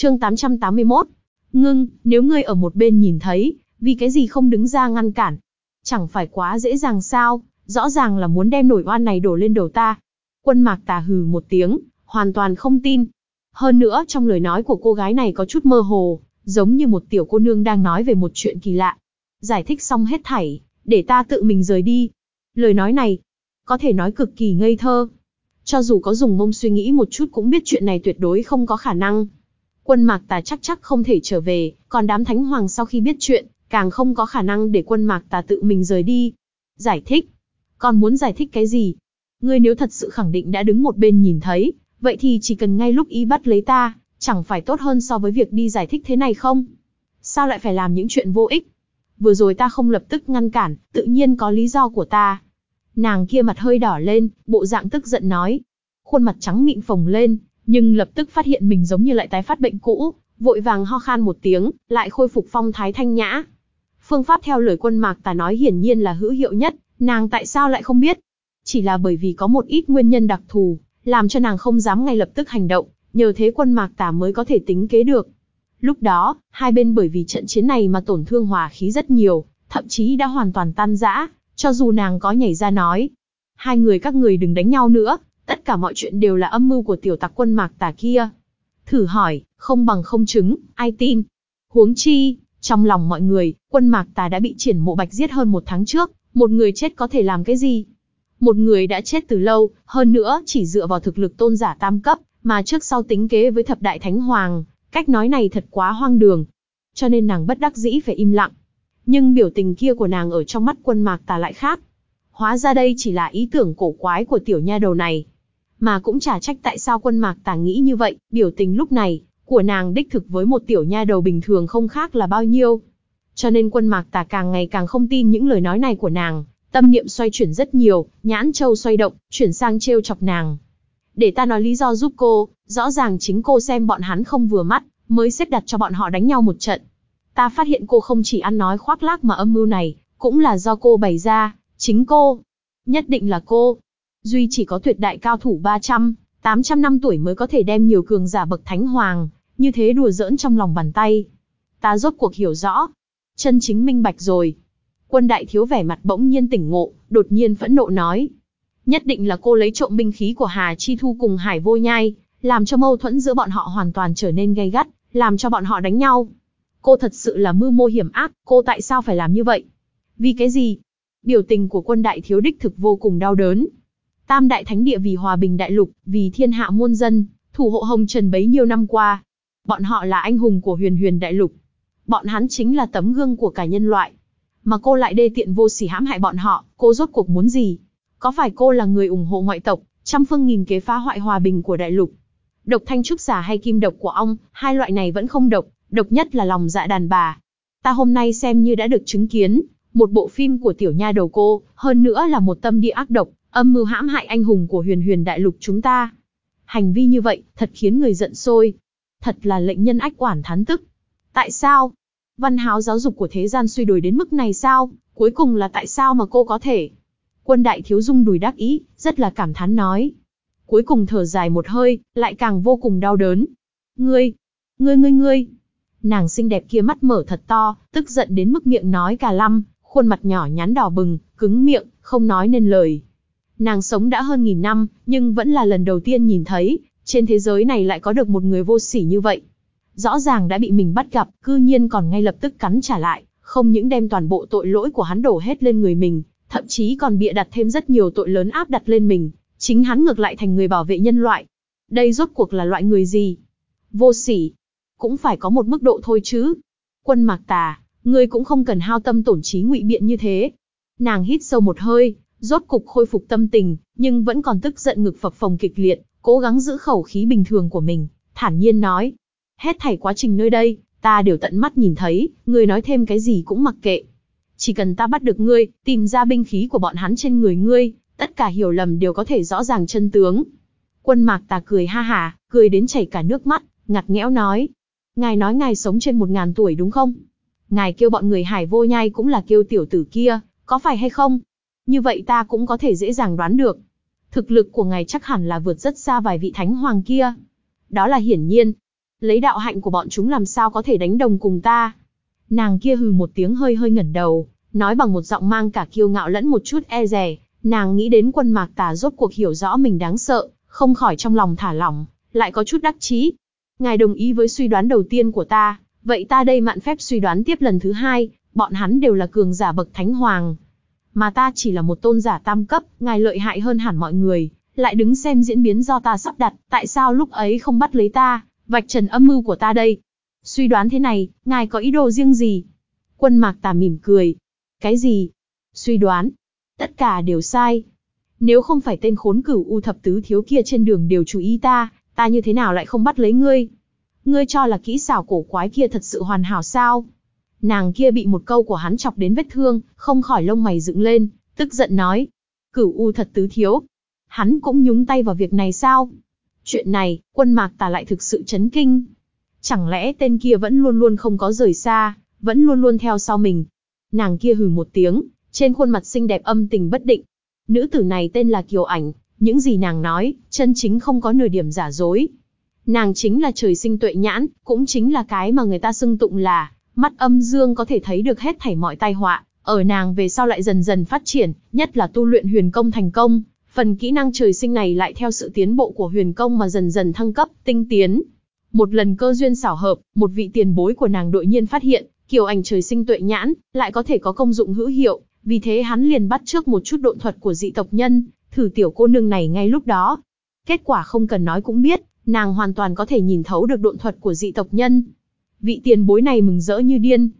Chương 881. Ngưng, nếu ngươi ở một bên nhìn thấy, vì cái gì không đứng ra ngăn cản? Chẳng phải quá dễ dàng sao, rõ ràng là muốn đem nổi oan này đổ lên đầu ta. Quân mạc tà hừ một tiếng, hoàn toàn không tin. Hơn nữa trong lời nói của cô gái này có chút mơ hồ, giống như một tiểu cô nương đang nói về một chuyện kỳ lạ. Giải thích xong hết thảy, để ta tự mình rời đi. Lời nói này, có thể nói cực kỳ ngây thơ. Cho dù có dùng mông suy nghĩ một chút cũng biết chuyện này tuyệt đối không có khả năng. Quân mạc tà chắc chắc không thể trở về, còn đám thánh hoàng sau khi biết chuyện, càng không có khả năng để quân mạc tà tự mình rời đi. Giải thích. Còn muốn giải thích cái gì? Ngươi nếu thật sự khẳng định đã đứng một bên nhìn thấy, vậy thì chỉ cần ngay lúc y bắt lấy ta, chẳng phải tốt hơn so với việc đi giải thích thế này không? Sao lại phải làm những chuyện vô ích? Vừa rồi ta không lập tức ngăn cản, tự nhiên có lý do của ta. Nàng kia mặt hơi đỏ lên, bộ dạng tức giận nói. Khuôn mặt trắng mịn phồng lên, nhưng lập tức phát hiện mình giống như lại tái phát bệnh cũ, vội vàng ho khan một tiếng, lại khôi phục phong thái thanh nhã. Phương pháp theo lời quân mạc tà nói hiển nhiên là hữu hiệu nhất, nàng tại sao lại không biết? Chỉ là bởi vì có một ít nguyên nhân đặc thù, làm cho nàng không dám ngay lập tức hành động, nhờ thế quân mạc tà mới có thể tính kế được. Lúc đó, hai bên bởi vì trận chiến này mà tổn thương hòa khí rất nhiều, thậm chí đã hoàn toàn tan rã, cho dù nàng có nhảy ra nói. Hai người các người đừng đánh nhau nữa, tất cả mọi chuyện đều là âm mưu của tiểu tặc quân mạc tà kia. Thử hỏi, không bằng không chứng, ai tin? Huống chi, trong lòng mọi người, quân mạc tà đã bị triển mộ bạch giết hơn một tháng trước, một người chết có thể làm cái gì? Một người đã chết từ lâu, hơn nữa chỉ dựa vào thực lực tôn giả tam cấp, mà trước sau tính kế với thập đại thánh hoàng, cách nói này thật quá hoang đường. Cho nên nàng bất đắc dĩ phải im lặng. Nhưng biểu tình kia của nàng ở trong mắt quân mạc tà lại khác. Hóa ra đây chỉ là ý tưởng cổ quái của tiểu nha đầu này. Mà cũng chả trách tại sao quân mạc Tả nghĩ như vậy, biểu tình lúc này, của nàng đích thực với một tiểu nha đầu bình thường không khác là bao nhiêu. Cho nên quân mạc Tả càng ngày càng không tin những lời nói này của nàng, tâm niệm xoay chuyển rất nhiều, nhãn châu xoay động, chuyển sang trêu chọc nàng. Để ta nói lý do giúp cô, rõ ràng chính cô xem bọn hắn không vừa mắt, mới xếp đặt cho bọn họ đánh nhau một trận. Ta phát hiện cô không chỉ ăn nói khoác lác mà âm mưu này, cũng là do cô bày ra, chính cô. Nhất định là cô. Duy chỉ có tuyệt đại cao thủ 300, 800 năm tuổi mới có thể đem nhiều cường giả bậc thánh hoàng, như thế đùa giỡn trong lòng bàn tay. Ta rốt cuộc hiểu rõ. Chân chính minh bạch rồi. Quân đại thiếu vẻ mặt bỗng nhiên tỉnh ngộ, đột nhiên phẫn nộ nói. Nhất định là cô lấy trộm binh khí của Hà Chi Thu cùng Hải Vô Nhai, làm cho mâu thuẫn giữa bọn họ hoàn toàn trở nên gay gắt, làm cho bọn họ đánh nhau. Cô thật sự là mưu mô hiểm ác, cô tại sao phải làm như vậy? Vì cái gì? Biểu tình của quân đại thiếu đích thực vô cùng đau đớn. Tam đại thánh địa vì hòa bình đại lục, vì thiên hạ muôn dân, thủ hộ hồng trần bấy nhiêu năm qua. Bọn họ là anh hùng của huyền huyền đại lục. Bọn hắn chính là tấm gương của cả nhân loại. Mà cô lại đê tiện vô sỉ hãm hại bọn họ, cô rốt cuộc muốn gì? Có phải cô là người ủng hộ ngoại tộc, trăm phương nghìn kế phá hoại hòa bình của đại lục? Độc thanh trúc giả hay kim độc của ong, hai loại này vẫn không độc, độc nhất là lòng dạ đàn bà. Ta hôm nay xem như đã được chứng kiến, một bộ phim của tiểu nha đầu cô, hơn nữa là một tâm địa ác độc, âm mưu hãm hại anh hùng của huyền huyền đại lục chúng ta. Hành vi như vậy, thật khiến người giận sôi. Thật là lệnh nhân ách quản thán tức. Tại sao? Văn háo giáo dục của thế gian suy đồi đến mức này sao? Cuối cùng là tại sao mà cô có thể? Quân đại thiếu dung đùi đắc ý, rất là cảm thán nói. Cuối cùng thở dài một hơi, lại càng vô cùng đau đớn. Ngươi, ngươi ngươi ngươi. Nàng xinh đẹp kia mắt mở thật to, tức giận đến mức miệng nói cả lăm, khuôn mặt nhỏ nhắn đỏ bừng, cứng miệng, không nói nên lời. Nàng sống đã hơn nghìn năm, nhưng vẫn là lần đầu tiên nhìn thấy, trên thế giới này lại có được một người vô sỉ như vậy. Rõ ràng đã bị mình bắt gặp, cư nhiên còn ngay lập tức cắn trả lại, không những đem toàn bộ tội lỗi của hắn đổ hết lên người mình, thậm chí còn bịa đặt thêm rất nhiều tội lớn áp đặt lên mình, chính hắn ngược lại thành người bảo vệ nhân loại. Đây rốt cuộc là loại người gì? Vô sỉ. Cũng phải có một mức độ thôi chứ. Quân mạc tà, ngươi cũng không cần hao tâm tổn trí ngụy biện như thế. Nàng hít sâu một hơi, rốt cục khôi phục tâm tình, nhưng vẫn còn tức giận ngực phập phồng kịch liệt, cố gắng giữ khẩu khí bình thường của mình, thản nhiên nói. Hết thảy quá trình nơi đây, ta đều tận mắt nhìn thấy, ngươi nói thêm cái gì cũng mặc kệ. Chỉ cần ta bắt được ngươi, tìm ra binh khí của bọn hắn trên người ngươi, tất cả hiểu lầm đều có thể rõ ràng chân tướng. Quân mạc tà cười ha hà, cười đến chảy cả nước mắt, ngặt nghẽo nói. Ngài nói ngài sống trên một ngàn tuổi đúng không? Ngài kêu bọn người hải vô nhai cũng là kêu tiểu tử kia, có phải hay không? Như vậy ta cũng có thể dễ dàng đoán được. Thực lực của ngài chắc hẳn là vượt rất xa vài vị thánh hoàng kia. Đó là hiển nhiên. Lấy đạo hạnh của bọn chúng làm sao có thể đánh đồng cùng ta. Nàng kia hừ một tiếng hơi hơi ngẩn đầu, nói bằng một giọng mang cả kiêu ngạo lẫn một chút e rè, nàng nghĩ đến quân mạc tà rốt cuộc hiểu rõ mình đáng sợ, không khỏi trong lòng thả lỏng, lại có chút đắc chí. Ngài đồng ý với suy đoán đầu tiên của ta, vậy ta đây mạn phép suy đoán tiếp lần thứ hai, bọn hắn đều là cường giả bậc thánh hoàng. Mà ta chỉ là một tôn giả tam cấp, ngài lợi hại hơn hẳn mọi người, lại đứng xem diễn biến do ta sắp đặt, tại sao lúc ấy không bắt lấy ta, vạch trần âm mưu của ta đây. Suy đoán thế này, ngài có ý đồ riêng gì? Quân mạc tà mỉm cười. Cái gì? Suy đoán. Tất cả đều sai. Nếu không phải tên khốn cửu u thập tứ thiếu kia trên đường đều chú ý ta, ta như thế nào lại không bắt lấy ngươi? Ngươi cho là kỹ xảo cổ quái kia thật sự hoàn hảo sao? Nàng kia bị một câu của hắn chọc đến vết thương, không khỏi lông mày dựng lên, tức giận nói. Cửu u thật tứ thiếu. Hắn cũng nhúng tay vào việc này sao? Chuyện này, quân mạc tà lại thực sự chấn kinh. Chẳng lẽ tên kia vẫn luôn luôn không có rời xa, vẫn luôn luôn theo sau mình. Nàng kia hừ một tiếng, trên khuôn mặt xinh đẹp âm tình bất định. Nữ tử này tên là Kiều Ảnh, những gì nàng nói, chân chính không có nửa điểm giả dối. Nàng chính là trời sinh tuệ nhãn, cũng chính là cái mà người ta xưng tụng là, mắt âm dương có thể thấy được hết thảy mọi tai họa, ở nàng về sau lại dần dần phát triển, nhất là tu luyện huyền công thành công, phần kỹ năng trời sinh này lại theo sự tiến bộ của huyền công mà dần dần thăng cấp, tinh tiến. Một lần cơ duyên xảo hợp, một vị tiền bối của nàng đội nhiên phát hiện, kiều ảnh trời sinh tuệ nhãn, lại có thể có công dụng hữu hiệu, vì thế hắn liền bắt trước một chút độn thuật của dị tộc nhân, thử tiểu cô nương này ngay lúc đó. Kết quả không cần nói cũng biết, nàng hoàn toàn có thể nhìn thấu được độn thuật của dị tộc nhân. Vị tiền bối này mừng rỡ như điên.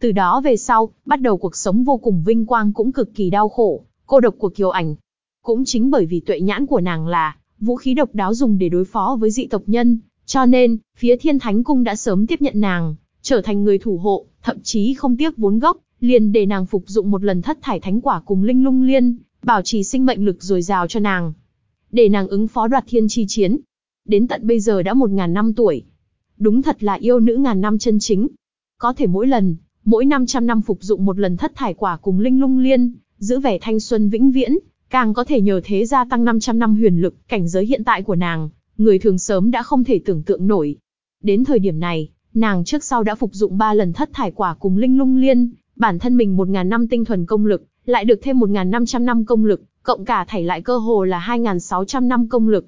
Từ đó về sau, bắt đầu cuộc sống vô cùng vinh quang cũng cực kỳ đau khổ, cô độc của Kiều Ảnh. Cũng chính bởi vì tuệ nhãn của nàng là vũ khí độc đáo dùng để đối phó với dị tộc nhân, cho nên, phía Thiên Thánh Cung đã sớm tiếp nhận nàng, trở thành người thủ hộ, thậm chí không tiếc vốn gốc, liền để nàng phục dụng một lần thất thải thánh quả cùng linh lung liên, bảo trì sinh mệnh lực dồi dào cho nàng. Để nàng ứng phó đoạt thiên chi chiến. Đến tận bây giờ đã một ngàn năm tuổi. Đúng thật là yêu nữ ngàn năm chân chính. Có thể mỗi lần, mỗi 500 năm phục dụng một lần thất thải quả cùng linh lung liên, giữ vẻ thanh xuân vĩnh viễn, càng có thể nhờ thế gia tăng 500 năm huyền lực, cảnh giới hiện tại của nàng, người thường sớm đã không thể tưởng tượng nổi. Đến thời điểm này, nàng trước sau đã phục dụng 3 lần thất thải quả cùng linh lung liên, bản thân mình 1.000 năm tinh thuần công lực, lại được thêm 1.500 năm công lực, cộng cả thảy lại cơ hồ là 2.600 năm công lực.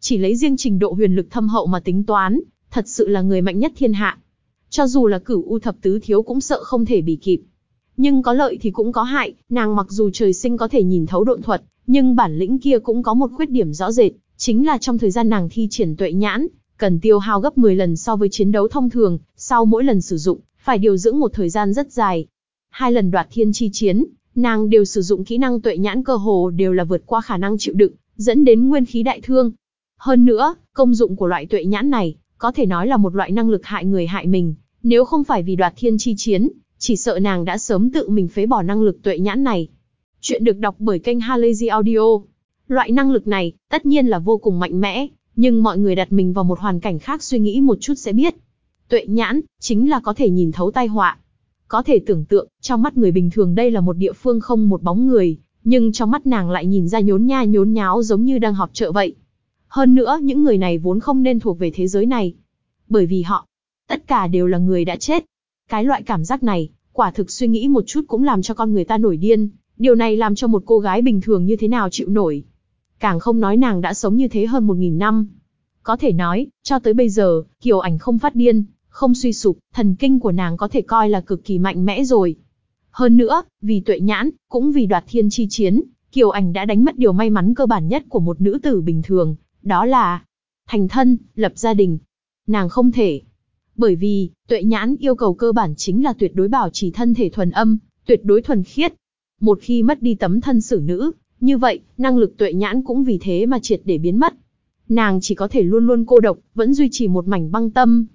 Chỉ lấy riêng trình độ huyền lực thâm hậu mà tính toán, thật sự là người mạnh nhất thiên hạ. Cho dù là cửu u thập tứ thiếu cũng sợ không thể bị kịp. Nhưng có lợi thì cũng có hại, nàng mặc dù trời sinh có thể nhìn thấu độn thuật, nhưng bản lĩnh kia cũng có một khuyết điểm rõ rệt, chính là trong thời gian nàng thi triển tuệ nhãn, cần tiêu hao gấp 10 lần so với chiến đấu thông thường, sau mỗi lần sử dụng, phải điều dưỡng một thời gian rất dài. Hai lần đoạt thiên chi chiến, nàng đều sử dụng kỹ năng tuệ nhãn cơ hồ đều là vượt qua khả năng chịu đựng, dẫn đến nguyên khí đại thương. Hơn nữa, công dụng của loại tuệ nhãn này, có thể nói là một loại năng lực hại người hại mình, nếu không phải vì đoạt thiên chi chiến, chỉ sợ nàng đã sớm tự mình phế bỏ năng lực tuệ nhãn này. Chuyện được đọc bởi kênh Halazy Audio. Loại năng lực này, tất nhiên là vô cùng mạnh mẽ, nhưng mọi người đặt mình vào một hoàn cảnh khác suy nghĩ một chút sẽ biết. Tuệ nhãn, chính là có thể nhìn thấu tai họa. Có thể tưởng tượng, trong mắt người bình thường đây là một địa phương không một bóng người, nhưng trong mắt nàng lại nhìn ra nhốn nha nhốn nháo giống như đang họp chợ vậy. Hơn nữa, những người này vốn không nên thuộc về thế giới này. Bởi vì họ, tất cả đều là người đã chết. Cái loại cảm giác này, quả thực suy nghĩ một chút cũng làm cho con người ta nổi điên, điều này làm cho một cô gái bình thường như thế nào chịu nổi. Càng không nói nàng đã sống như thế hơn một nghìn năm. Có thể nói, cho tới bây giờ, Kiều Ảnh không phát điên, không suy sụp, thần kinh của nàng có thể coi là cực kỳ mạnh mẽ rồi. Hơn nữa, vì tuệ nhãn, cũng vì đoạt thiên chi chiến, Kiều Ảnh đã đánh mất điều may mắn cơ bản nhất của một nữ tử bình thường, đó là thành thân, lập gia đình. Nàng không thể. Bởi vì, tuệ nhãn yêu cầu cơ bản chính là tuyệt đối bảo trì thân thể thuần âm, tuyệt đối thuần khiết. Một khi mất đi tấm thân xử nữ, như vậy, năng lực tuệ nhãn cũng vì thế mà triệt để biến mất. Nàng chỉ có thể luôn luôn cô độc, vẫn duy trì một mảnh băng tâm.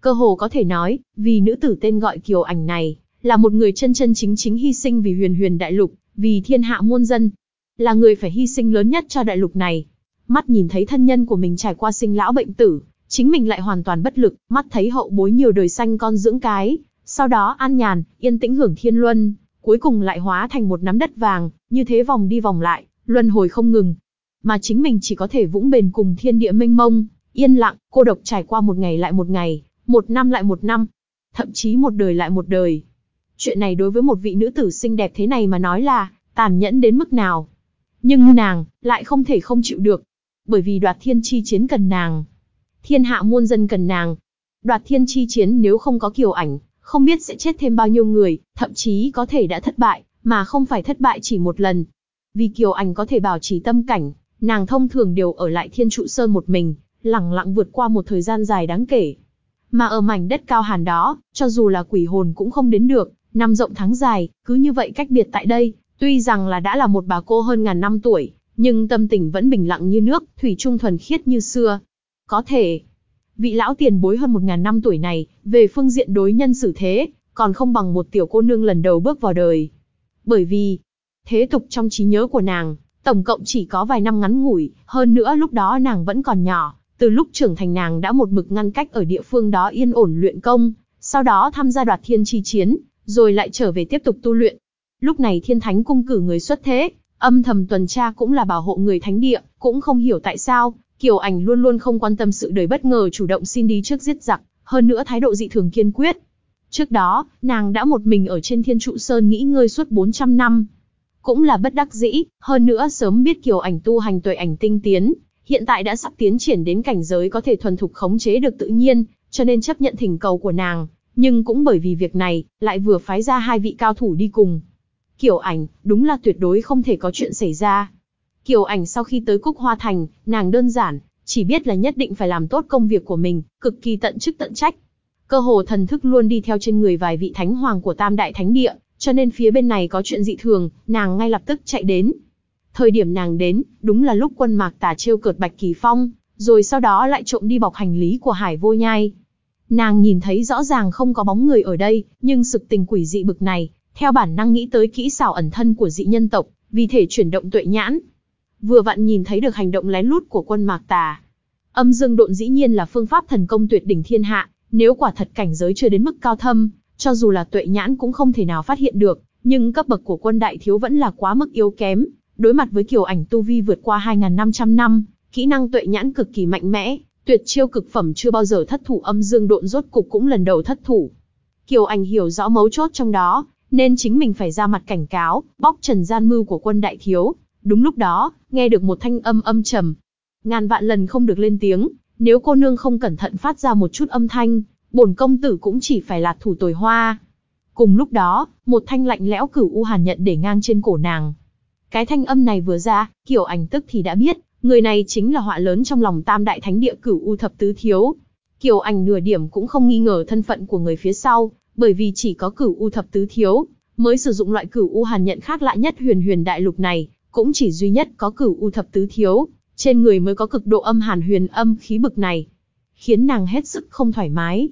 Cơ hồ có thể nói, vì nữ tử tên gọi Kiều Ảnh này, là một người chân chân chính chính hy sinh vì huyền huyền đại lục, vì thiên hạ muôn dân. Là người phải hy sinh lớn nhất cho đại lục này. Mắt nhìn thấy thân nhân của mình trải qua sinh lão bệnh tử, chính mình lại hoàn toàn bất lực, mắt thấy hậu bối nhiều đời xanh con dưỡng cái, sau đó an nhàn, yên tĩnh hưởng thiên luân, cuối cùng lại hóa thành một nắm đất vàng, như thế vòng đi vòng lại, luân hồi không ngừng. Mà chính mình chỉ có thể vũng bền cùng thiên địa mênh mông, Yên lặng, cô độc trải qua một ngày lại một ngày, một năm lại một năm, thậm chí một đời lại một đời. Chuyện này đối với một vị nữ tử xinh đẹp thế này mà nói là, tàn nhẫn đến mức nào. Nhưng nàng, lại không thể không chịu được. Bởi vì đoạt thiên chi chiến cần nàng. Thiên hạ muôn dân cần nàng. Đoạt thiên chi chiến nếu không có kiều ảnh, không biết sẽ chết thêm bao nhiêu người, thậm chí có thể đã thất bại, mà không phải thất bại chỉ một lần. Vì kiều ảnh có thể bảo trì tâm cảnh, nàng thông thường đều ở lại thiên trụ sơn một mình, lặng lặng vượt qua một thời gian dài đáng kể. Mà ở mảnh đất cao hàn đó, cho dù là quỷ hồn cũng không đến được, năm rộng tháng dài, cứ như vậy cách biệt tại đây, tuy rằng là đã là một bà cô hơn ngàn năm tuổi, nhưng tâm tình vẫn bình lặng như nước, thủy trung thuần khiết như xưa. Có thể, vị lão tiền bối hơn một ngàn năm tuổi này, về phương diện đối nhân xử thế, còn không bằng một tiểu cô nương lần đầu bước vào đời. Bởi vì, thế tục trong trí nhớ của nàng, tổng cộng chỉ có vài năm ngắn ngủi, hơn nữa lúc đó nàng vẫn còn nhỏ, từ lúc trưởng thành nàng đã một mực ngăn cách ở địa phương đó yên ổn luyện công, sau đó tham gia đoạt thiên chi chiến, rồi lại trở về tiếp tục tu luyện. Lúc này thiên thánh cung cử người xuất thế, âm thầm tuần tra cũng là bảo hộ người thánh địa, cũng không hiểu tại sao, Kiều Ảnh luôn luôn không quan tâm sự đời bất ngờ chủ động xin đi trước giết giặc, hơn nữa thái độ dị thường kiên quyết. Trước đó, nàng đã một mình ở trên thiên trụ sơn nghỉ ngơi suốt 400 năm. Cũng là bất đắc dĩ, hơn nữa sớm biết Kiều Ảnh tu hành tuệ ảnh tinh tiến, hiện tại đã sắp tiến triển đến cảnh giới có thể thuần thục khống chế được tự nhiên, cho nên chấp nhận thỉnh cầu của nàng, nhưng cũng bởi vì việc này, lại vừa phái ra hai vị cao thủ đi cùng. Kiều ảnh, đúng là tuyệt đối không thể có chuyện xảy ra. Kiều ảnh sau khi tới Cúc Hoa Thành, nàng đơn giản, chỉ biết là nhất định phải làm tốt công việc của mình, cực kỳ tận chức tận trách. Cơ hồ thần thức luôn đi theo trên người vài vị thánh hoàng của Tam Đại Thánh Địa, cho nên phía bên này có chuyện dị thường, nàng ngay lập tức chạy đến. Thời điểm nàng đến, đúng là lúc quân mạc tà trêu cợt Bạch Kỳ Phong, rồi sau đó lại trộm đi bọc hành lý của Hải Vô Nhai. Nàng nhìn thấy rõ ràng không có bóng người ở đây, nhưng sực tình quỷ dị bực này, theo bản năng nghĩ tới kỹ xảo ẩn thân của dị nhân tộc, vì thể chuyển động tuệ nhãn. Vừa vặn nhìn thấy được hành động lén lút của quân mạc tà. Âm dương độn dĩ nhiên là phương pháp thần công tuyệt đỉnh thiên hạ, nếu quả thật cảnh giới chưa đến mức cao thâm, cho dù là tuệ nhãn cũng không thể nào phát hiện được, nhưng cấp bậc của quân đại thiếu vẫn là quá mức yếu kém, đối mặt với kiều ảnh tu vi vượt qua 2.500 năm, kỹ năng tuệ nhãn cực kỳ mạnh mẽ, tuyệt chiêu cực phẩm chưa bao giờ thất thủ âm dương độn rốt cục cũng lần đầu thất thủ. Kiều ảnh hiểu rõ mấu chốt trong đó, nên chính mình phải ra mặt cảnh cáo, bóc trần gian mưu của quân đại thiếu. Đúng lúc đó, nghe được một thanh âm âm trầm. Ngàn vạn lần không được lên tiếng, nếu cô nương không cẩn thận phát ra một chút âm thanh, bổn công tử cũng chỉ phải lạc thủ tồi hoa. Cùng lúc đó, một thanh lạnh lẽo cửu u hàn nhận để ngang trên cổ nàng. Cái thanh âm này vừa ra, Kiều ảnh tức thì đã biết, người này chính là họa lớn trong lòng tam đại thánh địa cửu u thập tứ thiếu. Kiều ảnh nửa điểm cũng không nghi ngờ thân phận của người phía sau, bởi vì chỉ có cửu u thập tứ thiếu, mới sử dụng loại cửu u hàn nhận khác lạ nhất huyền huyền đại lục này, cũng chỉ duy nhất có cửu u thập tứ thiếu, trên người mới có cực độ âm hàn huyền âm khí bực này, khiến nàng hết sức không thoải mái.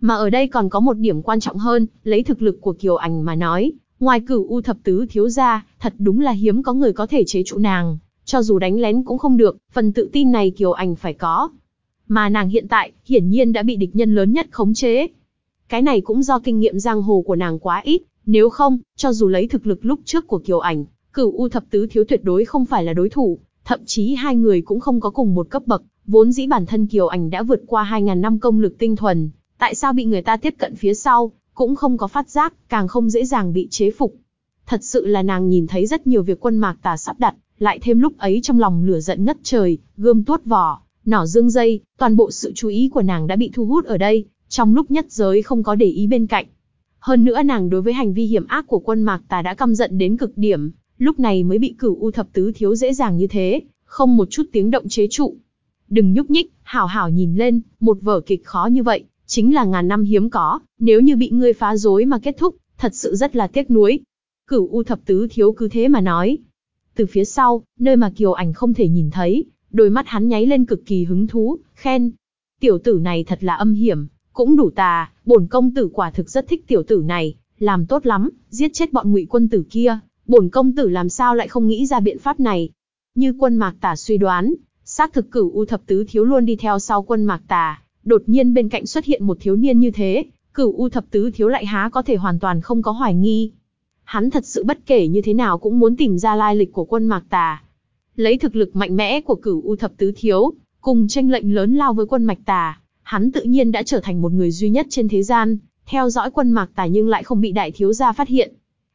Mà ở đây còn có một điểm quan trọng hơn, lấy thực lực của Kiều Ảnh mà nói, ngoài cửu u thập tứ thiếu ra, thật đúng là hiếm có người có thể chế trụ nàng, cho dù đánh lén cũng không được, phần tự tin này Kiều Ảnh phải có. Mà nàng hiện tại, hiển nhiên đã bị địch nhân lớn nhất khống chế. Cái này cũng do kinh nghiệm giang hồ của nàng quá ít, nếu không, cho dù lấy thực lực lúc trước của Kiều Ảnh, cửu U thập tứ thiếu tuyệt đối không phải là đối thủ, thậm chí hai người cũng không có cùng một cấp bậc, vốn dĩ bản thân Kiều Ảnh đã vượt qua 2.000 năm công lực tinh thuần, tại sao bị người ta tiếp cận phía sau, cũng không có phát giác, càng không dễ dàng bị chế phục. Thật sự là nàng nhìn thấy rất nhiều việc quân mạc tà sắp đặt, lại thêm lúc ấy trong lòng lửa giận ngất trời, gươm tuốt vỏ, nỏ dương dây, toàn bộ sự chú ý của nàng đã bị thu hút ở đây, trong lúc nhất giới không có để ý bên cạnh. Hơn nữa nàng đối với hành vi hiểm ác của quân mạc tà đã căm giận đến cực điểm, lúc này mới bị cửu u thập tứ thiếu dễ dàng như thế, không một chút tiếng động chế trụ. Đừng nhúc nhích, hảo hảo nhìn lên, một vở kịch khó như vậy, chính là ngàn năm hiếm có, nếu như bị ngươi phá rối mà kết thúc, thật sự rất là tiếc nuối. Cửu u thập tứ thiếu cứ thế mà nói. Từ phía sau, nơi mà Kiều Ảnh không thể nhìn thấy, đôi mắt hắn nháy lên cực kỳ hứng thú, khen. Tiểu tử này thật là âm hiểm, cũng đủ tà, bổn công tử quả thực rất thích tiểu tử này, làm tốt lắm, giết chết bọn ngụy quân tử kia, bổn công tử làm sao lại không nghĩ ra biện pháp này. Như quân mạc tà suy đoán, xác thực cửu u thập tứ thiếu luôn đi theo sau quân mạc tà, đột nhiên bên cạnh xuất hiện một thiếu niên như thế, cửu u thập tứ thiếu lại há có thể hoàn toàn không có hoài nghi. Hắn thật sự bất kể như thế nào cũng muốn tìm ra lai lịch của quân mạc tà. Lấy thực lực mạnh mẽ của cửu u thập tứ thiếu, cùng tranh lệnh lớn lao với quân mạch tà, hắn tự nhiên đã trở thành một người duy nhất trên thế gian, theo dõi quân mạc tài nhưng lại không bị đại thiếu gia phát hiện.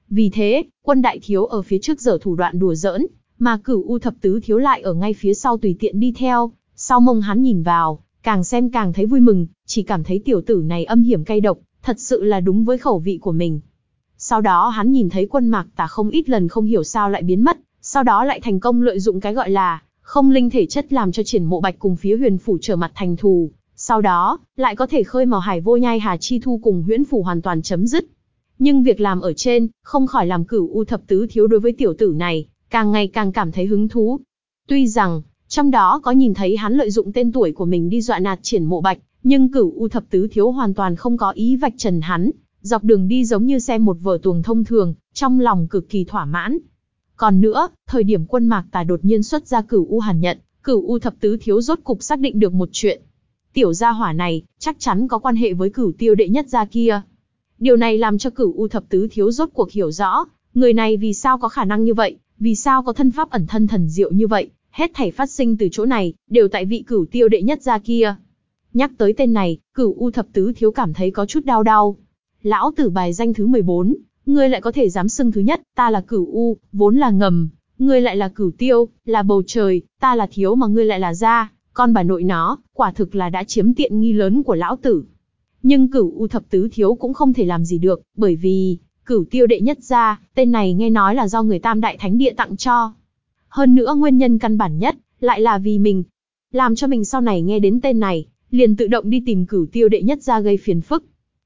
Vì thế, quân đại thiếu ở phía trước giở thủ đoạn đùa giỡn, mà cửu u thập tứ thiếu lại ở ngay phía sau tùy tiện đi theo, sau mông hắn nhìn vào, càng xem càng thấy vui mừng, chỉ cảm thấy tiểu tử này âm hiểm cay độc, thật sự là đúng với khẩu vị của mình. Sau đó hắn nhìn thấy quân mạc tà không ít lần không hiểu sao lại biến mất, sau đó lại thành công lợi dụng cái gọi là không linh thể chất làm cho triển mộ bạch cùng phía huyền phủ trở mặt thành thù, sau đó, lại có thể khơi mào hải vô nhai hà chi thu cùng huyễn phủ hoàn toàn chấm dứt. Nhưng việc làm ở trên, không khỏi làm cửu u thập tứ thiếu đối với tiểu tử này, càng ngày càng cảm thấy hứng thú. Tuy rằng, trong đó có nhìn thấy hắn lợi dụng tên tuổi của mình đi dọa nạt triển mộ bạch, nhưng cửu u thập tứ thiếu hoàn toàn không có ý vạch trần hắn, dọc đường đi giống như xem một vở tuồng thông thường, trong lòng cực kỳ thỏa mãn. Còn nữa, thời điểm quân mạc tà đột nhiên xuất ra cửu u hàn nhận, cửu u thập tứ thiếu rốt cục xác định được một chuyện. Tiểu gia hỏa này, chắc chắn có quan hệ với cửu tiêu đệ nhất gia kia. Điều này làm cho cửu u thập tứ thiếu rốt cuộc hiểu rõ, người này vì sao có khả năng như vậy, vì sao có thân pháp ẩn thân thần diệu như vậy, hết thảy phát sinh từ chỗ này, đều tại vị cửu tiêu đệ nhất gia kia. Nhắc tới tên này, cửu u thập tứ thiếu cảm thấy có chút đau đau. Lão tử bài danh thứ 14, ngươi lại có thể dám xưng thứ nhất, ta là cửu u, vốn là ngầm, ngươi lại là cửu tiêu, là bầu trời, ta là thiếu mà ngươi lại là gia, con bà nội nó, quả thực là đã chiếm tiện nghi lớn của lão tử. Nhưng cửu u thập tứ thiếu cũng không thể làm gì được, bởi vì, cửu tiêu đệ nhất gia, tên này nghe nói là do người tam đại thánh địa tặng cho. Hơn nữa nguyên nhân căn bản nhất, lại là vì mình. Làm cho mình sau này nghe đến tên này, liền tự động đi tìm cửu tiêu đệ nhất gia gây phiền phức.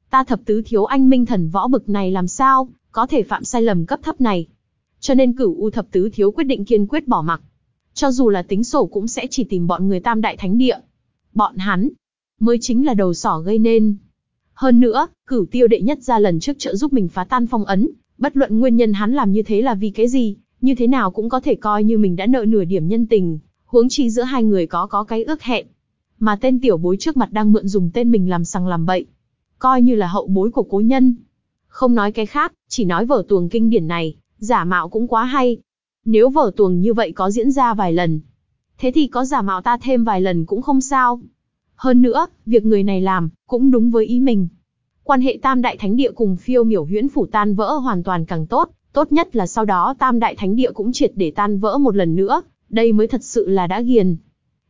Ta thập tứ thiếu anh minh thần võ bực này làm sao, có thể phạm sai lầm cấp thấp này. Cho nên cửu u thập tứ thiếu quyết định kiên quyết bỏ mặc. Cho dù là tính sổ cũng sẽ chỉ tìm bọn người tam đại thánh địa. Bọn hắn, mới chính là đầu sỏ gây nên. Hơn nữa, cửu tiêu đệ nhất ra lần trước trợ giúp mình phá tan phong ấn, bất luận nguyên nhân hắn làm như thế là vì cái gì, như thế nào cũng có thể coi như mình đã nợ nửa điểm nhân tình, huống chi giữa hai người có có cái ước hẹn. Mà tên tiểu bối trước mặt đang mượn dùng tên mình làm sằng làm bậy, coi như là hậu bối của cố nhân. Không nói cái khác, chỉ nói vở tuồng kinh điển này, giả mạo cũng quá hay, nếu vở tuồng như vậy có diễn ra vài lần, thế thì có giả mạo ta thêm vài lần cũng không sao. Hơn nữa, việc người này làm, cũng đúng với ý mình. Quan hệ tam đại thánh địa cùng phiêu miểu huyễn phủ tan vỡ hoàn toàn càng tốt, tốt nhất là sau đó tam đại thánh địa cũng triệt để tan vỡ một lần nữa, đây mới thật sự là đã ghiền.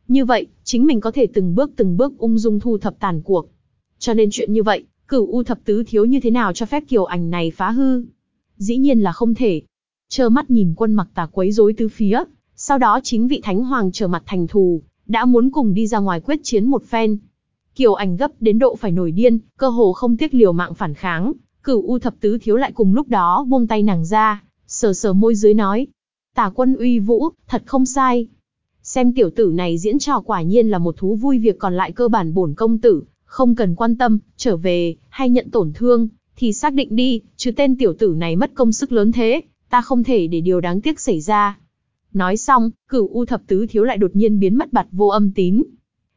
Như vậy, chính mình có thể từng bước từng bước ung dung thu thập tàn cuộc. Cho nên chuyện như vậy, cửu u thập tứ thiếu như thế nào cho phép kiều ảnh này phá hư? Dĩ nhiên là không thể, trơ mắt nhìn quân mặc tà quấy rối tứ phía, sau đó chính vị thánh hoàng trở mặt thành thù, đã muốn cùng đi ra ngoài quyết chiến một phen. Kiều ảnh gấp đến độ phải nổi điên, cơ hồ không tiếc liều mạng phản kháng, cửu u thập tứ thiếu lại cùng lúc đó buông tay nàng ra, sờ sờ môi dưới nói. Tả quân uy vũ, thật không sai. Xem tiểu tử này diễn trò quả nhiên là một thú vui việc còn lại cơ bản bổn công tử, không cần quan tâm, trở về, hay nhận tổn thương, thì xác định đi, chứ tên tiểu tử này mất công sức lớn thế, ta không thể để điều đáng tiếc xảy ra. Nói xong, cửu u thập tứ thiếu lại đột nhiên biến mất bặt vô âm tín.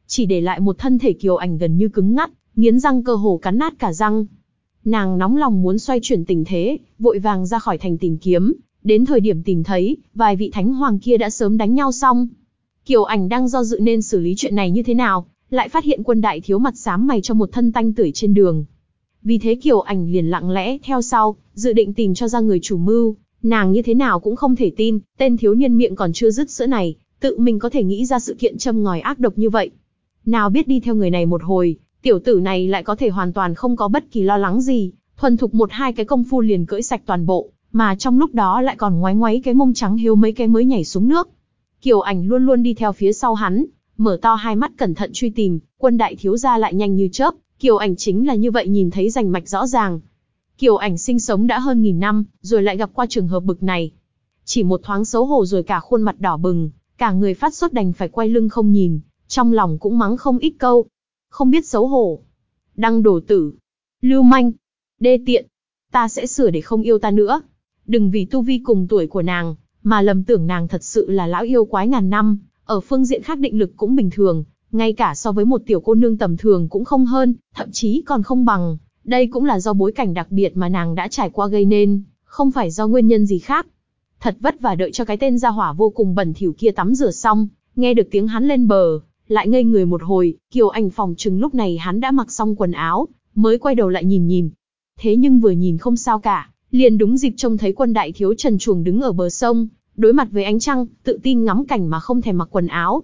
Chỉ để lại một thân thể kiều ảnh gần như cứng ngắt, nghiến răng cơ hồ cắn nát cả răng. Nàng nóng lòng muốn xoay chuyển tình thế, vội vàng ra khỏi thành tìm kiếm, đến thời điểm tìm thấy, vài vị thánh hoàng kia đã sớm đánh nhau xong. Kiều ảnh đang do dự nên xử lý chuyện này như thế nào, lại phát hiện quân đại thiếu mặt xám mày cho một thân tanh tưởi trên đường. Vì thế Kiều ảnh liền lặng lẽ theo sau, dự định tìm cho ra người chủ mưu, Nàng như thế nào cũng không thể tin, tên thiếu niên miệng còn chưa dứt sữa này, tự mình có thể nghĩ ra sự kiện châm ngòi ác độc như vậy. Nào biết đi theo người này một hồi, tiểu tử này lại có thể hoàn toàn không có bất kỳ lo lắng gì, thuần thục một hai cái công phu liền cưỡi sạch toàn bộ, mà trong lúc đó lại còn ngoái ngoáy cái mông trắng hiếu mấy cái mới nhảy xuống nước. Kiều ảnh luôn luôn đi theo phía sau hắn, mở to hai mắt cẩn thận truy tìm, quân đại thiếu gia lại nhanh như chớp, Kiều ảnh chính là như vậy nhìn thấy rành mạch rõ ràng, Kiều ảnh sinh sống đã hơn nghìn năm, rồi lại gặp qua trường hợp bực này. Chỉ một thoáng xấu hổ rồi cả khuôn mặt đỏ bừng, cả người phát sốt đành phải quay lưng không nhìn, trong lòng cũng mắng không ít câu. Không biết xấu hổ. Đăng đổ tử. Lưu manh. Đê tiện. Ta sẽ sửa để không yêu ta nữa. Đừng vì tu vi cùng tuổi của nàng, mà lầm tưởng nàng thật sự là lão yêu quái ngàn năm, ở phương diện khác định lực cũng bình thường, ngay cả so với một tiểu cô nương tầm thường cũng không hơn, thậm chí còn không bằng. Đây cũng là do bối cảnh đặc biệt mà nàng đã trải qua gây nên, không phải do nguyên nhân gì khác. Thật vất vả đợi cho cái tên gia hỏa vô cùng bẩn thỉu kia tắm rửa xong, nghe được tiếng hắn lên bờ, lại ngây người một hồi, Kiều Anh phòng chừng lúc này hắn đã mặc xong quần áo, mới quay đầu lại nhìn nhìn. Thế nhưng vừa nhìn không sao cả, liền đúng dịp trông thấy quân đại thiếu trần chuồng đứng ở bờ sông, đối mặt với ánh trăng, tự tin ngắm cảnh mà không thèm mặc quần áo.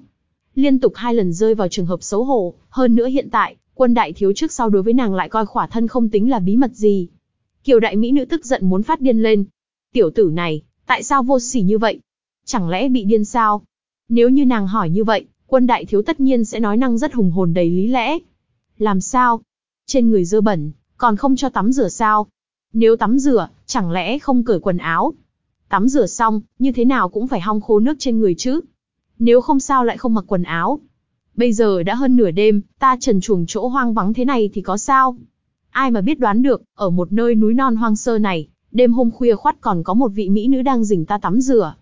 Liên tục hai lần rơi vào trường hợp xấu hổ, hơn nữa hiện tại, quân đại thiếu trước sau đối với nàng lại coi khỏa thân không tính là bí mật gì. Kiều đại mỹ nữ tức giận muốn phát điên lên. Tiểu tử này, tại sao vô sỉ như vậy? Chẳng lẽ bị điên sao? Nếu như nàng hỏi như vậy, quân đại thiếu tất nhiên sẽ nói năng rất hùng hồn đầy lý lẽ. Làm sao? Trên người dơ bẩn, còn không cho tắm rửa sao? Nếu tắm rửa, chẳng lẽ không cởi quần áo? Tắm rửa xong, như thế nào cũng phải hong khô nước trên người chứ? Nếu không sao lại không mặc quần áo? Bây giờ đã hơn nửa đêm, ta trần chuồng chỗ hoang vắng thế này thì có sao? Ai mà biết đoán được, ở một nơi núi non hoang sơ này, đêm hôm khuya khoắt còn có một vị mỹ nữ đang dình ta tắm rửa.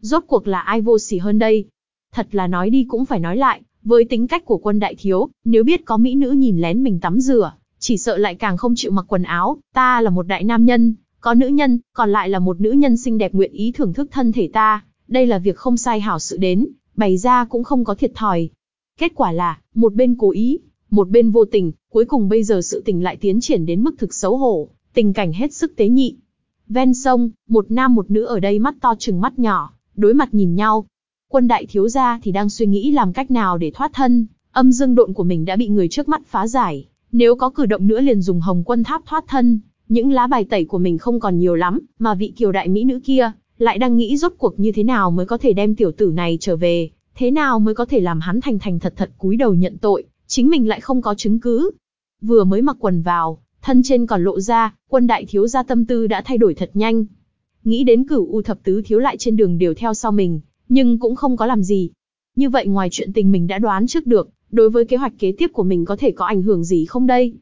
Rốt cuộc là ai vô sỉ hơn đây? Thật là nói đi cũng phải nói lại, với tính cách của quân đại thiếu, nếu biết có mỹ nữ nhìn lén mình tắm rửa, chỉ sợ lại càng không chịu mặc quần áo, ta là một đại nam nhân, có nữ nhân, còn lại là một nữ nhân xinh đẹp nguyện ý thưởng thức thân thể ta, đây là việc không sai hảo sự đến, bày ra cũng không có thiệt thòi. Kết quả là, một bên cố ý, một bên vô tình, cuối cùng bây giờ sự tình lại tiến triển đến mức thực xấu hổ, tình cảnh hết sức tế nhị. Ven sông, một nam một nữ ở đây mắt to chừng mắt nhỏ, đối mặt nhìn nhau. Quân đại thiếu gia thì đang suy nghĩ làm cách nào để thoát thân, âm dương độn của mình đã bị người trước mắt phá giải, nếu có cử động nữa liền dùng hồng quân tháp thoát thân, những lá bài tẩy của mình không còn nhiều lắm, mà vị kiều đại mỹ nữ kia, lại đang nghĩ rốt cuộc như thế nào mới có thể đem tiểu tử này trở về, thế nào mới có thể làm hắn thành thành thật thật cúi đầu nhận tội, chính mình lại không có chứng cứ. Vừa mới mặc quần vào, thân trên còn lộ ra, quân đại thiếu gia tâm tư đã thay đổi thật nhanh. Nghĩ đến cửu u thập tứ thiếu lại trên đường đều theo sau mình, nhưng cũng không có làm gì. Như vậy ngoài chuyện tình mình đã đoán trước được, đối với kế hoạch kế tiếp của mình có thể có ảnh hưởng gì không đây?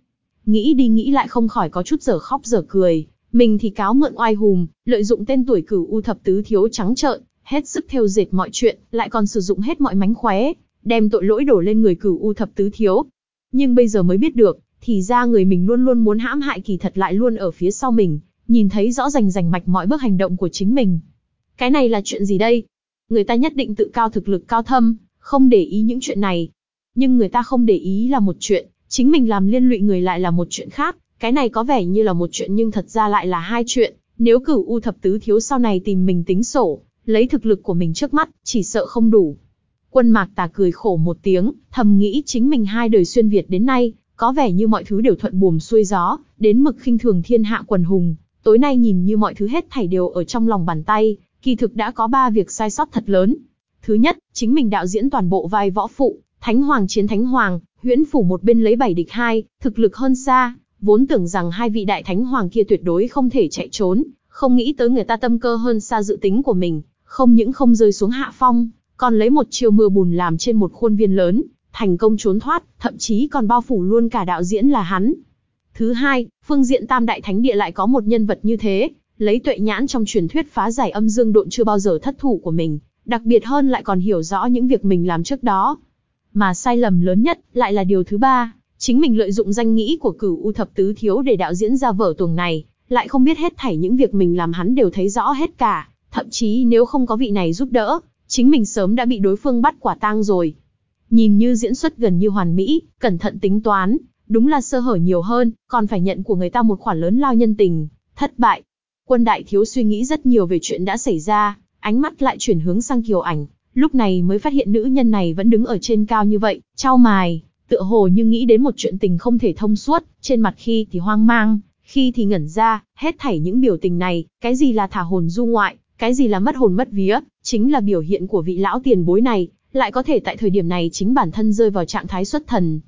Nghĩ đi nghĩ lại không khỏi có chút giở khóc giở cười, mình thì cáo mượn oai hùm, lợi dụng tên tuổi cửu u thập tứ thiếu trắng trợn, hết sức theo dệt mọi chuyện, lại còn sử dụng hết mọi mánh khóe, đem tội lỗi đổ lên người cửu u thập tứ thiếu. Nhưng bây giờ mới biết được, thì ra người mình luôn luôn muốn hãm hại kỳ thật lại luôn ở phía sau mình, nhìn thấy rõ rành rành mạch mọi bước hành động của chính mình. Cái này là chuyện gì đây? Người ta nhất định tự cao thực lực cao thâm, không để ý những chuyện này. Nhưng người ta không để ý là một chuyện, chính mình làm liên lụy người lại là một chuyện khác, cái này có vẻ như là một chuyện nhưng thật ra lại là hai chuyện, nếu cửu U thập tứ thiếu sau này tìm mình tính sổ, lấy thực lực của mình trước mắt, chỉ sợ không đủ. Quân mạc tà cười khổ một tiếng, thầm nghĩ chính mình hai đời xuyên Việt đến nay, có vẻ như mọi thứ đều thuận buồm xuôi gió, đến mực khinh thường thiên hạ quần hùng. Tối nay nhìn như mọi thứ hết thảy đều ở trong lòng bàn tay, kỳ thực đã có ba việc sai sót thật lớn. Thứ nhất, chính mình đạo diễn toàn bộ vai võ phụ, Thánh Hoàng chiến Thánh Hoàng, huyễn phủ một bên lấy bảy địch hai, thực lực hơn xa, vốn tưởng rằng hai vị đại Thánh Hoàng kia tuyệt đối không thể chạy trốn, không nghĩ tới người ta tâm cơ hơn xa dự tính của mình, không những không rơi xuống hạ phong, còn lấy một chiều mưa bùn làm trên một khuôn viên lớn, thành công trốn thoát, thậm chí còn bao phủ luôn cả đạo diễn là hắn. Thứ hai, phương diện tam đại thánh địa lại có một nhân vật như thế, lấy tuệ nhãn trong truyền thuyết phá giải âm dương độn chưa bao giờ thất thủ của mình, đặc biệt hơn lại còn hiểu rõ những việc mình làm trước đó. Mà sai lầm lớn nhất lại là điều thứ ba, chính mình lợi dụng danh nghĩ của cửu u thập tứ thiếu để đạo diễn ra vở tuồng này, lại không biết hết thảy những việc mình làm hắn đều thấy rõ hết cả, thậm chí nếu không có vị này giúp đỡ, chính mình sớm đã bị đối phương bắt quả tang rồi. Nhìn như diễn xuất gần như hoàn mỹ, cẩn thận tính toán, đúng là sơ hở nhiều hơn, còn phải nhận của người ta một khoản lớn lao nhân tình, thất bại. Quân đại thiếu suy nghĩ rất nhiều về chuyện đã xảy ra, ánh mắt lại chuyển hướng sang kiều ảnh, lúc này mới phát hiện nữ nhân này vẫn đứng ở trên cao như vậy, trao mài, tựa hồ như nghĩ đến một chuyện tình không thể thông suốt, trên mặt khi thì hoang mang, khi thì ngẩn ra, hết thảy những biểu tình này, cái gì là thả hồn du ngoại, cái gì là mất hồn mất vía, chính là biểu hiện của vị lão tiền bối này, lại có thể tại thời điểm này chính bản thân rơi vào trạng thái xuất thần.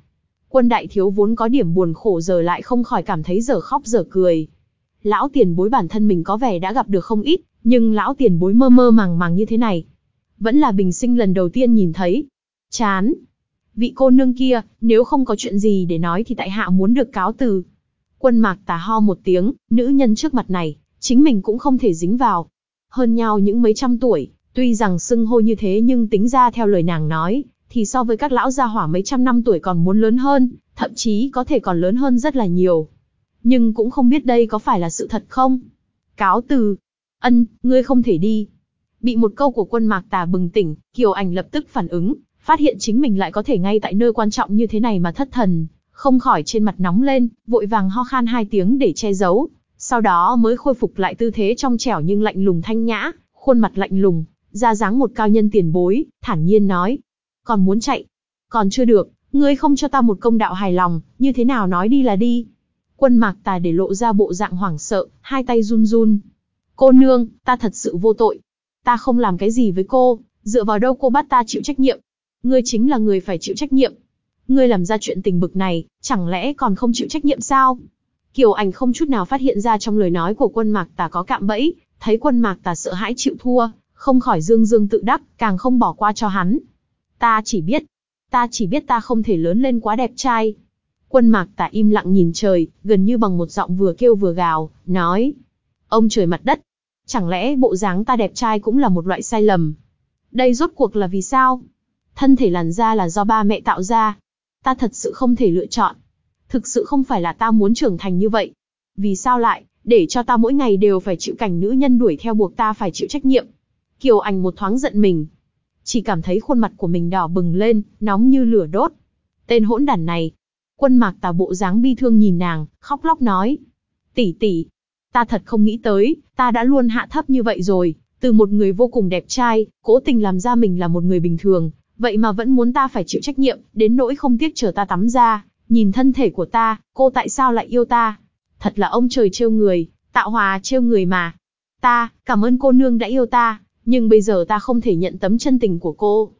Quân đại thiếu vốn có điểm buồn khổ giờ lại không khỏi cảm thấy giờ khóc giờ cười. Lão tiền bối bản thân mình có vẻ đã gặp được không ít, nhưng lão tiền bối mơ mơ màng màng như thế này. Vẫn là bình sinh lần đầu tiên nhìn thấy. Chán. Vị cô nương kia, nếu không có chuyện gì để nói thì tại hạ muốn được cáo từ. Quân mạc tà ho một tiếng, nữ nhân trước mặt này, chính mình cũng không thể dính vào. Hơn nhau những mấy trăm tuổi, tuy rằng xưng hô như thế nhưng tính ra theo lời nàng nói, thì so với các lão gia hỏa mấy trăm năm tuổi còn muốn lớn hơn, thậm chí có thể còn lớn hơn rất là nhiều. Nhưng cũng không biết đây có phải là sự thật không? Cáo từ. Ân, ngươi không thể đi. Bị một câu của quân mạc tà bừng tỉnh, Kiều Ảnh lập tức phản ứng, phát hiện chính mình lại có thể ngay tại nơi quan trọng như thế này mà thất thần, không khỏi trên mặt nóng lên, vội vàng ho khan hai tiếng để che giấu, sau đó mới khôi phục lại tư thế trong trẻo nhưng lạnh lùng thanh nhã, khuôn mặt lạnh lùng, ra dáng một cao nhân tiền bối, thản nhiên nói. Còn muốn chạy? Còn chưa được, ngươi không cho ta một công đạo hài lòng, như thế nào nói đi là đi. Quân mạc tà để lộ ra bộ dạng hoảng sợ, hai tay run run. Cô nương, ta thật sự vô tội. Ta không làm cái gì với cô, dựa vào đâu cô bắt ta chịu trách nhiệm. Ngươi chính là người phải chịu trách nhiệm. Ngươi làm ra chuyện tình bực này, chẳng lẽ còn không chịu trách nhiệm sao? Kiều Ảnh không chút nào phát hiện ra trong lời nói của quân mạc tà có cạm bẫy, thấy quân mạc tà sợ hãi chịu thua, không khỏi dương dương tự đắc, càng không bỏ qua cho hắn. Ta chỉ biết, ta chỉ biết ta không thể lớn lên quá đẹp trai. Quân mạc tà im lặng nhìn trời, gần như bằng một giọng vừa kêu vừa gào, nói. Ông trời mặt đất, chẳng lẽ bộ dáng ta đẹp trai cũng là một loại sai lầm? Đây rốt cuộc là vì sao? Thân thể làn da là do ba mẹ tạo ra. Ta thật sự không thể lựa chọn. Thực sự không phải là ta muốn trưởng thành như vậy. Vì sao lại, để cho ta mỗi ngày đều phải chịu cảnh nữ nhân đuổi theo buộc ta phải chịu trách nhiệm? Kiều Ảnh một thoáng giận mình. Chỉ cảm thấy khuôn mặt của mình đỏ bừng lên, nóng như lửa đốt. Tên hỗn đản này. Quân mạc tà bộ dáng bi thương nhìn nàng, khóc lóc nói. Tỷ tỷ, ta thật không nghĩ tới, ta đã luôn hạ thấp như vậy rồi, từ một người vô cùng đẹp trai, cố tình làm ra mình là một người bình thường, vậy mà vẫn muốn ta phải chịu trách nhiệm, đến nỗi không tiếc chờ ta tắm ra, nhìn thân thể của ta, cô tại sao lại yêu ta? Thật là ông trời trêu người, tạo hòa trêu người mà. Ta, cảm ơn cô nương đã yêu ta, nhưng bây giờ ta không thể nhận tấm chân tình của cô.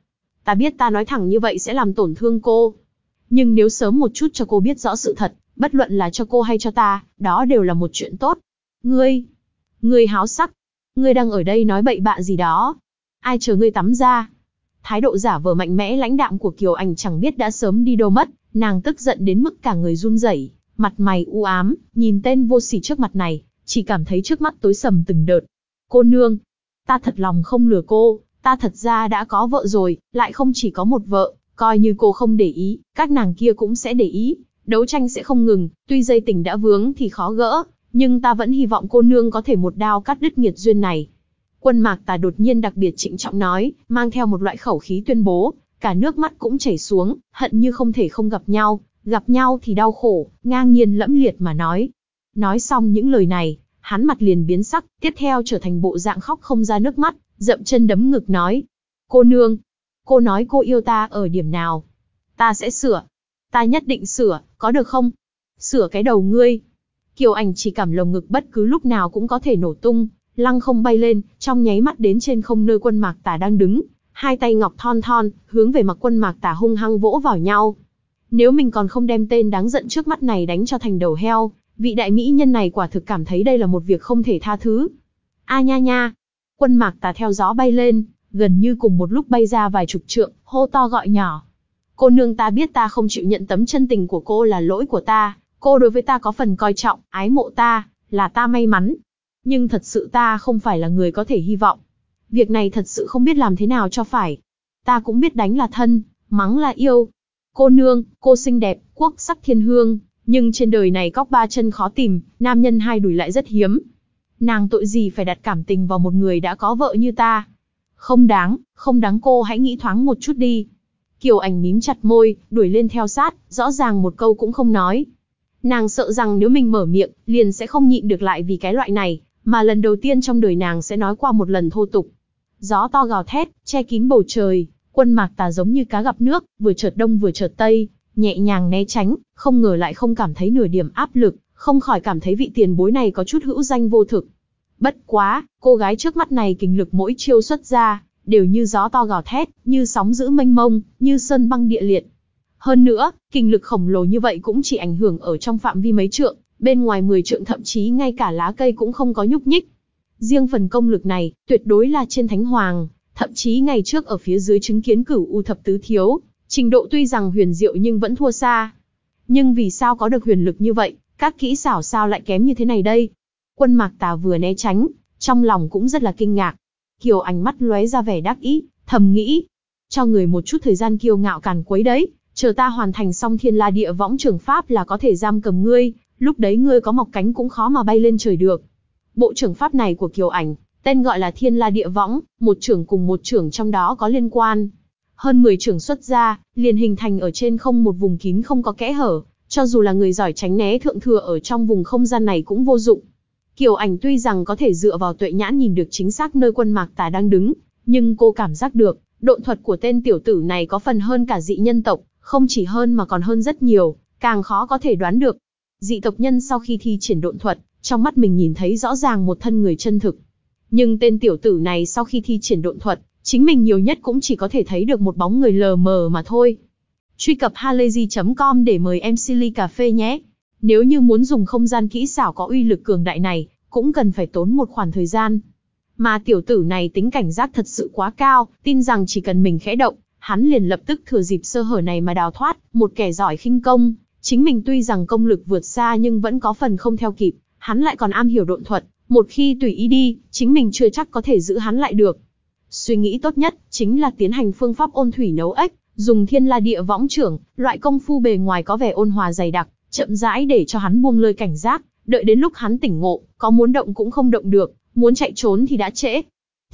Ta biết ta nói thẳng như vậy sẽ làm tổn thương cô. Nhưng nếu sớm một chút cho cô biết rõ sự thật, bất luận là cho cô hay cho ta, đó đều là một chuyện tốt. Ngươi, ngươi háo sắc, ngươi đang ở đây nói bậy bạ gì đó. Ai chờ ngươi tắm ra? Thái độ giả vờ mạnh mẽ lãnh đạm của Kiều Anh chẳng biết đã sớm đi đâu mất, nàng tức giận đến mức cả người run rẩy, mặt mày u ám, nhìn tên vô sỉ trước mặt này, chỉ cảm thấy trước mắt tối sầm từng đợt. Cô nương, ta thật lòng không lừa cô, ta thật ra đã có vợ rồi, lại không chỉ có một vợ, coi như cô không để ý, các nàng kia cũng sẽ để ý, đấu tranh sẽ không ngừng, tuy dây tình đã vướng thì khó gỡ, nhưng ta vẫn hy vọng cô nương có thể một đao cắt đứt nghiệt duyên này. Quân mạc tà đột nhiên đặc biệt trịnh trọng nói, mang theo một loại khẩu khí tuyên bố, cả nước mắt cũng chảy xuống, hận như không thể không gặp nhau, gặp nhau thì đau khổ, ngang nhiên lẫm liệt mà nói. Nói xong những lời này, hắn mặt liền biến sắc, tiếp theo trở thành bộ dạng khóc không ra nước mắt, dậm chân đấm ngực nói. Cô nương, cô nói cô yêu ta ở điểm nào? Ta sẽ sửa. Ta nhất định sửa, có được không? Sửa cái đầu ngươi. Kiều ảnh chỉ cảm lồng ngực bất cứ lúc nào cũng có thể nổ tung, lăng không bay lên, trong nháy mắt đến trên không nơi quân mạc tà đang đứng, hai tay ngọc thon thon, hướng về mặt quân mạc tả hung hăng vỗ vào nhau. Nếu mình còn không đem tên đáng giận trước mắt này đánh cho thành đầu heo, vị đại mỹ nhân này quả thực cảm thấy đây là một việc không thể tha thứ. A nha nha, quân mạc tà theo gió bay lên, gần như cùng một lúc bay ra vài chục trượng, hô to gọi nhỏ. Cô nương ta biết ta không chịu nhận tấm chân tình của cô là lỗi của ta, cô đối với ta có phần coi trọng, ái mộ ta, là ta may mắn. Nhưng thật sự ta không phải là người có thể hy vọng. Việc này thật sự không biết làm thế nào cho phải. Ta cũng biết đánh là thân, mắng là yêu. Cô nương, cô xinh đẹp, quốc sắc thiên hương, nhưng trên đời này cóc ba chân khó tìm, nam nhân hai đùi lại rất hiếm. Nàng tội gì phải đặt cảm tình vào một người đã có vợ như ta. Không đáng, không đáng cô hãy nghĩ thoáng một chút đi. Kiều ảnh mím chặt môi, đuổi lên theo sát, rõ ràng một câu cũng không nói. Nàng sợ rằng nếu mình mở miệng, liền sẽ không nhịn được lại vì cái loại này, mà lần đầu tiên trong đời nàng sẽ nói qua một lần thô tục. Gió to gào thét, che kín bầu trời, quân mạc tà giống như cá gặp nước, vừa chợt đông vừa chợt tây, nhẹ nhàng né tránh, không ngờ lại không cảm thấy nửa điểm áp lực, không khỏi cảm thấy vị tiền bối này có chút hữu danh vô thực. Bất quá, cô gái trước mắt này kinh lực mỗi chiêu xuất ra, đều như gió to gào thét, như sóng dữ mênh mông, như sơn băng địa liệt. Hơn nữa, kinh lực khổng lồ như vậy cũng chỉ ảnh hưởng ở trong phạm vi mấy trượng, bên ngoài 10 trượng thậm chí ngay cả lá cây cũng không có nhúc nhích. Riêng phần công lực này, tuyệt đối là trên thánh hoàng, thậm chí ngày trước ở phía dưới chứng kiến cửu u thập tứ thiếu, trình độ tuy rằng huyền diệu nhưng vẫn thua xa. Nhưng vì sao có được huyền lực như vậy, các kỹ xảo sao lại kém như thế này đây? Quân mạc tà vừa né tránh, trong lòng cũng rất là kinh ngạc. Kiều ánh mắt lóe ra vẻ đắc ý, thầm nghĩ. Cho người một chút thời gian kiêu ngạo càn quấy đấy, chờ ta hoàn thành xong thiên la địa võng trường pháp là có thể giam cầm ngươi, lúc đấy ngươi có mọc cánh cũng khó mà bay lên trời được. Bộ trưởng pháp này của Kiều Ảnh, tên gọi là Thiên La Địa Võng, một trưởng cùng một trưởng trong đó có liên quan. Hơn 10 trưởng xuất ra, liền hình thành ở trên không một vùng kín không có kẽ hở, cho dù là người giỏi tránh né thượng thừa ở trong vùng không gian này cũng vô dụng. Kiều ảnh tuy rằng có thể dựa vào tuệ nhãn nhìn được chính xác nơi quân mạc tà đang đứng, nhưng cô cảm giác được, độn thuật của tên tiểu tử này có phần hơn cả dị nhân tộc, không chỉ hơn mà còn hơn rất nhiều, càng khó có thể đoán được. Dị tộc nhân sau khi thi triển độn thuật, trong mắt mình nhìn thấy rõ ràng một thân người chân thực. Nhưng tên tiểu tử này sau khi thi triển độn thuật, chính mình nhiều nhất cũng chỉ có thể thấy được một bóng người lờ mờ mà thôi. Truy cập halayzi.com để mời em Silly Cà Phê nhé. Nếu như muốn dùng không gian kỹ xảo có uy lực cường đại này, cũng cần phải tốn một khoản thời gian. Mà tiểu tử này tính cảnh giác thật sự quá cao, tin rằng chỉ cần mình khẽ động, hắn liền lập tức thừa dịp sơ hở này mà đào thoát, một kẻ giỏi khinh công. Chính mình tuy rằng công lực vượt xa nhưng vẫn có phần không theo kịp, hắn lại còn am hiểu độn thuật, một khi tùy ý đi, chính mình chưa chắc có thể giữ hắn lại được. Suy nghĩ tốt nhất, chính là tiến hành phương pháp ôn thủy nấu ếch, dùng thiên la địa võng trưởng, loại công phu bề ngoài có vẻ ôn hòa dày đặc, chậm rãi để cho hắn buông lơi cảnh giác, đợi đến lúc hắn tỉnh ngộ, có muốn động cũng không động được, muốn chạy trốn thì đã trễ.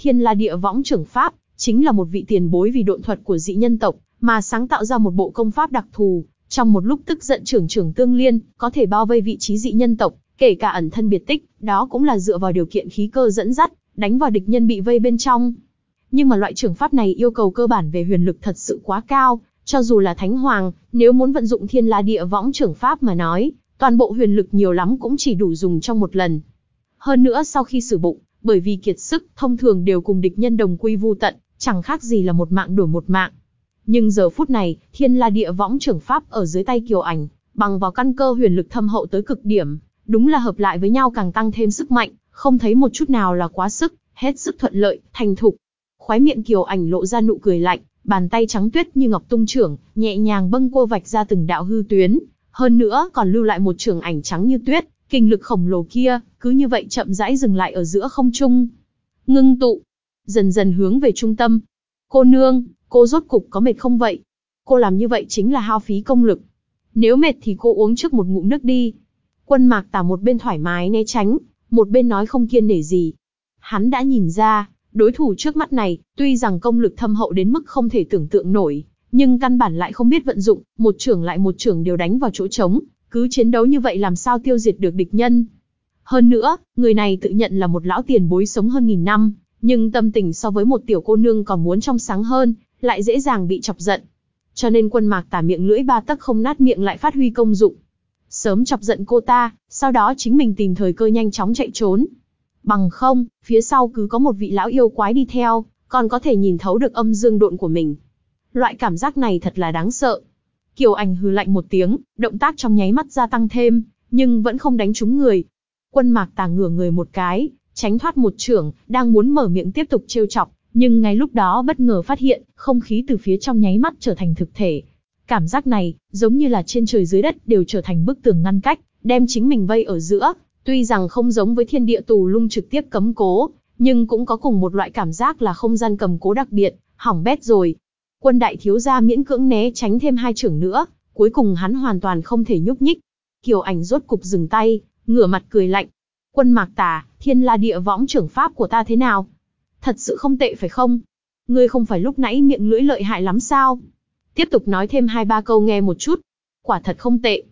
Thiên la địa võng trưởng pháp, chính là một vị tiền bối vì độn thuật của dị nhân tộc, mà sáng tạo ra một bộ công pháp đặc thù, trong một lúc tức giận trưởng trưởng tương liên, có thể bao vây vị trí dị nhân tộc, kể cả ẩn thân biệt tích, đó cũng là dựa vào điều kiện khí cơ dẫn dắt, đánh vào địch nhân bị vây bên trong. Nhưng mà loại trưởng pháp này yêu cầu cơ bản về huyền lực thật sự quá cao, cho dù là thánh hoàng, nếu muốn vận dụng thiên la địa võng trưởng pháp mà nói, toàn bộ huyền lực nhiều lắm cũng chỉ đủ dùng trong một lần. Hơn nữa sau khi sử bụng, bởi vì kiệt sức, thông thường đều cùng địch nhân đồng quy vu tận, chẳng khác gì là một mạng đổi một mạng. Nhưng giờ phút này, thiên la địa võng trưởng pháp ở dưới tay kiều ảnh, bằng vào căn cơ huyền lực thâm hậu tới cực điểm, đúng là hợp lại với nhau càng tăng thêm sức mạnh, không thấy một chút nào là quá sức, hết sức thuận lợi, thành thục. Khóe miệng kiều ảnh lộ ra nụ cười lạnh, bàn tay trắng tuyết như ngọc tung trưởng, nhẹ nhàng bâng cô vạch ra từng đạo hư tuyến, hơn nữa còn lưu lại một trường ảnh trắng như tuyết, kinh lực khổng lồ kia, cứ như vậy chậm rãi dừng lại ở giữa không trung. Ngưng tụ, dần dần hướng về trung tâm. Cô nương, cô rốt cục có mệt không vậy? Cô làm như vậy chính là hao phí công lực. Nếu mệt thì cô uống trước một ngụm nước đi. Quân mạc tả một bên thoải mái né tránh, một bên nói không kiên nể gì. Hắn đã nhìn ra, đối thủ trước mắt này, tuy rằng công lực thâm hậu đến mức không thể tưởng tượng nổi, nhưng căn bản lại không biết vận dụng, một trưởng lại một trưởng đều đánh vào chỗ trống, cứ chiến đấu như vậy làm sao tiêu diệt được địch nhân. Hơn nữa, người này tự nhận là một lão tiền bối sống hơn nghìn năm, nhưng tâm tình so với một tiểu cô nương còn muốn trong sáng hơn, lại dễ dàng bị chọc giận. Cho nên quân mạc tả miệng lưỡi ba tấc không nát miệng lại phát huy công dụng. Sớm chọc giận cô ta, sau đó chính mình tìm thời cơ nhanh chóng chạy trốn. Bằng không, phía sau cứ có một vị lão yêu quái đi theo, còn có thể nhìn thấu được âm dương độn của mình. Loại cảm giác này thật là đáng sợ. Kiều Ảnh hừ lạnh một tiếng, động tác trong nháy mắt gia tăng thêm, nhưng vẫn không đánh trúng người. Quân Mạc Tà ngửa người một cái, tránh thoát một trưởng, đang muốn mở miệng tiếp tục trêu chọc, nhưng ngay lúc đó bất ngờ phát hiện, không khí từ phía trong nháy mắt trở thành thực thể. Cảm giác này, giống như là trên trời dưới đất đều trở thành bức tường ngăn cách, đem chính mình vây ở giữa, tuy rằng không giống với thiên địa tù lung trực tiếp cấm cố, nhưng cũng có cùng một loại cảm giác là không gian cầm cố đặc biệt, hỏng bét rồi, Quân đại thiếu gia miễn cưỡng né tránh thêm hai trưởng nữa, cuối cùng hắn hoàn toàn không thể nhúc nhích. Kiều ảnh rốt cục dừng tay, ngửa mặt cười lạnh. Quân mạc tà, thiên la địa võng trưởng pháp của ta thế nào? Thật sự không tệ phải không? Ngươi không phải lúc nãy miệng lưỡi lợi hại lắm sao? Tiếp tục nói thêm hai ba câu nghe một chút. Quả thật không tệ.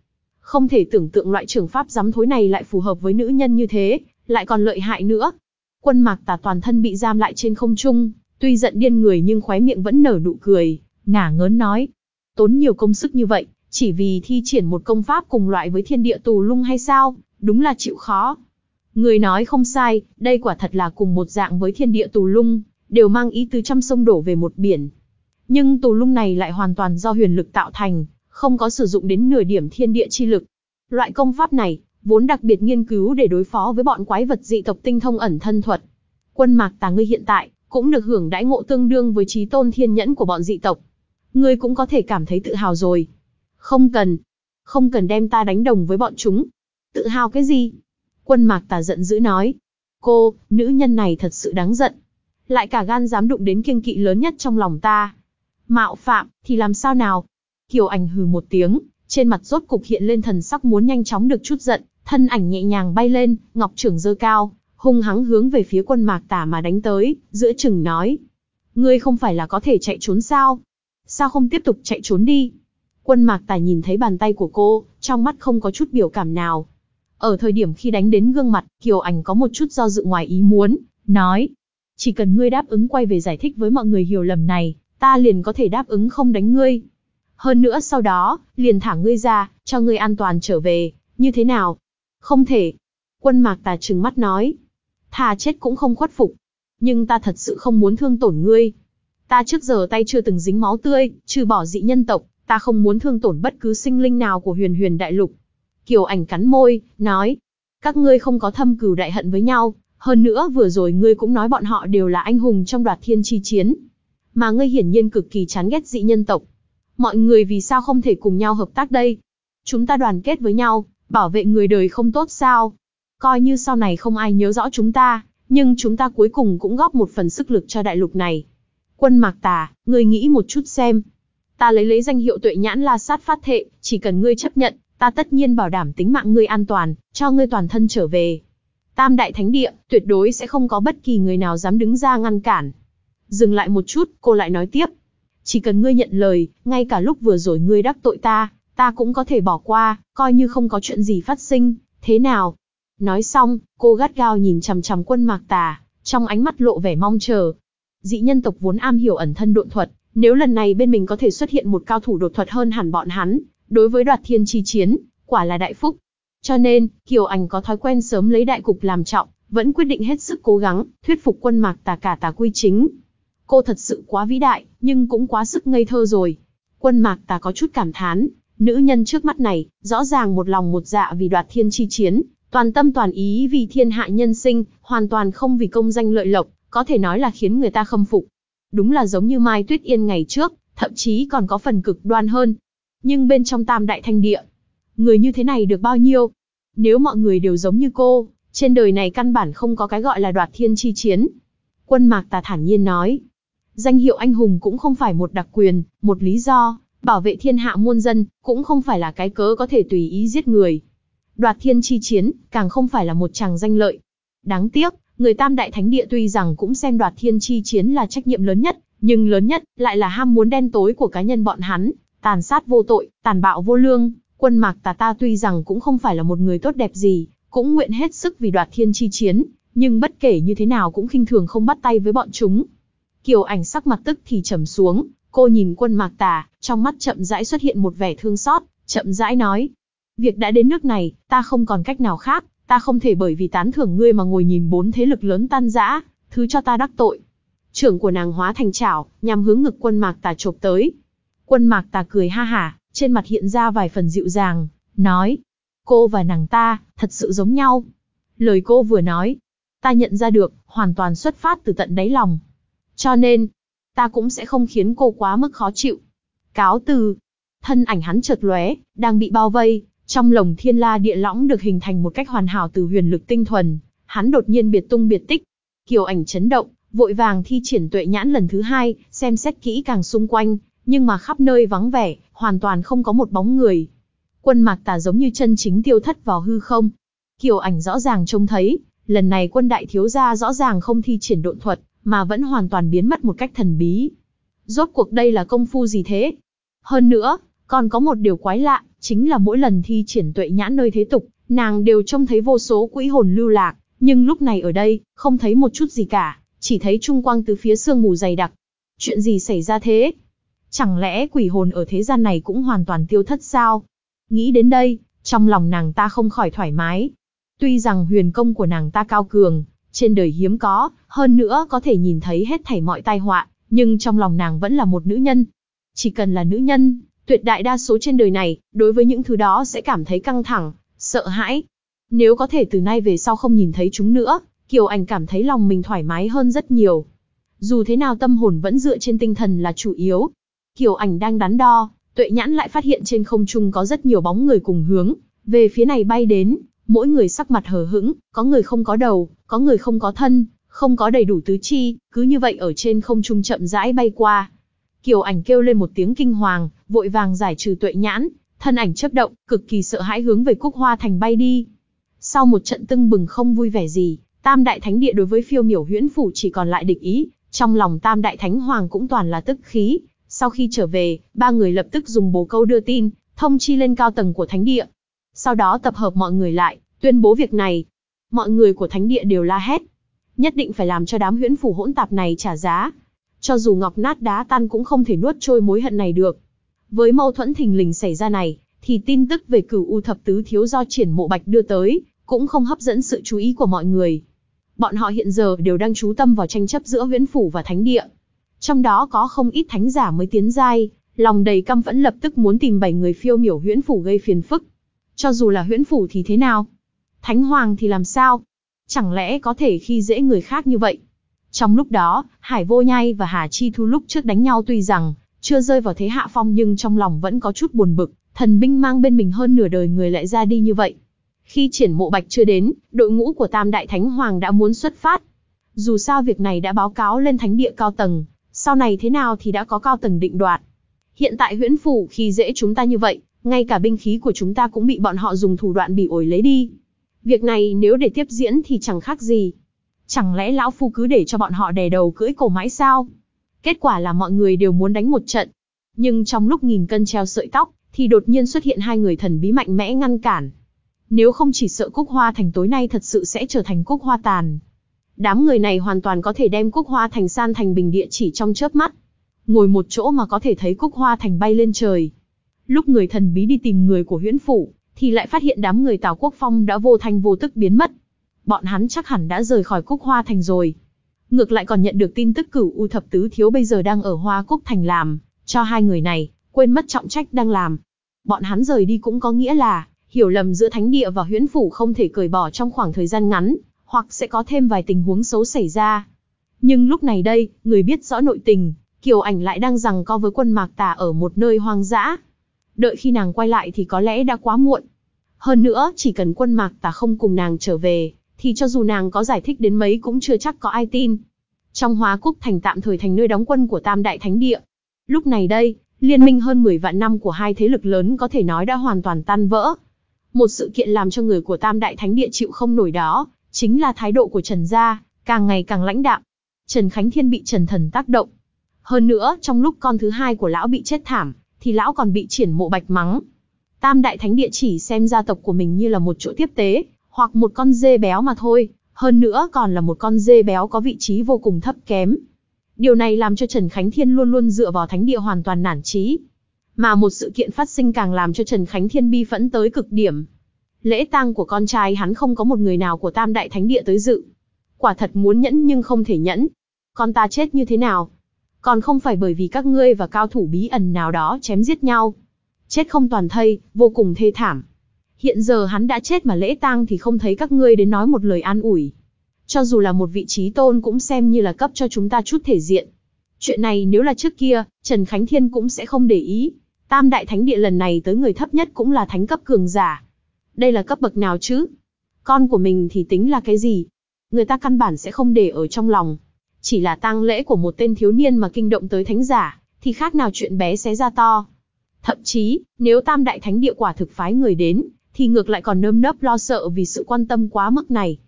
Không thể tưởng tượng loại trưởng pháp dám thối này lại phù hợp với nữ nhân như thế, lại còn lợi hại nữa. Quân mạc tà toàn thân bị giam lại trên không trung, Tuy giận điên người nhưng khóe miệng vẫn nở nụ cười, ngả ngớn nói. Tốn nhiều công sức như vậy, chỉ vì thi triển một công pháp cùng loại với thiên địa tù lung hay sao, đúng là chịu khó. Người nói không sai, đây quả thật là cùng một dạng với thiên địa tù lung, đều mang ý tứ trăm sông đổ về một biển. Nhưng tù lung này lại hoàn toàn do huyền lực tạo thành, không có sử dụng đến nửa điểm thiên địa chi lực. Loại công pháp này, vốn đặc biệt nghiên cứu để đối phó với bọn quái vật dị tộc tinh thông ẩn thân thuật. Quân mạc tà ngươi hiện tại, cũng được hưởng đãi ngộ tương đương với trí tôn thiên nhẫn của bọn dị tộc. Ngươi cũng có thể cảm thấy tự hào rồi. Không cần. Không cần đem ta đánh đồng với bọn chúng. Tự hào cái gì? Quân mạc tà giận dữ nói. Cô, nữ nhân này thật sự đáng giận. Lại cả gan dám đụng đến kiêng kỵ lớn nhất trong lòng ta. Mạo phạm, thì làm sao nào? Kiều ảnh hừ một tiếng, trên mặt rốt cục hiện lên thần sắc muốn nhanh chóng được chút giận, thân ảnh nhẹ nhàng bay lên, ngọc trưởng dơ cao, hung hắng hướng về phía quân mạc tả mà đánh tới, giữa chừng nói. Ngươi không phải là có thể chạy trốn sao? sao không tiếp tục chạy trốn đi? Quân mạc Tả nhìn thấy bàn tay của cô, trong mắt không có chút biểu cảm nào. Ở thời điểm khi đánh đến gương mặt, Kiều Ảnh có một chút do dự ngoài ý muốn, nói. Chỉ cần ngươi đáp ứng quay về giải thích với mọi người hiểu lầm này, ta liền có thể đáp ứng không đánh ngươi. Hơn nữa sau đó, liền thả ngươi ra, cho ngươi an toàn trở về, như thế nào? Không thể. Quân mạc tà trừng mắt nói. Thà chết cũng không khuất phục. Nhưng ta thật sự không muốn thương tổn ngươi. Ta trước giờ tay chưa từng dính máu tươi, trừ bỏ dị nhân tộc, ta không muốn thương tổn bất cứ sinh linh nào của huyền huyền đại lục. Kiều ảnh cắn môi, nói. Các ngươi không có thâm cừu đại hận với nhau, hơn nữa vừa rồi ngươi cũng nói bọn họ đều là anh hùng trong đoạt thiên chi chiến. Mà ngươi hiển nhiên cực kỳ chán ghét dị nhân tộc. Mọi người vì sao không thể cùng nhau hợp tác đây? Chúng ta đoàn kết với nhau, bảo vệ người đời không tốt sao? Coi như sau này không ai nhớ rõ chúng ta, nhưng chúng ta cuối cùng cũng góp một phần sức lực cho đại lục này. Quân Mạc Tà, ngươi nghĩ một chút xem. Ta lấy lấy danh hiệu tuệ nhãn la sát phát thệ, chỉ cần ngươi chấp nhận, ta tất nhiên bảo đảm tính mạng ngươi an toàn, cho ngươi toàn thân trở về. Tam đại thánh địa, tuyệt đối sẽ không có bất kỳ người nào dám đứng ra ngăn cản. Dừng lại một chút, cô lại nói tiếp. Chỉ cần ngươi nhận lời, ngay cả lúc vừa rồi ngươi đắc tội ta, ta cũng có thể bỏ qua, coi như không có chuyện gì phát sinh, thế nào? Nói xong, cô gắt gao nhìn chằm chằm quân mạc tà, trong ánh mắt lộ vẻ mong chờ. Dị nhân tộc vốn am hiểu ẩn thân độn thuật, nếu lần này bên mình có thể xuất hiện một cao thủ đột thuật hơn hẳn bọn hắn, đối với đoạt thiên chi chiến, quả là đại phúc. Cho nên, Kiều Ảnh có thói quen sớm lấy đại cục làm trọng, vẫn quyết định hết sức cố gắng, thuyết phục quân mạc tà cả tà quy chính. Cô thật sự quá vĩ đại, nhưng cũng quá sức ngây thơ rồi. Quân mạc ta có chút cảm thán, nữ nhân trước mắt này, rõ ràng một lòng một dạ vì đoạt thiên chi chiến, toàn tâm toàn ý vì thiên hạ nhân sinh, hoàn toàn không vì công danh lợi lộc, có thể nói là khiến người ta khâm phục. Đúng là giống như Mai Tuyết Yên ngày trước, thậm chí còn có phần cực đoan hơn. Nhưng bên trong tam đại thanh địa, người như thế này được bao nhiêu? Nếu mọi người đều giống như cô, trên đời này căn bản không có cái gọi là đoạt thiên chi chiến. Quân Mạc Tà thản nhiên nói, danh hiệu anh hùng cũng không phải một đặc quyền, một lý do, bảo vệ thiên hạ muôn dân, cũng không phải là cái cớ có thể tùy ý giết người. Đoạt thiên chi chiến, càng không phải là một chàng danh lợi. Đáng tiếc, người tam đại thánh địa tuy rằng cũng xem đoạt thiên chi chiến là trách nhiệm lớn nhất, nhưng lớn nhất, lại là ham muốn đen tối của cá nhân bọn hắn, tàn sát vô tội, tàn bạo vô lương, quân mạc tà ta tuy rằng cũng không phải là một người tốt đẹp gì, cũng nguyện hết sức vì đoạt thiên chi chiến, nhưng bất kể như thế nào cũng khinh thường không bắt tay với bọn chúng. Kiều ảnh sắc mặt tức thì trầm xuống, cô nhìn quân mạc tà, trong mắt chậm rãi xuất hiện một vẻ thương xót, chậm rãi nói. Việc đã đến nước này, ta không còn cách nào khác, ta không thể bởi vì tán thưởng ngươi mà ngồi nhìn bốn thế lực lớn tan rã, thứ cho ta đắc tội. Trưởng của nàng hóa thành chảo, nhằm hướng ngực quân mạc tà chộp tới. Quân mạc tà cười ha hả, trên mặt hiện ra vài phần dịu dàng, nói. Cô và nàng ta, thật sự giống nhau. Lời cô vừa nói, ta nhận ra được, hoàn toàn xuất phát từ tận đáy lòng. Cho nên, ta cũng sẽ không khiến cô quá mức khó chịu. Cáo từ, thân ảnh hắn chợt lóe, đang bị bao vây, trong lồng thiên la địa lõng được hình thành một cách hoàn hảo từ huyền lực tinh thuần, hắn đột nhiên biệt tung biệt tích. Kiều ảnh chấn động, vội vàng thi triển tuệ nhãn lần thứ hai, xem xét kỹ càng xung quanh, nhưng mà khắp nơi vắng vẻ, hoàn toàn không có một bóng người. Quân mạc tà giống như chân chính tiêu thất vào hư không. Kiều ảnh rõ ràng trông thấy, lần này quân đại thiếu gia rõ ràng không thi triển độn thuật, mà vẫn hoàn toàn biến mất một cách thần bí. Rốt cuộc đây là công phu gì thế? Hơn nữa, còn có một điều quái lạ, chính là mỗi lần thi triển tuệ nhãn nơi thế tục, nàng đều trông thấy vô số quỹ hồn lưu lạc, nhưng lúc này ở đây, không thấy một chút gì cả, chỉ thấy trung quang từ phía sương mù dày đặc. Chuyện gì xảy ra thế? Chẳng lẽ quỷ hồn ở thế gian này cũng hoàn toàn tiêu thất sao? Nghĩ đến đây, trong lòng nàng ta không khỏi thoải mái. Tuy rằng huyền công của nàng ta cao cường, trên đời hiếm có, hơn nữa có thể nhìn thấy hết thảy mọi tai họa, nhưng trong lòng nàng vẫn là một nữ nhân. Chỉ cần là nữ nhân, tuyệt đại đa số trên đời này, đối với những thứ đó sẽ cảm thấy căng thẳng, sợ hãi. Nếu có thể từ nay về sau không nhìn thấy chúng nữa, Kiều Ảnh cảm thấy lòng mình thoải mái hơn rất nhiều. Dù thế nào tâm hồn vẫn dựa trên tinh thần là chủ yếu. Kiều Ảnh đang đắn đo, tuệ nhãn lại phát hiện trên không trung có rất nhiều bóng người cùng hướng, về phía này bay đến, mỗi người sắc mặt hờ hững, có người không có đầu, có người không có thân, không có đầy đủ tứ chi, cứ như vậy ở trên không trung chậm rãi bay qua. Kiều ảnh kêu lên một tiếng kinh hoàng, vội vàng giải trừ tuệ nhãn, thân ảnh chấp động, cực kỳ sợ hãi hướng về Cúc Hoa Thành bay đi. Sau một trận tưng bừng không vui vẻ gì, Tam Đại Thánh Địa đối với phiêu miểu huyễn phủ chỉ còn lại địch ý, trong lòng Tam Đại Thánh Hoàng cũng toàn là tức khí, Sau khi trở về, ba người lập tức dùng bồ câu đưa tin, thông chi lên cao tầng của thánh địa. Sau đó tập hợp mọi người lại, tuyên bố việc này. Mọi người của thánh địa đều la hét. Nhất định phải làm cho đám huyễn phủ hỗn tạp này trả giá. Cho dù ngọc nát đá tan cũng không thể nuốt trôi mối hận này được. Với mâu thuẫn thình lình xảy ra này, thì tin tức về cửu u thập tứ thiếu do triển mộ bạch đưa tới, cũng không hấp dẫn sự chú ý của mọi người. Bọn họ hiện giờ đều đang chú tâm vào tranh chấp giữa huyễn phủ và thánh địa. Trong đó có không ít thánh giả mới tiến giai, lòng đầy căm phẫn lập tức muốn tìm bảy người phiêu miểu huyễn phủ gây phiền phức. Cho dù là huyễn phủ thì thế nào? Thánh hoàng thì làm sao? Chẳng lẽ có thể khi dễ người khác như vậy? Trong lúc đó, Hải Vô Nhai và Hà Chi Thu lúc trước đánh nhau tuy rằng chưa rơi vào thế hạ phong nhưng trong lòng vẫn có chút buồn bực, thần binh mang bên mình hơn nửa đời người lại ra đi như vậy. Khi triển mộ bạch chưa đến, đội ngũ của Tam Đại Thánh Hoàng đã muốn xuất phát. Dù sao việc này đã báo cáo lên thánh địa cao tầng, sau này thế nào thì đã có cao tầng định đoạt. Hiện tại huyễn phủ khi dễ chúng ta như vậy, ngay cả binh khí của chúng ta cũng bị bọn họ dùng thủ đoạn bị ổi lấy đi. Việc này nếu để tiếp diễn thì chẳng khác gì. Chẳng lẽ lão phu cứ để cho bọn họ đè đầu cưỡi cổ mãi sao? Kết quả là mọi người đều muốn đánh một trận. Nhưng trong lúc nghìn cân treo sợi tóc, thì đột nhiên xuất hiện hai người thần bí mạnh mẽ ngăn cản. Nếu không chỉ sợ Cúc Hoa Thành tối nay thật sự sẽ trở thành Cúc Hoa Tàn. Đám người này hoàn toàn có thể đem Cúc Hoa Thành san thành bình địa chỉ trong chớp mắt. Ngồi một chỗ mà có thể thấy Cúc Hoa Thành bay lên trời. Lúc người thần bí đi tìm người của huyễn phủ, thì lại phát hiện đám người Tào Quốc Phong đã vô thanh vô tức biến mất. Bọn hắn chắc hẳn đã rời khỏi Cúc Hoa Thành rồi. Ngược lại còn nhận được tin tức cửu U Thập Tứ Thiếu bây giờ đang ở Hoa Cúc Thành làm, cho hai người này, quên mất trọng trách đang làm. Bọn hắn rời đi cũng có nghĩa là, hiểu lầm giữa thánh địa và huyễn phủ không thể cởi bỏ trong khoảng thời gian ngắn, hoặc sẽ có thêm vài tình huống xấu xảy ra. Nhưng lúc này đây, người biết rõ nội tình, Kiều Ảnh lại đang rằng co với quân Mạc Tà ở một nơi hoang dã. Đợi khi nàng quay lại thì có lẽ đã quá muộn. Hơn nữa, chỉ cần quân Mạc Tà không cùng nàng trở về, thì cho dù nàng có giải thích đến mấy cũng chưa chắc có ai tin. Trong Hóa quốc Thành tạm thời thành nơi đóng quân của Tam Đại Thánh Địa. Lúc này đây, liên minh hơn 10 vạn năm của hai thế lực lớn có thể nói đã hoàn toàn tan vỡ. Một sự kiện làm cho người của Tam Đại Thánh Địa chịu không nổi đó, chính là thái độ của Trần Gia, càng ngày càng lãnh đạm. Trần Khánh Thiên bị Trần Thần tác động. Hơn nữa, trong lúc con thứ hai của lão bị chết thảm, thì lão còn bị triển mộ bạch mắng. Tam Đại Thánh Địa chỉ xem gia tộc của mình như là một chỗ tiếp tế, hoặc một con dê béo mà thôi, hơn nữa còn là một con dê béo có vị trí vô cùng thấp kém. Điều này làm cho Trần Khánh Thiên luôn luôn dựa vào thánh địa hoàn toàn nản chí. Mà một sự kiện phát sinh càng làm cho Trần Khánh Thiên bi phẫn tới cực điểm. Lễ tang của con trai hắn không có một người nào của Tam Đại Thánh Địa tới dự. Quả thật muốn nhẫn nhưng không thể nhẫn. Con ta chết như thế nào? Còn không phải bởi vì các ngươi và cao thủ bí ẩn nào đó chém giết nhau. Chết không toàn thây, vô cùng thê thảm. Hiện giờ hắn đã chết mà lễ tang thì không thấy các ngươi đến nói một lời an ủi. Cho dù là một vị trí tôn cũng xem như là cấp cho chúng ta chút thể diện. Chuyện này nếu là trước kia, Trần Khánh Thiên cũng sẽ không để ý. Tam đại thánh địa lần này tới người thấp nhất cũng là thánh cấp cường giả. Đây là cấp bậc nào chứ? Con của mình thì tính là cái gì? Người ta căn bản sẽ không để ở trong lòng. Chỉ là tang lễ của một tên thiếu niên mà kinh động tới thánh giả, thì khác nào chuyện bé xé ra to. Thậm chí, nếu tam đại thánh địa quả thực phái người đến, thì ngược lại còn nơm nớp lo sợ vì sự quan tâm quá mức này.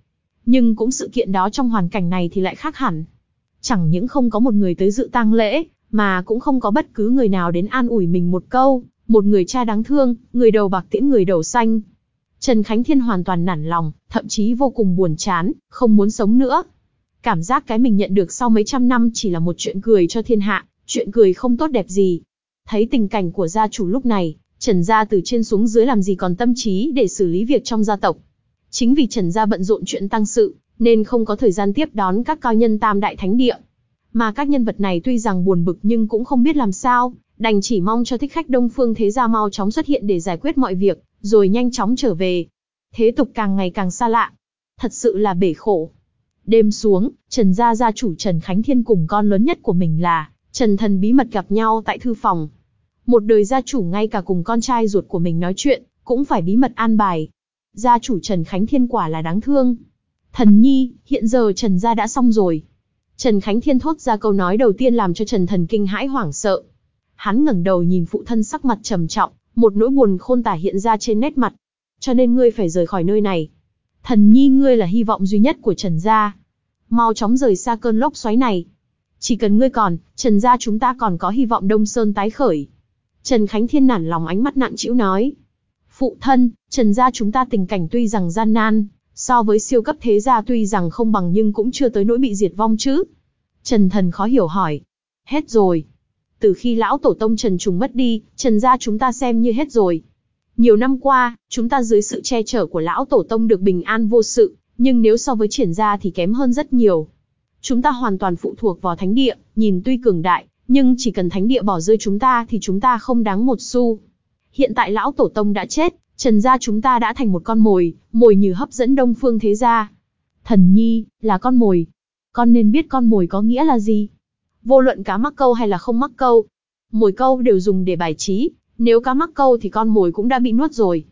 Nhưng cũng sự kiện đó trong hoàn cảnh này thì lại khác hẳn. Chẳng những không có một người tới dự tang lễ, mà cũng không có bất cứ người nào đến an ủi mình một câu, một người cha đáng thương, người đầu bạc tiễn người đầu xanh. Trần Khánh Thiên hoàn toàn nản lòng, thậm chí vô cùng buồn chán, không muốn sống nữa. Cảm giác cái mình nhận được sau mấy trăm năm chỉ là một chuyện cười cho thiên hạ, chuyện cười không tốt đẹp gì. Thấy tình cảnh của gia chủ lúc này, Trần gia từ trên xuống dưới làm gì còn tâm trí để xử lý việc trong gia tộc. Chính vì Trần gia bận rộn chuyện tăng sự, nên không có thời gian tiếp đón các cao nhân tam đại thánh địa. Mà các nhân vật này tuy rằng buồn bực nhưng cũng không biết làm sao, đành chỉ mong cho thích khách Đông Phương Thế Gia mau chóng xuất hiện để giải quyết mọi việc, rồi nhanh chóng trở về. Thế tục càng ngày càng xa lạ. Thật sự là bể khổ. Đêm xuống, Trần Gia gia chủ Trần Khánh Thiên cùng con lớn nhất của mình là Trần Thần bí mật gặp nhau tại thư phòng. Một đời gia chủ ngay cả cùng con trai ruột của mình nói chuyện, cũng phải bí mật an bài. Gia chủ Trần Khánh Thiên quả là đáng thương. Thần nhi, hiện giờ Trần gia đã xong rồi. Trần Khánh Thiên thốt ra câu nói đầu tiên làm cho Trần Thần kinh hãi hoảng sợ. Hắn ngẩng đầu nhìn phụ thân sắc mặt trầm trọng, một nỗi buồn khôn tả hiện ra trên nét mặt. Cho nên ngươi phải rời khỏi nơi này. Thần nhi ngươi là hy vọng duy nhất của Trần gia. Mau chóng rời xa cơn lốc xoáy này. Chỉ cần ngươi còn, Trần gia chúng ta còn có hy vọng Đông Sơn tái khởi. Trần Khánh Thiên nản lòng ánh mắt nặng chịu nói. Phụ thân, Trần gia chúng ta tình cảnh tuy rằng gian nan, so với siêu cấp thế gia tuy rằng không bằng nhưng cũng chưa tới nỗi bị diệt vong chứ. Trần Thần khó hiểu hỏi. Hết rồi. Từ khi lão tổ tông Trần Trùng mất đi, Trần gia chúng ta xem như hết rồi. Nhiều năm qua, chúng ta dưới sự che chở của lão tổ tông được bình an vô sự, nhưng nếu so với triển gia thì kém hơn rất nhiều. Chúng ta hoàn toàn phụ thuộc vào thánh địa, nhìn tuy cường đại, nhưng chỉ cần thánh địa bỏ rơi chúng ta thì chúng ta không đáng một xu. Hiện tại lão tổ tông đã chết, Trần gia chúng ta đã thành một con mồi, mồi như hấp dẫn đông phương thế gia. Thần nhi, là con mồi. Con nên biết con mồi có nghĩa là gì. Vô luận cá mắc câu hay là không mắc câu. Mồi câu đều dùng để bài trí, nếu cá mắc câu thì con mồi cũng đã bị nuốt rồi.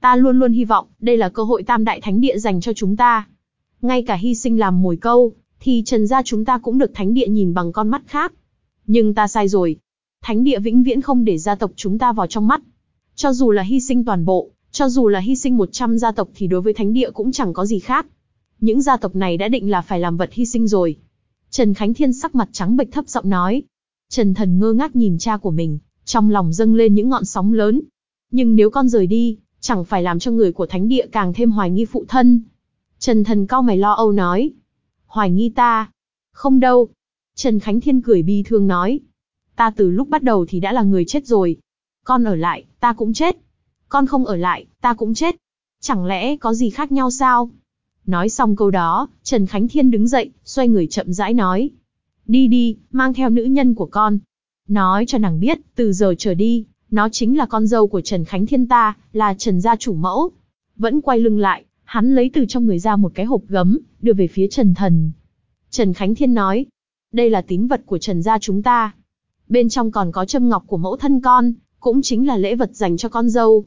Ta luôn luôn hy vọng, đây là cơ hội tam đại thánh địa dành cho chúng ta. Ngay cả hy sinh làm mồi câu, thì trần gia chúng ta cũng được thánh địa nhìn bằng con mắt khác. Nhưng ta sai rồi. Thánh địa vĩnh viễn không để gia tộc chúng ta vào trong mắt. Cho dù là hy sinh toàn bộ, cho dù là hy sinh 100 gia tộc thì đối với thánh địa cũng chẳng có gì khác. Những gia tộc này đã định là phải làm vật hy sinh rồi. Trần Khánh Thiên sắc mặt trắng bệch thấp giọng nói. Trần Thần ngơ ngác nhìn cha của mình, trong lòng dâng lên những ngọn sóng lớn. Nhưng nếu con rời đi, chẳng phải làm cho người của thánh địa càng thêm hoài nghi phụ thân. Trần Thần cao mày lo âu nói. Hoài nghi ta? Không đâu. Trần Khánh Thiên cười bi thương nói. Ta từ lúc bắt đầu thì đã là người chết rồi. Con ở lại, ta cũng chết. Con không ở lại, ta cũng chết. Chẳng lẽ có gì khác nhau sao? Nói xong câu đó, Trần Khánh Thiên đứng dậy, xoay người chậm rãi nói. Đi đi, mang theo nữ nhân của con. Nói cho nàng biết, từ giờ trở đi, nó chính là con dâu của Trần Khánh Thiên ta, là Trần gia chủ mẫu. Vẫn quay lưng lại, hắn lấy từ trong người ra một cái hộp gấm, đưa về phía Trần Thần. Trần Khánh Thiên nói, đây là tín vật của Trần gia chúng ta. Bên trong còn có châm ngọc của mẫu thân con, cũng chính là lễ vật dành cho con dâu.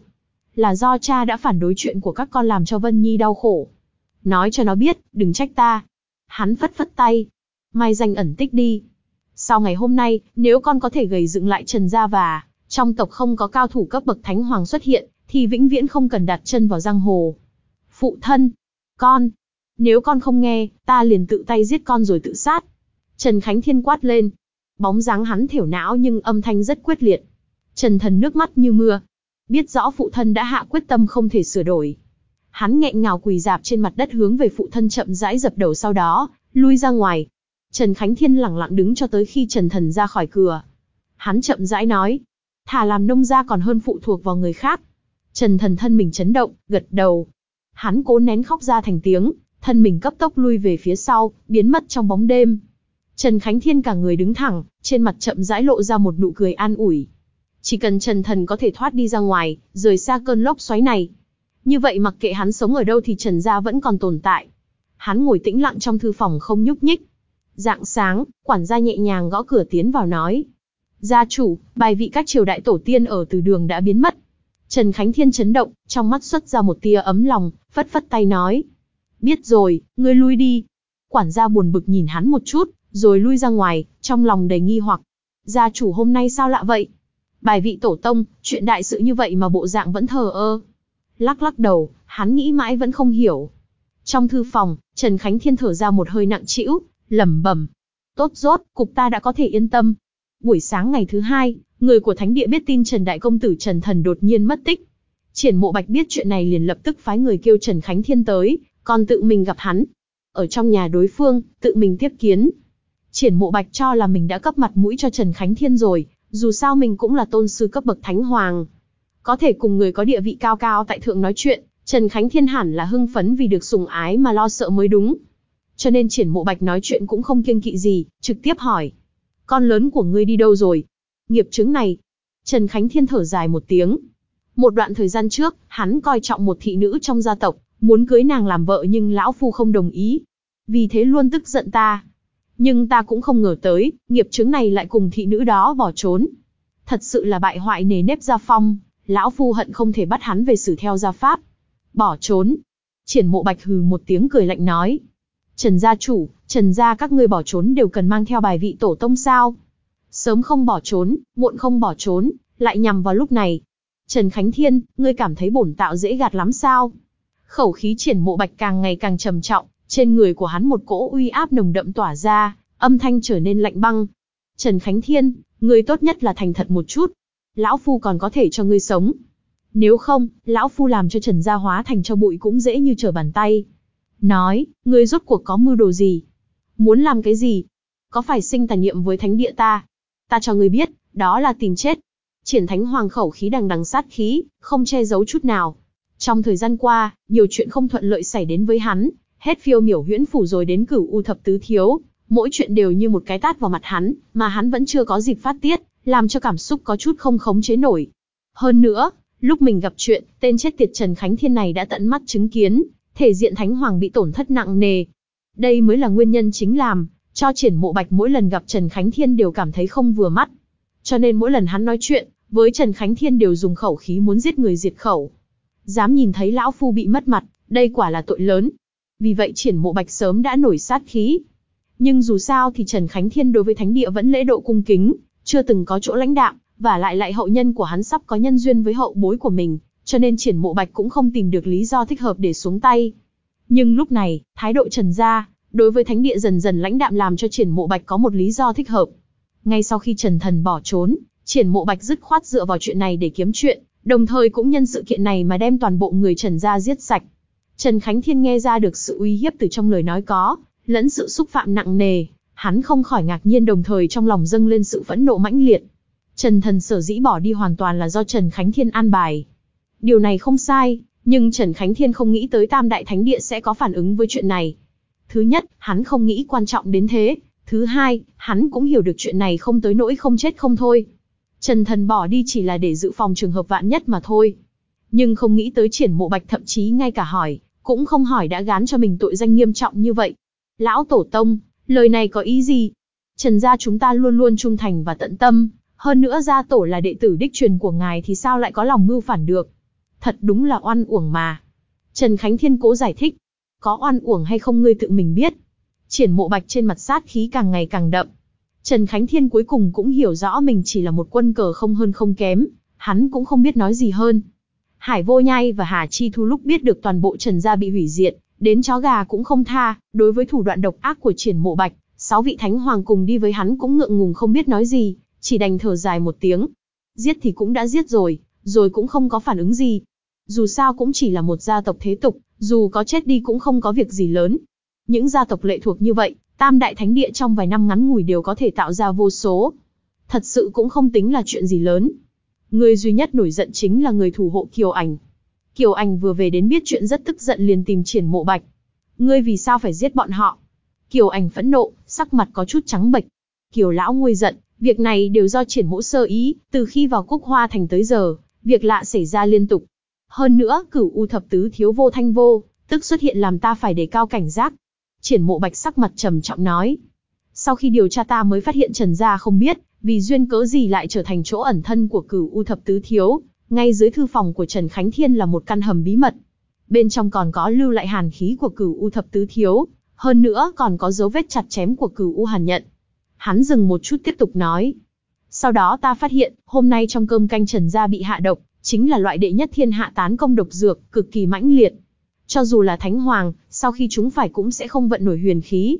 Là do cha đã phản đối chuyện của các con làm cho Vân Nhi đau khổ. Nói cho nó biết, đừng trách ta. Hắn phất phất tay. Mai danh ẩn tích đi. Sau ngày hôm nay, nếu con có thể gầy dựng lại Trần gia và trong tộc không có cao thủ cấp bậc thánh hoàng xuất hiện, thì vĩnh viễn không cần đặt chân vào giang hồ. Phụ thân, con, nếu con không nghe, ta liền tự tay giết con rồi tự sát. Trần Khánh Thiên quát lên. Bóng dáng hắn thiểu não nhưng âm thanh rất quyết liệt. Trần Thần nước mắt như mưa. Biết rõ phụ thân đã hạ quyết tâm không thể sửa đổi. Hắn nghẹn ngào quỳ dạp trên mặt đất hướng về phụ thân chậm rãi dập đầu sau đó, lui ra ngoài. Trần Khánh Thiên lặng lặng đứng cho tới khi Trần Thần ra khỏi cửa. Hắn chậm rãi nói, thà làm nông gia còn hơn phụ thuộc vào người khác. Trần Thần thân mình chấn động, gật đầu. Hắn cố nén khóc ra thành tiếng, thân mình cấp tốc lui về phía sau, biến mất trong bóng đêm. Trần Khánh Thiên cả người đứng thẳng, trên mặt chậm rãi lộ ra một nụ cười an ủi. Chỉ cần Trần Thần có thể thoát đi ra ngoài, rời xa cơn lốc xoáy này. Như vậy mặc kệ hắn sống ở đâu thì Trần Gia vẫn còn tồn tại. Hắn ngồi tĩnh lặng trong thư phòng không nhúc nhích. Dạng sáng, quản gia nhẹ nhàng gõ cửa tiến vào nói. Gia chủ, bài vị các triều đại tổ tiên ở từ đường đã biến mất. Trần Khánh Thiên chấn động, trong mắt xuất ra một tia ấm lòng, phất phất tay nói. Biết rồi, ngươi lui đi. Quản gia buồn bực nhìn hắn một chút, rồi lui ra ngoài, trong lòng đầy nghi hoặc. Gia chủ hôm nay sao lạ vậy? Bài vị tổ tông, chuyện đại sự như vậy mà bộ dạng vẫn thờ ơ. Lắc lắc đầu, hắn nghĩ mãi vẫn không hiểu. Trong thư phòng, Trần Khánh Thiên thở ra một hơi nặng trĩu, lẩm bẩm. Tốt rốt, cục ta đã có thể yên tâm. Buổi sáng ngày thứ hai, người của Thánh Địa biết tin Trần Đại Công Tử Trần Thần đột nhiên mất tích. Triển Mộ Bạch biết chuyện này liền lập tức phái người kêu Trần Khánh Thiên tới, còn tự mình gặp hắn. Ở trong nhà đối phương, tự mình tiếp kiến. Triển Mộ Bạch cho là mình đã cấp mặt mũi cho Trần Khánh Thiên rồi, dù sao mình cũng là tôn sư cấp bậc thánh hoàng. Có thể cùng người có địa vị cao cao tại thượng nói chuyện, Trần Khánh Thiên hẳn là hưng phấn vì được sủng ái mà lo sợ mới đúng. Cho nên triển mộ bạch nói chuyện cũng không kiêng kỵ gì, trực tiếp hỏi. Con lớn của ngươi đi đâu rồi? Nghiệp chứng này. Trần Khánh Thiên thở dài một tiếng. Một đoạn thời gian trước, hắn coi trọng một thị nữ trong gia tộc, muốn cưới nàng làm vợ nhưng lão phu không đồng ý. Vì thế luôn tức giận ta. Nhưng ta cũng không ngờ tới, nghiệp chứng này lại cùng thị nữ đó bỏ trốn. Thật sự là bại hoại nề nếp gia phong, lão phu hận không thể bắt hắn về xử theo gia pháp. Bỏ trốn. Triển mộ bạch hừ một tiếng cười lạnh nói. Trần gia chủ, trần gia các ngươi bỏ trốn đều cần mang theo bài vị tổ tông sao. Sớm không bỏ trốn, muộn không bỏ trốn, lại nhằm vào lúc này. Trần Khánh Thiên, ngươi cảm thấy bổn tạo dễ gạt lắm sao? Khẩu khí triển mộ bạch càng ngày càng trầm trọng, trên người của hắn một cỗ uy áp nồng đậm tỏa ra, âm thanh trở nên lạnh băng. Trần Khánh Thiên, ngươi tốt nhất là thành thật một chút. Lão Phu còn có thể cho ngươi sống. Nếu không, Lão Phu làm cho Trần Gia hóa thành cho bụi cũng dễ như trở bàn tay. Nói, ngươi rốt cuộc có mưu đồ gì? Muốn làm cái gì? Có phải sinh tà niệm với thánh địa ta? Ta cho ngươi biết, đó là tìm chết. Triển Thánh Hoàng khẩu khí đằng đằng sát khí, không che giấu chút nào. Trong thời gian qua, nhiều chuyện không thuận lợi xảy đến với hắn, hết phiêu miểu huyễn phủ rồi đến cửu u thập tứ thiếu, mỗi chuyện đều như một cái tát vào mặt hắn, mà hắn vẫn chưa có dịp phát tiết, làm cho cảm xúc có chút không khống chế nổi. Hơn nữa, lúc mình gặp chuyện, tên chết tiệt Trần Khánh Thiên này đã tận mắt chứng kiến, thể diện Thánh Hoàng bị tổn thất nặng nề. Đây mới là nguyên nhân chính làm, cho triển mộ bạch mỗi lần gặp Trần Khánh Thiên đều cảm thấy không vừa mắt. Cho nên mỗi lần hắn nói chuyện, với Trần Khánh Thiên đều dùng khẩu khí muốn giết người diệt khẩu. Dám nhìn thấy lão phu bị mất mặt, đây quả là tội lớn. Vì vậy triển mộ bạch sớm đã nổi sát khí. Nhưng dù sao thì Trần Khánh Thiên đối với thánh địa vẫn lễ độ cung kính, chưa từng có chỗ lãnh đạm, và lại lại hậu nhân của hắn sắp có nhân duyên với hậu bối của mình, cho nên triển mộ bạch cũng không tìm được lý do thích hợp để xuống tay. Nhưng lúc này, thái độ Trần gia, đối với thánh địa dần dần lãnh đạm làm cho triển mộ bạch có một lý do thích hợp. Ngay sau khi Trần Thần bỏ trốn, triển mộ bạch dứt khoát dựa vào chuyện này để kiếm chuyện, đồng thời cũng nhân sự kiện này mà đem toàn bộ người Trần gia giết sạch. Trần Khánh Thiên nghe ra được sự uy hiếp từ trong lời nói có, lẫn sự xúc phạm nặng nề, hắn không khỏi ngạc nhiên đồng thời trong lòng dâng lên sự phẫn nộ mãnh liệt. Trần Thần sở dĩ bỏ đi hoàn toàn là do Trần Khánh Thiên an bài. Điều này không sai, nhưng Trần Khánh Thiên không nghĩ tới Tam Đại Thánh Địa sẽ có phản ứng với chuyện này. Thứ nhất, hắn không nghĩ quan trọng đến thế. Thứ hai, hắn cũng hiểu được chuyện này không tới nỗi không chết không thôi. Trần Thần bỏ đi chỉ là để dự phòng trường hợp vạn nhất mà thôi. Nhưng không nghĩ tới triển mộ bạch thậm chí ngay cả hỏi, cũng không hỏi đã gán cho mình tội danh nghiêm trọng như vậy. Lão Tổ Tông, lời này có ý gì? Trần gia chúng ta luôn luôn trung thành và tận tâm, hơn nữa gia tổ là đệ tử đích truyền của ngài thì sao lại có lòng mưu phản được? Thật đúng là oan uổng mà. Trần Khánh Thiên cố giải thích, có oan uổng hay không ngươi tự mình biết. Triển mộ bạch trên mặt sát khí càng ngày càng đậm. Trần Khánh Thiên cuối cùng cũng hiểu rõ mình chỉ là một quân cờ không hơn không kém, hắn cũng không biết nói gì hơn. Hải Vô Nhai và Hà Chi Thu lúc biết được toàn bộ Trần gia bị hủy diệt, đến chó gà cũng không tha, đối với thủ đoạn độc ác của Triển Mộ Bạch, sáu vị thánh hoàng cùng đi với hắn cũng ngượng ngùng không biết nói gì, chỉ đành thở dài một tiếng. Giết thì cũng đã giết rồi, rồi cũng không có phản ứng gì. Dù sao cũng chỉ là một gia tộc thế tục, dù có chết đi cũng không có việc gì lớn. Những gia tộc lệ thuộc như vậy, tam đại thánh địa trong vài năm ngắn ngủi đều có thể tạo ra vô số. Thật sự cũng không tính là chuyện gì lớn. Người duy nhất nổi giận chính là người thủ hộ Kiều Ảnh. Kiều Ảnh vừa về đến biết chuyện rất tức giận liền tìm triển mộ bạch. Ngươi vì sao phải giết bọn họ? Kiều Ảnh phẫn nộ, sắc mặt có chút trắng bệch. Kiều lão nguôi giận, việc này đều do triển mộ sơ ý, từ khi vào Cúc Hoa Thành tới giờ, việc lạ xảy ra liên tục. Hơn nữa, cửu u thập tứ thiếu vô thanh vô, tức xuất hiện làm ta phải đề cao cảnh giác. Triển mộ bạch sắc mặt trầm trọng nói. Sau khi điều tra ta mới phát hiện Trần Gia không biết, vì duyên cớ gì lại trở thành chỗ ẩn thân của cửu u thập tứ thiếu, ngay dưới thư phòng của Trần Khánh Thiên là một căn hầm bí mật. Bên trong còn có lưu lại hàn khí của cửu u thập tứ thiếu, hơn nữa còn có dấu vết chặt chém của cửu u hàn nhận. Hắn dừng một chút tiếp tục nói. Sau đó ta phát hiện, hôm nay trong cơm canh Trần Gia bị hạ độc, chính là loại đệ nhất thiên hạ tán công độc dược, cực kỳ mãnh liệt. Cho dù là thánh hoàng, sau khi chúng phải cũng sẽ không vận nổi huyền khí.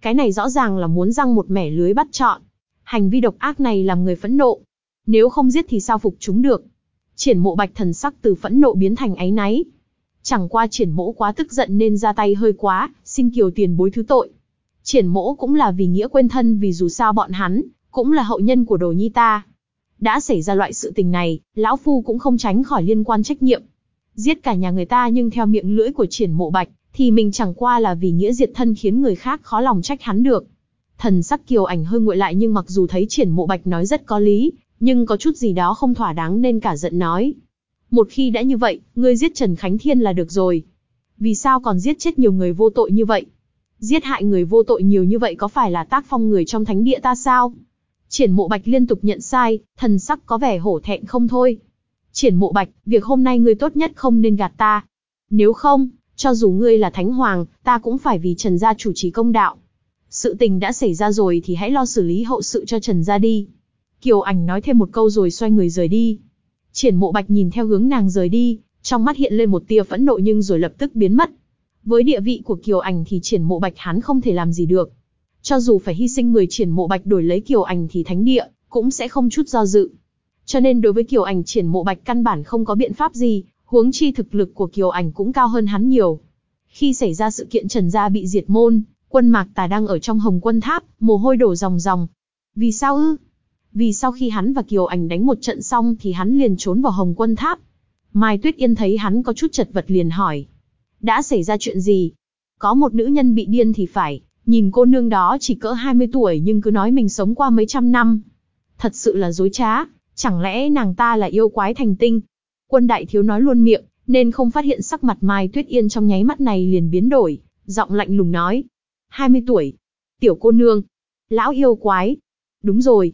Cái này rõ ràng là muốn răng một mẻ lưới bắt chọn. Hành vi độc ác này làm người phẫn nộ. Nếu không giết thì sao phục chúng được? Triển mộ bạch thần sắc từ phẫn nộ biến thành áy náy. Chẳng qua triển mỗ quá tức giận nên ra tay hơi quá, xin kiều tiền bối thứ tội. Triển mỗ cũng là vì nghĩa quên thân vì dù sao bọn hắn, cũng là hậu nhân của đồ nhi ta. Đã xảy ra loại sự tình này, lão phu cũng không tránh khỏi liên quan trách nhiệm. Giết cả nhà người ta nhưng theo miệng lưỡi của triển mộ bạch, thì mình chẳng qua là vì nghĩa diệt thân khiến người khác khó lòng trách hắn được. Thần sắc kiều ảnh hơi nguội lại nhưng mặc dù thấy triển mộ bạch nói rất có lý, nhưng có chút gì đó không thỏa đáng nên cả giận nói. Một khi đã như vậy, ngươi giết Trần Khánh Thiên là được rồi. Vì sao còn giết chết nhiều người vô tội như vậy? Giết hại người vô tội nhiều như vậy có phải là tác phong người trong thánh địa ta sao? Triển mộ bạch liên tục nhận sai, thần sắc có vẻ hổ thẹn không thôi. Triển mộ bạch, việc hôm nay ngươi tốt nhất không nên gạt ta. Nếu không, cho dù ngươi là thánh hoàng, ta cũng phải vì Trần gia chủ trì công đạo. Sự tình đã xảy ra rồi thì hãy lo xử lý hậu sự cho Trần gia đi. Kiều ảnh nói thêm một câu rồi xoay người rời đi. Triển mộ bạch nhìn theo hướng nàng rời đi, trong mắt hiện lên một tia phẫn nộ nhưng rồi lập tức biến mất. Với địa vị của Kiều ảnh thì triển mộ bạch hắn không thể làm gì được. Cho dù phải hy sinh 10 triển mộ bạch đổi lấy Kiều Ảnh thì thánh địa, cũng sẽ không chút do dự. Cho nên đối với Kiều Ảnh triển mộ bạch căn bản không có biện pháp gì, huống chi thực lực của Kiều Ảnh cũng cao hơn hắn nhiều. Khi xảy ra sự kiện Trần Gia bị diệt môn, quân mạc tà đang ở trong hồng quân tháp, mồ hôi đổ ròng ròng. Vì sao ư? Vì sau khi hắn và Kiều Ảnh đánh một trận xong thì hắn liền trốn vào hồng quân tháp. Mai Tuyết Yên thấy hắn có chút chật vật liền hỏi. Đã xảy ra chuyện gì? Có một nữ nhân bị điên thì phải, nhìn cô nương đó chỉ cỡ 20 tuổi nhưng cứ nói mình sống qua mấy trăm năm. Thật sự là dối trá, chẳng lẽ nàng ta là yêu quái thành tinh? Quân đại thiếu nói luôn miệng, nên không phát hiện sắc mặt Mai Tuyết Yên trong nháy mắt này liền biến đổi, giọng lạnh lùng nói. 20 tuổi. Tiểu cô nương. Lão yêu quái. Đúng rồi.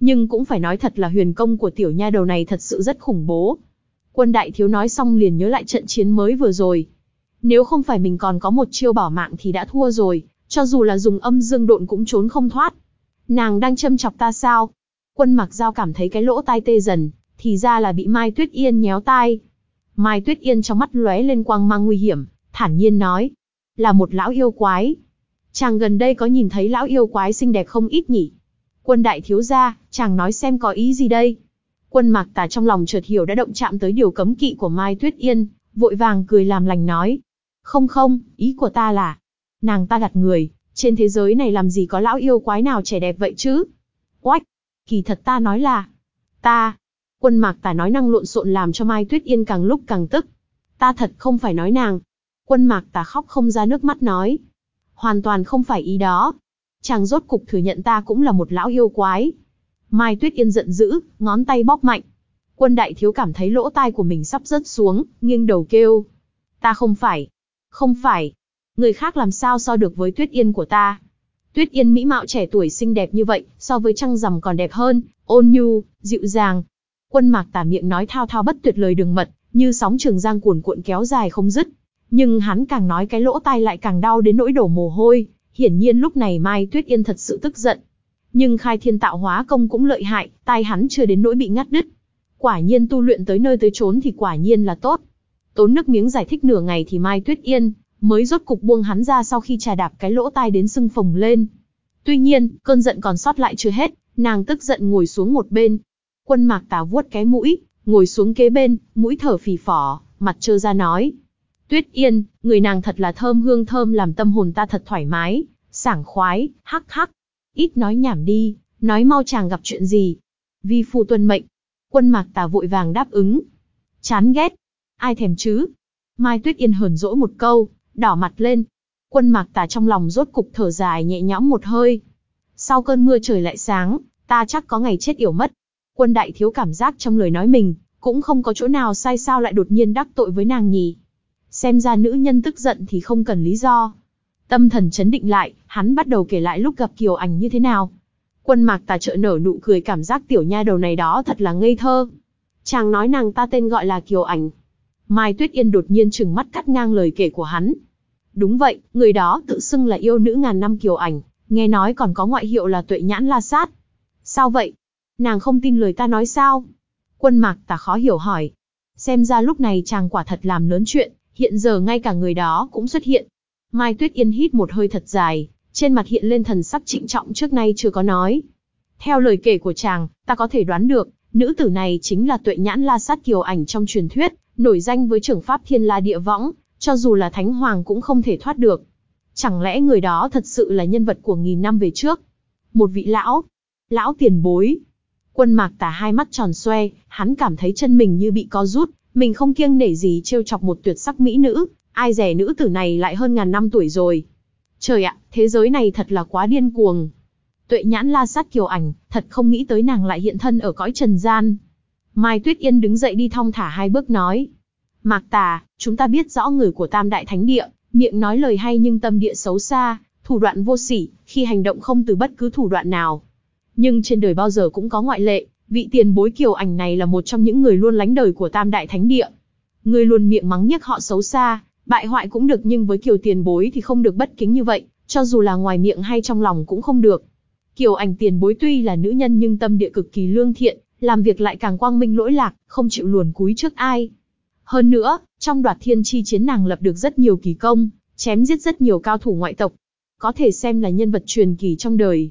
Nhưng cũng phải nói thật là huyền công của tiểu nha đầu này thật sự rất khủng bố. Quân đại thiếu nói xong liền nhớ lại trận chiến mới vừa rồi. Nếu không phải mình còn có một chiêu bỏ mạng thì đã thua rồi, cho dù là dùng âm dương độn cũng trốn không thoát. Nàng đang châm chọc ta sao? Quân mặc giao cảm thấy cái lỗ tai tê dần, thì ra là bị Mai Tuyết Yên nhéo tai. Mai Tuyết Yên trong mắt lóe lên quang mang nguy hiểm, thản nhiên nói. Là một lão yêu quái. Chàng gần đây có nhìn thấy lão yêu quái xinh đẹp không ít nhỉ? Quân đại thiếu gia, chàng nói xem có ý gì đây? Quân mạc tà trong lòng chợt hiểu đã động chạm tới điều cấm kỵ của Mai Tuyết Yên, vội vàng cười làm lành nói. Không không, ý của ta là, nàng ta gặt người, trên thế giới này làm gì có lão yêu quái nào trẻ đẹp vậy chứ? Oách, kỳ thật ta nói là, ta, quân mạc tả nói năng lộn xộn làm cho Mai Tuyết Yên càng lúc càng tức. Ta thật không phải nói nàng. Quân mạc tả khóc không ra nước mắt nói. Hoàn toàn không phải ý đó. Chàng rốt cục thừa nhận ta cũng là một lão yêu quái. Mai Tuyết Yên giận dữ, ngón tay bóp mạnh. Quân đại thiếu cảm thấy lỗ tai của mình sắp rớt xuống, nghiêng đầu kêu. Ta không phải. Không phải. Người khác làm sao so được với Tuyết Yên của ta. Tuyết Yên mỹ mạo trẻ tuổi xinh đẹp như vậy, so với trăng rằm còn đẹp hơn, ôn nhu, dịu dàng. Quân mạc tả miệng nói thao thao bất tuyệt lời đường mật, như sóng trường giang cuồn cuộn kéo dài không dứt. Nhưng hắn càng nói cái lỗ tai lại càng đau đến nỗi đổ mồ hôi, hiển nhiên lúc này Mai Tuyết Yên thật sự tức giận. Nhưng khai thiên tạo hóa công cũng lợi hại, tai hắn chưa đến nỗi bị ngắt đứt. Quả nhiên tu luyện tới nơi tới chốn thì quả nhiên là tốt. Tốn nước miếng giải thích nửa ngày thì Mai Tuyết Yên mới rốt cục buông hắn ra sau khi trà đạp cái lỗ tai đến sưng phồng lên. Tuy nhiên, cơn giận còn sót lại chưa hết, nàng tức giận ngồi xuống một bên. Quân mạc tà vuốt cái mũi, ngồi xuống kế bên, mũi thở phì phò, mặt trơ ra nói. Tuyết Yên, người nàng thật là thơm hương thơm làm tâm hồn ta thật thoải mái, sảng khoái, hắc hắc. Ít nói nhảm đi, nói mau chàng gặp chuyện gì. Vi phu tuân mệnh. Quân mạc tà vội vàng đáp ứng. Chán ghét. Ai thèm chứ? Mai Tuyết Yên hờn dỗi một câu, đỏ mặt lên. Quân mạc tà trong lòng rốt cục thở dài nhẹ nhõm một hơi. Sau cơn mưa trời lại sáng, ta chắc có ngày chết yểu mất. Quân đại thiếu cảm giác trong lời nói mình, cũng không có chỗ nào sai sao lại đột nhiên đắc tội với nàng nhỉ. Xem ra nữ nhân tức giận thì không cần lý do. Tâm thần chấn định lại, hắn bắt đầu kể lại lúc gặp Kiều Ảnh như thế nào. Quân mạc tà trợ nở nụ cười cảm giác tiểu nha đầu này đó thật là ngây thơ. Chàng nói nàng ta tên gọi là Kiều Ảnh. Mai Tuyết Yên đột nhiên chừng mắt cắt ngang lời kể của hắn. Đúng vậy, người đó tự xưng là yêu nữ ngàn năm Kiều Ảnh, nghe nói còn có ngoại hiệu là tuệ nhãn la sát. Sao vậy? Nàng không tin lời ta nói sao? Quân mạc ta khó hiểu hỏi. Xem ra lúc này chàng quả thật làm lớn chuyện, hiện giờ ngay cả người đó cũng xuất hiện. Mai Tuyết Yên hít một hơi thật dài, trên mặt hiện lên thần sắc trịnh trọng trước nay chưa có nói. Theo lời kể của chàng, ta có thể đoán được, nữ tử này chính là tuệ nhãn la sát kiều ảnh trong truyền thuyết, nổi danh với trưởng pháp thiên la địa võng, cho dù là thánh hoàng cũng không thể thoát được. Chẳng lẽ người đó thật sự là nhân vật của nghìn năm về trước? Một vị lão, lão tiền bối. Quân mạc tả hai mắt tròn xoe, hắn cảm thấy chân mình như bị co rút, mình không kiêng nể gì trêu chọc một tuyệt sắc mỹ nữ, ai rẻ nữ tử này lại hơn ngàn năm tuổi rồi. Trời ạ, thế giới này thật là quá điên cuồng. Tuệ nhãn la sát kiều ảnh, thật không nghĩ tới nàng lại hiện thân ở cõi trần gian. Mai Tuyết Yên đứng dậy đi thong thả hai bước nói. Mạc tà, chúng ta biết rõ người của Tam Đại Thánh Địa, miệng nói lời hay nhưng tâm địa xấu xa, thủ đoạn vô sỉ, khi hành động không từ bất cứ thủ đoạn nào. Nhưng trên đời bao giờ cũng có ngoại lệ, vị tiền bối kiều ảnh này là một trong những người luôn lánh đời của Tam Đại Thánh Địa. Người luôn miệng mắng nhức họ xấu xa, bại hoại cũng được nhưng với kiều tiền bối thì không được bất kính như vậy, cho dù là ngoài miệng hay trong lòng cũng không được. Kiều ảnh tiền bối tuy là nữ nhân nhưng tâm địa cực kỳ lương thiện, làm việc lại càng quang minh lỗi lạc, không chịu luồn cúi trước ai. Hơn nữa, trong đoạt thiên chi chiến nàng lập được rất nhiều kỳ công, chém giết rất nhiều cao thủ ngoại tộc. có thể xem là nhân vật truyền kỳ trong đời.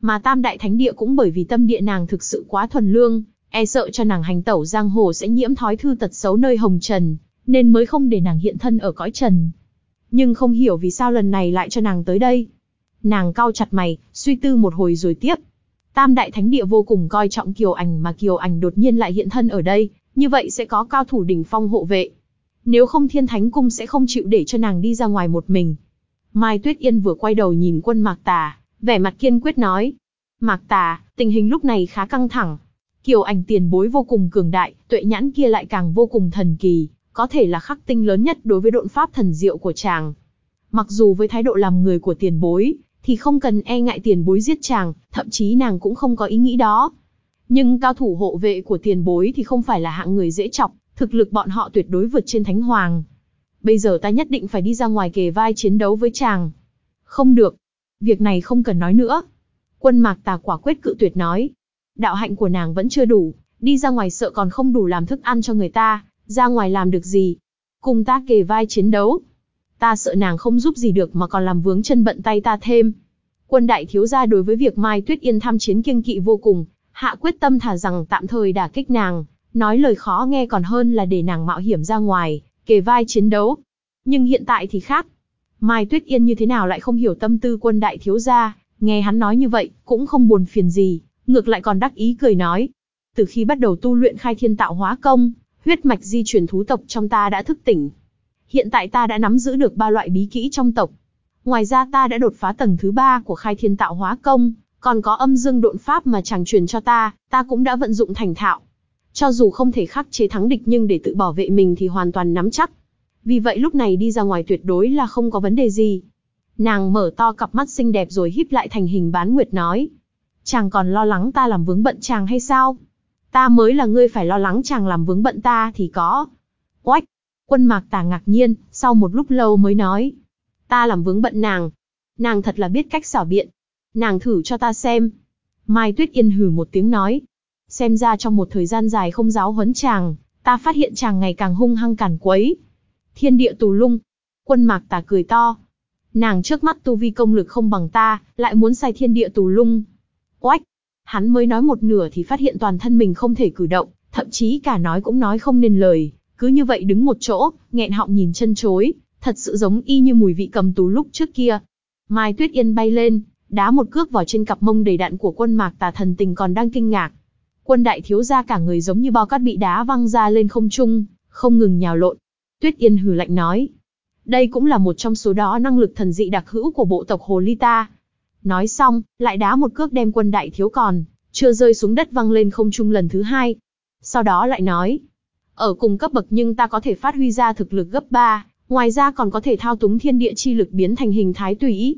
Mà tam đại thánh địa cũng bởi vì tâm địa nàng thực sự quá thuần lương, e sợ cho nàng hành tẩu giang hồ sẽ nhiễm thói thư tật xấu nơi hồng trần, nên mới không để nàng hiện thân ở cõi trần. Nhưng không hiểu vì sao lần này lại cho nàng tới đây. Nàng cau chặt mày, suy tư một hồi rồi tiếp. Tam đại thánh địa vô cùng coi trọng Kiều Ảnh mà Kiều Ảnh đột nhiên lại hiện thân ở đây, như vậy sẽ có cao thủ đỉnh phong hộ vệ. Nếu không Thiên Thánh Cung sẽ không chịu để cho nàng đi ra ngoài một mình. Mai Tuyết Yên vừa quay đầu nhìn quân Mạc Tà, vẻ mặt kiên quyết nói. Mạc Tà, tình hình lúc này khá căng thẳng. Kiều ảnh tiền bối vô cùng cường đại, tuệ nhãn kia lại càng vô cùng thần kỳ, có thể là khắc tinh lớn nhất đối với độn pháp thần diệu của chàng. Mặc dù với thái độ làm người của tiền bối, thì không cần e ngại tiền bối giết chàng, thậm chí nàng cũng không có ý nghĩ đó. Nhưng cao thủ hộ vệ của tiền bối thì không phải là hạng người dễ chọc, thực lực bọn họ tuyệt đối vượt trên thánh hoàng. Bây giờ ta nhất định phải đi ra ngoài kề vai chiến đấu với chàng. Không được. Việc này không cần nói nữa. Quân mạc tà quả quyết cự tuyệt nói. Đạo hạnh của nàng vẫn chưa đủ, đi ra ngoài sợ còn không đủ làm thức ăn cho người ta, ra ngoài làm được gì. Cùng ta kề vai chiến đấu. Ta sợ nàng không giúp gì được mà còn làm vướng chân bận tay ta thêm. Quân đại thiếu gia đối với việc Mai Tuyết Yên tham chiến kiêng kỵ vô cùng, hạ quyết tâm thả rằng tạm thời đả kích nàng, nói lời khó nghe còn hơn là để nàng mạo hiểm ra ngoài, kề vai chiến đấu. Nhưng hiện tại thì khác. Mai Tuyết Yên như thế nào lại không hiểu tâm tư quân đại thiếu gia, nghe hắn nói như vậy, cũng không buồn phiền gì, ngược lại còn đắc ý cười nói. Từ khi bắt đầu tu luyện khai thiên tạo hóa công, huyết mạch di chuyển thú tộc trong ta đã thức tỉnh. Hiện tại ta đã nắm giữ được ba loại bí kỹ trong tộc. Ngoài ra ta đã đột phá tầng thứ ba của khai thiên tạo hóa công, còn có âm dương độn pháp mà chàng truyền cho ta, ta cũng đã vận dụng thành thạo. Cho dù không thể khắc chế thắng địch nhưng để tự bảo vệ mình thì hoàn toàn nắm chắc. Vì vậy lúc này đi ra ngoài tuyệt đối là không có vấn đề gì. Nàng mở to cặp mắt xinh đẹp rồi híp lại thành hình bán nguyệt nói. Chàng còn lo lắng ta làm vướng bận chàng hay sao? Ta mới là ngươi phải lo lắng chàng làm vướng bận ta thì có. Oách! Quân mạc tà ngạc nhiên, sau một lúc lâu mới nói. Ta làm vướng bận nàng. Nàng thật là biết cách xảo biện. Nàng thử cho ta xem. Mai Tuyết Yên hừ một tiếng nói. Xem ra trong một thời gian dài không giáo huấn chàng, ta phát hiện chàng ngày càng hung hăng càn quấy. Thiên địa tù lung. Quân mạc tà cười to. Nàng trước mắt tu vi công lực không bằng ta, lại muốn sai thiên địa tù lung. Oách! Hắn mới nói một nửa thì phát hiện toàn thân mình không thể cử động, thậm chí cả nói cũng nói không nên lời, cứ như vậy đứng một chỗ, nghẹn họng nhìn chân chối, thật sự giống y như mùi vị cầm tù lúc trước kia. Mai Tuyết Yên bay lên, đá một cước vào trên cặp mông đầy đạn của quân mạc tà thần tình còn đang kinh ngạc. Quân đại thiếu gia cả người giống như bao cát bị đá văng ra lên không trung, không ngừng nhào lộn. Tuyết Yên hừ lạnh nói. Đây cũng là một trong số đó năng lực thần dị đặc hữu của bộ tộc Hồ Ly ta. Nói xong, lại đá một cước đem quân đại thiếu còn, chưa rơi xuống đất văng lên không trung lần thứ hai. Sau đó lại nói. Ở cùng cấp bậc nhưng ta có thể phát huy ra thực lực gấp 3, ngoài ra còn có thể thao túng thiên địa chi lực biến thành hình thái tùy ý.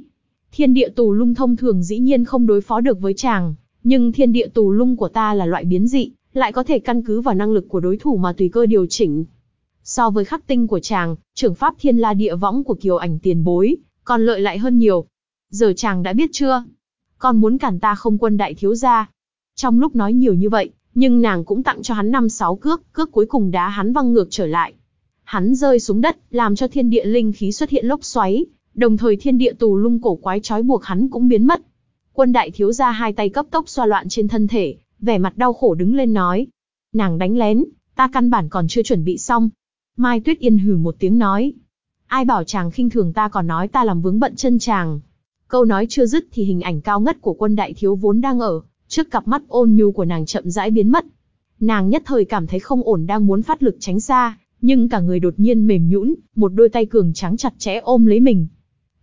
Thiên địa tù lung thông thường dĩ nhiên không đối phó được với chàng, nhưng thiên địa tù lung của ta là loại biến dị, lại có thể căn cứ vào năng lực của đối thủ mà tùy cơ điều chỉnh. So với khắc tinh của chàng, trưởng pháp thiên la địa võng của kiều ảnh tiền bối, còn lợi lại hơn nhiều. Giờ chàng đã biết chưa? Còn muốn cản ta không quân đại thiếu gia. Trong lúc nói nhiều như vậy, nhưng nàng cũng tặng cho hắn năm sáu cước, cước cuối cùng đá hắn văng ngược trở lại. Hắn rơi xuống đất, làm cho thiên địa linh khí xuất hiện lốc xoáy, đồng thời thiên địa tù lung cổ quái trói buộc hắn cũng biến mất. Quân đại thiếu gia hai tay cấp tốc xoa loạn trên thân thể, vẻ mặt đau khổ đứng lên nói. Nàng đánh lén, ta căn bản còn chưa chuẩn bị xong. Mai Tuyết Yên hừ một tiếng nói. Ai bảo chàng khinh thường ta còn nói ta làm vướng bận chân chàng. Câu nói chưa dứt thì hình ảnh cao ngất của quân đại thiếu vốn đang ở, trước cặp mắt ôn nhu của nàng chậm rãi biến mất. Nàng nhất thời cảm thấy không ổn đang muốn phát lực tránh xa, nhưng cả người đột nhiên mềm nhũn, một đôi tay cường trắng chặt chẽ ôm lấy mình.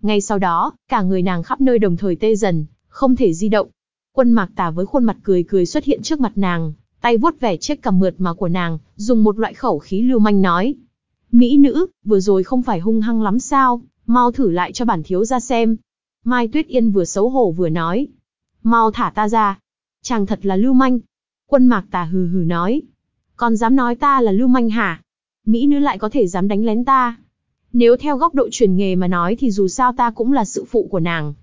Ngay sau đó, cả người nàng khắp nơi đồng thời tê dần, không thể di động. Quân mạc tà với khuôn mặt cười cười xuất hiện trước mặt nàng, tay vuốt vẻ chiếc cằm mượt mà của nàng, dùng một loại khẩu khí lưu manh nói. Mỹ nữ, vừa rồi không phải hung hăng lắm sao, mau thử lại cho bản thiếu ra xem. Mai Tuyết Yên vừa xấu hổ vừa nói. Mau thả ta ra. Chàng thật là lưu manh. Quân mạc tà hừ hừ nói. Còn dám nói ta là lưu manh hả? Mỹ nữ lại có thể dám đánh lén ta. Nếu theo góc độ truyền nghề mà nói thì dù sao ta cũng là sự phụ của nàng.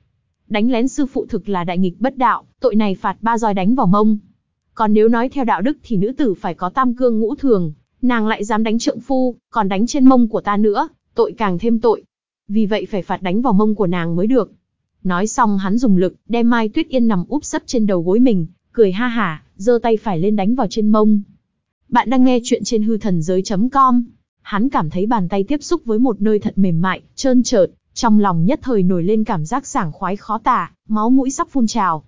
Đánh lén sư phụ thực là đại nghịch bất đạo, tội này phạt ba roi đánh vào mông. Còn nếu nói theo đạo đức thì nữ tử phải có tam cương ngũ thường, nàng lại dám đánh trượng phu, còn đánh trên mông của ta nữa, tội càng thêm tội. Vì vậy phải phạt đánh vào mông của nàng mới được. Nói xong hắn dùng lực, đem Mai Tuyết Yên nằm úp sấp trên đầu gối mình, cười ha hả, giơ tay phải lên đánh vào trên mông. Bạn đang nghe chuyện trên hư thần giới.com. Hắn cảm thấy bàn tay tiếp xúc với một nơi thật mềm mại, trơn trợt, trong lòng nhất thời nổi lên cảm giác sảng khoái khó tả, máu mũi sắp phun trào.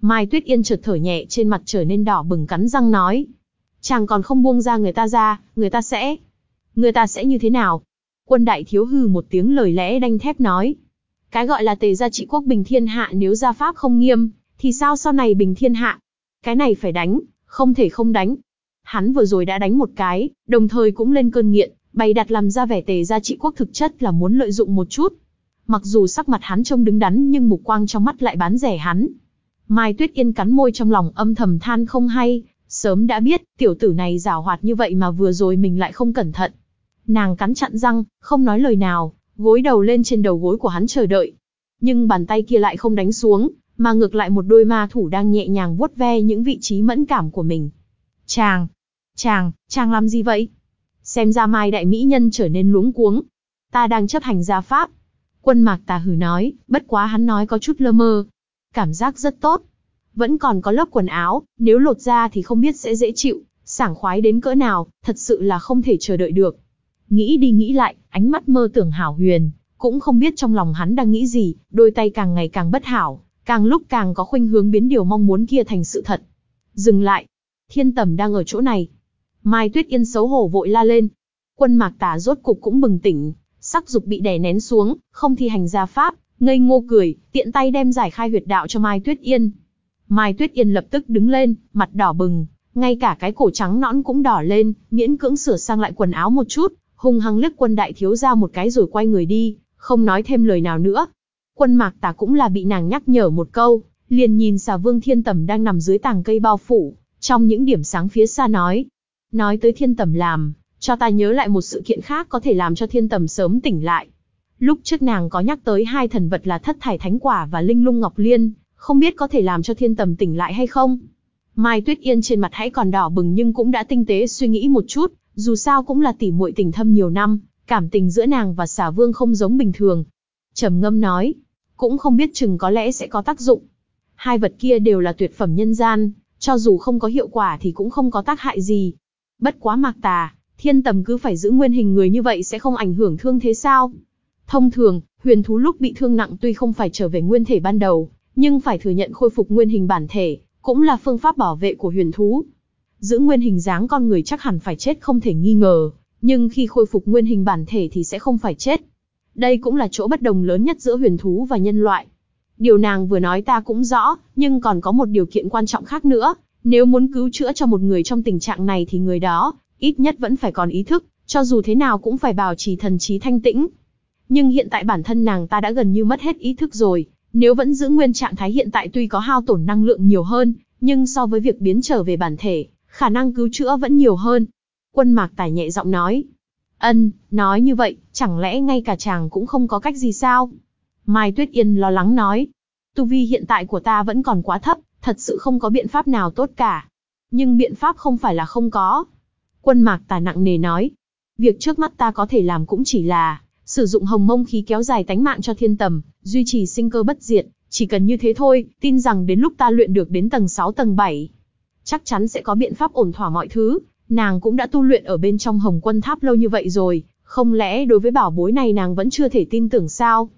Mai Tuyết Yên chợt thở nhẹ trên mặt trở nên đỏ bừng cắn răng nói. Chàng còn không buông ra người ta ra, người ta sẽ... Người ta sẽ như thế nào? Quân đại thiếu hư một tiếng lời lẽ đanh thép nói. Cái gọi là tề gia trị quốc bình thiên hạ nếu gia pháp không nghiêm, thì sao sau này bình thiên hạ? Cái này phải đánh, không thể không đánh. Hắn vừa rồi đã đánh một cái, đồng thời cũng lên cơn nghiện, bày đặt làm ra vẻ tề gia trị quốc thực chất là muốn lợi dụng một chút. Mặc dù sắc mặt hắn trông đứng đắn nhưng mục quang trong mắt lại bán rẻ hắn. Mai Tuyết Yên cắn môi trong lòng âm thầm than không hay, sớm đã biết, tiểu tử này giảo hoạt như vậy mà vừa rồi mình lại không cẩn thận. Nàng cắn chặn răng, không nói lời nào, gối đầu lên trên đầu gối của hắn chờ đợi. Nhưng bàn tay kia lại không đánh xuống, mà ngược lại một đôi ma thủ đang nhẹ nhàng vuốt ve những vị trí mẫn cảm của mình. Chàng, chàng, chàng làm gì vậy? Xem ra mai đại mỹ nhân trở nên luống cuống. Ta đang chấp hành gia pháp. Quân mạc tà hử nói, bất quá hắn nói có chút lơ mơ. Cảm giác rất tốt. Vẫn còn có lớp quần áo, nếu lột ra thì không biết sẽ dễ chịu, sảng khoái đến cỡ nào, thật sự là không thể chờ đợi được. Nghĩ đi nghĩ lại, ánh mắt mơ tưởng hảo huyền, cũng không biết trong lòng hắn đang nghĩ gì, đôi tay càng ngày càng bất hảo, càng lúc càng có khuynh hướng biến điều mong muốn kia thành sự thật. Dừng lại, thiên tầm đang ở chỗ này. Mai Tuyết Yên xấu hổ vội la lên. Quân mạc tả rốt cục cũng bừng tỉnh, sắc dục bị đè nén xuống, không thi hành gia pháp, ngây ngô cười, tiện tay đem giải khai huyệt đạo cho Mai Tuyết Yên. Mai Tuyết Yên lập tức đứng lên, mặt đỏ bừng, ngay cả cái cổ trắng nõn cũng đỏ lên, miễn cưỡng sửa sang lại quần áo một chút, hung hăng liếc quân đại thiếu ra một cái rồi quay người đi, không nói thêm lời nào nữa. Quân mạc tà cũng là bị nàng nhắc nhở một câu, liền nhìn xà vương thiên tầm đang nằm dưới tàng cây bao phủ, trong những điểm sáng phía xa nói. Nói tới thiên tầm làm, cho ta nhớ lại một sự kiện khác có thể làm cho thiên tầm sớm tỉnh lại. Lúc trước nàng có nhắc tới hai thần vật là thất thải thánh quả và linh lung ngọc liên, không biết có thể làm cho thiên tầm tỉnh lại hay không? Mai Tuyết Yên trên mặt hãy còn đỏ bừng nhưng cũng đã tinh tế suy nghĩ một chút, dù sao cũng là tỷ muội tình thâm nhiều năm, cảm tình giữa nàng và Xà vương không giống bình thường. trầm ngâm nói, cũng không biết chừng có lẽ sẽ có tác dụng. Hai vật kia đều là tuyệt phẩm nhân gian, cho dù không có hiệu quả thì cũng không có tác hại gì. Bất quá mạc tà, thiên tầm cứ phải giữ nguyên hình người như vậy sẽ không ảnh hưởng thương thế sao? Thông thường, huyền thú lúc bị thương nặng tuy không phải trở về nguyên thể ban đầu, nhưng phải thừa nhận khôi phục nguyên hình bản thể, cũng là phương pháp bảo vệ của huyền thú. Giữ nguyên hình dáng con người chắc hẳn phải chết không thể nghi ngờ, nhưng khi khôi phục nguyên hình bản thể thì sẽ không phải chết. Đây cũng là chỗ bất đồng lớn nhất giữa huyền thú và nhân loại. Điều nàng vừa nói ta cũng rõ, nhưng còn có một điều kiện quan trọng khác nữa. Nếu muốn cứu chữa cho một người trong tình trạng này thì người đó, ít nhất vẫn phải còn ý thức, cho dù thế nào cũng phải bảo trì thần trí thanh tĩnh. Nhưng hiện tại bản thân nàng ta đã gần như mất hết ý thức rồi, nếu vẫn giữ nguyên trạng thái hiện tại tuy có hao tổn năng lượng nhiều hơn, nhưng so với việc biến trở về bản thể, khả năng cứu chữa vẫn nhiều hơn. Quân mạc tài nhẹ giọng nói. Ân, nói như vậy, chẳng lẽ ngay cả chàng cũng không có cách gì sao? Mai Tuyết Yên lo lắng nói. Tu vi hiện tại của ta vẫn còn quá thấp, thật sự không có biện pháp nào tốt cả. Nhưng biện pháp không phải là không có. Quân mạc tài nặng nề nói. Việc trước mắt ta có thể làm cũng chỉ là, sử dụng hồng mông khí kéo dài tánh mạng cho thiên tầm, duy trì sinh cơ bất diệt, chỉ cần như thế thôi, tin rằng đến lúc ta luyện được đến tầng 6 tầng 7, chắc chắn sẽ có biện pháp ổn thỏa mọi thứ. Nàng cũng đã tu luyện ở bên trong Hồng Quân Tháp lâu như vậy rồi, không lẽ đối với bảo bối này nàng vẫn chưa thể tin tưởng sao?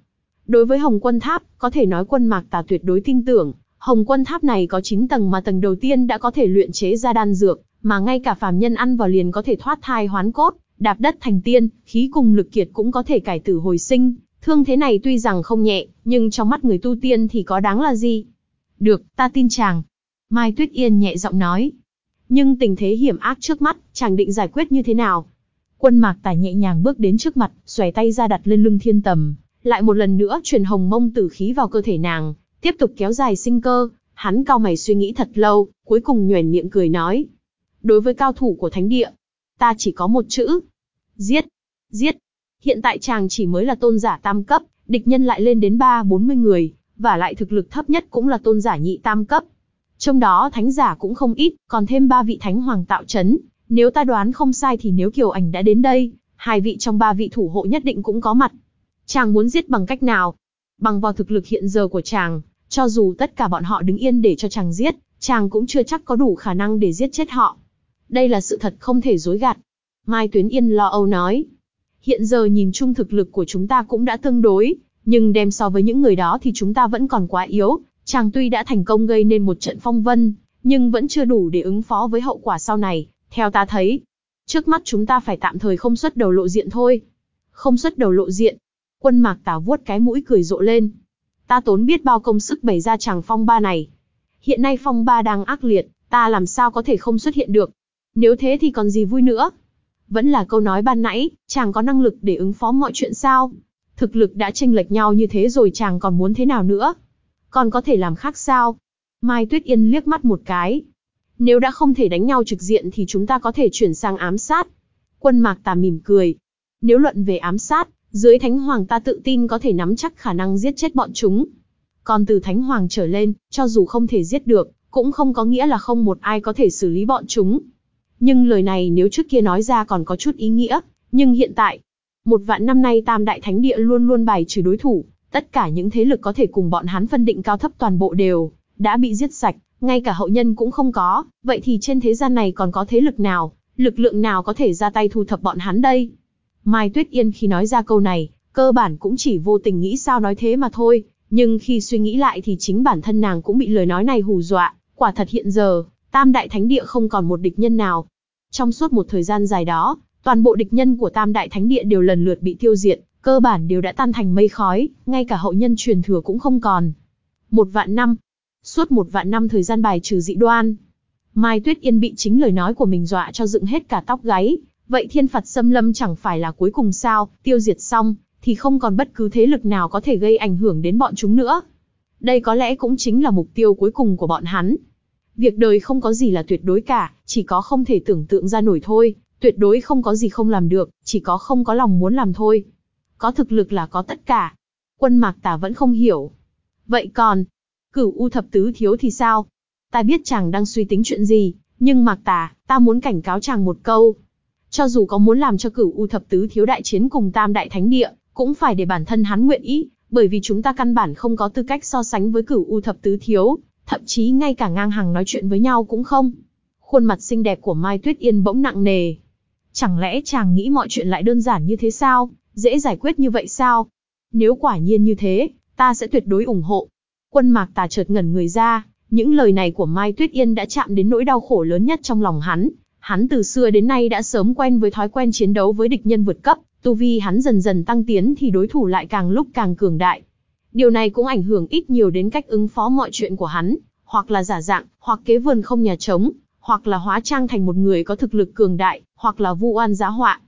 Đối với Hồng Quân Tháp, có thể nói quân mạc tà tuyệt đối tin tưởng, Hồng Quân Tháp này có 9 tầng mà tầng đầu tiên đã có thể luyện chế ra đan dược, mà ngay cả phàm nhân ăn vào liền có thể thoát thai hoán cốt, đạp đất thành tiên, khí cùng lực kiệt cũng có thể cải tử hồi sinh. Thương thế này tuy rằng không nhẹ, nhưng trong mắt người tu tiên thì có đáng là gì? Được, ta tin chàng. Mai Tuyết Yên nhẹ giọng nói. Nhưng tình thế hiểm ác trước mắt, chàng định giải quyết như thế nào? Quân mạc tài nhẹ nhàng bước đến trước mặt, xòe tay ra đặt lên lưng thiên tầm, lại một lần nữa truyền hồng mông tử khí vào cơ thể nàng, tiếp tục kéo dài sinh cơ. Hắn cao mày suy nghĩ thật lâu, cuối cùng nhoẻn miệng cười nói. Đối với cao thủ của thánh địa, ta chỉ có một chữ. Giết! Giết! Hiện tại chàng chỉ mới là tôn giả tam cấp, địch nhân lại lên đến ba bốn mươi người, và lại thực lực thấp nhất cũng là tôn giả nhị tam cấp. Trong đó thánh giả cũng không ít, còn thêm ba vị thánh hoàng tạo chấn. Nếu ta đoán không sai thì nếu Kiều Ảnh đã đến đây, hai vị trong ba vị thủ hộ nhất định cũng có mặt. Chàng muốn giết bằng cách nào? Bằng vào thực lực hiện giờ của chàng, cho dù tất cả bọn họ đứng yên để cho chàng giết, chàng cũng chưa chắc có đủ khả năng để giết chết họ. Đây là sự thật không thể dối gạt. Mai Tuyến Yên lo âu nói. Hiện giờ nhìn chung thực lực của chúng ta cũng đã tương đối, nhưng đem so với những người đó thì chúng ta vẫn còn quá yếu. Chàng tuy đã thành công gây nên một trận phong vân, nhưng vẫn chưa đủ để ứng phó với hậu quả sau này. Theo ta thấy, trước mắt chúng ta phải tạm thời không xuất đầu lộ diện thôi. Không xuất đầu lộ diện. Quân mạc tả vuốt cái mũi cười rộ lên. Ta tốn biết bao công sức bày ra chàng phong ba này. Hiện nay phong ba đang ác liệt, ta làm sao có thể không xuất hiện được. Nếu thế thì còn gì vui nữa. Vẫn là câu nói ban nãy, chàng có năng lực để ứng phó mọi chuyện sao? Thực lực đã tranh lệch nhau như thế rồi chàng còn muốn thế nào nữa? Còn có thể làm khác sao? Mai Tuyết Yên liếc mắt một cái. Nếu đã không thể đánh nhau trực diện thì chúng ta có thể chuyển sang ám sát. Quân Mạc Tà mỉm cười. Nếu luận về ám sát, dưới Thánh Hoàng ta tự tin có thể nắm chắc khả năng giết chết bọn chúng. Còn từ Thánh Hoàng trở lên, cho dù không thể giết được, cũng không có nghĩa là không một ai có thể xử lý bọn chúng. Nhưng lời này nếu trước kia nói ra còn có chút ý nghĩa, nhưng hiện tại, một vạn năm nay Tam Đại Thánh Địa luôn luôn bài trừ đối thủ, tất cả những thế lực có thể cùng bọn hắn phân định cao thấp toàn bộ đều, đã bị giết sạch, ngay cả hậu nhân cũng không có, vậy thì trên thế gian này còn có thế lực nào, lực lượng nào có thể ra tay thu thập bọn hắn đây? Mai Tuyết Yên khi nói ra câu này, cơ bản cũng chỉ vô tình nghĩ sao nói thế mà thôi, nhưng khi suy nghĩ lại thì chính bản thân nàng cũng bị lời nói này hù dọa, quả thật hiện giờ, Tam Đại Thánh Địa không còn một địch nhân nào. Trong suốt một thời gian dài đó, toàn bộ địch nhân của Tam Đại Thánh Địa đều lần lượt bị tiêu diệt, cơ bản đều đã tan thành mây khói, ngay cả hậu nhân truyền thừa cũng không còn. Một vạn năm, Suốt một vạn năm thời gian bài trừ dị đoan. Mai Tuyết Yên bị chính lời nói của mình dọa cho dựng hết cả tóc gáy. Vậy thiên phạt xâm lâm chẳng phải là cuối cùng sao, tiêu diệt xong, thì không còn bất cứ thế lực nào có thể gây ảnh hưởng đến bọn chúng nữa. Đây có lẽ cũng chính là mục tiêu cuối cùng của bọn hắn. Việc đời không có gì là tuyệt đối cả, chỉ có không thể tưởng tượng ra nổi thôi, tuyệt đối không có gì không làm được, chỉ có không có lòng muốn làm thôi. Có thực lực là có tất cả. Quân Mạc Tả vẫn không hiểu. Vậy còn, Cửu U thập tứ thiếu thì sao? Ta biết chàng đang suy tính chuyện gì, nhưng Mạc Tà, ta muốn cảnh cáo chàng một câu. Cho dù có muốn làm cho cửu U thập tứ thiếu đại chiến cùng Tam Đại Thánh Địa, cũng phải để bản thân hắn nguyện ý, bởi vì chúng ta căn bản không có tư cách so sánh với cửu U thập tứ thiếu, thậm chí ngay cả ngang hàng nói chuyện với nhau cũng không. Khuôn mặt xinh đẹp của Mai Tuyết Yên bỗng nặng nề. Chẳng lẽ chàng nghĩ mọi chuyện lại đơn giản như thế sao, dễ giải quyết như vậy sao? Nếu quả nhiên như thế, ta sẽ tuyệt đối ủng hộ, Quân mạc tà chợt ngẩn người ra, những lời này của Mai Tuyết Yên đã chạm đến nỗi đau khổ lớn nhất trong lòng hắn. Hắn từ xưa đến nay đã sớm quen với thói quen chiến đấu với địch nhân vượt cấp, tu vi hắn dần dần tăng tiến thì đối thủ lại càng lúc càng cường đại. Điều này cũng ảnh hưởng ít nhiều đến cách ứng phó mọi chuyện của hắn, hoặc là giả dạng, hoặc kế vườn không nhà trống, hoặc là hóa trang thành một người có thực lực cường đại, hoặc là vu oan giá họa.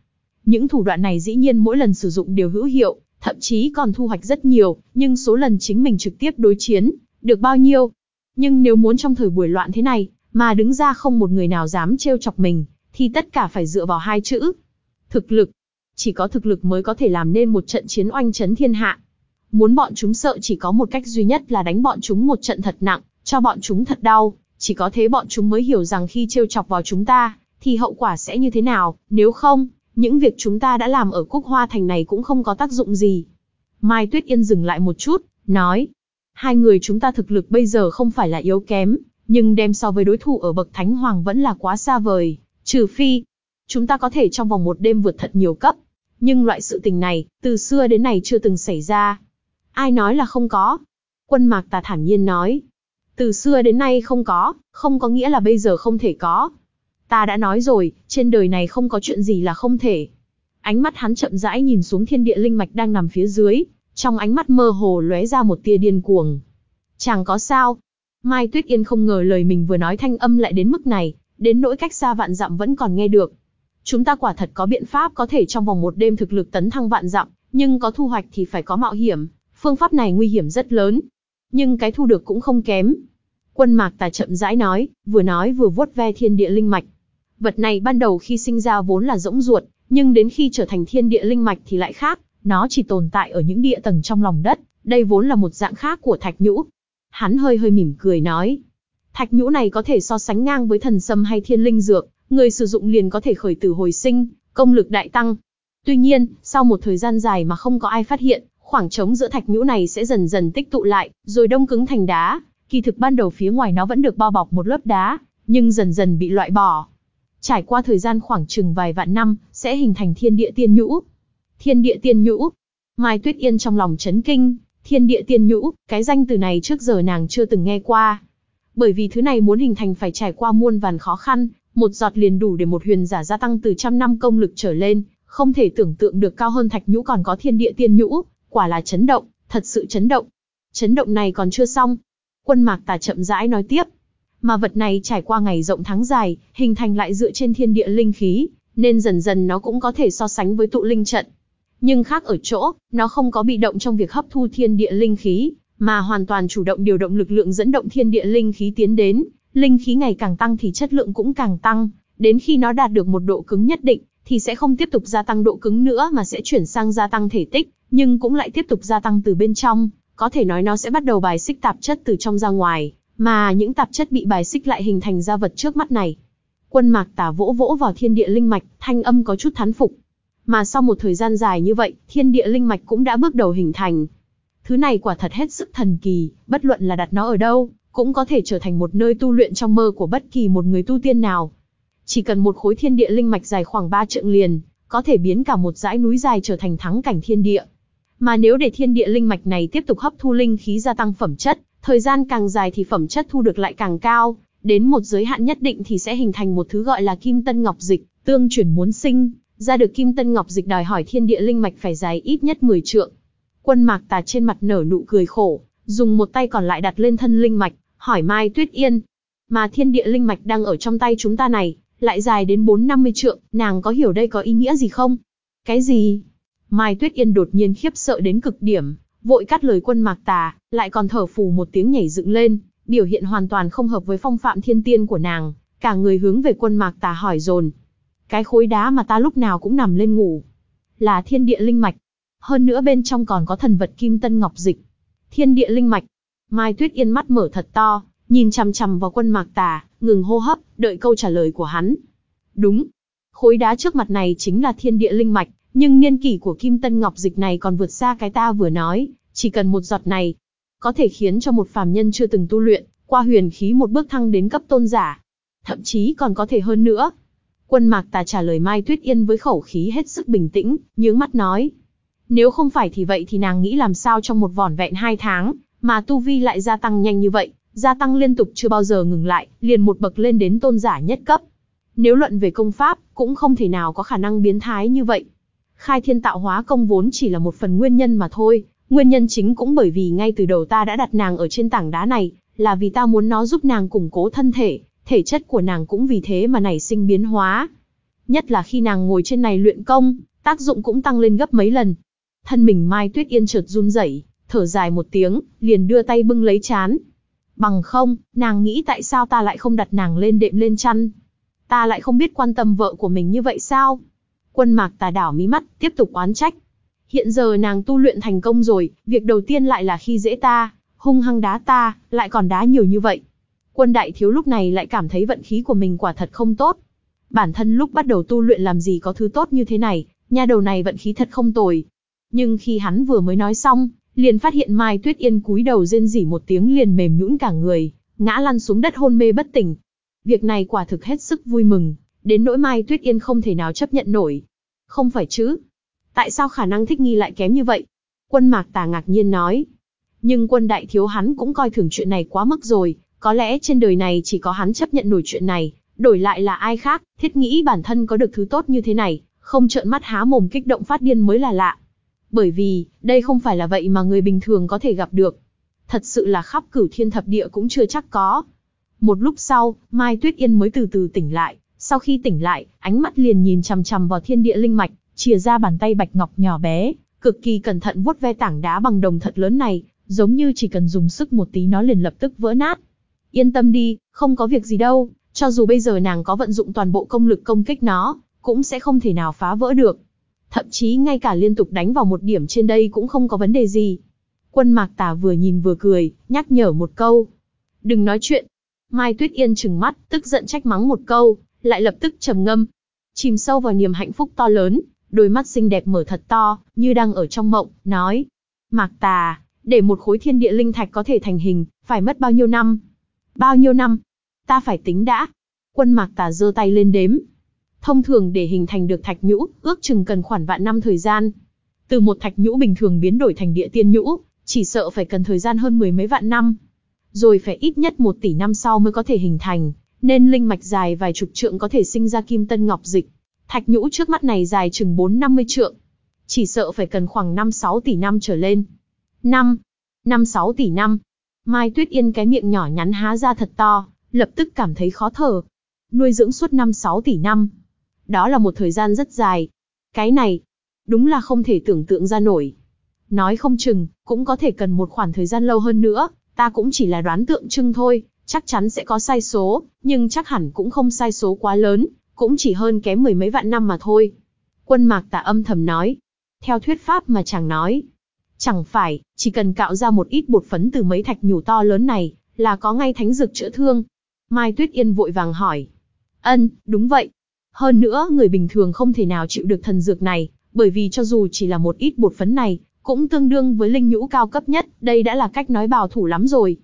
Những thủ đoạn này dĩ nhiên mỗi lần sử dụng đều hữu hiệu, thậm chí còn thu hoạch rất nhiều, nhưng số lần chính mình trực tiếp đối chiến, được bao nhiêu. Nhưng nếu muốn trong thời buổi loạn thế này, mà đứng ra không một người nào dám trêu chọc mình, thì tất cả phải dựa vào hai chữ. Thực lực. Chỉ có thực lực mới có thể làm nên một trận chiến oanh chấn thiên hạ. Muốn bọn chúng sợ chỉ có một cách duy nhất là đánh bọn chúng một trận thật nặng, cho bọn chúng thật đau, chỉ có thế bọn chúng mới hiểu rằng khi trêu chọc vào chúng ta, thì hậu quả sẽ như thế nào, nếu không, những việc chúng ta đã làm ở Cúc Hoa Thành này cũng không có tác dụng gì. Mai Tuyết Yên dừng lại một chút, nói. Hai người chúng ta thực lực bây giờ không phải là yếu kém, nhưng đem so với đối thủ ở bậc Thánh Hoàng vẫn là quá xa vời. Trừ phi, chúng ta có thể trong vòng một đêm vượt thật nhiều cấp. Nhưng loại sự tình này, từ xưa đến nay chưa từng xảy ra. Ai nói là không có? Quân Mạc Tà thản nhiên nói. Từ xưa đến nay không có, không có nghĩa là bây giờ không thể có. Ta đã nói rồi, trên đời này không có chuyện gì là không thể. Ánh mắt hắn chậm rãi nhìn xuống thiên địa linh mạch đang nằm phía dưới, trong ánh mắt mơ hồ lóe ra một tia điên cuồng. Chẳng có sao. Mai Tuyết Yên không ngờ lời mình vừa nói thanh âm lại đến mức này, đến nỗi cách xa vạn dặm vẫn còn nghe được. Chúng ta quả thật có biện pháp có thể trong vòng một đêm thực lực tấn thăng vạn dặm, nhưng có thu hoạch thì phải có mạo hiểm. Phương pháp này nguy hiểm rất lớn, nhưng cái thu được cũng không kém. Quân Mạc Tà chậm rãi nói, vừa nói vừa vuốt ve thiên địa linh mạch. Vật này ban đầu khi sinh ra vốn là rỗng ruột, nhưng đến khi trở thành thiên địa linh mạch thì lại khác, nó chỉ tồn tại ở những địa tầng trong lòng đất, đây vốn là một dạng khác của thạch nhũ. Hắn hơi hơi mỉm cười nói, thạch nhũ này có thể so sánh ngang với thần sâm hay thiên linh dược, người sử dụng liền có thể khởi tử hồi sinh, công lực đại tăng. Tuy nhiên, sau một thời gian dài mà không có ai phát hiện, Khoảng trống giữa thạch nhũ này sẽ dần dần tích tụ lại, rồi đông cứng thành đá. Kỳ thực ban đầu phía ngoài nó vẫn được bao bọc một lớp đá, nhưng dần dần bị loại bỏ. Trải qua thời gian khoảng chừng vài vạn năm, sẽ hình thành thiên địa tiên nhũ. Thiên địa tiên nhũ. Mai Tuyết Yên trong lòng chấn kinh, thiên địa tiên nhũ, cái danh từ này trước giờ nàng chưa từng nghe qua. Bởi vì thứ này muốn hình thành phải trải qua muôn vàn khó khăn, một giọt liền đủ để một huyền giả gia tăng từ trăm năm công lực trở lên, không thể tưởng tượng được cao hơn thạch nhũ còn có thiên địa tiên nhũ, quả là chấn động, thật sự chấn động. Chấn động này còn chưa xong. Quân mạc tà chậm rãi nói tiếp. Mà vật này trải qua ngày rộng tháng dài, hình thành lại dựa trên thiên địa linh khí, nên dần dần nó cũng có thể so sánh với tụ linh trận. Nhưng khác ở chỗ, nó không có bị động trong việc hấp thu thiên địa linh khí, mà hoàn toàn chủ động điều động lực lượng dẫn động thiên địa linh khí tiến đến, linh khí ngày càng tăng thì chất lượng cũng càng tăng, đến khi nó đạt được một độ cứng nhất định, thì sẽ không tiếp tục gia tăng độ cứng nữa mà sẽ chuyển sang gia tăng thể tích, nhưng cũng lại tiếp tục gia tăng từ bên trong, có thể nói nó sẽ bắt đầu bài xích tạp chất từ trong ra ngoài, mà những tạp chất bị bài xích lại hình thành ra vật trước mắt này. Quân mạc tả vỗ vỗ vào thiên địa linh mạch, thanh âm có chút thán phục. Mà sau một thời gian dài như vậy, thiên địa linh mạch cũng đã bước đầu hình thành. Thứ này quả thật hết sức thần kỳ, bất luận là đặt nó ở đâu, cũng có thể trở thành một nơi tu luyện trong mơ của bất kỳ một người tu tiên nào. Chỉ cần một khối thiên địa linh mạch dài khoảng 3 trượng liền, có thể biến cả một dãy núi dài trở thành thắng cảnh thiên địa. Mà nếu để thiên địa linh mạch này tiếp tục hấp thu linh khí gia tăng phẩm chất, thời gian càng dài thì phẩm chất thu được lại càng cao, đến một giới hạn nhất định thì sẽ hình thành một thứ gọi là kim tân ngọc dịch, tương chuyển muốn sinh, ra được kim tân ngọc dịch đòi hỏi thiên địa linh mạch phải dài ít nhất 10 trượng. Quân mạc tà trên mặt nở nụ cười khổ, dùng một tay còn lại đặt lên thân linh mạch, hỏi Mai Tuyết Yên. Mà thiên địa linh mạch đang ở trong tay chúng ta này, lại dài đến 4-50 trượng, nàng có hiểu đây có ý nghĩa gì không? Cái gì? Mai Tuyết Yên đột nhiên khiếp sợ đến cực điểm, vội cắt lời quân mạc tà, lại còn thở phù một tiếng nhảy dựng lên, biểu hiện hoàn toàn không hợp với phong phạm thiên tiên của nàng, cả người hướng về quân mạc tà hỏi dồn. Cái khối đá mà ta lúc nào cũng nằm lên ngủ, là thiên địa linh mạch. Hơn nữa bên trong còn có thần vật kim tân ngọc dịch. Thiên địa linh mạch. Mai Tuyết Yên mắt mở thật to, nhìn chằm chằm vào quân mạc tà, ngừng hô hấp, đợi câu trả lời của hắn. Đúng. Khối đá trước mặt này chính là thiên địa linh mạch, nhưng niên kỷ của kim tân ngọc dịch này còn vượt xa cái ta vừa nói, chỉ cần một giọt này, có thể khiến cho một phàm nhân chưa từng tu luyện, qua huyền khí một bước thăng đến cấp tôn giả. Thậm chí còn có thể hơn nữa. Quân mạc tà trả lời Mai Tuyết Yên với khẩu khí hết sức bình tĩnh, nhướng mắt nói. Nếu không phải thì vậy thì nàng nghĩ làm sao trong một vỏn vẹn hai tháng, mà tu vi lại gia tăng nhanh như vậy, gia tăng liên tục chưa bao giờ ngừng lại, liền một bậc lên đến tôn giả nhất cấp. Nếu luận về công pháp, cũng không thể nào có khả năng biến thái như vậy. Khai thiên tạo hóa công vốn chỉ là một phần nguyên nhân mà thôi, nguyên nhân chính cũng bởi vì ngay từ đầu ta đã đặt nàng ở trên tảng đá này, là vì ta muốn nó giúp nàng củng cố thân thể, thể chất của nàng cũng vì thế mà nảy sinh biến hóa. Nhất là khi nàng ngồi trên này luyện công, tác dụng cũng tăng lên gấp mấy lần. Thân mình Mai Tuyết Yên chợt run rẩy, thở dài một tiếng, liền đưa tay bưng lấy chán. Bằng không, nàng nghĩ tại sao ta lại không đặt nàng lên đệm lên chăn? Ta lại không biết quan tâm vợ của mình như vậy sao? Quân mạc tà đảo mí mắt, tiếp tục oán trách. Hiện giờ nàng tu luyện thành công rồi, việc đầu tiên lại là khi dễ ta, hung hăng đá ta, lại còn đá nhiều như vậy. Quân đại thiếu lúc này lại cảm thấy vận khí của mình quả thật không tốt. Bản thân lúc bắt đầu tu luyện làm gì có thứ tốt như thế này, nha đầu này vận khí thật không tồi. Nhưng khi hắn vừa mới nói xong, liền phát hiện Mai Tuyết Yên cúi đầu rên rỉ một tiếng liền mềm nhũn cả người, ngã lăn xuống đất hôn mê bất tỉnh. Việc này quả thực hết sức vui mừng, đến nỗi Mai Tuyết Yên không thể nào chấp nhận nổi. Không phải chứ? Tại sao khả năng thích nghi lại kém như vậy? Quân Mạc Tà ngạc nhiên nói. Nhưng quân đại thiếu hắn cũng coi thường chuyện này quá mức rồi, có lẽ trên đời này chỉ có hắn chấp nhận nổi chuyện này, đổi lại là ai khác, thiết nghĩ bản thân có được thứ tốt như thế này, không trợn mắt há mồm kích động phát điên mới là lạ. Bởi vì, đây không phải là vậy mà người bình thường có thể gặp được. Thật sự là khắp cửu thiên thập địa cũng chưa chắc có. Một lúc sau, Mai Tuyết Yên mới từ từ tỉnh lại, sau khi tỉnh lại, ánh mắt liền nhìn chằm chằm vào thiên địa linh mạch, chìa ra bàn tay bạch ngọc nhỏ bé, cực kỳ cẩn thận vuốt ve tảng đá bằng đồng thật lớn này, giống như chỉ cần dùng sức một tí nó liền lập tức vỡ nát. Yên tâm đi, không có việc gì đâu, cho dù bây giờ nàng có vận dụng toàn bộ công lực công kích nó, cũng sẽ không thể nào phá vỡ được. Thậm chí ngay cả liên tục đánh vào một điểm trên đây cũng không có vấn đề gì. Quân mạc tà vừa nhìn vừa cười, nhắc nhở một câu. Đừng nói chuyện. Mai Tuyết Yên trừng mắt, tức giận trách mắng một câu, lại lập tức trầm ngâm. Chìm sâu vào niềm hạnh phúc to lớn, đôi mắt xinh đẹp mở thật to, như đang ở trong mộng, nói. Mạc Tà, để một khối thiên địa linh thạch có thể thành hình, phải mất bao nhiêu năm? Bao nhiêu năm? Ta phải tính đã. Quân Mạc Tà giơ tay lên đếm. Thông thường để hình thành được thạch nhũ, ước chừng cần khoảng vạn năm thời gian. Từ một thạch nhũ bình thường biến đổi thành địa tiên nhũ, chỉ sợ phải cần thời gian hơn mười mấy vạn năm. Rồi phải ít nhất một tỷ năm sau mới có thể hình thành, nên linh mạch dài vài chục trượng có thể sinh ra kim tân ngọc dịch. Thạch nhũ trước mắt này dài chừng 4-50 trượng. Chỉ sợ phải cần khoảng 5-6 tỷ năm trở lên. 5. 5-6 tỷ năm. Mai Tuyết Yên cái miệng nhỏ nhắn há ra thật to, lập tức cảm thấy khó thở. Nuôi dưỡng suốt 5-6 tỷ năm. Đó là một thời gian rất dài. Cái này, đúng là không thể tưởng tượng ra nổi. Nói không chừng, cũng có thể cần một khoảng thời gian lâu hơn nữa, ta cũng chỉ là đoán tượng trưng thôi, chắc chắn sẽ có sai số, nhưng chắc hẳn cũng không sai số quá lớn, cũng chỉ hơn kém mười mấy vạn năm mà thôi. Quân mạc tà âm thầm nói. Theo thuyết pháp mà chàng nói. Chẳng phải, chỉ cần cạo ra một ít bột phấn từ mấy thạch nhủ to lớn này, là có ngay thánh dược chữa thương. Mai Tuyết Yên vội vàng hỏi. Ân, đúng vậy. Hơn nữa, người bình thường không thể nào chịu được thần dược này, bởi vì cho dù chỉ là một ít bột phấn này, cũng tương đương với linh nhũ cao cấp nhất, đây đã là cách nói bảo thủ lắm rồi.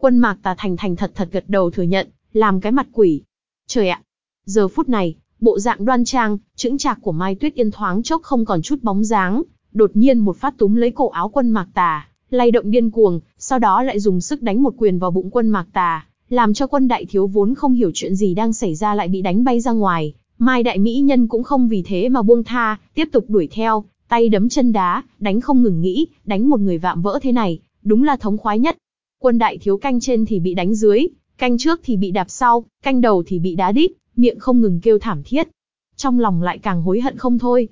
Quân mạc tà thành thành thật thật gật đầu thừa nhận, làm cái mặt quỷ. Trời ạ, Giờ phút này, bộ dạng đoan trang, chững chạc của Mai Tuyết Yên thoáng chốc không còn chút bóng dáng, đột nhiên một phát túm lấy cổ áo quân Mạc Tà, lay động điên cuồng, sau đó lại dùng sức đánh một quyền vào bụng quân Mạc Tà, làm cho quân đại thiếu vốn không hiểu chuyện gì đang xảy ra lại bị đánh bay ra ngoài. Mai đại mỹ nhân cũng không vì thế mà buông tha, tiếp tục đuổi theo, tay đấm chân đá, đánh không ngừng nghĩ, đánh một người vạm vỡ thế này, đúng là thống khoái nhất. Quân đại thiếu canh trên thì bị đánh dưới, canh trước thì bị đạp sau, canh đầu thì bị đá đít, miệng không ngừng kêu thảm thiết. Trong lòng lại càng hối hận không thôi.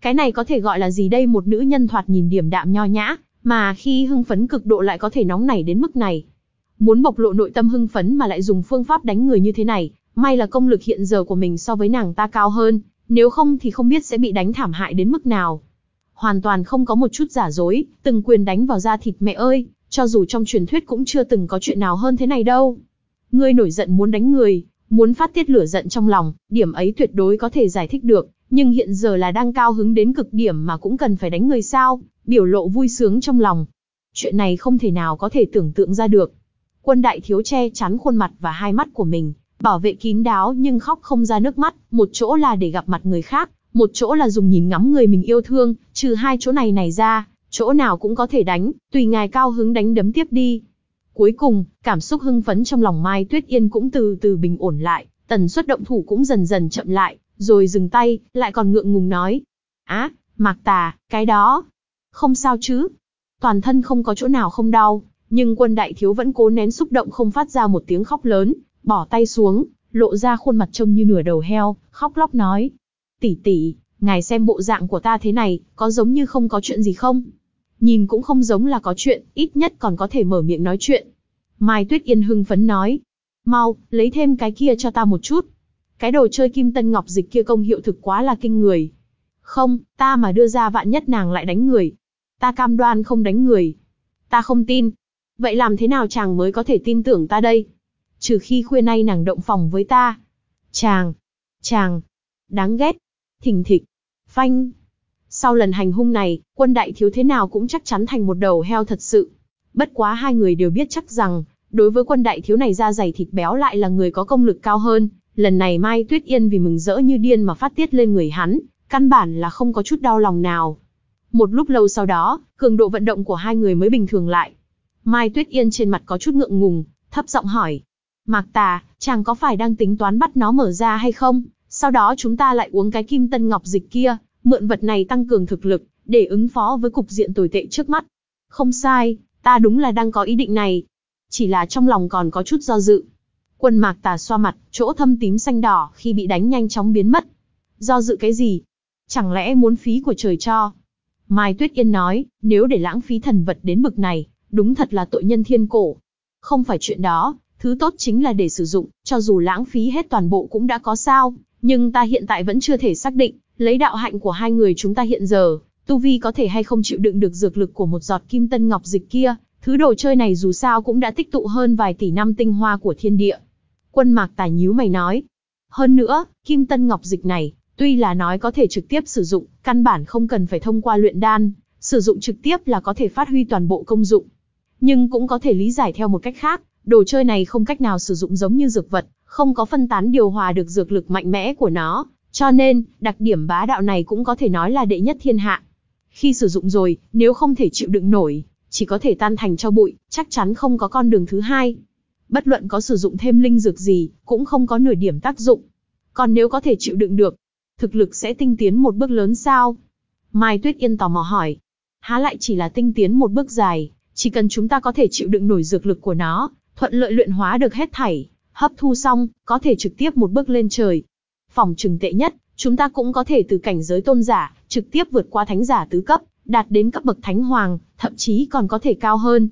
Cái này có thể gọi là gì đây một nữ nhân thoạt nhìn điểm đạm nho nhã, mà khi hưng phấn cực độ lại có thể nóng nảy đến mức này. Muốn bộc lộ nội tâm hưng phấn mà lại dùng phương pháp đánh người như thế này, may là công lực hiện giờ của mình so với nàng ta cao hơn, nếu không thì không biết sẽ bị đánh thảm hại đến mức nào. Hoàn toàn không có một chút giả dối, từng quyền đánh vào da thịt mẹ ơi, cho dù trong truyền thuyết cũng chưa từng có chuyện nào hơn thế này đâu. Ngươi nổi giận muốn đánh người, Muốn phát tiết lửa giận trong lòng, điểm ấy tuyệt đối có thể giải thích được, nhưng hiện giờ là đang cao hứng đến cực điểm mà cũng cần phải đánh người sao, biểu lộ vui sướng trong lòng. Chuyện này không thể nào có thể tưởng tượng ra được. Quân đại thiếu che chắn khuôn mặt và hai mắt của mình, bảo vệ kín đáo nhưng khóc không ra nước mắt, một chỗ là để gặp mặt người khác, một chỗ là dùng nhìn ngắm người mình yêu thương, trừ hai chỗ này này ra, chỗ nào cũng có thể đánh, tùy ngài cao hứng đánh đấm tiếp đi. Cuối cùng, cảm xúc hưng phấn trong lòng Mai Tuyết Yên cũng từ từ bình ổn lại, tần suất động thủ cũng dần dần chậm lại, rồi dừng tay, lại còn ngượng ngùng nói. Á, Mạc Tà, cái đó. Không sao chứ. Toàn thân không có chỗ nào không đau, nhưng quân đại thiếu vẫn cố nén xúc động không phát ra một tiếng khóc lớn, bỏ tay xuống, lộ ra khuôn mặt trông như nửa đầu heo, khóc lóc nói. Tỷ tỷ, ngài xem bộ dạng của ta thế này, có giống như không có chuyện gì không? Nhìn cũng không giống là có chuyện, ít nhất còn có thể mở miệng nói chuyện. Mai Tuyết Yên hưng phấn nói. Mau, lấy thêm cái kia cho ta một chút. Cái đồ chơi kim tân ngọc dịch kia công hiệu thực quá là kinh người. Không, ta mà đưa ra vạn nhất nàng lại đánh người. Ta cam đoan không đánh người. Ta không tin. Vậy làm thế nào chàng mới có thể tin tưởng ta đây? Trừ khi khuya nay nàng động phòng với ta. Chàng. Chàng. Đáng ghét. thình thịch. Phanh. Sau lần hành hung này, quân đại thiếu thế nào cũng chắc chắn thành một đầu heo thật sự. Bất quá hai người đều biết chắc rằng, đối với quân đại thiếu này da dày thịt béo lại là người có công lực cao hơn. Lần này Mai Tuyết Yên vì mừng rỡ như điên mà phát tiết lên người hắn, căn bản là không có chút đau lòng nào. Một lúc lâu sau đó, cường độ vận động của hai người mới bình thường lại. Mai Tuyết Yên trên mặt có chút ngượng ngùng, thấp giọng hỏi. Mạc Tà, chàng có phải đang tính toán bắt nó mở ra hay không? Sau đó chúng ta lại uống cái kim tân ngọc dịch kia, mượn vật này tăng cường thực lực, để ứng phó với cục diện tồi tệ trước mắt. Không sai, ta đúng là đang có ý định này. Chỉ là trong lòng còn có chút do dự. Quân mạc tà xoa mặt, chỗ thâm tím xanh đỏ khi bị đánh nhanh chóng biến mất. Do dự cái gì? Chẳng lẽ muốn phí của trời cho? Mai Tuyết Yên nói, nếu để lãng phí thần vật đến bực này, đúng thật là tội nhân thiên cổ. Không phải chuyện đó, thứ tốt chính là để sử dụng, cho dù lãng phí hết toàn bộ cũng đã có sao, nhưng ta hiện tại vẫn chưa thể xác định, Lấy đạo hạnh của hai người chúng ta hiện giờ, tu vi có thể hay không chịu đựng được dược lực của một giọt kim tân ngọc dịch kia, thứ đồ chơi này dù sao cũng đã tích tụ hơn vài tỷ năm tinh hoa của thiên địa. Quân mạc tài nhíu mày nói. Hơn nữa, kim tân ngọc dịch này, tuy là nói có thể trực tiếp sử dụng, căn bản không cần phải thông qua luyện đan, sử dụng trực tiếp là có thể phát huy toàn bộ công dụng. Nhưng cũng có thể lý giải theo một cách khác, đồ chơi này không cách nào sử dụng giống như dược vật, không có phân tán điều hòa được dược lực mạnh mẽ của nó, cho nên, đặc điểm bá đạo này cũng có thể nói là đệ nhất thiên hạ. Khi sử dụng rồi, nếu không thể chịu đựng nổi, chỉ có thể tan thành cho bụi, chắc chắn không có con đường thứ hai. Bất luận có sử dụng thêm linh dược gì, cũng không có nửa điểm tác dụng. Còn nếu có thể chịu đựng được, thực lực sẽ tinh tiến một bước lớn sao? Mai Tuyết Yên tò mò hỏi. Há lại chỉ là tinh tiến một bước dài, chỉ cần chúng ta có thể chịu đựng nổi dược lực của nó, thuận lợi luyện hóa được hết thảy, hấp thu xong, có thể trực tiếp một bước lên trời. Phòng trừng tệ nhất, chúng ta cũng có thể từ cảnh giới tôn giả, trực tiếp vượt qua thánh giả tứ cấp, đạt đến cấp bậc thánh hoàng, thậm chí còn có thể cao hơn.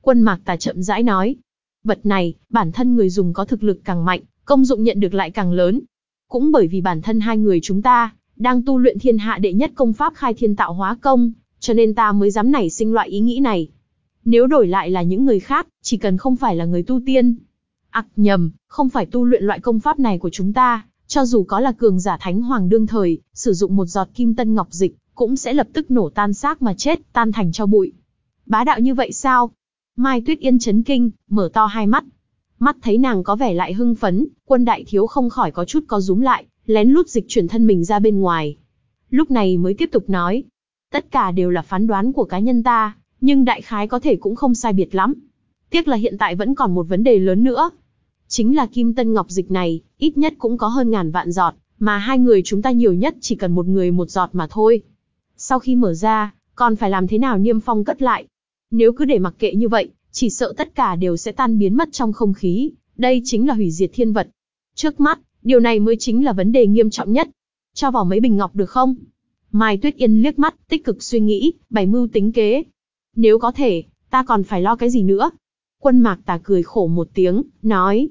Quân mạc tà chậm rãi nói. Vật này, bản thân người dùng có thực lực càng mạnh, công dụng nhận được lại càng lớn. Cũng bởi vì bản thân hai người chúng ta, đang tu luyện thiên hạ đệ nhất công pháp khai thiên tạo hóa công, cho nên ta mới dám nảy sinh loại ý nghĩ này. Nếu đổi lại là những người khác, chỉ cần không phải là người tu tiên. Ặc nhầm, không phải tu luyện loại công pháp này của chúng ta, cho dù có là cường giả thánh hoàng đương thời, sử dụng một giọt kim tân ngọc dịch, cũng sẽ lập tức nổ tan xác mà chết, tan thành cho bụi. Bá đạo như vậy sao? Mai Tuyết Yên chấn kinh, mở to hai mắt. Mắt thấy nàng có vẻ lại hưng phấn, quân đại thiếu không khỏi có chút có rúm lại, lén lút dịch chuyển thân mình ra bên ngoài. Lúc này mới tiếp tục nói. Tất cả đều là phán đoán của cá nhân ta, nhưng đại khái có thể cũng không sai biệt lắm. Tiếc là hiện tại vẫn còn một vấn đề lớn nữa. Chính là kim tân ngọc dịch này, ít nhất cũng có hơn ngàn vạn giọt, mà hai người chúng ta nhiều nhất chỉ cần một người một giọt mà thôi. Sau khi mở ra, còn phải làm thế nào niêm phong cất lại? Nếu cứ để mặc kệ như vậy, chỉ sợ tất cả đều sẽ tan biến mất trong không khí, đây chính là hủy diệt thiên vật. Trước mắt, điều này mới chính là vấn đề nghiêm trọng nhất. Cho vào mấy bình ngọc được không? Mai Tuyết Yên liếc mắt, tích cực suy nghĩ, bày mưu tính kế. Nếu có thể, ta còn phải lo cái gì nữa? Quân mạc tà cười khổ một tiếng, nói.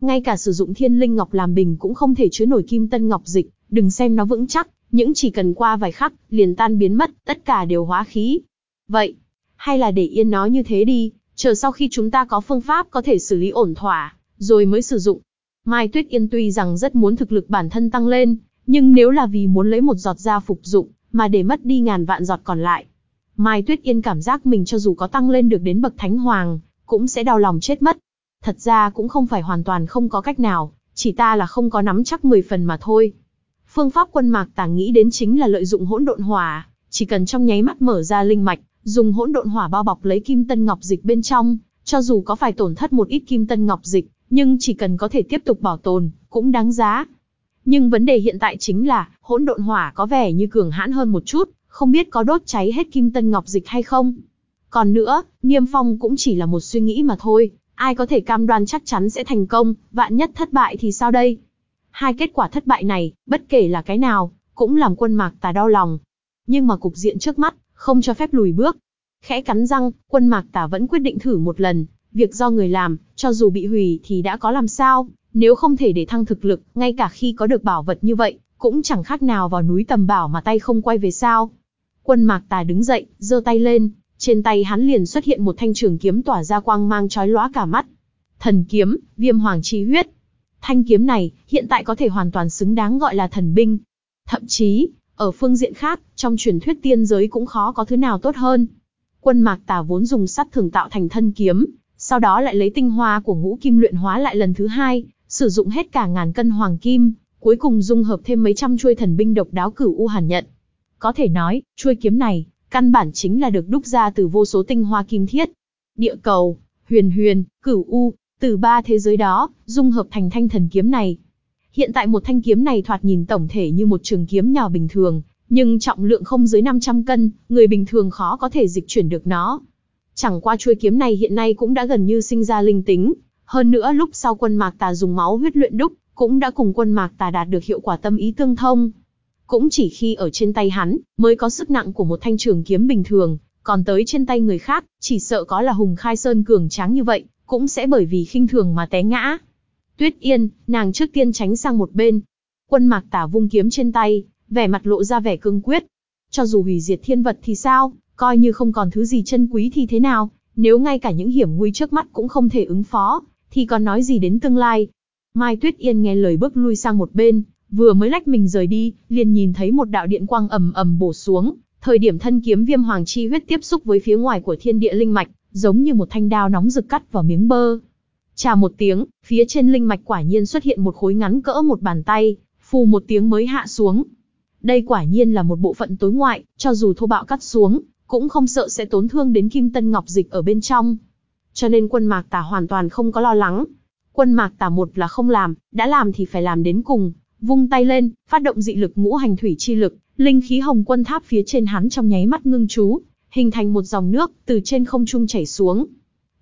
Ngay cả sử dụng thiên linh ngọc làm bình cũng không thể chứa nổi kim tân ngọc dịch, đừng xem nó vững chắc, những chỉ cần qua vài khắc, liền tan biến mất, tất cả đều hóa khí. Vậy, hay là để yên nó như thế đi, chờ sau khi chúng ta có phương pháp có thể xử lý ổn thỏa, rồi mới sử dụng. Mai Tuyết Yên tuy rằng rất muốn thực lực bản thân tăng lên, nhưng nếu là vì muốn lấy một giọt ra phục dụng, mà để mất đi ngàn vạn giọt còn lại. Mai Tuyết Yên cảm giác mình cho dù có tăng lên được đến bậc thánh hoàng, cũng sẽ đau lòng chết mất. Thật ra cũng không phải hoàn toàn không có cách nào, chỉ ta là không có nắm chắc 10 phần mà thôi. Phương pháp quân mạc tàng nghĩ đến chính là lợi dụng hỗn độn hỏa, chỉ cần trong nháy mắt mở ra linh mạch, dùng hỗn độn hỏa bao bọc lấy kim tân ngọc dịch bên trong, cho dù có phải tổn thất một ít kim tân ngọc dịch, nhưng chỉ cần có thể tiếp tục bảo tồn, cũng đáng giá. Nhưng vấn đề hiện tại chính là, hỗn độn hỏa có vẻ như cường hãn hơn một chút, không biết có đốt cháy hết kim tân ngọc dịch hay không. Còn nữa, niêm phong cũng chỉ là một suy nghĩ mà thôi, ai có thể cam đoan chắc chắn sẽ thành công, vạn nhất thất bại thì sao đây? Hai kết quả thất bại này, bất kể là cái nào, cũng làm quân mạc tà đau lòng. Nhưng mà cục diện trước mắt, không cho phép lùi bước. Khẽ cắn răng, quân mạc tà vẫn quyết định thử một lần, việc do người làm, cho dù bị hủy thì đã có làm sao, nếu không thể để thăng thực lực, ngay cả khi có được bảo vật như vậy, cũng chẳng khác nào vào núi tầm bảo mà tay không quay về sao. Quân mạc tà đứng dậy, giơ tay lên, trên tay hắn liền xuất hiện một thanh trường kiếm tỏa ra quang mang chói lóa cả mắt. Thần kiếm, viêm hoàng chi huyết. Thanh kiếm này, hiện tại có thể hoàn toàn xứng đáng gọi là thần binh. Thậm chí, ở phương diện khác, trong truyền thuyết tiên giới cũng khó có thứ nào tốt hơn. Quân mạc tà vốn dùng sắt thường tạo thành thân kiếm, sau đó lại lấy tinh hoa của ngũ kim luyện hóa lại lần thứ hai, sử dụng hết cả ngàn cân hoàng kim, cuối cùng dung hợp thêm mấy trăm chuôi thần binh độc đáo cửu u hàn nhận. Có thể nói, chuôi kiếm này, căn bản chính là được đúc ra từ vô số tinh hoa kim thiết. Địa cầu, huyền huyền, cửu u, từ ba thế giới đó, dung hợp thành thanh thần kiếm này. Hiện tại một thanh kiếm này thoạt nhìn tổng thể như một trường kiếm nhỏ bình thường, nhưng trọng lượng không dưới 500 cân, người bình thường khó có thể dịch chuyển được nó. Chẳng qua chuôi kiếm này hiện nay cũng đã gần như sinh ra linh tính, hơn nữa lúc sau quân mạc tà dùng máu huyết luyện đúc, cũng đã cùng quân mạc tà đạt được hiệu quả tâm ý tương thông. Cũng chỉ khi ở trên tay hắn, mới có sức nặng của một thanh trường kiếm bình thường, còn tới trên tay người khác, chỉ sợ có là hùng khai sơn cường tráng như vậy, cũng sẽ bởi vì khinh thường mà té ngã. Tuyết Yên, nàng trước tiên tránh sang một bên. Quân mạc tả vung kiếm trên tay, vẻ mặt lộ ra vẻ cương quyết. Cho dù hủy diệt thiên vật thì sao, coi như không còn thứ gì chân quý thì thế nào, nếu ngay cả những hiểm nguy trước mắt cũng không thể ứng phó, thì còn nói gì đến tương lai. Mai Tuyết Yên nghe lời bước lui sang một bên, vừa mới lách mình rời đi, liền nhìn thấy một đạo điện quang ầm ầm bổ xuống, Thời điểm thân kiếm viêm hoàng chi huyết tiếp xúc với phía ngoài của thiên địa linh mạch, giống như một thanh đao nóng rực cắt vào miếng bơ. Chà một tiếng, phía trên linh mạch quả nhiên xuất hiện một khối ngắn cỡ một bàn tay, phù một tiếng mới hạ xuống. Đây quả nhiên là một bộ phận tối ngoại, cho dù thô bạo cắt xuống, cũng không sợ sẽ tổn thương đến kim tân ngọc dịch ở bên trong. Cho nên quân mạc tà hoàn toàn không có lo lắng. Quân mạc tà một là không làm, đã làm thì phải làm đến cùng, vung tay lên, phát động dị lực ngũ hành thủy chi lực, linh khí hồng quân tháp phía trên hắn trong nháy mắt ngưng chú, hình thành một dòng nước từ trên không trung chảy xuống.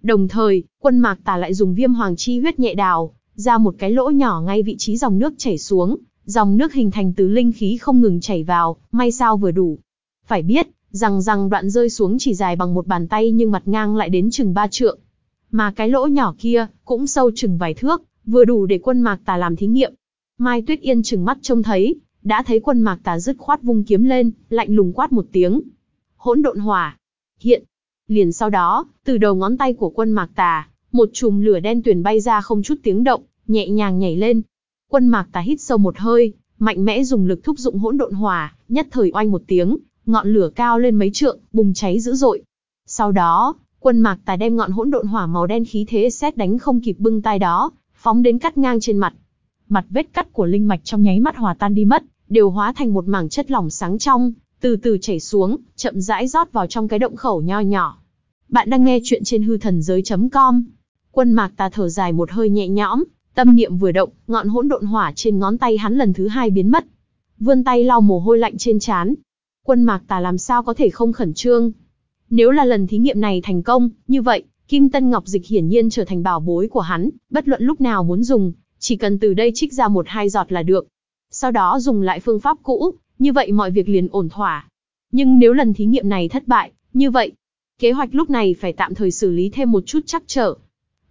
Đồng thời, quân mạc tà lại dùng viêm hoàng chi huyết nhẹ đào, ra một cái lỗ nhỏ ngay vị trí dòng nước chảy xuống, dòng nước hình thành từ linh khí không ngừng chảy vào, may sao vừa đủ. Phải biết, rằng rằng đoạn rơi xuống chỉ dài bằng một bàn tay nhưng mặt ngang lại đến chừng ba trượng. Mà cái lỗ nhỏ kia, cũng sâu chừng vài thước, vừa đủ để quân mạc tà làm thí nghiệm. Mai Tuyết Yên chừng mắt trông thấy, đã thấy quân mạc tà dứt khoát vung kiếm lên, lạnh lùng quát một tiếng. Hỗn độn hỏa. Hiện. Liền sau đó, từ đầu ngón tay của quân mạc tà, một chùm lửa đen tuyền bay ra không chút tiếng động, nhẹ nhàng nhảy lên. Quân mạc tà hít sâu một hơi, mạnh mẽ dùng lực thúc dụng hỗn độn hỏa, nhất thời oanh một tiếng, ngọn lửa cao lên mấy trượng, bùng cháy dữ dội. Sau đó, quân mạc tà đem ngọn hỗn độn hỏa màu đen khí thế xét đánh không kịp bưng tay đó, phóng đến cắt ngang trên mặt. Mặt vết cắt của linh mạch trong nháy mắt hòa tan đi mất, đều hóa thành một mảng chất lỏng sáng trong, từ từ chảy xuống, chậm rãi rót vào trong cái động khẩu nho nhỏ. Bạn đang nghe chuyện trên hư thần giới.com. Quân mạc tà thở dài một hơi nhẹ nhõm, tâm niệm vừa động, ngọn hỗn độn hỏa trên ngón tay hắn lần thứ hai biến mất. Vươn tay lau mồ hôi lạnh trên trán, quân mạc tà làm sao có thể không khẩn trương. Nếu là lần thí nghiệm này thành công, như vậy, Kim Tân Ngọc Dịch hiển nhiên trở thành bảo bối của hắn, bất luận lúc nào muốn dùng, chỉ cần từ đây trích ra một hai giọt là được. Sau đó dùng lại phương pháp cũ, như vậy mọi việc liền ổn thỏa. Nhưng nếu lần thí nghiệm này thất bại, như vậy, kế hoạch lúc này phải tạm thời xử lý thêm một chút chắc trở.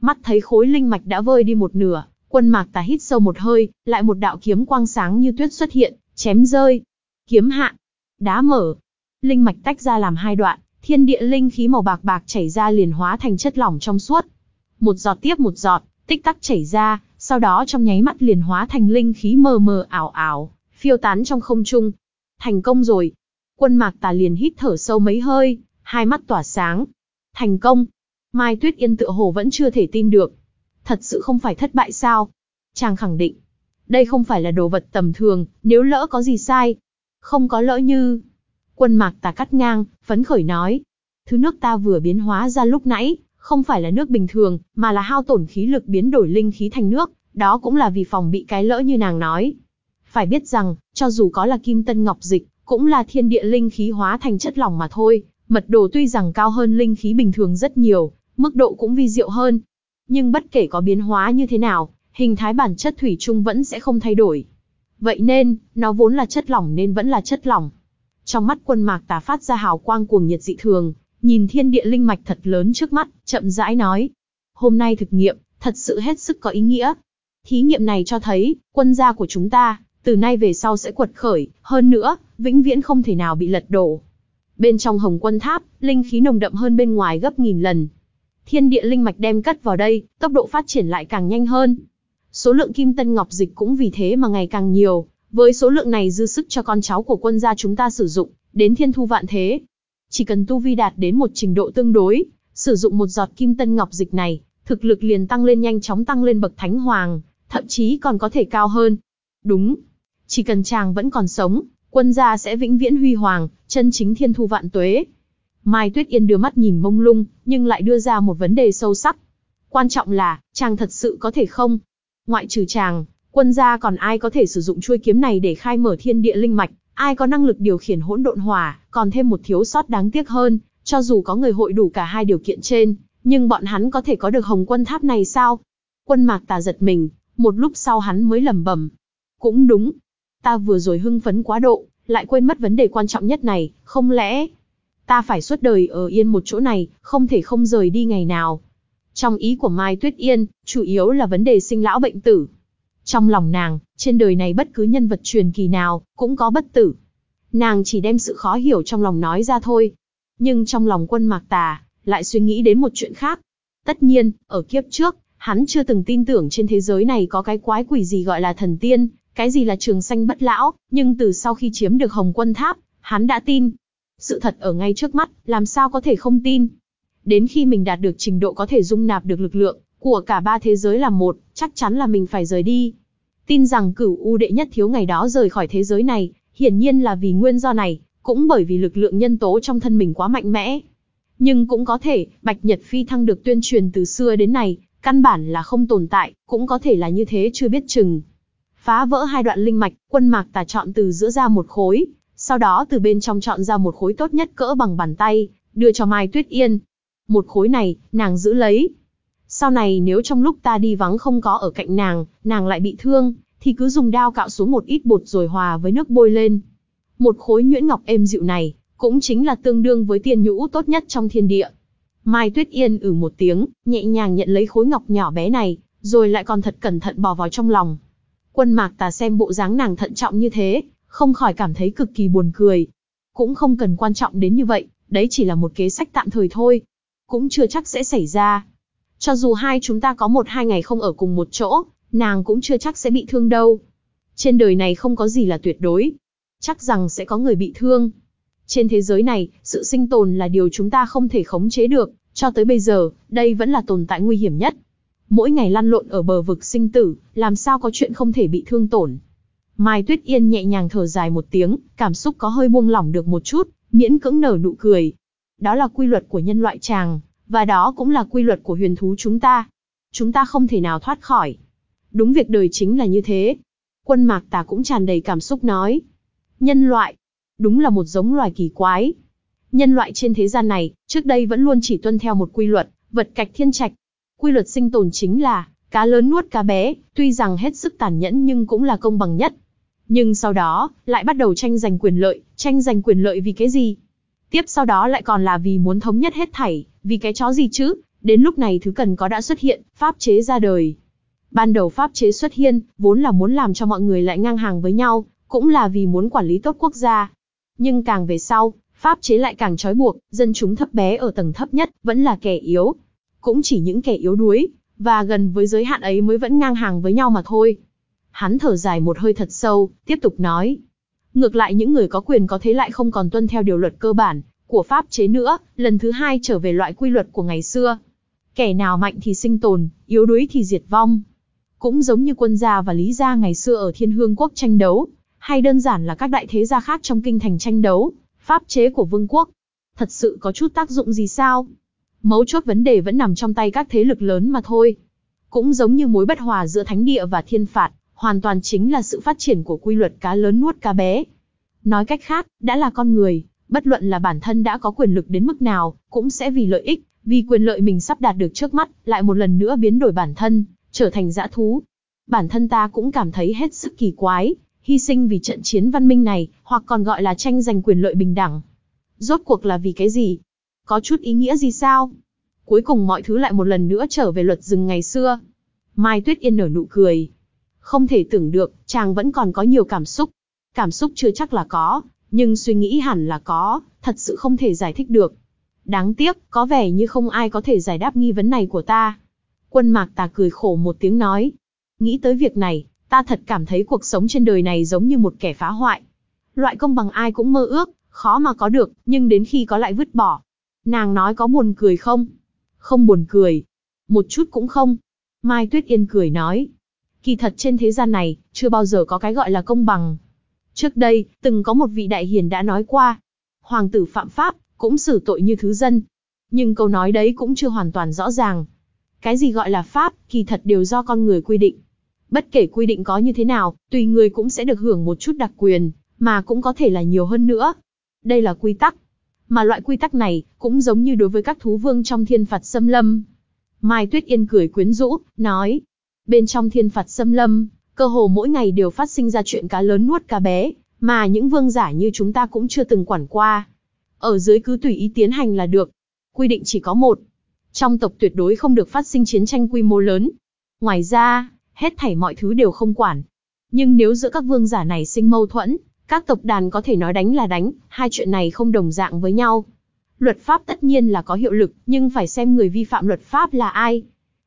Mắt thấy khối linh mạch đã vơi đi một nửa, quân mạc tà hít sâu một hơi, lại một đạo kiếm quang sáng như tuyết xuất hiện, chém rơi. Kiếm hạ, đá mở. Linh mạch tách ra làm hai đoạn, thiên địa linh khí màu bạc bạc chảy ra liền hóa thành chất lỏng trong suốt. Một giọt tiếp một giọt, tích tắc chảy ra, sau đó trong nháy mắt liền hóa thành linh khí mờ mờ ảo ảo, phiêu tán trong không trung. Thành công rồi. Quân mạc tà liền hít thở sâu mấy hơi, hai mắt tỏa sáng. Thành công. Mai Tuyết Yên tựa hồ vẫn chưa thể tin được. Thật sự không phải thất bại sao? Chàng khẳng định. Đây không phải là đồ vật tầm thường, nếu lỡ có gì sai, không có lỡ như. Quân mạc tà cắt ngang, phấn khởi nói. Thứ nước ta vừa biến hóa ra lúc nãy, không phải là nước bình thường, mà là hao tổn khí lực biến đổi linh khí thành nước, đó cũng là vì phòng bị cái lỡ như nàng nói. Phải biết rằng, cho dù có là kim tân ngọc dịch, cũng là thiên địa linh khí hóa thành chất lỏng mà thôi, mật độ tuy rằng cao hơn linh khí bình thường rất nhiều, mức độ cũng vi diệu hơn. Nhưng bất kể có biến hóa như thế nào, hình thái bản chất thủy chung vẫn sẽ không thay đổi. Vậy nên, nó vốn là chất lỏng nên vẫn là chất lỏng. Trong mắt quân mạc tà phát ra hào quang cuồng nhiệt dị thường, nhìn thiên địa linh mạch thật lớn trước mắt, chậm rãi nói. Hôm nay thực nghiệm, thật sự hết sức có ý nghĩa. Thí nghiệm này cho thấy, quân gia của chúng ta, từ nay về sau sẽ quật khởi, hơn nữa, vĩnh viễn không thể nào bị lật đổ. Bên trong hồng quân tháp, linh khí nồng đậm hơn bên ngoài gấp nghìn lần. Thiên địa linh mạch đem cất vào đây, tốc độ phát triển lại càng nhanh hơn. Số lượng kim tân ngọc dịch cũng vì thế mà ngày càng nhiều, với số lượng này dư sức cho con cháu của quân gia chúng ta sử dụng, đến thiên thu vạn thế. Chỉ cần tu vi đạt đến một trình độ tương đối, sử dụng một giọt kim tân ngọc dịch này, thực lực liền tăng lên nhanh chóng tăng lên bậc thánh hoàng, thậm chí còn có thể cao hơn. Đúng, chỉ cần chàng vẫn còn sống, quân gia sẽ vĩnh viễn huy hoàng, chân chính thiên thu vạn tuế. Mai Tuyết Yên đưa mắt nhìn mông lung, nhưng lại đưa ra một vấn đề sâu sắc. Quan trọng là, chàng thật sự có thể không? Ngoại trừ chàng, quân gia còn ai có thể sử dụng chuôi kiếm này để khai mở thiên địa linh mạch, ai có năng lực điều khiển hỗn độn hỏa, còn thêm một thiếu sót đáng tiếc hơn, cho dù có người hội đủ cả hai điều kiện trên, nhưng bọn hắn có thể có được hồng quân tháp này sao? Quân mạc tà giật mình, một lúc sau hắn mới lẩm bẩm. Cũng đúng. Ta vừa rồi hưng phấn quá độ, lại quên mất vấn đề quan trọng nhất này, không lẽ... Ta phải suốt đời ở yên một chỗ này, không thể không rời đi ngày nào. Trong ý của Mai Tuyết Yên, chủ yếu là vấn đề sinh lão bệnh tử. Trong lòng nàng, trên đời này bất cứ nhân vật truyền kỳ nào, cũng có bất tử. Nàng chỉ đem sự khó hiểu trong lòng nói ra thôi. Nhưng trong lòng quân mạc tà, lại suy nghĩ đến một chuyện khác. Tất nhiên, ở kiếp trước, hắn chưa từng tin tưởng trên thế giới này có cái quái quỷ gì gọi là thần tiên, cái gì là trường sanh bất lão, nhưng từ sau khi chiếm được hồng quân tháp, hắn đã tin. Sự thật ở ngay trước mắt, làm sao có thể không tin. Đến khi mình đạt được trình độ có thể dung nạp được lực lượng của cả ba thế giới làm một, chắc chắn là mình phải rời đi. Tin rằng cửu U đệ nhất thiếu ngày đó rời khỏi thế giới này, hiển nhiên là vì nguyên do này, cũng bởi vì lực lượng nhân tố trong thân mình quá mạnh mẽ. Nhưng cũng có thể, Bạch Nhật Phi thăng được tuyên truyền từ xưa đến nay, căn bản là không tồn tại, cũng có thể là như thế chưa biết chừng. Phá vỡ hai đoạn linh mạch, quân mạc tà chọn từ giữa ra một khối, sau đó từ bên trong chọn ra một khối tốt nhất cỡ bằng bàn tay, đưa cho Mai Tuyết Yên. Một khối này, nàng giữ lấy. Sau này nếu trong lúc ta đi vắng không có ở cạnh nàng, nàng lại bị thương, thì cứ dùng đao cạo xuống một ít bột rồi hòa với nước bôi lên. Một khối nhuyễn ngọc êm dịu này, cũng chính là tương đương với tiền nhũ tốt nhất trong thiên địa. Mai Tuyết Yên ử ừ một tiếng, nhẹ nhàng nhận lấy khối ngọc nhỏ bé này, rồi lại còn thật cẩn thận bỏ vào trong lòng. Quân mạc tà xem bộ dáng nàng thận trọng như thế, không khỏi cảm thấy cực kỳ buồn cười. Cũng không cần quan trọng đến như vậy, đấy chỉ là một kế sách tạm thời thôi. Cũng chưa chắc sẽ xảy ra. Cho dù hai chúng ta có một hai ngày không ở cùng một chỗ, nàng cũng chưa chắc sẽ bị thương đâu. Trên đời này không có gì là tuyệt đối. Chắc rằng sẽ có người bị thương. Trên thế giới này, sự sinh tồn là điều chúng ta không thể khống chế được, cho tới bây giờ, đây vẫn là tồn tại nguy hiểm nhất. Mỗi ngày lăn lộn ở bờ vực sinh tử, làm sao có chuyện không thể bị thương tổn. Mai Tuyết Yên nhẹ nhàng thở dài một tiếng, cảm xúc có hơi buông lỏng được một chút, miễn cưỡng nở nụ cười. Đó là quy luật của nhân loại chàng, và đó cũng là quy luật của huyền thú chúng ta. Chúng ta không thể nào thoát khỏi. Đúng việc đời chính là như thế. Quân mạc tà cũng tràn đầy cảm xúc nói. Nhân loại, đúng là một giống loài kỳ quái. Nhân loại trên thế gian này, trước đây vẫn luôn chỉ tuân theo một quy luật, vật cạch thiên trạch. Quy luật sinh tồn chính là, cá lớn nuốt cá bé, tuy rằng hết sức tàn nhẫn nhưng cũng là công bằng nhất. Nhưng sau đó, lại bắt đầu tranh giành quyền lợi, tranh giành quyền lợi vì cái gì? Tiếp sau đó lại còn là vì muốn thống nhất hết thảy, vì cái chó gì chứ? Đến lúc này thứ cần có đã xuất hiện, pháp chế ra đời. Ban đầu pháp chế xuất hiện, vốn là muốn làm cho mọi người lại ngang hàng với nhau, cũng là vì muốn quản lý tốt quốc gia. Nhưng càng về sau, pháp chế lại càng trói buộc, dân chúng thấp bé ở tầng thấp nhất, vẫn là kẻ yếu. Cũng chỉ những kẻ yếu đuối, và gần với giới hạn ấy mới vẫn ngang hàng với nhau mà thôi. Hắn thở dài một hơi thật sâu, tiếp tục nói. Ngược lại những người có quyền có thế lại không còn tuân theo điều luật cơ bản của pháp chế nữa, lần thứ hai trở về loại quy luật của ngày xưa. Kẻ nào mạnh thì sinh tồn, yếu đuối thì diệt vong. Cũng giống như quân gia và lý gia ngày xưa ở thiên hương quốc tranh đấu, hay đơn giản là các đại thế gia khác trong kinh thành tranh đấu, pháp chế của vương quốc. Thật sự có chút tác dụng gì sao? Mấu chốt vấn đề vẫn nằm trong tay các thế lực lớn mà thôi. Cũng giống như mối bất hòa giữa thánh địa và thiên phạt, hoàn toàn chính là sự phát triển của quy luật cá lớn nuốt cá bé. Nói cách khác, đã là con người, bất luận là bản thân đã có quyền lực đến mức nào, cũng sẽ vì lợi ích, vì quyền lợi mình sắp đạt được trước mắt, lại một lần nữa biến đổi bản thân, trở thành dã thú. Bản thân ta cũng cảm thấy hết sức kỳ quái, hy sinh vì trận chiến văn minh này, hoặc còn gọi là tranh giành quyền lợi bình đẳng. Rốt cuộc là vì cái gì? Có chút ý nghĩa gì sao? Cuối cùng mọi thứ lại một lần nữa trở về luật rừng ngày xưa. Mai Tuyết Yên nở nụ cười. Không thể tưởng được, chàng vẫn còn có nhiều cảm xúc. Cảm xúc chưa chắc là có, nhưng suy nghĩ hẳn là có, thật sự không thể giải thích được. Đáng tiếc, có vẻ như không ai có thể giải đáp nghi vấn này của ta. Quân mạc tà cười khổ một tiếng nói. Nghĩ tới việc này, ta thật cảm thấy cuộc sống trên đời này giống như một kẻ phá hoại. Loại công bằng ai cũng mơ ước, khó mà có được, nhưng đến khi có lại vứt bỏ. Nàng nói có buồn cười không? Không buồn cười. Một chút cũng không. Mai Tuyết Yên cười nói. Kỳ thật trên thế gian này, chưa bao giờ có cái gọi là công bằng. Trước đây, từng có một vị đại hiền đã nói qua. Hoàng tử phạm pháp, cũng xử tội như thứ dân. Nhưng câu nói đấy cũng chưa hoàn toàn rõ ràng. Cái gì gọi là pháp, kỳ thật đều do con người quy định. Bất kể quy định có như thế nào, tùy người cũng sẽ được hưởng một chút đặc quyền, mà cũng có thể là nhiều hơn nữa. Đây là quy tắc. Mà loại quy tắc này, cũng giống như đối với các thú vương trong thiên phạt xâm lâm. Mai Tuyết Yên cười quyến rũ, nói. Bên trong thiên phạt xâm lâm, cơ hồ mỗi ngày đều phát sinh ra chuyện cá lớn nuốt cá bé, mà những vương giả như chúng ta cũng chưa từng quản qua. Ở dưới cứ tùy ý tiến hành là được. Quy định chỉ có một. Trong tộc tuyệt đối không được phát sinh chiến tranh quy mô lớn. Ngoài ra, hết thảy mọi thứ đều không quản. Nhưng nếu giữa các vương giả này sinh mâu thuẫn, các tộc đàn có thể nói đánh là đánh, hai chuyện này không đồng dạng với nhau. Luật pháp tất nhiên là có hiệu lực, nhưng phải xem người vi phạm luật pháp là ai.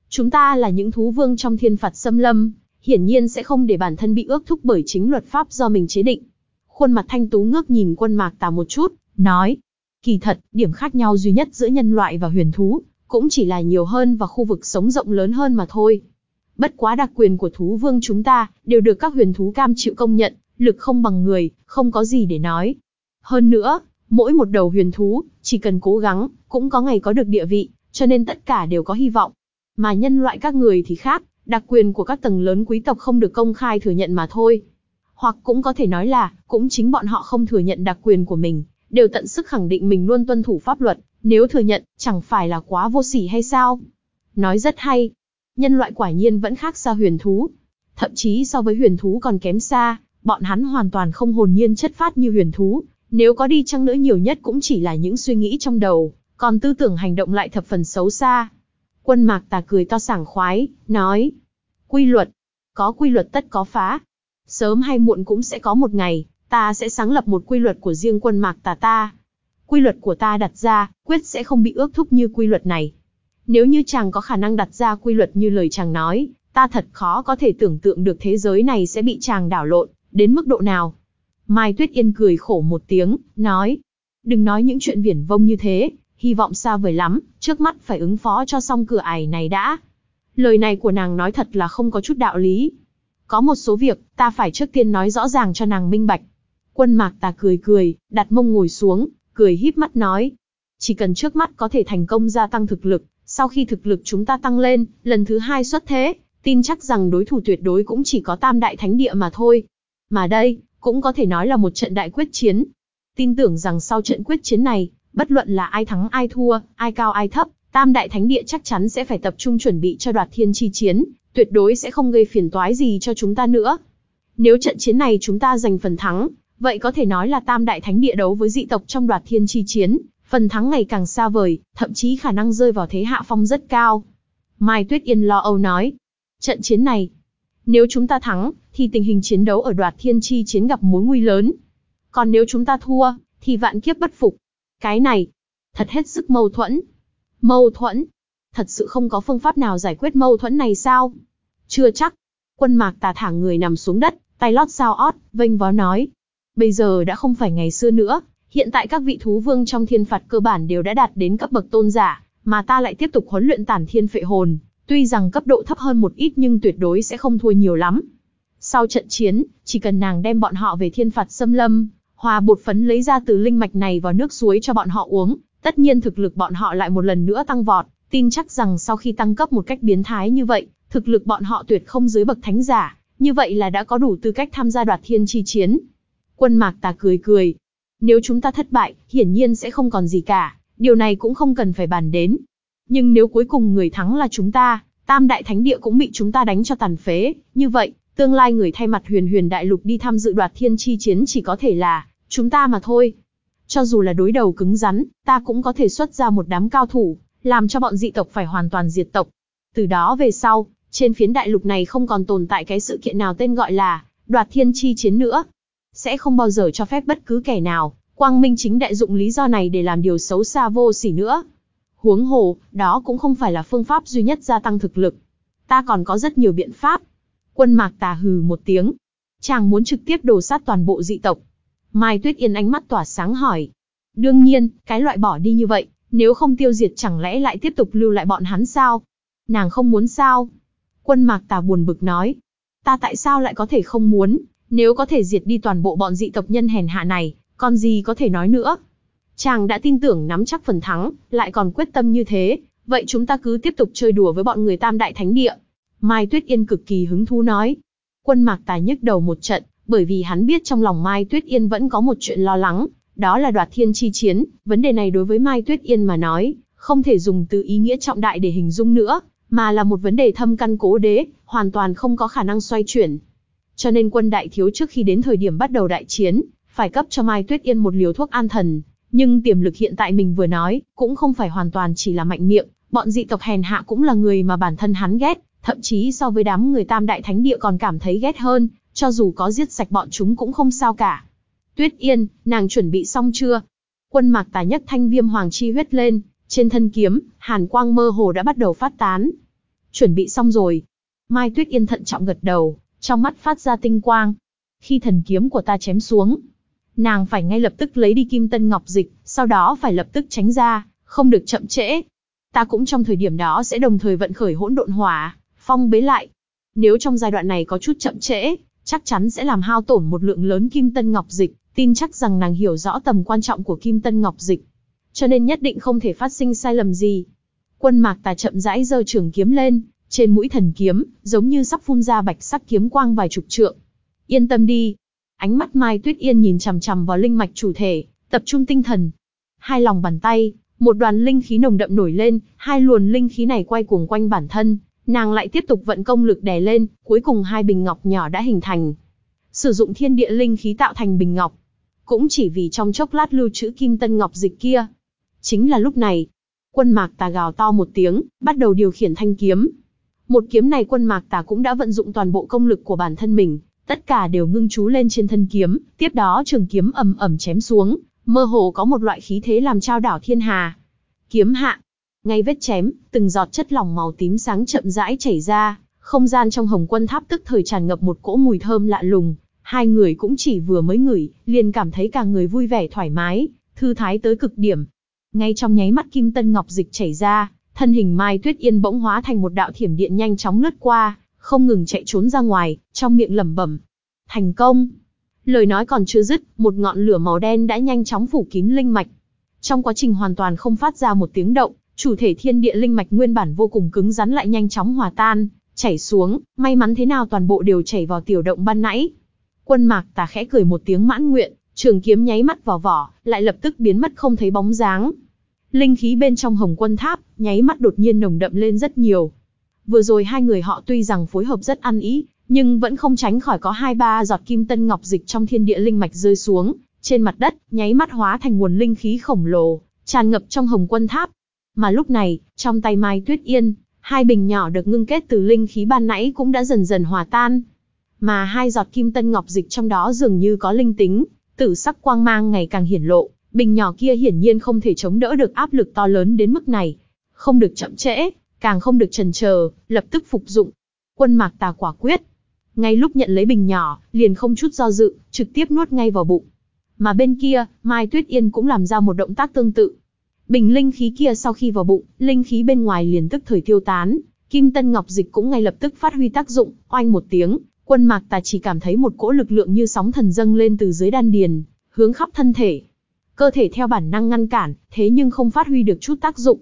Chúng ta là những thú vương trong thiên phạt xâm lâm, hiển nhiên sẽ không để bản thân bị ước thúc bởi chính luật pháp do mình chế định. Khuôn mặt thanh tú ngước nhìn quân mạc tà một chút, nói. Kỳ thật, điểm khác nhau duy nhất giữa nhân loại và huyền thú, cũng chỉ là nhiều hơn và khu vực sống rộng lớn hơn mà thôi. Bất quá đặc quyền của thú vương chúng ta, đều được các huyền thú cam chịu công nhận, lực không bằng người, không có gì để nói. Hơn nữa, mỗi một đầu huyền thú, chỉ cần cố gắng, cũng có ngày có được địa vị, cho nên tất cả đều có hy vọng. Mà nhân loại các người thì khác, đặc quyền của các tầng lớn quý tộc không được công khai thừa nhận mà thôi. Hoặc cũng có thể nói là, cũng chính bọn họ không thừa nhận đặc quyền của mình, đều tận sức khẳng định mình luôn tuân thủ pháp luật, nếu thừa nhận, chẳng phải là quá vô sỉ hay sao? Nói rất hay. Nhân loại quả nhiên vẫn khác xa huyền thú. Thậm chí so với huyền thú còn kém xa, bọn hắn hoàn toàn không hồn nhiên chất phát như huyền thú. Nếu có đi chăng nữa nhiều nhất cũng chỉ là những suy nghĩ trong đầu, còn tư tưởng hành động lại thập phần xấu xa. Quân mạc tà cười to sảng khoái, nói. Quy luật. Có quy luật tất có phá. Sớm hay muộn cũng sẽ có một ngày, ta sẽ sáng lập một quy luật của riêng quân mạc tà ta. Quy luật của ta đặt ra, quyết sẽ không bị ước thúc như quy luật này. Nếu như chàng có khả năng đặt ra quy luật như lời chàng nói, ta thật khó có thể tưởng tượng được thế giới này sẽ bị chàng đảo lộn, đến mức độ nào. Mai Tuyết Yên cười khổ một tiếng, nói. Đừng nói những chuyện viển vông như thế, hy vọng xa vời lắm, trước mắt phải ứng phó cho xong cửa ải này đã. Lời này của nàng nói thật là không có chút đạo lý. Có một số việc, ta phải trước tiên nói rõ ràng cho nàng minh bạch. Quân mạc tà cười cười, đặt mông ngồi xuống, cười híp mắt nói. Chỉ cần trước mắt có thể thành công gia tăng thực lực, sau khi thực lực chúng ta tăng lên, lần thứ hai xuất thế, tin chắc rằng đối thủ tuyệt đối cũng chỉ có tam đại thánh địa mà thôi. Mà đây, cũng có thể nói là một trận đại quyết chiến. Tin tưởng rằng sau trận quyết chiến này, bất luận là ai thắng ai thua, ai cao ai thấp, tam đại thánh địa chắc chắn sẽ phải tập trung chuẩn bị cho đoạt thiên chi chiến, tuyệt đối sẽ không gây phiền toái gì cho chúng ta nữa. Nếu trận chiến này chúng ta giành phần thắng, vậy có thể nói là tam đại thánh địa đấu với dị tộc trong đoạt thiên chi chiến, phần thắng ngày càng xa vời, thậm chí khả năng rơi vào thế hạ phong rất cao. Mai Tuyết Yên lo âu nói, trận chiến này, nếu chúng ta thắng, thì tình hình chiến đấu ở đoạt thiên chi chiến gặp mối nguy lớn. Còn nếu chúng ta thua, thì vạn kiếp bất phục. Cái này, thật hết sức mâu thuẫn. Mâu thuẫn? Thật sự không có phương pháp nào giải quyết mâu thuẫn này sao? Chưa chắc. Quân mạc tà thả người nằm xuống đất, tay lót sao ót, vênh vó nói. Bây giờ đã không phải ngày xưa nữa, hiện tại các vị thú vương trong thiên phạt cơ bản đều đã đạt đến cấp bậc tôn giả, mà ta lại tiếp tục huấn luyện tản thiên phệ hồn, tuy rằng cấp độ thấp hơn một ít nhưng tuyệt đối sẽ không thua nhiều lắm. Sau trận chiến, chỉ cần nàng đem bọn họ về thiên phạt xâm lâm, hòa bột phấn lấy ra từ linh mạch này vào nước suối cho bọn họ uống, tất nhiên thực lực bọn họ lại một lần nữa tăng vọt, tin chắc rằng sau khi tăng cấp một cách biến thái như vậy, thực lực bọn họ tuyệt không dưới bậc thánh giả, như vậy là đã có đủ tư cách tham gia đoạt thiên chi chiến. Quân mạc tà cười cười. Nếu chúng ta thất bại, hiển nhiên sẽ không còn gì cả, điều này cũng không cần phải bàn đến. Nhưng nếu cuối cùng người thắng là chúng ta, tam đại thánh địa cũng bị chúng ta đánh cho tàn phế, như vậy, tương lai người thay mặt huyền huyền đại lục đi tham dự đoạt thiên chi chiến chỉ có thể là, chúng ta mà thôi. Cho dù là đối đầu cứng rắn, ta cũng có thể xuất ra một đám cao thủ, làm cho bọn dị tộc phải hoàn toàn diệt tộc. Từ đó về sau, trên phiến đại lục này không còn tồn tại cái sự kiện nào tên gọi là đoạt thiên chi chiến nữa. Sẽ không bao giờ cho phép bất cứ kẻ nào, quang minh chính đại dụng lý do này để làm điều xấu xa vô sỉ nữa. Huống hồ, đó cũng không phải là phương pháp duy nhất gia tăng thực lực. Ta còn có rất nhiều biện pháp. Quân mạc tà hừ một tiếng. Chàng muốn trực tiếp đổ sát toàn bộ dị tộc. Mai Tuyết Yên ánh mắt tỏa sáng hỏi. Đương nhiên, cái loại bỏ đi như vậy, nếu không tiêu diệt chẳng lẽ lại tiếp tục lưu lại bọn hắn sao? Nàng không muốn sao? Quân mạc tà buồn bực nói. Ta tại sao lại có thể không muốn, nếu có thể diệt đi toàn bộ bọn dị tộc nhân hèn hạ này, còn gì có thể nói nữa? Chàng đã tin tưởng nắm chắc phần thắng, lại còn quyết tâm như thế, vậy chúng ta cứ tiếp tục chơi đùa với bọn người tam đại thánh địa. Mai Tuyết Yên cực kỳ hứng thú nói. Quân mạc Tài nhức đầu một trận, bởi vì hắn biết trong lòng Mai Tuyết Yên vẫn có một chuyện lo lắng, đó là đoạt thiên chi chiến, vấn đề này đối với Mai Tuyết Yên mà nói, không thể dùng từ ý nghĩa trọng đại để hình dung nữa, mà là một vấn đề thâm căn cố đế, hoàn toàn không có khả năng xoay chuyển. Cho nên quân đại thiếu trước khi đến thời điểm bắt đầu đại chiến, phải cấp cho Mai Tuyết Yên một liều thuốc an thần, nhưng tiềm lực hiện tại mình vừa nói, cũng không phải hoàn toàn chỉ là mạnh miệng, bọn dị tộc hèn hạ cũng là người mà bản thân hắn ghét, thậm chí so với đám người tam đại thánh địa còn cảm thấy ghét hơn, cho dù có giết sạch bọn chúng cũng không sao cả. Tuyết Yên, nàng chuẩn bị xong chưa? Quân mạc tà nhất thanh viêm hoàng chi huyết lên, trên thân kiếm, hàn quang mơ hồ đã bắt đầu phát tán. Chuẩn bị xong rồi. Mai Tuyết Yên thận trọng gật đầu, trong mắt phát ra tinh quang. Khi thần kiếm của ta chém xuống, Nàng phải ngay lập tức lấy đi kim tân ngọc dịch, sau đó phải lập tức tránh ra, không được chậm trễ. Ta cũng trong thời điểm đó sẽ đồng thời vận khởi hỗn độn hỏa, phong bế lại. Nếu trong giai đoạn này có chút chậm trễ, chắc chắn sẽ làm hao tổn một lượng lớn kim tân ngọc dịch, tin chắc rằng nàng hiểu rõ tầm quan trọng của kim tân ngọc dịch. Cho nên nhất định không thể phát sinh sai lầm gì. Quân mạc tà chậm rãi giơ trường kiếm lên, trên mũi thần kiếm, giống như sắp phun ra bạch sắc kiếm quang vài chục trượng. Yên tâm đi. Ánh mắt Mai Tuyết Yên nhìn chằm chằm vào linh mạch chủ thể, tập trung tinh thần. Hai lòng bàn tay, một đoàn linh khí nồng đậm nổi lên, hai luồn linh khí này quay cuồng quanh bản thân, nàng lại tiếp tục vận công lực đè lên, cuối cùng hai bình ngọc nhỏ đã hình thành. Sử dụng thiên địa linh khí tạo thành bình ngọc, cũng chỉ vì trong chốc lát lưu trữ kim tân ngọc dịch kia. Chính là lúc này, quân mạc tà gào to một tiếng, bắt đầu điều khiển thanh kiếm. Một kiếm này quân mạc tà cũng đã vận dụng toàn bộ công lực của bản thân mình, tất cả đều ngưng chú lên trên thân kiếm, tiếp đó trường kiếm ầm ầm chém xuống, mơ hồ có một loại khí thế làm trao đảo thiên hà. Kiếm hạ, ngay vết chém, từng giọt chất lỏng màu tím sáng chậm rãi chảy ra, không gian trong hồng quân tháp tức thời tràn ngập một cỗ mùi thơm lạ lùng. Hai người cũng chỉ vừa mới ngửi, liền cảm thấy cả người vui vẻ thoải mái, thư thái tới cực điểm. Ngay trong nháy mắt kim tân ngọc dịch chảy ra, thân hình Mai Tuyết Yên bỗng hóa thành một đạo thiểm điện nhanh chóng lướt qua, không ngừng chạy trốn ra ngoài, trong miệng lẩm bẩm. Thành công! Lời nói còn chưa dứt, một ngọn lửa màu đen đã nhanh chóng phủ kín linh mạch. Trong quá trình hoàn toàn không phát ra một tiếng động, chủ thể thiên địa linh mạch nguyên bản vô cùng cứng rắn lại nhanh chóng hòa tan, chảy xuống, may mắn thế nào toàn bộ đều chảy vào tiểu động ban nãy. Quân mạc tà khẽ cười một tiếng mãn nguyện, trường kiếm nháy mắt vào vỏ, lại lập tức biến mất không thấy bóng dáng. Linh khí bên trong hồng quân tháp, nháy mắt đột nhiên nồng đậm lên rất nhiều. Vừa rồi hai người họ tuy rằng phối hợp rất ăn ý, nhưng vẫn không tránh khỏi có hai ba giọt kim tân ngọc dịch trong thiên địa linh mạch rơi xuống, trên mặt đất, nháy mắt hóa thành nguồn linh khí khổng lồ, tràn ngập trong hồng quân tháp. Mà lúc này, trong tay Mai Tuyết Yên, hai bình nhỏ được ngưng kết từ linh khí ban nãy cũng đã dần dần hòa tan. Mà hai giọt kim tân ngọc dịch trong đó dường như có linh tính, tử sắc quang mang ngày càng hiển lộ, bình nhỏ kia hiển nhiên không thể chống đỡ được áp lực to lớn đến mức này. Không được chậm trễ, càng không được trần chờ, lập tức phục dụng. Quân mạc tà quả quyết. Ngay lúc nhận lấy bình nhỏ, liền không chút do dự, trực tiếp nuốt ngay vào bụng. Mà bên kia, Mai Tuyết Yên cũng làm ra một động tác tương tự. Bình linh khí kia sau khi vào bụng, linh khí bên ngoài liền tức thời tiêu tán, Kim Tân Ngọc Dịch cũng ngay lập tức phát huy tác dụng, oanh một tiếng, quân mạc tà chỉ cảm thấy một cỗ lực lượng như sóng thần dâng lên từ dưới đan điền, hướng khắp thân thể. Cơ thể theo bản năng ngăn cản, thế nhưng không phát huy được chút tác dụng.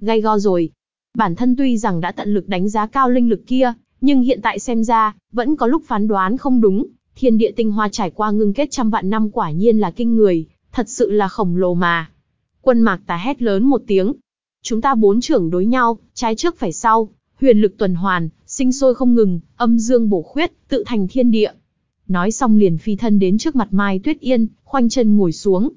Gây go rồi. Bản thân tuy rằng đã tận lực đánh giá cao linh lực kia, nhưng hiện tại xem ra, vẫn có lúc phán đoán không đúng. Thiên địa tinh hoa trải qua ngưng kết trăm vạn năm quả nhiên là kinh người, thật sự là khổng lồ mà. Quân mạc tà hét lớn một tiếng. Chúng ta bốn trưởng đối nhau, trái trước phải sau, huyền lực tuần hoàn, sinh sôi không ngừng, âm dương bổ khuyết, tự thành thiên địa. Nói xong liền phi thân đến trước mặt Mai Tuyết Yên, khoanh chân ngồi xuống.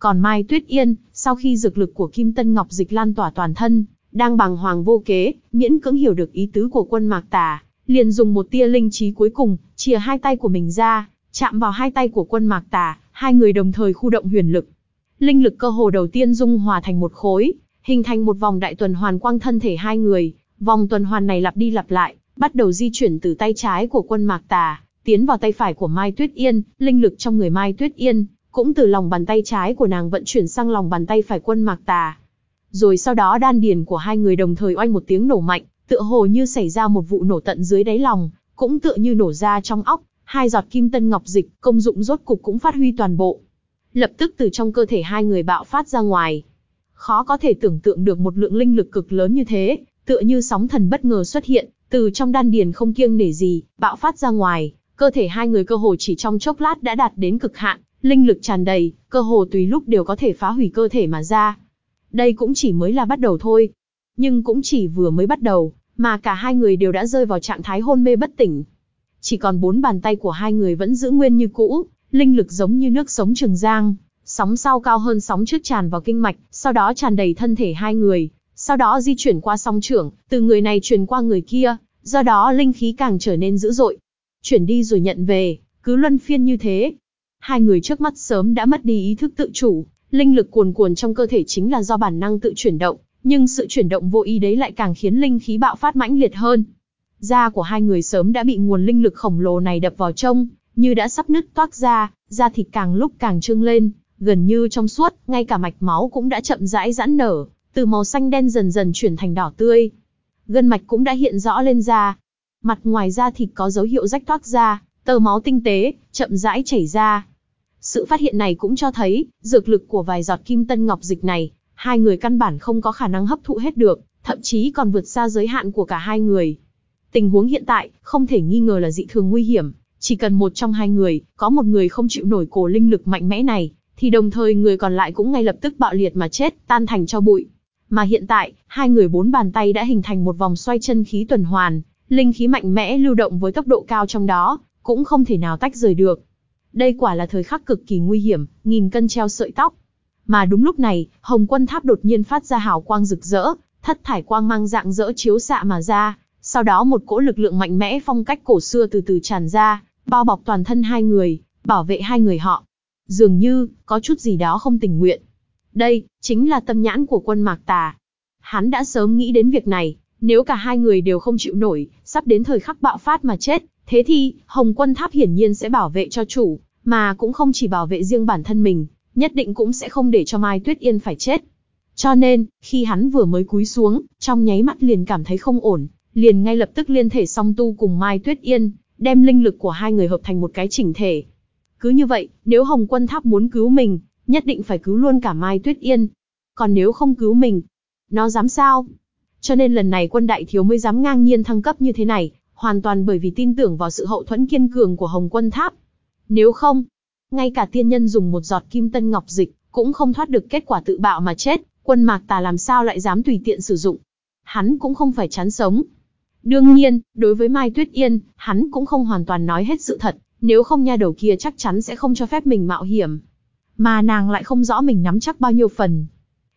Còn Mai Tuyết Yên, sau khi dược lực của Kim Tân Ngọc dịch lan tỏa toàn thân, đang bằng hoàng vô kế, miễn cưỡng hiểu được ý tứ của quân mạc tà, liền dùng một tia linh trí cuối cùng, chia hai tay của mình ra, chạm vào hai tay của quân mạc tà, hai người đồng thời khu động huyền lực. Linh lực cơ hồ đầu tiên dung hòa thành một khối, hình thành một vòng đại tuần hoàn quang thân thể hai người, vòng tuần hoàn này lặp đi lặp lại, bắt đầu di chuyển từ tay trái của quân mạc tà, tiến vào tay phải của Mai Tuyết Yên, linh lực trong người Mai Tuyết Yên, cũng từ lòng bàn tay trái của nàng vận chuyển sang lòng bàn tay phải quân mạc tà. Rồi sau đó đan điền của hai người đồng thời oanh một tiếng nổ mạnh, tựa hồ như xảy ra một vụ nổ tận dưới đáy lòng, cũng tựa như nổ ra trong óc, hai giọt kim tân ngọc dịch, công dụng rốt cục cũng phát huy toàn bộ. Lập tức từ trong cơ thể hai người bạo phát ra ngoài. Khó có thể tưởng tượng được một lượng linh lực cực lớn như thế, tựa như sóng thần bất ngờ xuất hiện, từ trong đan điền không kiêng nể gì, bạo phát ra ngoài, cơ thể hai người cơ hồ chỉ trong chốc lát đã đạt đến cực hạn, linh lực tràn đầy, cơ hồ tùy lúc đều có thể phá hủy cơ thể mà ra. Đây cũng chỉ mới là bắt đầu thôi. Nhưng cũng chỉ vừa mới bắt đầu, mà cả hai người đều đã rơi vào trạng thái hôn mê bất tỉnh. Chỉ còn bốn bàn tay của hai người vẫn giữ nguyên như cũ, linh lực giống như nước sống trường giang, sóng sau cao hơn sóng trước tràn vào kinh mạch, sau đó tràn đầy thân thể hai người, sau đó di chuyển qua song trưởng, từ người này truyền qua người kia, do đó linh khí càng trở nên dữ dội. Chuyển đi rồi nhận về, cứ luân phiên như thế. Hai người trước mắt sớm đã mất đi ý thức tự chủ, linh lực cuồn cuồn trong cơ thể chính là do bản năng tự chuyển động, nhưng sự chuyển động vô ý đấy lại càng khiến linh khí bạo phát mãnh liệt hơn. Da của hai người sớm đã bị nguồn linh lực khổng lồ này đập vào trông, như đã sắp nứt toác ra, da thịt càng lúc càng trương lên, gần như trong suốt, ngay cả mạch máu cũng đã chậm rãi giãn nở, từ màu xanh đen dần dần chuyển thành đỏ tươi. Gân mạch cũng đã hiện rõ lên da. Mặt ngoài da thịt có dấu hiệu rách toác ra, tơ máu tinh tế, chậm rãi chảy ra. Sự phát hiện này cũng cho thấy, dược lực của vài giọt kim tân ngọc dịch này, hai người căn bản không có khả năng hấp thụ hết được, thậm chí còn vượt xa giới hạn của cả hai người. Tình huống hiện tại, không thể nghi ngờ là dị thường nguy hiểm, chỉ cần một trong hai người, có một người không chịu nổi cổ linh lực mạnh mẽ này, thì đồng thời người còn lại cũng ngay lập tức bạo liệt mà chết, tan thành cho bụi. Mà hiện tại, hai người bốn bàn tay đã hình thành một vòng xoay chân khí tuần hoàn, linh khí mạnh mẽ lưu động với tốc độ cao trong đó, cũng không thể nào tách rời được. Đây quả là thời khắc cực kỳ nguy hiểm, nghìn cân treo sợi tóc. Mà đúng lúc này, Hồng Quân Tháp đột nhiên phát ra hào quang rực rỡ, thất thải quang mang dạng rỡ chiếu xạ mà ra, sau đó một cỗ lực lượng mạnh mẽ phong cách cổ xưa từ từ tràn ra, bao bọc toàn thân hai người, bảo vệ hai người họ. Dường như, có chút gì đó không tình nguyện. Đây, chính là tâm nhãn của quân Mạc Tà. Hắn đã sớm nghĩ đến việc này, nếu cả hai người đều không chịu nổi, sắp đến thời khắc bạo phát mà chết, thế thì, Hồng Quân Tháp hiển nhiên sẽ bảo vệ cho chủ, mà cũng không chỉ bảo vệ riêng bản thân mình, nhất định cũng sẽ không để cho Mai Tuyết Yên phải chết. Cho nên, khi hắn vừa mới cúi xuống, trong nháy mắt liền cảm thấy không ổn, liền ngay lập tức liên thể song tu cùng Mai Tuyết Yên, đem linh lực của hai người hợp thành một cái chỉnh thể. Cứ như vậy, nếu Hồng Quân Tháp muốn cứu mình, nhất định phải cứu luôn cả Mai Tuyết Yên. Còn nếu không cứu mình, nó dám sao? Cho nên lần này quân đại thiếu mới dám ngang nhiên thăng cấp như thế này, hoàn toàn bởi vì tin tưởng vào sự hậu thuẫn kiên cường của Hồng Quân Tháp. Nếu không, ngay cả tiên nhân dùng một giọt kim tân ngọc dịch, cũng không thoát được kết quả tự bạo mà chết, quân mạc tà làm sao lại dám tùy tiện sử dụng. Hắn cũng không phải chán sống. Đương nhiên, đối với Mai Tuyết Yên, hắn cũng không hoàn toàn nói hết sự thật, nếu không nha đầu kia chắc chắn sẽ không cho phép mình mạo hiểm. Mà nàng lại không rõ mình nắm chắc bao nhiêu phần.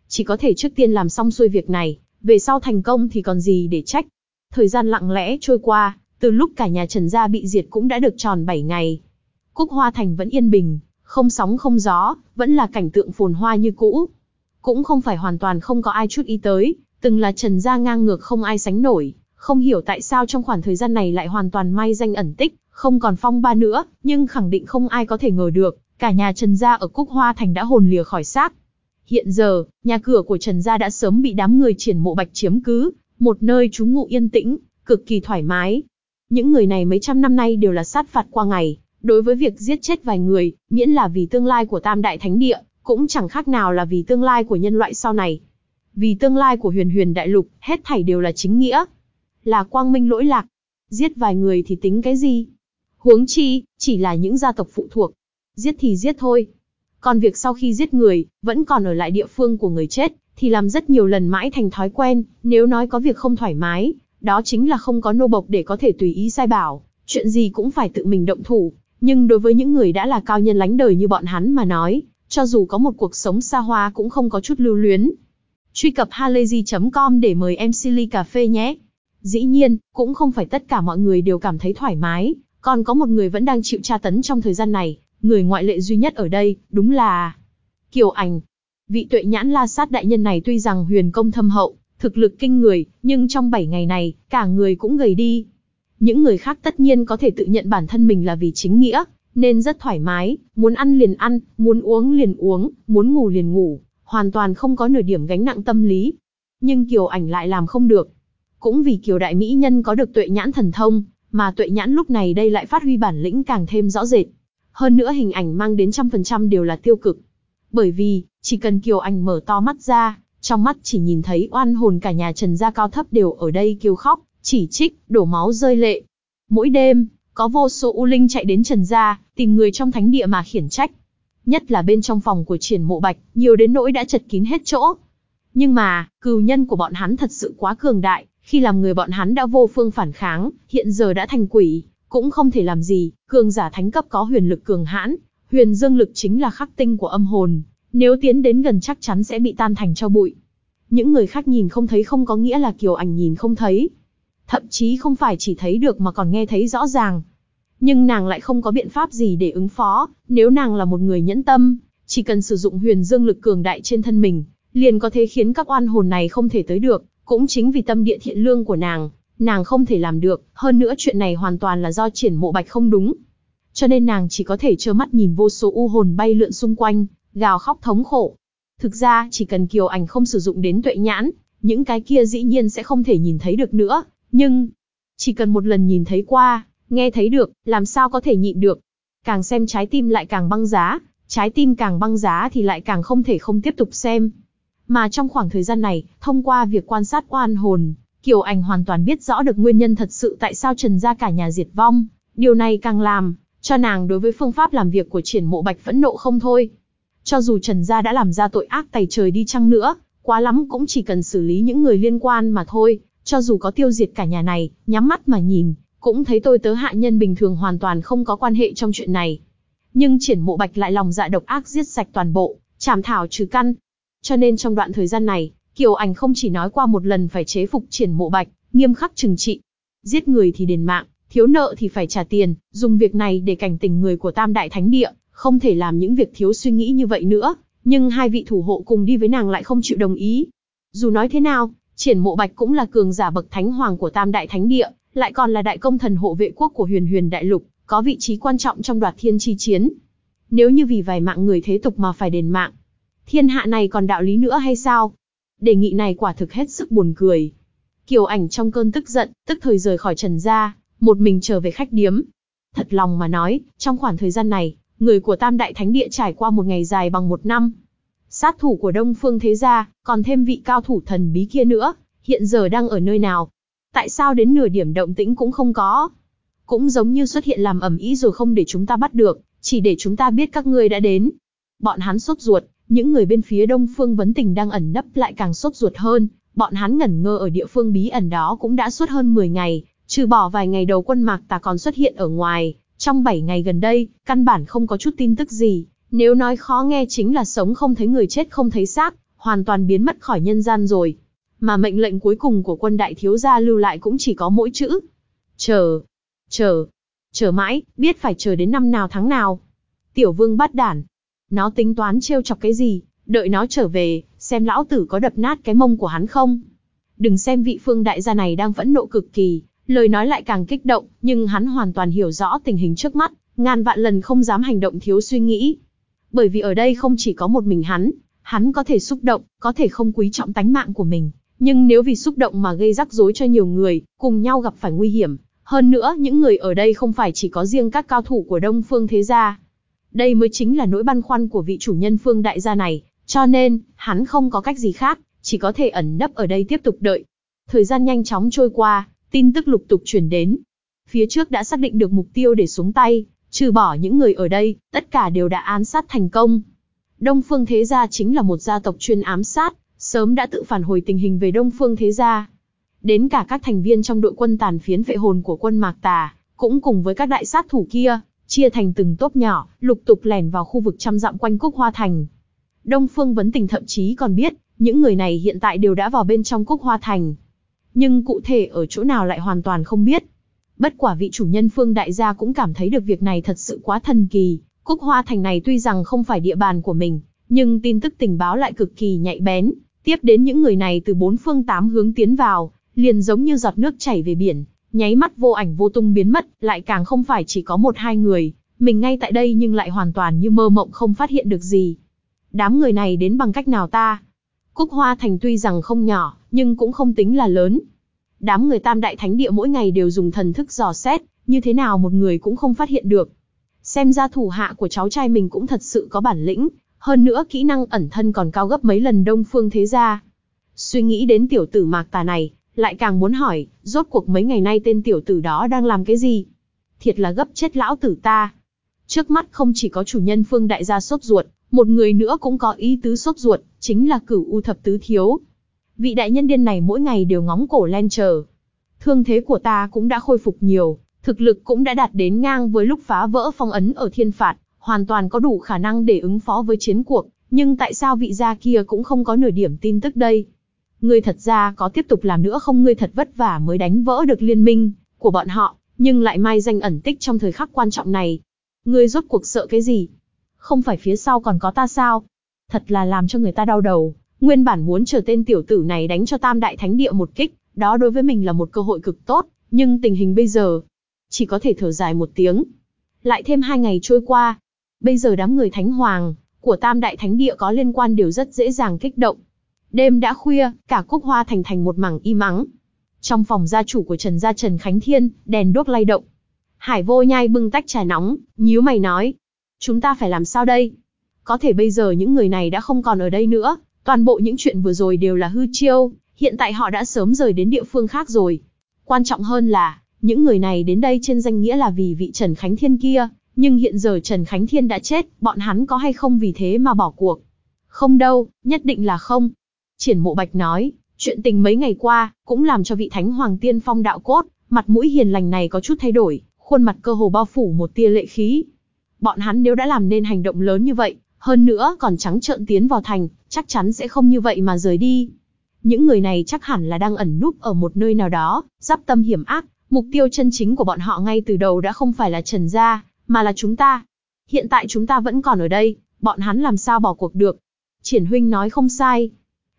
Chỉ có thể trước tiên làm xong xuôi việc này, về sau thành công thì còn gì để trách. Thời gian lặng lẽ trôi qua, từ lúc cả nhà Trần Gia bị diệt cũng đã được tròn 7 ngày. Cúc Hoa Thành vẫn yên bình, không sóng không gió, vẫn là cảnh tượng phồn hoa như cũ. Cũng không phải hoàn toàn không có ai chút ý tới, từng là Trần Gia ngang ngược không ai sánh nổi, không hiểu tại sao trong khoảng thời gian này lại hoàn toàn may danh ẩn tích, không còn phong ba nữa, nhưng khẳng định không ai có thể ngờ được, cả nhà Trần Gia ở Cúc Hoa Thành đã hồn lìa khỏi xác. Hiện giờ, nhà cửa của Trần Gia đã sớm bị đám người triển mộ bạch chiếm cứ, một nơi trú ngụ yên tĩnh, cực kỳ thoải mái. Những người này mấy trăm năm nay đều là sát phạt qua ngày, đối với việc giết chết vài người, miễn là vì tương lai của Tam Đại Thánh Địa, cũng chẳng khác nào là vì tương lai của nhân loại sau này. Vì tương lai của huyền huyền đại lục, hết thảy đều là chính nghĩa. Là quang minh lỗi lạc. Giết vài người thì tính cái gì? Huống chi, chỉ là những gia tộc phụ thuộc. Giết thì giết thôi. Còn việc sau khi giết người, vẫn còn ở lại địa phương của người chết, thì làm rất nhiều lần mãi thành thói quen, nếu nói có việc không thoải mái, đó chính là không có nô bộc để có thể tùy ý sai bảo, chuyện gì cũng phải tự mình động thủ. Nhưng đối với những người đã là cao nhân lánh đời như bọn hắn mà nói, cho dù có một cuộc sống xa hoa cũng không có chút lưu luyến. Truy cập halayzi.com để mời em Silly Cà Phê nhé. Dĩ nhiên, cũng không phải tất cả mọi người đều cảm thấy thoải mái, còn có một người vẫn đang chịu tra tấn trong thời gian này, người ngoại lệ duy nhất ở đây, đúng là Kiều Ảnh. Vị tuệ nhãn la sát đại nhân này tuy rằng huyền công thâm hậu, thực lực kinh người, nhưng trong 7 ngày này, cả người cũng gầy đi. Những người khác tất nhiên có thể tự nhận bản thân mình là vì chính nghĩa, nên rất thoải mái, muốn ăn liền ăn, muốn uống liền uống, muốn ngủ liền ngủ, hoàn toàn không có nửa điểm gánh nặng tâm lý. Nhưng Kiều Ảnh lại làm không được. Cũng vì Kiều Đại Mỹ Nhân có được tuệ nhãn thần thông, mà tuệ nhãn lúc này đây lại phát huy bản lĩnh càng thêm rõ rệt. Hơn nữa hình ảnh mang đến trăm phần trăm đều là tiêu cực. Bởi vì, chỉ cần Kiều Ảnh mở to mắt ra, trong mắt chỉ nhìn thấy oan hồn cả nhà Trần gia cao thấp đều ở đây kêu khóc, chỉ trích, đổ máu rơi lệ. Mỗi đêm, có vô số u linh chạy đến Trần gia, tìm người trong thánh địa mà khiển trách. Nhất là bên trong phòng của triển mộ bạch, nhiều đến nỗi đã chật kín hết chỗ. Nhưng mà, cừu nhân của bọn hắn thật sự quá cường đại, khi làm người bọn hắn đã vô phương phản kháng, hiện giờ đã thành quỷ, cũng không thể làm gì, cường giả thánh cấp có huyền lực cường hãn, huyền dương lực chính là khắc tinh của âm hồn, nếu tiến đến gần chắc chắn sẽ bị tan thành cho bụi. Những người khác nhìn không thấy không có nghĩa là Kiều Ảnh nhìn không thấy. Thậm chí không phải chỉ thấy được mà còn nghe thấy rõ ràng. Nhưng nàng lại không có biện pháp gì để ứng phó, nếu nàng là một người nhẫn tâm, chỉ cần sử dụng huyền dương lực cường đại trên thân mình, liền có thể khiến các oan hồn này không thể tới được, cũng chính vì tâm địa thiện lương của nàng, nàng không thể làm được, hơn nữa chuyện này hoàn toàn là do triển mộ bạch không đúng. cho nên nàng chỉ có thể trơ mắt nhìn vô số u hồn bay lượn xung quanh, gào khóc thống khổ. Thực ra, chỉ cần Kiều Ảnh không sử dụng đến tuệ nhãn, những cái kia dĩ nhiên sẽ không thể nhìn thấy được nữa, nhưng chỉ cần một lần nhìn thấy qua, nghe thấy được, làm sao có thể nhịn được. Càng xem trái tim lại càng băng giá, trái tim càng băng giá thì lại càng không thể không tiếp tục xem. Mà trong khoảng thời gian này, thông qua việc quan sát oan hồn, Kiều Ảnh hoàn toàn biết rõ được nguyên nhân thật sự tại sao Trần gia cả nhà diệt vong. Điều này càng làm cho nàng đối với phương pháp làm việc của triển mộ bạch phẫn nộ không thôi. Cho dù Trần gia đã làm ra tội ác tày trời đi chăng nữa, quá lắm cũng chỉ cần xử lý những người liên quan mà thôi, cho dù có tiêu diệt cả nhà này, nhắm mắt mà nhìn, cũng thấy tôi tớ hạ nhân bình thường hoàn toàn không có quan hệ trong chuyện này. Nhưng triển mộ bạch lại lòng dạ độc ác giết sạch toàn bộ, chảm thảo trừ căn. Cho nên trong đoạn thời gian này, Kiều Ảnh không chỉ nói qua một lần phải chế phục triển mộ bạch, nghiêm khắc trừng trị. Giết người thì đền mạng, thiếu nợ thì phải trả tiền, dùng việc này để cảnh tỉnh người của Tam Đại Thánh Địa, không thể làm những việc thiếu suy nghĩ như vậy nữa. Nhưng hai vị thủ hộ cùng đi với nàng lại không chịu đồng ý. Dù nói thế nào, triển mộ bạch cũng là cường giả bậc thánh hoàng của Tam Đại Thánh Địa, lại còn là đại công thần hộ vệ quốc của huyền huyền đại lục, có vị trí quan trọng trong đoạt thiên chi chiến. Nếu như vì vài mạng người thế tục mà phải đền mạng, thiên hạ này còn đạo lý nữa hay sao? Đề nghị này quả thực hết sức buồn cười. Kiều ảnh trong cơn tức giận, tức thời rời khỏi trần gia, một mình trở về khách điếm. Thật lòng mà nói, trong khoảng thời gian này, người của Tam Đại Thánh Địa trải qua một ngày dài bằng một năm. Sát thủ của Đông Phương Thế Gia, còn thêm vị cao thủ thần bí kia nữa, hiện giờ đang ở nơi nào? Tại sao đến nửa điểm động tĩnh cũng không có? Cũng giống như xuất hiện làm ẩm ý rồi không để chúng ta bắt được, chỉ để chúng ta biết các ngươi đã đến. Bọn hắn sốt ruột, những người bên phía Đông Phương Vấn Tình đang ẩn nấp lại càng sốt ruột hơn, bọn hắn ngẩn ngơ ở địa phương bí ẩn đó cũng đã suốt hơn 10 ngày, trừ bỏ vài ngày đầu quân mạc tà còn xuất hiện ở ngoài, trong 7 ngày gần đây, căn bản không có chút tin tức gì, nếu nói khó nghe chính là sống không thấy người chết không thấy xác, hoàn toàn biến mất khỏi nhân gian rồi. Mà mệnh lệnh cuối cùng của quân đại thiếu gia lưu lại cũng chỉ có mỗi chữ. Chờ, chờ, chờ mãi, biết phải chờ đến năm nào tháng nào. Tiểu vương bắt đản, nó tính toán trêu chọc cái gì, đợi nó trở về, xem lão tử có đập nát cái mông của hắn không. Đừng xem vị phương đại gia này đang vẫn nộ cực kỳ, lời nói lại càng kích động, nhưng hắn hoàn toàn hiểu rõ tình hình trước mắt, ngàn vạn lần không dám hành động thiếu suy nghĩ. Bởi vì ở đây không chỉ có một mình hắn, hắn có thể xúc động, có thể không quý trọng tánh mạng của mình, nhưng nếu vì xúc động mà gây rắc rối cho nhiều người, cùng nhau gặp phải nguy hiểm, hơn nữa những người ở đây không phải chỉ có riêng các cao thủ của Đông Phương Thế Gia, đây mới chính là nỗi băn khoăn của vị chủ nhân phương đại gia này, cho nên, hắn không có cách gì khác, chỉ có thể ẩn nấp ở đây tiếp tục đợi. Thời gian nhanh chóng trôi qua, tin tức lục tục truyền đến. Phía trước đã xác định được mục tiêu để xuống tay, trừ bỏ những người ở đây, tất cả đều đã án sát thành công. Đông Phương Thế Gia chính là một gia tộc chuyên ám sát, sớm đã tự phản hồi tình hình về Đông Phương Thế Gia. Đến cả các thành viên trong đội quân tàn phiến vệ hồn của quân Mạc Tà, cũng cùng với các đại sát thủ kia, chia thành từng tốp nhỏ, lục tục lẻn vào khu vực trăm dặm quanh Cúc Hoa Thành. Đông Phương Vấn Tình thậm chí còn biết, những người này hiện tại đều đã vào bên trong Cúc Hoa Thành. Nhưng cụ thể ở chỗ nào lại hoàn toàn không biết. Bất quả vị chủ nhân Phương Đại gia cũng cảm thấy được việc này thật sự quá thần kỳ. Cúc Hoa Thành này tuy rằng không phải địa bàn của mình, nhưng tin tức tình báo lại cực kỳ nhạy bén. Tiếp đến những người này từ bốn phương tám hướng tiến vào, liền giống như giọt nước chảy về biển, nháy mắt vô ảnh vô tung biến mất, lại càng không phải chỉ có một hai người, mình ngay tại đây nhưng lại hoàn toàn như mơ mộng không phát hiện được gì. Đám người này đến bằng cách nào ta? Cúc Hoa Thành tuy rằng không nhỏ, nhưng cũng không tính là lớn. Đám người tam đại thánh địa mỗi ngày đều dùng thần thức dò xét, như thế nào một người cũng không phát hiện được. Xem ra thủ hạ của cháu trai mình cũng thật sự có bản lĩnh, hơn nữa kỹ năng ẩn thân còn cao gấp mấy lần đông phương thế gia. Suy nghĩ đến tiểu tử mạc tà này, lại càng muốn hỏi, rốt cuộc mấy ngày nay tên tiểu tử đó đang làm cái gì? Thiệt là gấp chết lão tử ta. Trước mắt không chỉ có chủ nhân phương đại gia sốt ruột, một người nữa cũng có ý tứ sốt ruột, chính là cửu u thập tứ thiếu. Vị đại nhân điên này mỗi ngày đều ngóng cổ len chờ. Thương thế của ta cũng đã khôi phục nhiều, thực lực cũng đã đạt đến ngang với lúc phá vỡ phong ấn ở thiên phạt, hoàn toàn có đủ khả năng để ứng phó với chiến cuộc, nhưng tại sao vị gia kia cũng không có nửa điểm tin tức đây? Ngươi thật ra có tiếp tục làm nữa không ngươi thật vất vả mới đánh vỡ được liên minh của bọn họ, nhưng lại mai danh ẩn tích trong thời khắc quan trọng này. Ngươi rốt cuộc sợ cái gì? Không phải phía sau còn có ta sao? Thật là làm cho người ta đau đầu. Nguyên bản muốn chờ tên tiểu tử này đánh cho tam đại thánh địa một kích, đó đối với mình là một cơ hội cực tốt, nhưng tình hình bây giờ, chỉ có thể thở dài một tiếng. Lại thêm hai ngày trôi qua. Bây giờ đám người thánh hoàng, của tam đại thánh địa có liên quan đều rất dễ dàng kích động. Đêm đã khuya, cả cúc hoa thành thành một mảng im mắng. Trong phòng gia chủ của Trần gia Trần Khánh Thiên, đèn đuốc lay động. Hải vô nhai bưng tách trà nóng, nhíu mày nói. Chúng ta phải làm sao đây? Có thể bây giờ những người này đã không còn ở đây nữa, toàn bộ những chuyện vừa rồi đều là hư chiêu, hiện tại họ đã sớm rời đến địa phương khác rồi. Quan trọng hơn là, những người này đến đây trên danh nghĩa là vì vị Trần Khánh Thiên kia, nhưng hiện giờ Trần Khánh Thiên đã chết, bọn hắn có hay không vì thế mà bỏ cuộc? Không đâu, nhất định là không. Triển Mộ Bạch nói, chuyện tình mấy ngày qua, cũng làm cho vị Thánh Hoàng Tiên Phong đạo cốt, mặt mũi hiền lành này có chút thay đổi, khuôn mặt cơ hồ bao phủ một tia lệ khí. Bọn hắn nếu đã làm nên hành động lớn như vậy, hơn nữa còn trắng trợn tiến vào thành, chắc chắn sẽ không như vậy mà rời đi. Những người này chắc hẳn là đang ẩn núp ở một nơi nào đó, giáp tâm hiểm ác, mục tiêu chân chính của bọn họ ngay từ đầu đã không phải là Trần Gia, mà là chúng ta. Hiện tại chúng ta vẫn còn ở đây, bọn hắn làm sao bỏ cuộc được. Triển huynh nói không sai.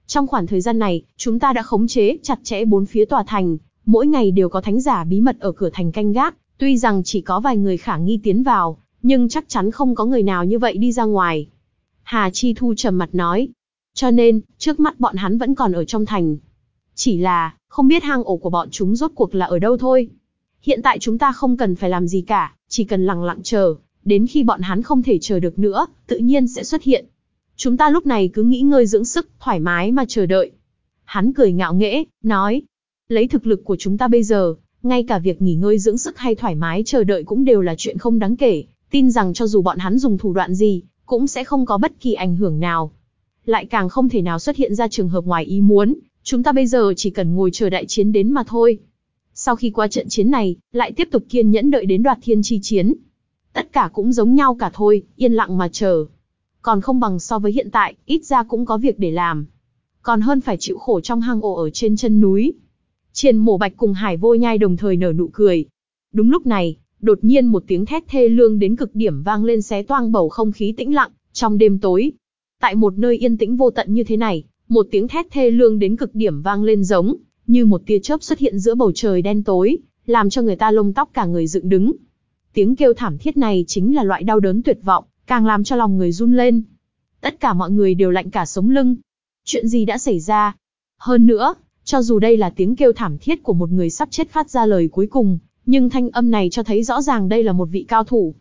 Trong khoảng thời gian này, chúng ta đã khống chế chặt chẽ bốn phía tòa thành, mỗi ngày đều có thánh giả bí mật ở cửa thành canh gác, tuy rằng chỉ có vài người khả nghi tiến vào, nhưng chắc chắn không có người nào như vậy đi ra ngoài. Hà Chi Thu trầm mặt nói. Cho nên, trước mắt bọn hắn vẫn còn ở trong thành. Chỉ là, không biết hang ổ của bọn chúng rốt cuộc là ở đâu thôi. Hiện tại chúng ta không cần phải làm gì cả, chỉ cần lặng lặng chờ, đến khi bọn hắn không thể chờ được nữa, tự nhiên sẽ xuất hiện. Chúng ta lúc này cứ nghĩ ngơi dưỡng sức, thoải mái mà chờ đợi. Hắn cười ngạo nghễ, nói, lấy thực lực của chúng ta bây giờ, ngay cả việc nghỉ ngơi dưỡng sức hay thoải mái chờ đợi cũng đều là chuyện không đáng kể, tin rằng cho dù bọn hắn dùng thủ đoạn gì, cũng sẽ không có bất kỳ ảnh hưởng nào. Lại càng không thể nào xuất hiện ra trường hợp ngoài ý muốn, chúng ta bây giờ chỉ cần ngồi chờ đại chiến đến mà thôi. Sau khi qua trận chiến này, lại tiếp tục kiên nhẫn đợi đến đoạt thiên chi chiến. Tất cả cũng giống nhau cả thôi, yên lặng mà chờ. Còn không bằng so với hiện tại, ít ra cũng có việc để làm. Còn hơn phải chịu khổ trong hang ổ ở trên chân núi. Triền mổ bạch cùng hải vô nhai đồng thời nở nụ cười. Đúng lúc này, đột nhiên một tiếng thét thê lương đến cực điểm vang lên xé toang bầu không khí tĩnh lặng, trong đêm tối. Tại một nơi yên tĩnh vô tận như thế này, một tiếng thét thê lương đến cực điểm vang lên giống, như một tia chớp xuất hiện giữa bầu trời đen tối, làm cho người ta lông tóc cả người dựng đứng. Tiếng kêu thảm thiết này chính là loại đau đớn tuyệt vọng, càng làm cho lòng người run lên. Tất cả mọi người đều lạnh cả sống lưng. Chuyện gì đã xảy ra? Hơn nữa, cho dù đây là tiếng kêu thảm thiết của một người sắp chết phát ra lời cuối cùng, nhưng thanh âm này cho thấy rõ ràng đây là một vị cao thủ.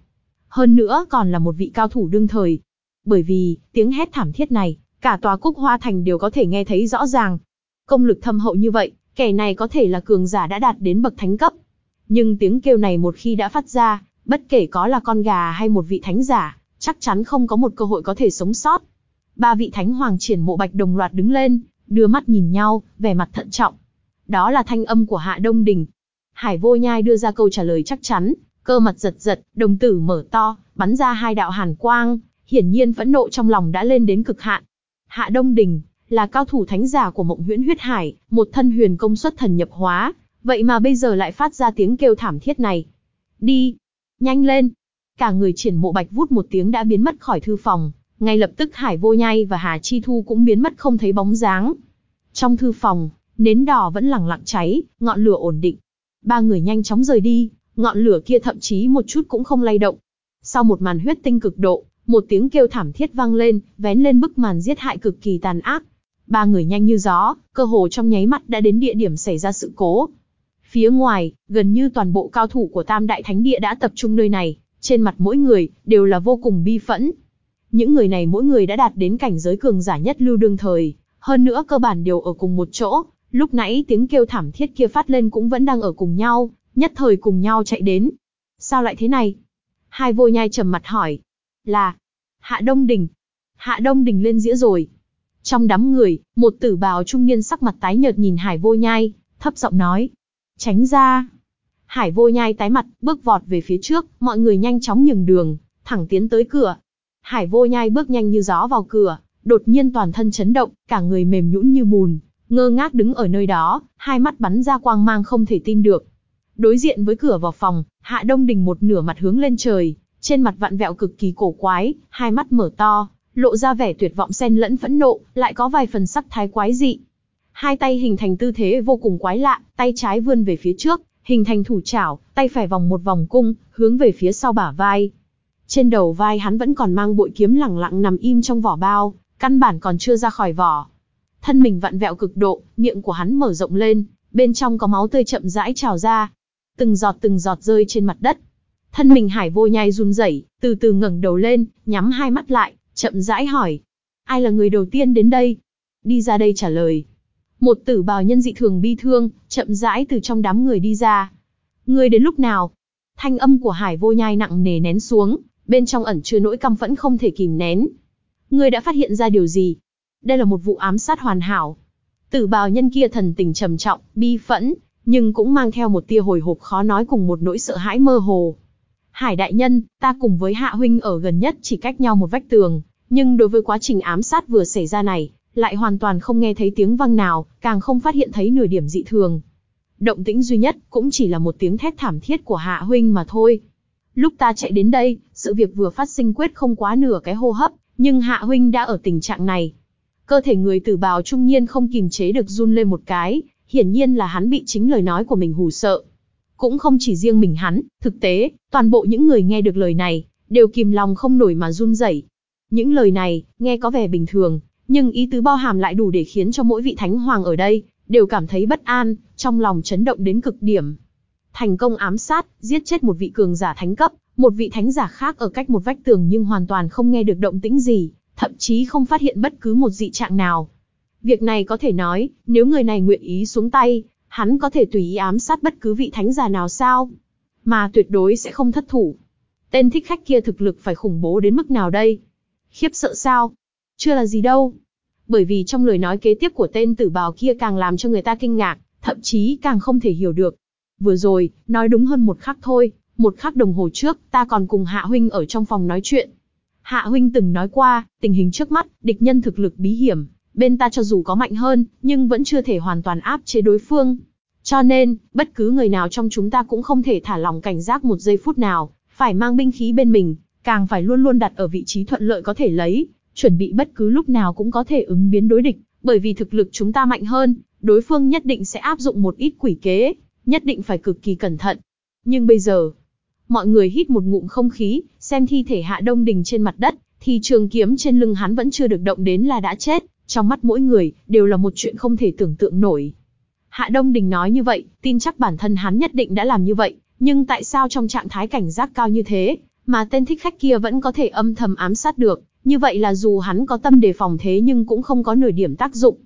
Hơn nữa còn là một vị cao thủ đương thời. Bởi vì, tiếng hét thảm thiết này, cả tòa cúc hoa thành đều có thể nghe thấy rõ ràng. Công lực thâm hậu như vậy, kẻ này có thể là cường giả đã đạt đến bậc thánh cấp. Nhưng tiếng kêu này một khi đã phát ra, bất kể có là con gà hay một vị thánh giả, chắc chắn không có một cơ hội có thể sống sót. Ba vị thánh hoàng triển mộ bạch đồng loạt đứng lên, đưa mắt nhìn nhau, vẻ mặt thận trọng. Đó là thanh âm của Hạ Đông Đình. Hải vô nhai đưa ra câu trả lời chắc chắn, cơ mặt giật giật, đồng tử mở to, bắn ra hai đạo hàn quang, hiển nhiên phẫn nộ trong lòng đã lên đến cực hạn. Hạ Đông Đình, là cao thủ thánh giả của mộng huyễn huyết hải, một thân huyền công xuất thần nhập hóa, vậy mà bây giờ lại phát ra tiếng kêu thảm thiết này. Đi! Nhanh lên! Cả người triển mộ bạch vút một tiếng đã biến mất khỏi thư phòng, ngay lập tức Hải Vô Nhai và Hà Chi Thu cũng biến mất không thấy bóng dáng. Trong thư phòng, nến đỏ vẫn lẳng lặng cháy, ngọn lửa ổn định. Ba người nhanh chóng rời đi, ngọn lửa kia thậm chí một chút cũng không lay động. Sau một màn huyết tinh cực độ, một tiếng kêu thảm thiết vang lên, vén lên bức màn giết hại cực kỳ tàn ác. Ba người nhanh như gió, cơ hồ trong nháy mắt đã đến địa điểm xảy ra sự cố. Phía ngoài, gần như toàn bộ cao thủ của Tam Đại Thánh Địa đã tập trung nơi này, trên mặt mỗi người, đều là vô cùng bi phẫn. Những người này mỗi người đã đạt đến cảnh giới cường giả nhất lưu đương thời, hơn nữa cơ bản đều ở cùng một chỗ, lúc nãy tiếng kêu thảm thiết kia phát lên cũng vẫn đang ở cùng nhau, nhất thời cùng nhau chạy đến. Sao lại thế này? Hai vô nhai trầm mặt hỏi. Là, Hạ Đông Đình. Hạ Đông Đình lên dĩa rồi. Trong đám người, một tử bào trung niên sắc mặt tái nhợt nhìn Hải vô nhai, thấp giọng nói. Tránh ra. Hải vô nhai tái mặt, bước vọt về phía trước, mọi người nhanh chóng nhường đường, thẳng tiến tới cửa. Hải vô nhai bước nhanh như gió vào cửa, đột nhiên toàn thân chấn động, cả người mềm nhũn như bùn, ngơ ngác đứng ở nơi đó, hai mắt bắn ra quang mang không thể tin được. Đối diện với cửa vào phòng, Hạ Đông Đình một nửa mặt hướng lên trời, trên mặt vặn vẹo cực kỳ cổ quái, hai mắt mở to, lộ ra vẻ tuyệt vọng xen lẫn phẫn nộ, lại có vài phần sắc thái quái dị. Hai tay hình thành tư thế vô cùng quái lạ, tay trái vươn về phía trước, hình thành thủ chảo, tay phải vòng một vòng cung, hướng về phía sau bả vai. Trên đầu vai hắn vẫn còn mang bội kiếm lẳng lặng nằm im trong vỏ bao, căn bản còn chưa ra khỏi vỏ. Thân mình vặn vẹo cực độ, miệng của hắn mở rộng lên, bên trong có máu tươi chậm rãi trào ra. Từng giọt từng giọt rơi trên mặt đất. Thân mình hải vô nhai run rẩy, từ từ ngẩng đầu lên, nhắm hai mắt lại, chậm rãi hỏi. Ai là người đầu tiên đến đây? Đi ra đây trả lời. Một tử bào nhân dị thường bi thương, chậm rãi từ trong đám người đi ra. Người đến lúc nào? Thanh âm của hải vô nhai nặng nề nén xuống, bên trong ẩn chứa nỗi căm phẫn không thể kìm nén. Người đã phát hiện ra điều gì? Đây là một vụ ám sát hoàn hảo. Tử bào nhân kia thần tình trầm trọng, bi phẫn, nhưng cũng mang theo một tia hồi hộp khó nói cùng một nỗi sợ hãi mơ hồ. Hải đại nhân, ta cùng với Hạ huynh ở gần nhất chỉ cách nhau một vách tường, nhưng đối với quá trình ám sát vừa xảy ra này, lại hoàn toàn không nghe thấy tiếng vang nào, càng không phát hiện thấy nửa điểm dị thường. Động tĩnh duy nhất cũng chỉ là một tiếng thét thảm thiết của Hạ huynh mà thôi. Lúc ta chạy đến đây, sự việc vừa phát sinh quyết không quá nửa cái hô hấp, nhưng Hạ huynh đã ở tình trạng này. Cơ thể người tử bào trung niên không kìm chế được run lên một cái, hiển nhiên là hắn bị chính lời nói của mình hù sợ. Cũng không chỉ riêng mình hắn, thực tế, toàn bộ những người nghe được lời này, đều kìm lòng không nổi mà run rẩy. Những lời này, nghe có vẻ bình thường, nhưng ý tứ bao hàm lại đủ để khiến cho mỗi vị thánh hoàng ở đây, đều cảm thấy bất an, trong lòng chấn động đến cực điểm. Thành công ám sát, giết chết một vị cường giả thánh cấp, một vị thánh giả khác ở cách một vách tường nhưng hoàn toàn không nghe được động tĩnh gì, thậm chí không phát hiện bất cứ một dị trạng nào. Việc này có thể nói, nếu người này nguyện ý xuống tay, hắn có thể tùy ý ám sát bất cứ vị thánh giả nào sao? Mà tuyệt đối sẽ không thất thủ. Tên thích khách kia thực lực phải khủng bố đến mức nào đây? Khiếp sợ sao? Chưa là gì đâu. Bởi vì trong lời nói kế tiếp của tên tử bào kia càng làm cho người ta kinh ngạc, thậm chí càng không thể hiểu được. Vừa rồi, nói đúng hơn một khắc thôi, một khắc đồng hồ trước, ta còn cùng Hạ Huynh ở trong phòng nói chuyện. Hạ Huynh từng nói qua, tình hình trước mắt, địch nhân thực lực bí hiểm, bên ta cho dù có mạnh hơn, nhưng vẫn chưa thể hoàn toàn áp chế đối phương. Cho nên, bất cứ người nào trong chúng ta cũng không thể thả lòng cảnh giác một giây phút nào, phải mang binh khí bên mình, càng phải luôn luôn đặt ở vị trí thuận lợi có thể lấy, chuẩn bị bất cứ lúc nào cũng có thể ứng biến đối địch, bởi vì thực lực chúng ta mạnh hơn, đối phương nhất định sẽ áp dụng một ít quỷ kế, nhất định phải cực kỳ cẩn thận. Nhưng bây giờ, mọi người hít một ngụm không khí, xem thi thể Hạ Đông Đình trên mặt đất, thì trường kiếm trên lưng hắn vẫn chưa được động đến là đã chết, trong mắt mỗi người, đều là một chuyện không thể tưởng tượng nổi. Hạ Đông Đình nói như vậy, tin chắc bản thân hắn nhất định đã làm như vậy, nhưng tại sao trong trạng thái cảnh giác cao như thế, mà tên thích khách kia vẫn có thể âm thầm ám sát được, như vậy là dù hắn có tâm đề phòng thế nhưng cũng không có nửa điểm tác dụng.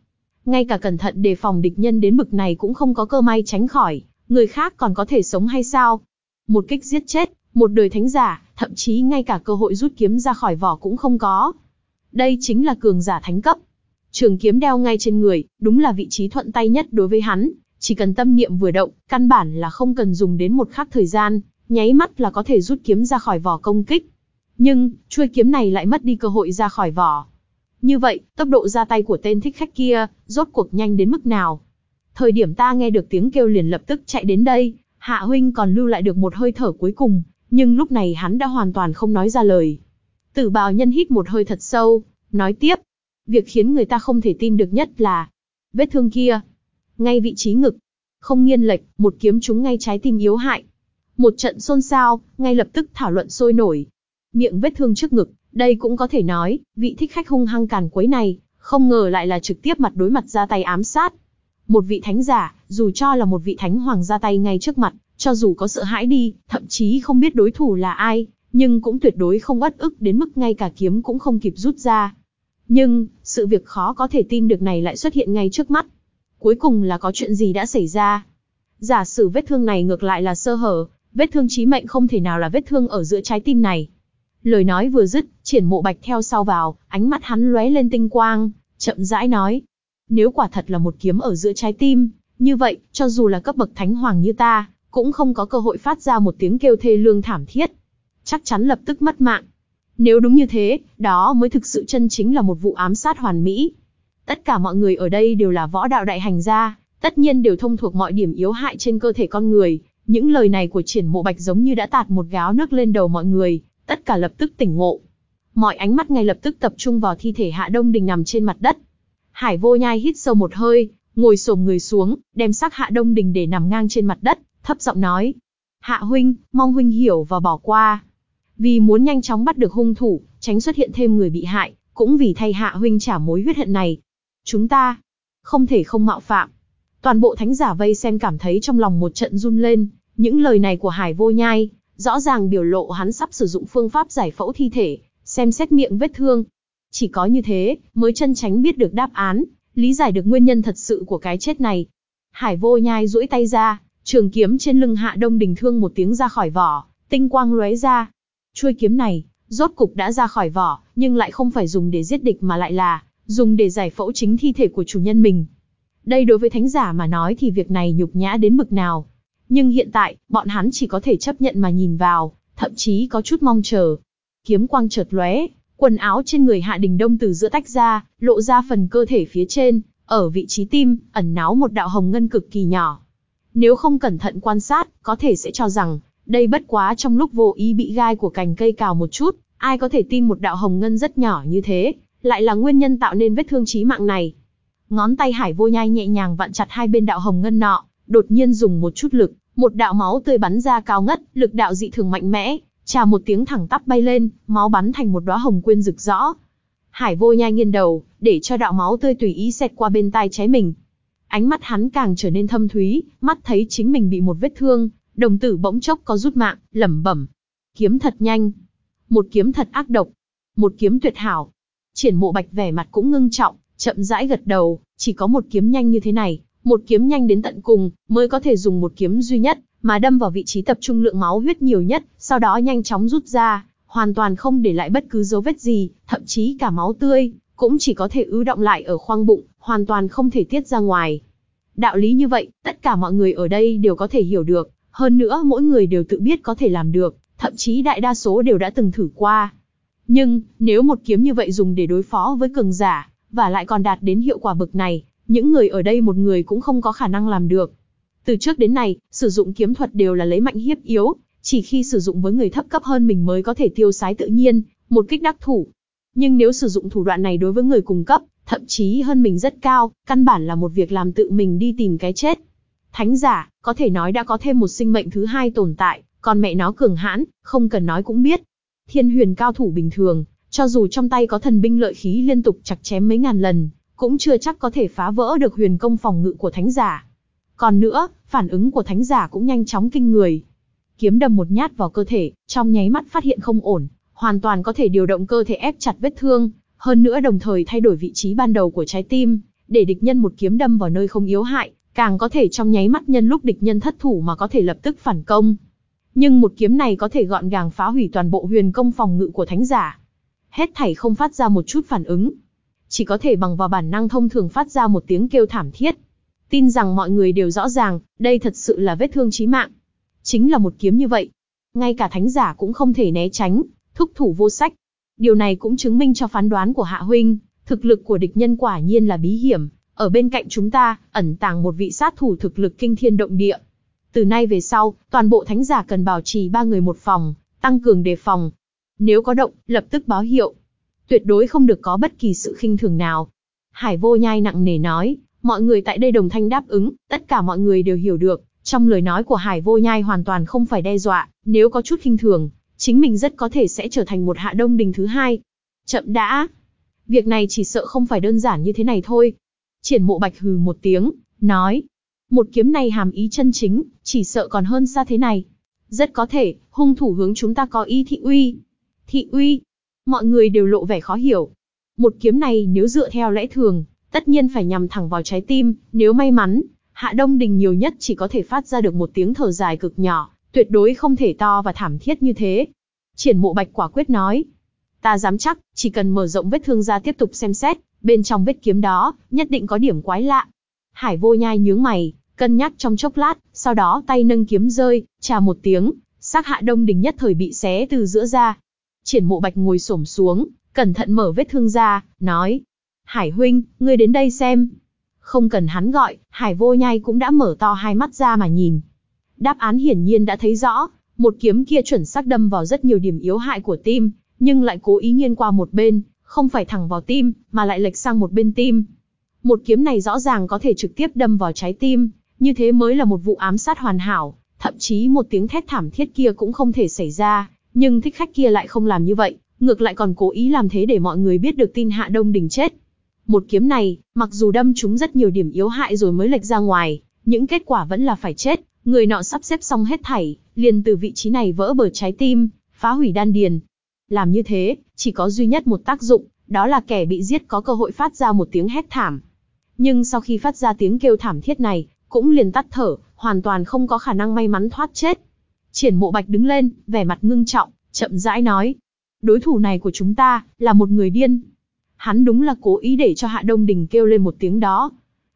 Ngay cả cẩn thận đề phòng địch nhân đến bực này cũng không có cơ may tránh khỏi, người khác còn có thể sống hay sao? Một kích giết chết, một đời thánh giả, thậm chí ngay cả cơ hội rút kiếm ra khỏi vỏ cũng không có. Đây chính là cường giả thánh cấp. Trường kiếm đeo ngay trên người, đúng là vị trí thuận tay nhất đối với hắn, chỉ cần tâm niệm vừa động, căn bản là không cần dùng đến một khắc thời gian, nháy mắt là có thể rút kiếm ra khỏi vỏ công kích. Nhưng, chuôi kiếm này lại mất đi cơ hội ra khỏi vỏ. Như vậy, tốc độ ra tay của tên thích khách kia, rốt cuộc nhanh đến mức nào? Thời điểm ta nghe được tiếng kêu liền lập tức chạy đến đây, Hạ Huynh còn lưu lại được một hơi thở cuối cùng, nhưng lúc này hắn đã hoàn toàn không nói ra lời. Tử bào nhân hít một hơi thật sâu, nói tiếp. Việc khiến người ta không thể tin được nhất là, vết thương kia, ngay vị trí ngực, không nghiêng lệch, một kiếm trúng ngay trái tim yếu hại. Một trận xôn xao, ngay lập tức thảo luận sôi nổi. Miệng vết thương trước ngực, đây cũng có thể nói, vị thích khách hung hăng càn quấy này, không ngờ lại là trực tiếp mặt đối mặt ra tay ám sát. Một vị thánh giả, dù cho là một vị thánh hoàng ra tay ngay trước mặt, cho dù có sợ hãi đi, thậm chí không biết đối thủ là ai, nhưng cũng tuyệt đối không bất ức đến mức ngay cả kiếm cũng không kịp rút ra. Nhưng, sự việc khó có thể tin được này lại xuất hiện ngay trước mắt. Cuối cùng là có chuyện gì đã xảy ra? Giả sử vết thương này ngược lại là sơ hở, vết thương chí mệnh không thể nào là vết thương ở giữa trái tim này. Lời nói vừa dứt, triển mộ bạch theo sau vào, ánh mắt hắn lóe lên tinh quang, chậm rãi nói. Nếu quả thật là một kiếm ở giữa trái tim, như vậy, cho dù là cấp bậc thánh hoàng như ta, cũng không có cơ hội phát ra một tiếng kêu thê lương thảm thiết. Chắc chắn lập tức mất mạng. Nếu đúng như thế, đó mới thực sự chân chính là một vụ ám sát hoàn mỹ. Tất cả mọi người ở đây đều là võ đạo đại hành gia, tất nhiên đều thông thuộc mọi điểm yếu hại trên cơ thể con người. Những lời này của triển mộ bạch giống như đã tạt một gáo nước lên đầu mọi người, tất cả lập tức tỉnh ngộ. Mọi ánh mắt ngay lập tức tập trung vào thi thể Hạ Đông Đình nằm trên mặt đất. Hải vô nhai hít sâu một hơi, ngồi xổm người xuống, đem xác Hạ Đông Đình để nằm ngang trên mặt đất, thấp giọng nói. Hạ huynh, mong huynh hiểu và bỏ qua. Vì muốn nhanh chóng bắt được hung thủ, tránh xuất hiện thêm người bị hại, cũng vì thay hạ huynh trả mối huyết hận này. Chúng ta, không thể không mạo phạm. Toàn bộ thánh giả vây xem cảm thấy trong lòng một trận run lên, những lời này của Hải vô nhai, rõ ràng biểu lộ hắn sắp sử dụng phương pháp giải phẫu thi thể, xem xét miệng vết thương. Chỉ có như thế, mới chân tránh biết được đáp án, lý giải được nguyên nhân thật sự của cái chết này. Hải vô nhai duỗi tay ra, trường kiếm trên lưng hạ đông đình thương một tiếng ra khỏi vỏ, tinh quang lóe ra. Chuôi kiếm này, rốt cục đã ra khỏi vỏ, nhưng lại không phải dùng để giết địch mà lại là dùng để giải phẫu chính thi thể của chủ nhân mình. Đây đối với thánh giả mà nói thì việc này nhục nhã đến mực nào. Nhưng hiện tại, bọn hắn chỉ có thể chấp nhận mà nhìn vào, thậm chí có chút mong chờ. Kiếm quang chợt lóe, quần áo trên người Hạ Đình Đông từ giữa tách ra, lộ ra phần cơ thể phía trên, ở vị trí tim, ẩn náu một đạo hồng ngân cực kỳ nhỏ. Nếu không cẩn thận quan sát, có thể sẽ cho rằng, đây bất quá trong lúc vô ý bị gai của cành cây cào một chút, ai có thể tin một đạo hồng ngân rất nhỏ như thế, lại là nguyên nhân tạo nên vết thương chí mạng này. Ngón tay Hải Vô Nhai nhẹ nhàng vặn chặt hai bên đạo hồng ngân nọ, đột nhiên dùng một chút lực, một đạo máu tươi bắn ra cao ngất, lực đạo dị thường mạnh mẽ, chà một tiếng thẳng tắp bay lên, máu bắn thành một đóa hồng quyên rực rõ. Hải Vô Nhai nghiêng đầu, để cho đạo máu tươi tùy ý xẹt qua bên tai trái mình. Ánh mắt hắn càng trở nên thâm thúy, mắt thấy chính mình bị một vết thương, đồng tử bỗng chốc có rút mạng, lẩm bẩm. Kiếm thật nhanh. Một kiếm thật ác độc. Một kiếm tuyệt hảo. Triển mộ bạch vẻ mặt cũng ngưng trọng, chậm rãi gật đầu, chỉ có một kiếm nhanh như thế này, một kiếm nhanh đến tận cùng, mới có thể dùng một kiếm duy nhất, mà đâm vào vị trí tập trung lượng máu huyết nhiều nhất, sau đó nhanh chóng rút ra, hoàn toàn không để lại bất cứ dấu vết gì, thậm chí cả máu tươi, cũng chỉ có thể ứ động lại ở khoang bụng, hoàn toàn không thể tiết ra ngoài. Đạo lý như vậy, tất cả mọi người ở đây đều có thể hiểu được, hơn nữa mỗi người đều tự biết có thể làm được, thậm chí đại đa số đều đã từng thử qua. Nhưng, nếu một kiếm như vậy dùng để đối phó với cường giả, và lại còn đạt đến hiệu quả bực này, những người ở đây một người cũng không có khả năng làm được. Từ trước đến nay, sử dụng kiếm thuật đều là lấy mạnh hiếp yếu, chỉ khi sử dụng với người thấp cấp hơn mình mới có thể tiêu sái tự nhiên, một kích đắc thủ. Nhưng nếu sử dụng thủ đoạn này đối với người cùng cấp, thậm chí hơn mình rất cao, căn bản là một việc làm tự mình đi tìm cái chết. Thánh giả, có thể nói đã có thêm một sinh mệnh thứ hai tồn tại, còn mẹ nó cường hãn, không cần nói cũng biết. Thiên huyền cao thủ bình thường, cho dù trong tay có thần binh lợi khí liên tục chặt chém mấy ngàn lần, cũng chưa chắc có thể phá vỡ được huyền công phòng ngự của thánh giả. Còn nữa, phản ứng của thánh giả cũng nhanh chóng kinh người. Kiếm đâm một nhát vào cơ thể, trong nháy mắt phát hiện không ổn, hoàn toàn có thể điều động cơ thể ép chặt vết thương, hơn nữa đồng thời thay đổi vị trí ban đầu của trái tim, để địch nhân một kiếm đâm vào nơi không yếu hại, càng có thể trong nháy mắt nhân lúc địch nhân thất thủ mà có thể lập tức phản công. Nhưng một kiếm này có thể gọn gàng phá hủy toàn bộ huyền công phòng ngự của thánh giả. Hết thảy không phát ra một chút phản ứng. Chỉ có thể bằng vào bản năng thông thường phát ra một tiếng kêu thảm thiết. Tin rằng mọi người đều rõ ràng, đây thật sự là vết thương chí mạng. Chính là một kiếm như vậy. Ngay cả thánh giả cũng không thể né tránh, thúc thủ vô sách. Điều này cũng chứng minh cho phán đoán của Hạ Huynh, thực lực của địch nhân quả nhiên là bí hiểm. Ở bên cạnh chúng ta, ẩn tàng một vị sát thủ thực lực kinh thiên động địa. Từ nay về sau, toàn bộ thánh giả cần bảo trì ba người một phòng, tăng cường đề phòng. Nếu có động, lập tức báo hiệu. Tuyệt đối không được có bất kỳ sự khinh thường nào. Hải vô nhai nặng nề nói, mọi người tại đây đồng thanh đáp ứng, tất cả mọi người đều hiểu được, trong lời nói của Hải vô nhai hoàn toàn không phải đe dọa, nếu có chút khinh thường, chính mình rất có thể sẽ trở thành một hạ đông đình thứ hai. Chậm đã. Việc này chỉ sợ không phải đơn giản như thế này thôi. Triển mộ bạch hừ một tiếng, nói. Một kiếm này hàm ý chân chính, chỉ sợ còn hơn xa thế này. Rất có thể, hung thủ hướng chúng ta có ý thị uy. Thị uy. Mọi người đều lộ vẻ khó hiểu. Một kiếm này nếu dựa theo lẽ thường, tất nhiên phải nhằm thẳng vào trái tim, nếu may mắn, Hạ Đông Đình nhiều nhất chỉ có thể phát ra được một tiếng thở dài cực nhỏ, tuyệt đối không thể to và thảm thiết như thế. Triển mộ bạch quả quyết nói, ta dám chắc, chỉ cần mở rộng vết thương ra tiếp tục xem xét, bên trong vết kiếm đó, nhất định có điểm quái lạ. Hải vô nhai nhướng mày, cân nhắc trong chốc lát, sau đó tay nâng kiếm rơi, trà một tiếng, xác hạ đông đình nhất thời bị xé từ giữa ra. Triển mộ bạch ngồi xổm xuống, cẩn thận mở vết thương ra, nói. Hải huynh, ngươi đến đây xem. Không cần hắn gọi, hải vô nhai cũng đã mở to hai mắt ra mà nhìn. Đáp án hiển nhiên đã thấy rõ, một kiếm kia chuẩn xác đâm vào rất nhiều điểm yếu hại của tim, nhưng lại cố ý nghiêng qua một bên, không phải thẳng vào tim, mà lại lệch sang một bên tim. Một kiếm này rõ ràng có thể trực tiếp đâm vào trái tim, như thế mới là một vụ ám sát hoàn hảo, thậm chí một tiếng thét thảm thiết kia cũng không thể xảy ra, nhưng thích khách kia lại không làm như vậy, ngược lại còn cố ý làm thế để mọi người biết được tin Hạ Đông Đình chết. Một kiếm này, mặc dù đâm trúng rất nhiều điểm yếu hại rồi mới lệch ra ngoài, những kết quả vẫn là phải chết, người nọ sắp xếp xong hết thảy, liền từ vị trí này vỡ bờ trái tim, phá hủy đan điền. Làm như thế, chỉ có duy nhất một tác dụng, đó là kẻ bị giết có cơ hội phát ra một tiếng hét thảm. Nhưng sau khi phát ra tiếng kêu thảm thiết này, cũng liền tắt thở, hoàn toàn không có khả năng may mắn thoát chết. Triển mộ bạch đứng lên, vẻ mặt ngưng trọng, chậm rãi nói. Đối thủ này của chúng ta, là một người điên. Hắn đúng là cố ý để cho Hạ Đông Đình kêu lên một tiếng đó.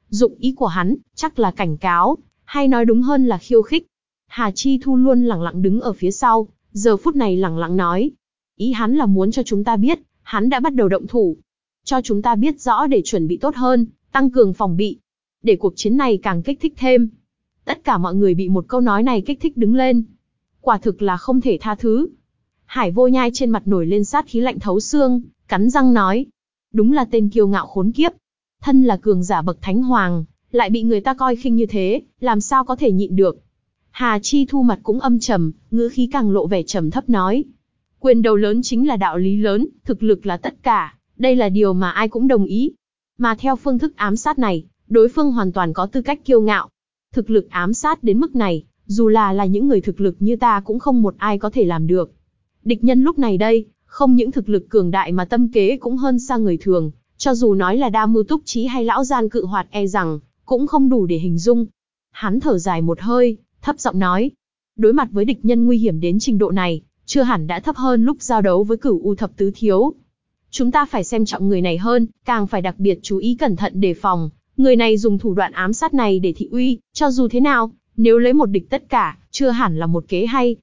Dụng ý của hắn, chắc là cảnh cáo, hay nói đúng hơn là khiêu khích. Hà Chi Thu luôn lặng lặng đứng ở phía sau, giờ phút này lặng lặng nói. Ý hắn là muốn cho chúng ta biết, hắn đã bắt đầu động thủ. Cho chúng ta biết rõ để chuẩn bị tốt hơn, tăng cường phòng bị. Để cuộc chiến này càng kích thích thêm. Tất cả mọi người bị một câu nói này kích thích đứng lên. Quả thực là không thể tha thứ. Hải vô nhai trên mặt nổi lên sát khí lạnh thấu xương, cắn răng nói. Đúng là tên kiêu ngạo khốn kiếp. Thân là cường giả bậc thánh hoàng, lại bị người ta coi khinh như thế, làm sao có thể nhịn được. Hà Chi thu mặt cũng âm trầm, ngữ khí càng lộ vẻ trầm thấp nói. Quyền đầu lớn chính là đạo lý lớn, thực lực là tất cả, đây là điều mà ai cũng đồng ý. Mà theo phương thức ám sát này, đối phương hoàn toàn có tư cách kiêu ngạo. Thực lực ám sát đến mức này, dù là là những người thực lực như ta cũng không một ai có thể làm được. Địch nhân lúc này đây, không những thực lực cường đại mà tâm kế cũng hơn xa người thường, cho dù nói là đa mưu túc trí hay lão gian cự hoạt e rằng, cũng không đủ để hình dung. Hắn thở dài một hơi, thấp giọng nói. Đối mặt với địch nhân nguy hiểm đến trình độ này, chưa hẳn đã thấp hơn lúc giao đấu với cửu u thập tứ thiếu. Chúng ta phải xem trọng người này hơn, càng phải đặc biệt chú ý cẩn thận đề phòng. Người này dùng thủ đoạn ám sát này để thị uy, cho dù thế nào, nếu lấy một địch tất cả, chưa hẳn là một kế hay.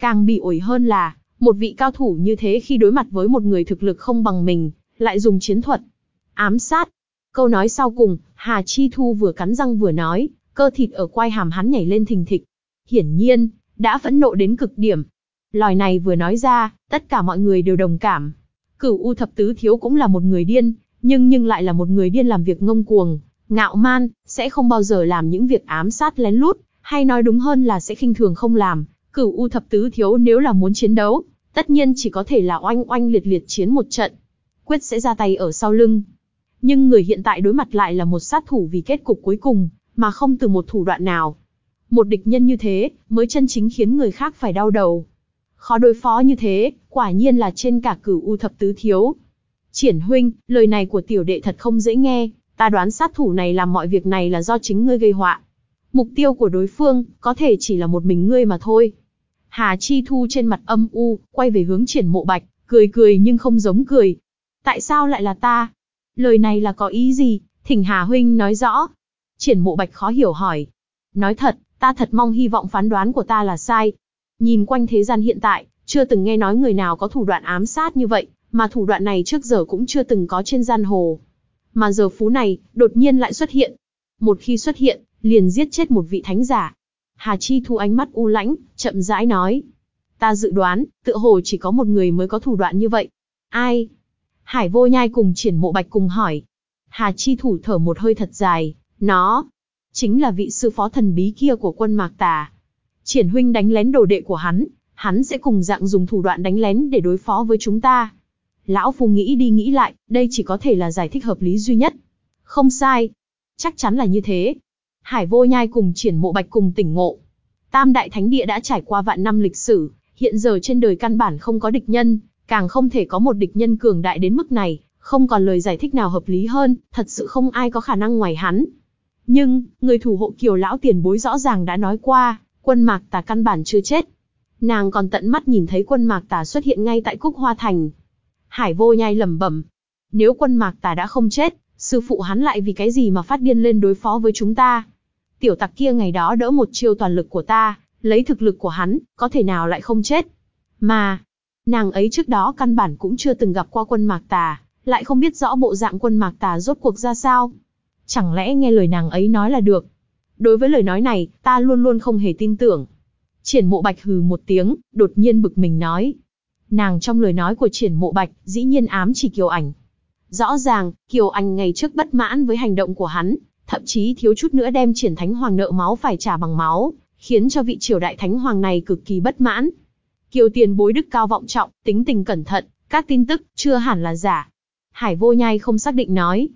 Càng bị ổi hơn là, một vị cao thủ như thế khi đối mặt với một người thực lực không bằng mình, lại dùng chiến thuật. Ám sát. Câu nói sau cùng, Hà Chi Thu vừa cắn răng vừa nói, cơ thịt ở quai hàm hắn nhảy lên thình thịch. Hiển nhiên, đã phẫn nộ đến cực điểm. Lòi này vừa nói ra, tất cả mọi người đều đồng cảm. Cửu U thập tứ thiếu cũng là một người điên, nhưng nhưng lại là một người điên làm việc ngông cuồng, ngạo man, sẽ không bao giờ làm những việc ám sát lén lút, hay nói đúng hơn là sẽ khinh thường không làm. Cửu U thập tứ thiếu nếu là muốn chiến đấu, tất nhiên chỉ có thể là oanh oanh liệt liệt chiến một trận. Quyết sẽ ra tay ở sau lưng. Nhưng người hiện tại đối mặt lại là một sát thủ vì kết cục cuối cùng, mà không từ một thủ đoạn nào. Một địch nhân như thế, mới chân chính khiến người khác phải đau đầu. Khó đối phó như thế, quả nhiên là trên cả cửu u thập tứ thiếu. Triển huynh, lời này của tiểu đệ thật không dễ nghe, ta đoán sát thủ này làm mọi việc này là do chính ngươi gây họa. Mục tiêu của đối phương, có thể chỉ là một mình ngươi mà thôi. Hà Chi Thu trên mặt âm u, quay về hướng triển mộ bạch, cười cười nhưng không giống cười. Tại sao lại là ta? Lời này là có ý gì? Thỉnh Hà Huynh nói rõ. Triển mộ bạch khó hiểu hỏi. Nói thật, ta thật mong hy vọng phán đoán của ta là sai. Nhìn quanh thế gian hiện tại, chưa từng nghe nói người nào có thủ đoạn ám sát như vậy, mà thủ đoạn này trước giờ cũng chưa từng có trên gian hồ. Mà giờ phú này, đột nhiên lại xuất hiện. Một khi xuất hiện, liền giết chết một vị thánh giả. Hà Chi thu ánh mắt u lãnh, chậm rãi nói. Ta dự đoán, tựa hồ chỉ có một người mới có thủ đoạn như vậy. Ai? Hải vô nhai cùng triển mộ bạch cùng hỏi. Hà Chi thủ thở một hơi thật dài, nó, chính là vị sư phó thần bí kia của quân mạc tà. Triển huynh đánh lén đồ đệ của hắn, hắn sẽ cùng dạng dùng thủ đoạn đánh lén để đối phó với chúng ta. Lão Phu nghĩ đi nghĩ lại, đây chỉ có thể là giải thích hợp lý duy nhất. Không sai. Chắc chắn là như thế. Hải vô nhai cùng triển mộ bạch cùng tỉnh ngộ. Tam đại thánh địa đã trải qua vạn năm lịch sử, hiện giờ trên đời căn bản không có địch nhân, càng không thể có một địch nhân cường đại đến mức này, không còn lời giải thích nào hợp lý hơn, thật sự không ai có khả năng ngoài hắn. Nhưng, người thủ hộ kiều lão tiền bối rõ ràng đã nói qua, quân mạc tà căn bản chưa chết. Nàng còn tận mắt nhìn thấy quân mạc tà xuất hiện ngay tại Cúc Hoa Thành. Hải vô nhai lẩm bẩm. Nếu quân mạc tà đã không chết, sư phụ hắn lại vì cái gì mà phát điên lên đối phó với chúng ta? Tiểu tặc kia ngày đó đỡ một chiêu toàn lực của ta, lấy thực lực của hắn, có thể nào lại không chết? Mà, nàng ấy trước đó căn bản cũng chưa từng gặp qua quân mạc tà, lại không biết rõ bộ dạng quân mạc tà rốt cuộc ra sao. Chẳng lẽ nghe lời nàng ấy nói là được? Đối với lời nói này, ta luôn luôn không hề tin tưởng. Triển mộ bạch hừ một tiếng, đột nhiên bực mình nói. Nàng trong lời nói của triển mộ bạch, dĩ nhiên ám chỉ Kiều Ảnh. Rõ ràng, Kiều Ảnh ngày trước bất mãn với hành động của hắn, thậm chí thiếu chút nữa đem triển thánh hoàng nợ máu phải trả bằng máu, khiến cho vị triều đại thánh hoàng này cực kỳ bất mãn. Kiều tiền bối đức cao vọng trọng, tính tình cẩn thận, các tin tức chưa hẳn là giả. Hải vô nhai không xác định nói.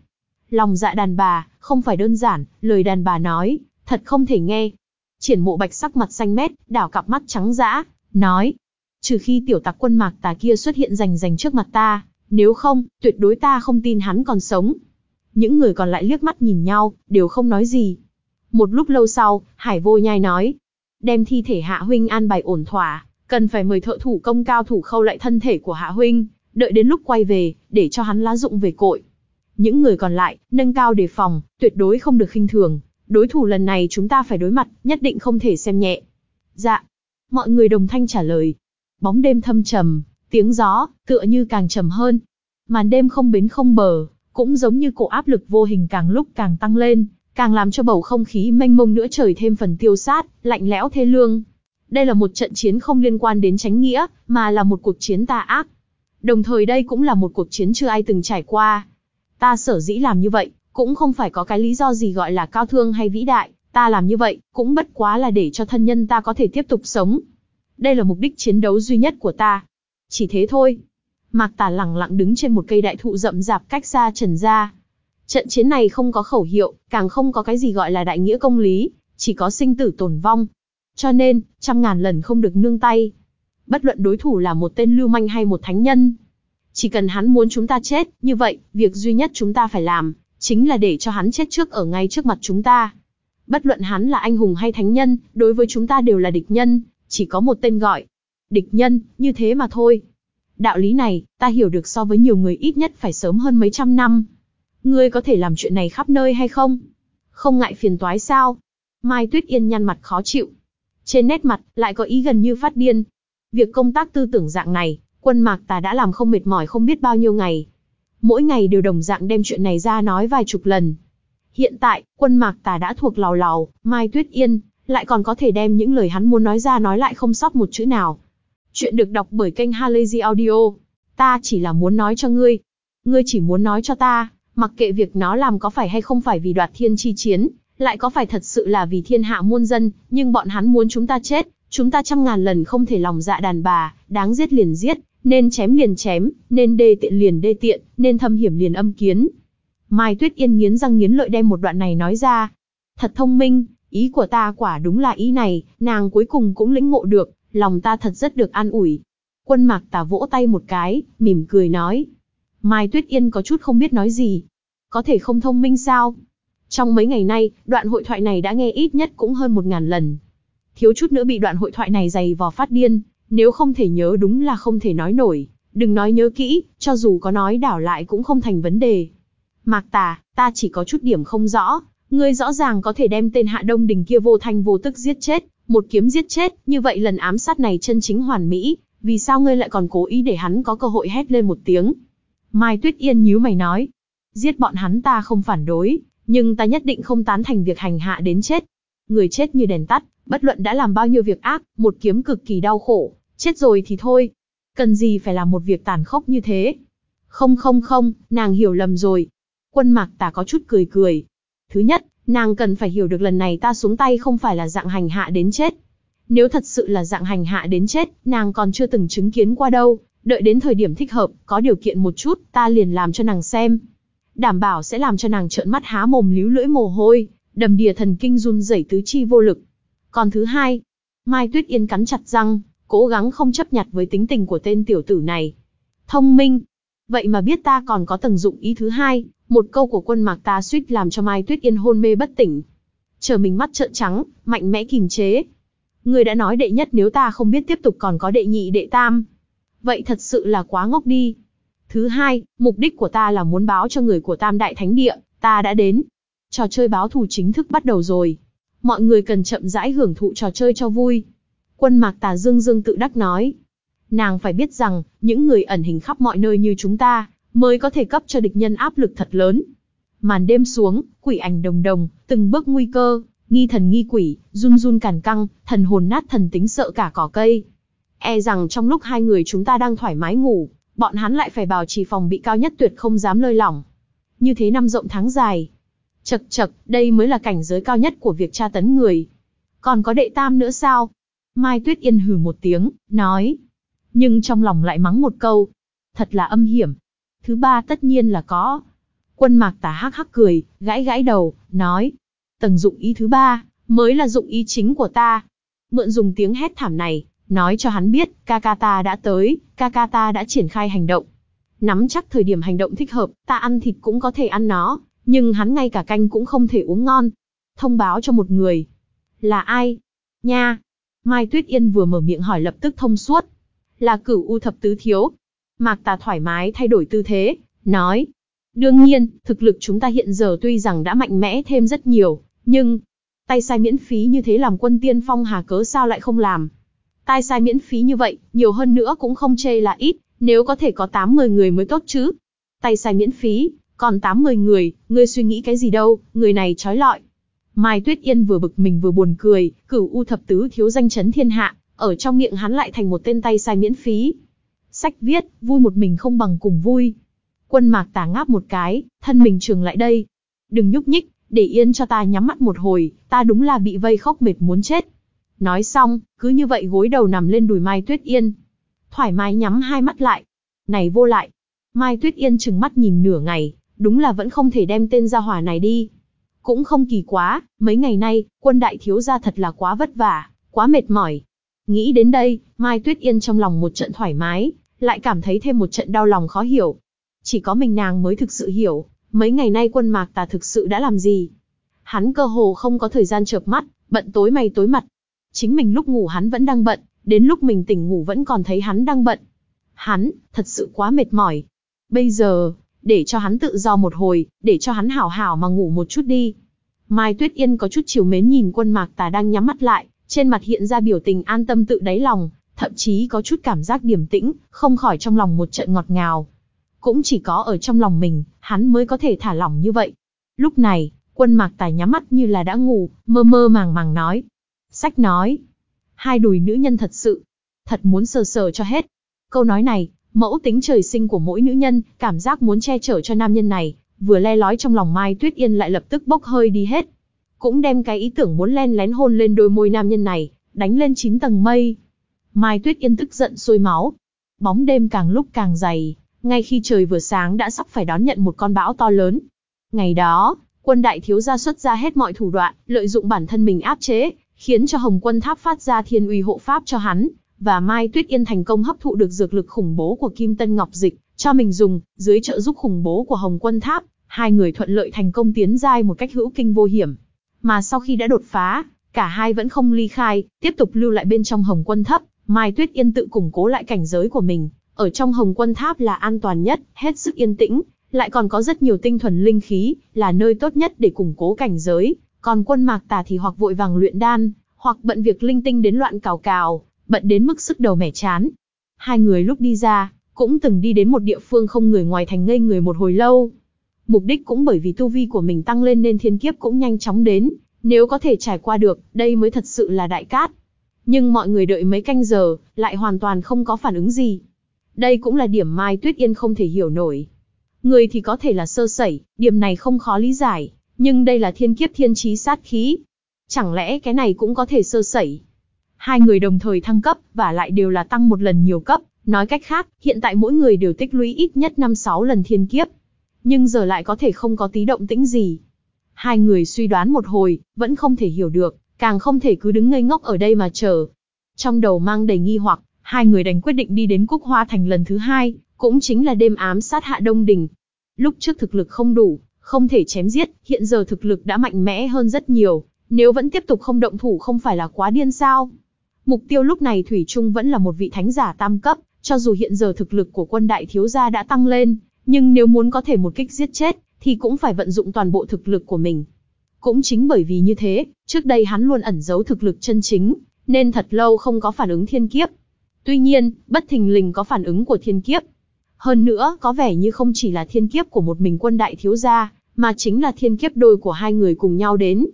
Lòng dạ đàn bà, không phải đơn giản, lời đàn bà nói, thật không thể nghe. Triển mộ bạch sắc mặt xanh mét, đảo cặp mắt trắng dã, nói. Trừ khi tiểu tặc quân mạc tà kia xuất hiện rành rành trước mặt ta, nếu không, tuyệt đối ta không tin hắn còn sống. Những người còn lại liếc mắt nhìn nhau, đều không nói gì. Một lúc lâu sau, Hải vô nhai nói. Đem thi thể Hạ Huynh an bài ổn thỏa, cần phải mời thợ thủ công cao thủ khâu lại thân thể của Hạ Huynh, đợi đến lúc quay về, để cho hắn lá dụng về cội. Những người còn lại, nâng cao đề phòng, tuyệt đối không được khinh thường. Đối thủ lần này chúng ta phải đối mặt, nhất định không thể xem nhẹ. Dạ. Mọi người đồng thanh trả lời. Bóng đêm thâm trầm, tiếng gió, tựa như càng trầm hơn. Màn đêm không bến không bờ, cũng giống như cổ áp lực vô hình càng lúc càng tăng lên, càng làm cho bầu không khí mênh mông nữa trời thêm phần tiêu sát, lạnh lẽo thê lương. Đây là một trận chiến không liên quan đến tránh nghĩa, mà là một cuộc chiến tà ác. Đồng thời đây cũng là một cuộc chiến chưa ai từng trải qua. Ta sở dĩ làm như vậy, cũng không phải có cái lý do gì gọi là cao thương hay vĩ đại, ta làm như vậy, cũng bất quá là để cho thân nhân ta có thể tiếp tục sống. Đây là mục đích chiến đấu duy nhất của ta. Chỉ thế thôi. Mạc Tà lặng lặng đứng trên một cây đại thụ rậm rạp cách xa Trần gia. Trận chiến này không có khẩu hiệu, càng không có cái gì gọi là đại nghĩa công lý, chỉ có sinh tử tồn vong. Cho nên, trăm ngàn lần không được nương tay. Bất luận đối thủ là một tên lưu manh hay một thánh nhân. Chỉ cần hắn muốn chúng ta chết, như vậy, việc duy nhất chúng ta phải làm, chính là để cho hắn chết trước ở ngay trước mặt chúng ta. Bất luận hắn là anh hùng hay thánh nhân, đối với chúng ta đều là địch nhân, chỉ có một tên gọi. Địch nhân, như thế mà thôi. Đạo lý này, ta hiểu được so với nhiều người ít nhất phải sớm hơn mấy trăm năm. Ngươi có thể làm chuyện này khắp nơi hay không? Không ngại phiền toái sao? Mai Tuyết Yên nhăn mặt khó chịu. Trên nét mặt, lại có ý gần như phát điên. Việc công tác tư tưởng dạng này, quân mạc ta đã làm không mệt mỏi không biết bao nhiêu ngày. Mỗi ngày đều đồng dạng đem chuyện này ra nói vài chục lần. Hiện tại, quân mạc tà đã thuộc lào lào, Mai Tuyết Yên, lại còn có thể đem những lời hắn muốn nói ra nói lại không sót một chữ nào. Chuyện được đọc bởi kênh Halazy Audio. Ta chỉ là muốn nói cho ngươi. Ngươi chỉ muốn nói cho ta, mặc kệ việc nó làm có phải hay không phải vì đoạt thiên chi chiến, lại có phải thật sự là vì thiên hạ muôn dân, nhưng bọn hắn muốn chúng ta chết, chúng ta trăm ngàn lần không thể lòng dạ đàn bà, đáng giết liền giết, nên chém liền chém, nên đê tiện liền đê tiện, nên thâm hiểm liền âm kiến. Mai Tuyết Yên nghiến răng nghiến lợi đem một đoạn này nói ra. Thật thông minh, ý của ta quả đúng là ý này, nàng cuối cùng cũng lĩnh ngộ được, lòng ta thật rất được an ủi. Quân mạc tà vỗ tay một cái, mỉm cười nói. Mai Tuyết Yên có chút không biết nói gì. Có thể không thông minh sao? Trong mấy ngày nay, đoạn hội thoại này đã nghe ít nhất cũng hơn một ngàn lần. Thiếu chút nữa bị đoạn hội thoại này dày vò phát điên, nếu không thể nhớ đúng là không thể nói nổi. Đừng nói nhớ kỹ, cho dù có nói đảo lại cũng không thành vấn đề. Mạc tà, ta chỉ có chút điểm không rõ, ngươi rõ ràng có thể đem tên hạ đông đình kia vô thanh vô tức giết chết, một kiếm giết chết, như vậy lần ám sát này chân chính hoàn mỹ, vì sao ngươi lại còn cố ý để hắn có cơ hội hét lên một tiếng? Mai Tuyết Yên nhíu mày nói, giết bọn hắn ta không phản đối, nhưng ta nhất định không tán thành việc hành hạ đến chết. Người chết như đèn tắt, bất luận đã làm bao nhiêu việc ác, một kiếm cực kỳ đau khổ, chết rồi thì thôi. Cần gì phải làm một việc tàn khốc như thế? Không không không, nàng hiểu lầm rồi. Quân mạc tà có chút cười cười. Thứ nhất, nàng cần phải hiểu được lần này ta xuống tay không phải là dạng hành hạ đến chết. Nếu thật sự là dạng hành hạ đến chết, nàng còn chưa từng chứng kiến qua đâu. Đợi đến thời điểm thích hợp, có điều kiện một chút, ta liền làm cho nàng xem đảm bảo sẽ làm cho nàng trợn mắt há mồm líu lưỡi mồ hôi, đầm đìa thần kinh run rẩy tứ chi vô lực. Còn thứ hai, Mai Tuyết Yên cắn chặt răng, cố gắng không chấp nhặt với tính tình của tên tiểu tử này. Thông minh. Vậy mà biết ta còn có tầng dụng ý thứ hai, một câu của quân mạc ta suýt làm cho Mai Tuyết Yên hôn mê bất tỉnh. Chờ mình mắt trợn trắng, mạnh mẽ kìm chế. Người đã nói đệ nhất nếu ta không biết tiếp tục còn có đệ nhị đệ tam. Vậy thật sự là quá ngốc đi. Thứ hai, mục đích của ta là muốn báo cho người của Tam Đại Thánh Địa, ta đã đến. Trò chơi báo thù chính thức bắt đầu rồi. Mọi người cần chậm rãi hưởng thụ trò chơi cho vui. Quân mạc tà dương dương tự đắc nói. Nàng phải biết rằng, những người ẩn hình khắp mọi nơi như chúng ta, mới có thể cấp cho địch nhân áp lực thật lớn. Màn đêm xuống, quỷ ảnh đồng đồng, từng bước nguy cơ, nghi thần nghi quỷ, run run càn căng, thần hồn nát thần tính sợ cả cỏ cây. E rằng trong lúc hai người chúng ta đang thoải mái ngủ, bọn hắn lại phải bảo trì phòng bị cao nhất tuyệt không dám lơi lỏng. Như thế năm rộng tháng dài. Chật chật, đây mới là cảnh giới cao nhất của việc tra tấn người. Còn có đệ tam nữa sao? Mai Tuyết Yên hừ một tiếng, nói. Nhưng trong lòng lại mắng một câu. Thật là âm hiểm. Thứ ba tất nhiên là có. Quân mạc tà hắc hắc cười, gãi gãi đầu, nói. Tầng dụng ý thứ ba, mới là dụng ý chính của ta. Mượn dùng tiếng hét thảm này, nói cho hắn biết, Kakata đã tới, Kakata đã triển khai hành động. Nắm chắc thời điểm hành động thích hợp, ta ăn thịt cũng có thể ăn nó, nhưng hắn ngay cả canh cũng không thể uống ngon. Thông báo cho một người. Là ai? Nha! Mai Tuyết Yên vừa mở miệng hỏi lập tức thông suốt. Là cửu u thập tứ thiếu. Mạc Tà thoải mái thay đổi tư thế, nói. Đương nhiên, thực lực chúng ta hiện giờ tuy rằng đã mạnh mẽ thêm rất nhiều, nhưng, tay sai miễn phí như thế làm quân tiên phong hà cớ sao lại không làm. Tay sai miễn phí như vậy, nhiều hơn nữa cũng không chê là ít, nếu có thể có 8-10 người mới tốt chứ. Tay sai miễn phí, còn 8-10 người, ngươi suy nghĩ cái gì đâu, người này trói lọi. Mai Tuyết Yên vừa bực mình vừa buồn cười, cửu u thập tứ thiếu danh chấn thiên hạ, ở trong miệng hắn lại thành một tên tay sai miễn phí. Sách viết, vui một mình không bằng cùng vui. Quân mạc tà ngáp một cái, thân mình trường lại đây. Đừng nhúc nhích, để yên cho ta nhắm mắt một hồi, ta đúng là bị vây khóc mệt muốn chết. Nói xong, cứ như vậy gối đầu nằm lên đùi Mai Tuyết Yên. Thoải mái nhắm hai mắt lại. Này vô lại. Mai Tuyết Yên chừng mắt nhìn nửa ngày, đúng là vẫn không thể đem tên gia hỏa này đi. Cũng không kỳ quá, mấy ngày nay, quân đại thiếu gia thật là quá vất vả, quá mệt mỏi. Nghĩ đến đây, Mai Tuyết Yên trong lòng một trận thoải mái, lại cảm thấy thêm một trận đau lòng khó hiểu. Chỉ có mình nàng mới thực sự hiểu, mấy ngày nay quân mạc tà thực sự đã làm gì. Hắn cơ hồ không có thời gian chợp mắt, bận tối mày tối mặt. Chính mình lúc ngủ hắn vẫn đang bận, đến lúc mình tỉnh ngủ vẫn còn thấy hắn đang bận. Hắn, thật sự quá mệt mỏi. Bây giờ, để cho hắn tự do một hồi, để cho hắn hảo hảo mà ngủ một chút đi. Mai Tuyết Yên có chút chiều mến nhìn quân mạc tà đang nhắm mắt lại, trên mặt hiện ra biểu tình an tâm tự đáy lòng, thậm chí có chút cảm giác điềm tĩnh, không khỏi trong lòng một trận ngọt ngào. Cũng chỉ có ở trong lòng mình, hắn mới có thể thả lỏng như vậy. Lúc này, quân mạc tài nhắm mắt như là đã ngủ, mơ mơ màng màng nói. Sách nói, hai đùi nữ nhân thật sự, thật muốn sờ sờ cho hết. Câu nói này, mẫu tính trời sinh của mỗi nữ nhân, cảm giác muốn che chở cho nam nhân này, vừa le lói trong lòng Mai Tuyết Yên lại lập tức bốc hơi đi hết. Cũng đem cái ý tưởng muốn len lén hôn lên đôi môi nam nhân này, đánh lên chín tầng mây. Mai Tuyết Yên tức giận sôi máu. Bóng đêm càng lúc càng dày, ngay khi trời vừa sáng đã sắp phải đón nhận một con bão to lớn. Ngày đó, quân đại thiếu gia xuất ra hết mọi thủ đoạn, lợi dụng bản thân mình áp chế, khiến cho Hồng Quân Tháp phát ra thiên uy hộ pháp cho hắn, và Mai Tuyết Yên thành công hấp thụ được dược lực khủng bố của Kim Tân Ngọc Dịch, cho mình dùng, dưới trợ giúp khủng bố của Hồng Quân Tháp, hai người thuận lợi thành công tiến giai một cách hữu kinh vô hiểm. Mà sau khi đã đột phá, cả hai vẫn không ly khai, tiếp tục lưu lại bên trong Hồng Quân Tháp, Mai Tuyết Yên tự củng cố lại cảnh giới của mình, ở trong Hồng Quân Tháp là an toàn nhất, hết sức yên tĩnh, lại còn có rất nhiều tinh thuần linh khí, là nơi tốt nhất để củng cố cảnh giới, còn quân mạc tà thì hoặc vội vàng luyện đan, hoặc bận việc linh tinh đến loạn cào cào, bận đến mức sức đầu mẻ chán. Hai người lúc đi ra, cũng từng đi đến một địa phương không người ngoài thành ngây người một hồi lâu. Mục đích cũng bởi vì tu vi của mình tăng lên nên thiên kiếp cũng nhanh chóng đến, nếu có thể trải qua được, đây mới thật sự là đại cát. Nhưng mọi người đợi mấy canh giờ, lại hoàn toàn không có phản ứng gì. Đây cũng là điểm Mai Tuyết Yên không thể hiểu nổi. Người thì có thể là sơ sẩy, điểm này không khó lý giải, nhưng đây là thiên kiếp thiên trí sát khí. Chẳng lẽ cái này cũng có thể sơ sẩy? Hai người đồng thời thăng cấp, và lại đều là tăng một lần nhiều cấp, nói cách khác, hiện tại mỗi người đều tích lũy ít nhất 5-6 lần thiên kiếp. Nhưng giờ lại có thể không có tí động tĩnh gì. Hai người suy đoán một hồi, vẫn không thể hiểu được, càng không thể cứ đứng ngây ngốc ở đây mà chờ. Trong đầu mang đầy nghi hoặc, hai người đành quyết định đi đến Cúc Hoa Thành lần thứ hai, cũng chính là đêm ám sát hạ Đông Đình. Lúc trước thực lực không đủ, không thể chém giết, hiện giờ thực lực đã mạnh mẽ hơn rất nhiều, nếu vẫn tiếp tục không động thủ không phải là quá điên sao. Mục tiêu lúc này Thủy Trung vẫn là một vị thánh giả tam cấp, cho dù hiện giờ thực lực của quân đại thiếu gia đã tăng lên, nhưng nếu muốn có thể một kích giết chết, thì cũng phải vận dụng toàn bộ thực lực của mình. Cũng chính bởi vì như thế, trước đây hắn luôn ẩn giấu thực lực chân chính, nên thật lâu không có phản ứng thiên kiếp. Tuy nhiên, bất thình lình có phản ứng của thiên kiếp. Hơn nữa, có vẻ như không chỉ là thiên kiếp của một mình quân đại thiếu gia, mà chính là thiên kiếp đôi của hai người cùng nhau đến.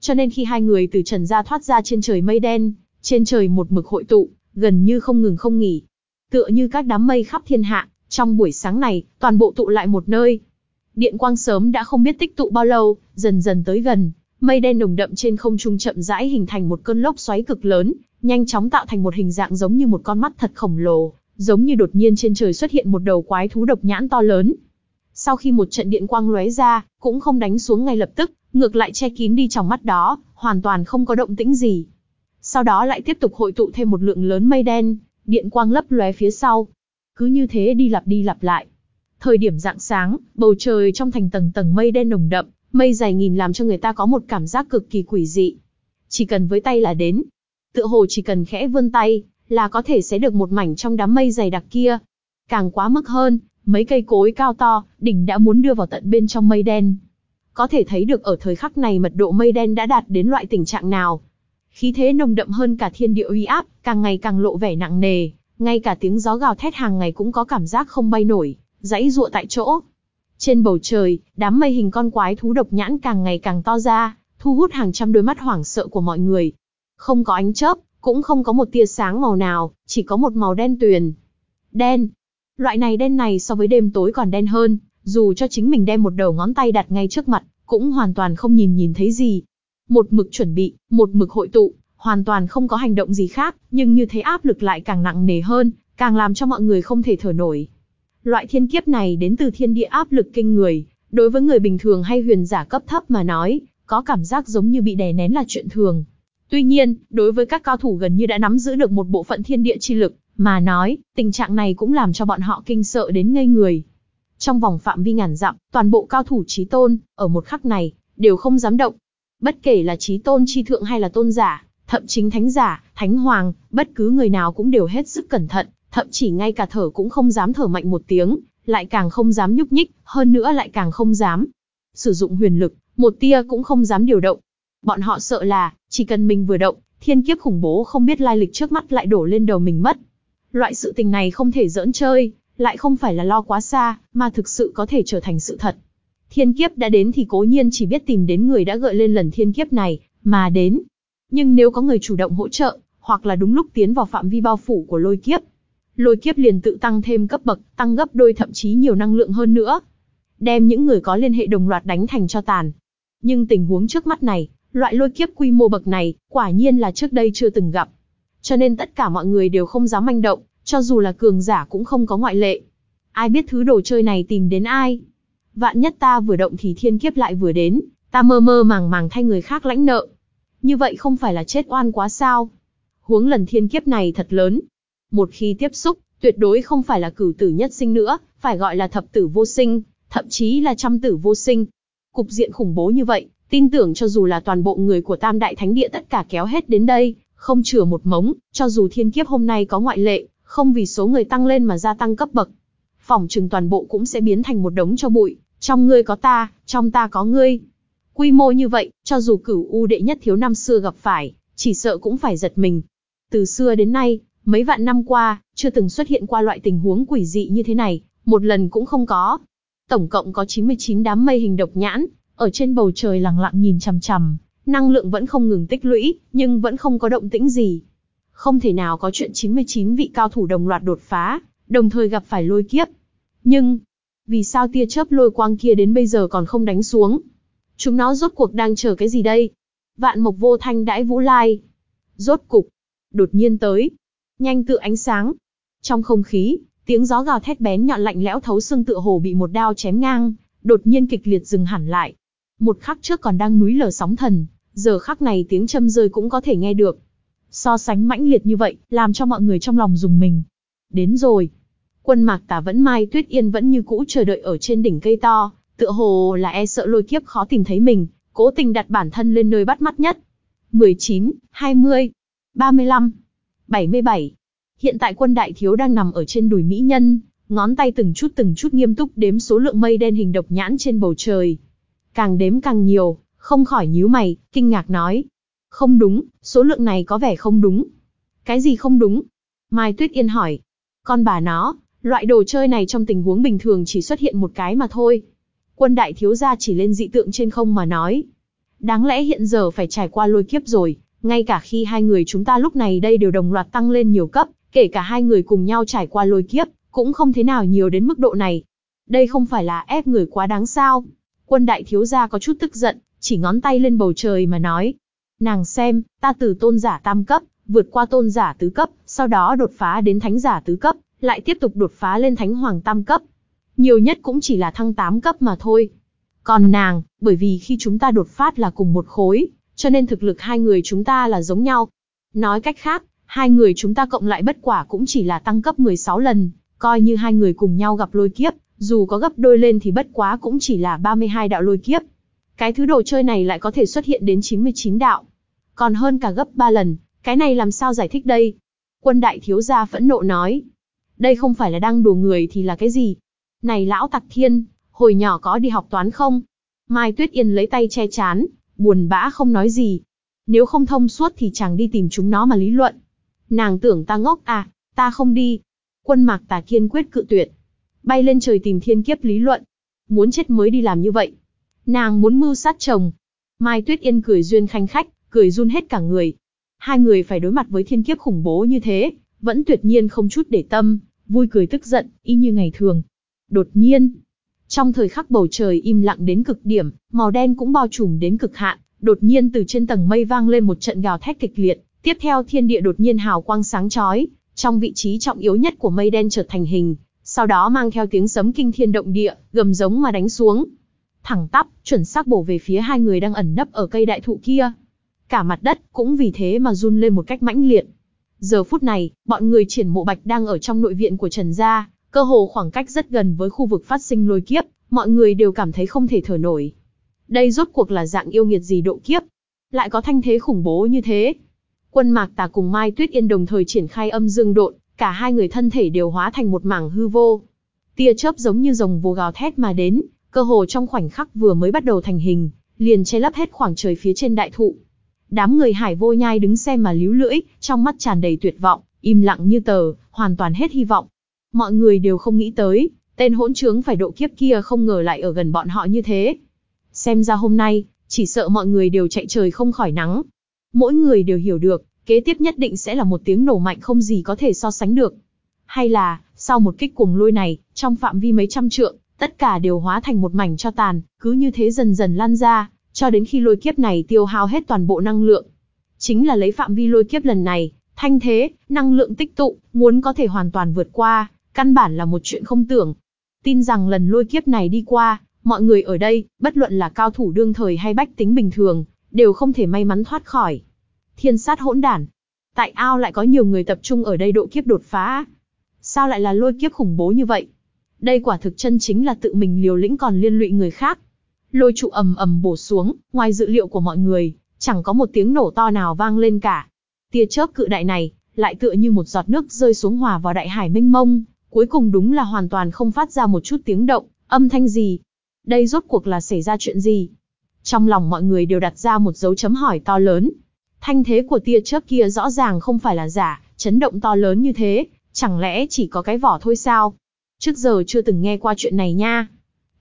Cho nên khi hai người từ trần gia thoát ra trên trời mây đen, trên trời một mực hội tụ, gần như không ngừng không nghỉ. Tựa như các đám mây khắp thiên hạ, trong buổi sáng này, toàn bộ tụ lại một nơi. Điện quang sớm đã không biết tích tụ bao lâu, dần dần tới gần, Mây đen nồng đậm trên không trung chậm rãi hình thành một cơn lốc xoáy cực lớn, nhanh chóng tạo thành một hình dạng giống như một con mắt thật khổng lồ, giống như đột nhiên trên trời xuất hiện một đầu quái thú độc nhãn to lớn. Sau khi một trận điện quang lóe ra, cũng không đánh xuống ngay lập tức, ngược lại che kín đi trong mắt đó, hoàn toàn không có động tĩnh gì. Sau đó lại tiếp tục hội tụ thêm một lượng lớn mây đen, điện quang lấp lóe phía sau. Cứ như thế đi lặp đi lặp lại. Thời điểm dạng sáng, bầu trời trong thành tầng tầng mây đen nồng đậm, mây dày nghìn làm cho người ta có một cảm giác cực kỳ quỷ dị. Chỉ cần với tay là đến. Tựa hồ chỉ cần khẽ vươn tay, là có thể sẽ được một mảnh trong đám mây dày đặc kia. Càng quá mức hơn, mấy cây cối cao to, đỉnh đã muốn đưa vào tận bên trong mây đen. Có thể thấy được ở thời khắc này mật độ mây đen đã đạt đến loại tình trạng nào. Khí thế nồng đậm hơn cả thiên địa uy áp, càng ngày càng lộ vẻ nặng nề, ngay cả tiếng gió gào thét hàng ngày cũng có cảm giác không bay nổi, dãy dụa tại chỗ. Trên bầu trời, đám mây hình con quái thú độc nhãn càng ngày càng to ra, thu hút hàng trăm đôi mắt hoảng sợ của mọi người. Không có ánh chớp, cũng không có một tia sáng màu nào, chỉ có một màu đen tuyền. Đen. Loại này đen này so với đêm tối còn đen hơn, dù cho chính mình đem một đầu ngón tay đặt ngay trước mặt, cũng hoàn toàn không nhìn nhìn thấy gì. Một mực chuẩn bị, một mực hội tụ, hoàn toàn không có hành động gì khác, nhưng như thế áp lực lại càng nặng nề hơn, càng làm cho mọi người không thể thở nổi. Loại thiên kiếp này đến từ thiên địa áp lực kinh người, đối với người bình thường hay huyền giả cấp thấp mà nói, có cảm giác giống như bị đè nén là chuyện thường. Tuy nhiên, đối với các cao thủ gần như đã nắm giữ được một bộ phận thiên địa chi lực, mà nói, tình trạng này cũng làm cho bọn họ kinh sợ đến ngây người. Trong vòng phạm vi ngàn dặm, toàn bộ cao thủ trí tôn, ở một khắc này, đều không dám động. Bất kể là trí tôn chi thượng hay là tôn giả, thậm chính thánh giả, thánh hoàng, bất cứ người nào cũng đều hết sức cẩn thận, thậm chí ngay cả thở cũng không dám thở mạnh một tiếng, lại càng không dám nhúc nhích, hơn nữa lại càng không dám sử dụng huyền lực, một tia cũng không dám điều động. Bọn họ sợ là, chỉ cần mình vừa động, thiên kiếp khủng bố không biết lai lịch trước mắt lại đổ lên đầu mình mất. Loại sự tình này không thể giỡn chơi, lại không phải là lo quá xa, mà thực sự có thể trở thành sự thật. Thiên kiếp đã đến thì cố nhiên chỉ biết tìm đến người đã gợi lên lần thiên kiếp này, mà đến. Nhưng nếu có người chủ động hỗ trợ, hoặc là đúng lúc tiến vào phạm vi bao phủ của lôi kiếp, lôi kiếp liền tự tăng thêm cấp bậc, tăng gấp đôi thậm chí nhiều năng lượng hơn nữa. Đem những người có liên hệ đồng loạt đánh thành cho tàn. Nhưng tình huống trước mắt này, loại lôi kiếp quy mô bậc này, quả nhiên là trước đây chưa từng gặp. Cho nên tất cả mọi người đều không dám manh động, cho dù là cường giả cũng không có ngoại lệ. Ai biết thứ đồ chơi này tìm đến ai? Vạn nhất ta vừa động thì thiên kiếp lại vừa đến, ta mơ mơ màng màng thay người khác lãnh nợ. Như vậy không phải là chết oan quá sao? Huống lần thiên kiếp này thật lớn. Một khi tiếp xúc, tuyệt đối không phải là cửu tử nhất sinh nữa, phải gọi là thập tử vô sinh, thậm chí là trăm tử vô sinh. Cục diện khủng bố như vậy, tin tưởng cho dù là toàn bộ người của Tam Đại Thánh Địa tất cả kéo hết đến đây, không chừa một mống, cho dù thiên kiếp hôm nay có ngoại lệ, không vì số người tăng lên mà gia tăng cấp bậc. Phòng trừng toàn bộ cũng sẽ biến thành một đống cho bụi, trong ngươi có ta, trong ta có ngươi. Quy mô như vậy, cho dù cửu u đệ nhất thiếu năm xưa gặp phải, chỉ sợ cũng phải giật mình. Từ xưa đến nay, mấy vạn năm qua, chưa từng xuất hiện qua loại tình huống quỷ dị như thế này, một lần cũng không có. Tổng cộng có 99 đám mây hình độc nhãn, ở trên bầu trời lặng lặng nhìn chằm chằm, năng lượng vẫn không ngừng tích lũy, nhưng vẫn không có động tĩnh gì. Không thể nào có chuyện 99 vị cao thủ đồng loạt đột phá, đồng thời gặp phải lôi kiếp. Nhưng, vì sao tia chớp lôi quang kia đến bây giờ còn không đánh xuống? Chúng nó rốt cuộc đang chờ cái gì đây? Vạn mộc vô thanh đãi vũ lai. Rốt cục, đột nhiên tới. Nhanh tự ánh sáng. Trong không khí, tiếng gió gào thét bén nhọn lạnh lẽo thấu xương tựa hồ bị một đao chém ngang, đột nhiên kịch liệt dừng hẳn lại. Một khắc trước còn đang núi lở sóng thần, giờ khắc này tiếng châm rơi cũng có thể nghe được. So sánh mãnh liệt như vậy, làm cho mọi người trong lòng dùng mình. Đến rồi. Quân mạc tà vẫn mai tuyết yên vẫn như cũ chờ đợi ở trên đỉnh cây to, tựa hồ là e sợ lôi kiếp khó tìm thấy mình, cố tình đặt bản thân lên nơi bắt mắt nhất. 19, 20, 35, 77. Hiện tại quân đại thiếu đang nằm ở trên đùi mỹ nhân, ngón tay từng chút từng chút nghiêm túc đếm số lượng mây đen hình độc nhãn trên bầu trời. Càng đếm càng nhiều, không khỏi nhíu mày, kinh ngạc nói. Không đúng, số lượng này có vẻ không đúng. Cái gì không đúng? Mai Tuyết Yên hỏi. Con bà nó, loại đồ chơi này trong tình huống bình thường chỉ xuất hiện một cái mà thôi. Quân đại thiếu gia chỉ lên dị tượng trên không mà nói. Đáng lẽ hiện giờ phải trải qua lôi kiếp rồi, ngay cả khi hai người chúng ta lúc này đây đều đồng loạt tăng lên nhiều cấp, kể cả hai người cùng nhau trải qua lôi kiếp, cũng không thế nào nhiều đến mức độ này. Đây không phải là ép người quá đáng sao? Quân đại thiếu gia có chút tức giận, chỉ ngón tay lên bầu trời mà nói. Nàng xem, ta từ tôn giả tam cấp, vượt qua tôn giả tứ cấp, sau đó đột phá đến thánh giả tứ cấp, lại tiếp tục đột phá lên thánh hoàng tam cấp. Nhiều nhất cũng chỉ là thăng 8 cấp mà thôi. Còn nàng, bởi vì khi chúng ta đột phát là cùng một khối, cho nên thực lực hai người chúng ta là giống nhau. Nói cách khác, hai người chúng ta cộng lại bất quả cũng chỉ là tăng cấp 16 lần, coi như hai người cùng nhau gặp lôi kiếp, dù có gấp đôi lên thì bất quá cũng chỉ là 32 đạo lôi kiếp. Cái thứ đồ chơi này lại có thể xuất hiện đến 99 đạo. Còn hơn cả gấp 3 lần, cái này làm sao giải thích đây? Quân đại thiếu gia phẫn nộ nói. Đây không phải là đang đùa người thì là cái gì? Này lão tặc thiên, hồi nhỏ có đi học toán không? Mai Tuyết Yên lấy tay che chán, buồn bã không nói gì. Nếu không thông suốt thì chẳng đi tìm chúng nó mà lý luận. Nàng tưởng ta ngốc à, ta không đi. Quân mạc tà kiên quyết cự tuyệt. Bay lên trời tìm thiên kiếp lý luận. Muốn chết mới đi làm như vậy. Nàng muốn mưu sát chồng. Mai Tuyết Yên cười duyên khanh khách, cười run hết cả người. Hai người phải đối mặt với thiên kiếp khủng bố như thế, vẫn tuyệt nhiên không chút để tâm, vui cười tức giận, y như ngày thường. Đột nhiên, trong thời khắc bầu trời im lặng đến cực điểm, màu đen cũng bao trùm đến cực hạn, đột nhiên từ trên tầng mây vang lên một trận gào thét kịch liệt, tiếp theo thiên địa đột nhiên hào quang sáng chói, trong vị trí trọng yếu nhất của mây đen chợt thành hình, sau đó mang theo tiếng sấm kinh thiên động địa, gầm giống mà đánh xuống. Thẳng tắp, chuẩn xác bổ về phía hai người đang ẩn nấp ở cây đại thụ kia. Cả mặt đất cũng vì thế mà run lên một cách mãnh liệt. Giờ phút này, bọn người triển mộ bạch đang ở trong nội viện của Trần Gia, cơ hồ khoảng cách rất gần với khu vực phát sinh lôi kiếp, mọi người đều cảm thấy không thể thở nổi. Đây rốt cuộc là dạng yêu nghiệt gì độ kiếp? Lại có thanh thế khủng bố như thế? Quân Mạc Tà cùng Mai Tuyết Yên đồng thời triển khai âm dương độn, cả hai người thân thể đều hóa thành một mảng hư vô. Tia chớp giống như rồng vô gào thét mà đến, cơ hồ trong khoảnh khắc vừa mới bắt đầu thành hình, liền che lấp hết khoảng trời phía trên đại thụ. Đám người hải vô nhai đứng xem mà líu lưỡi, trong mắt tràn đầy tuyệt vọng, im lặng như tờ, hoàn toàn hết hy vọng. Mọi người đều không nghĩ tới, tên hỗn trướng phải độ kiếp kia không ngờ lại ở gần bọn họ như thế. Xem ra hôm nay, chỉ sợ mọi người đều chạy trời không khỏi nắng. Mỗi người đều hiểu được, kế tiếp nhất định sẽ là một tiếng nổ mạnh không gì có thể so sánh được. Hay là, sau một kích cuồng lôi này, trong phạm vi mấy trăm trượng, tất cả đều hóa thành một mảnh cho tàn, cứ như thế dần dần lan ra, cho đến khi lôi kiếp này tiêu hao hết toàn bộ năng lượng. Chính là lấy phạm vi lôi kiếp lần này, thanh thế, năng lượng tích tụ, muốn có thể hoàn toàn vượt qua, căn bản là một chuyện không tưởng. Tin rằng lần lôi kiếp này đi qua, mọi người ở đây, bất luận là cao thủ đương thời hay bách tính bình thường, đều không thể may mắn thoát khỏi. Thiên sát hỗn đản. Tại ao lại có nhiều người tập trung ở đây độ kiếp đột phá. Sao lại là lôi kiếp khủng bố như vậy? Đây quả thực chân chính là tự mình liều lĩnh còn liên lụy người khác. Lôi trụ ầm ầm bổ xuống, ngoài dự liệu của mọi người, chẳng có một tiếng nổ to nào vang lên cả. Tia chớp cự đại này, lại tựa như một giọt nước rơi xuống hòa vào đại hải mênh mông, cuối cùng đúng là hoàn toàn không phát ra một chút tiếng động, âm thanh gì. Đây rốt cuộc là xảy ra chuyện gì? Trong lòng mọi người đều đặt ra một dấu chấm hỏi to lớn. Thanh thế của tia chớp kia rõ ràng không phải là giả, chấn động to lớn như thế, chẳng lẽ chỉ có cái vỏ thôi sao? Trước giờ chưa từng nghe qua chuyện này nha.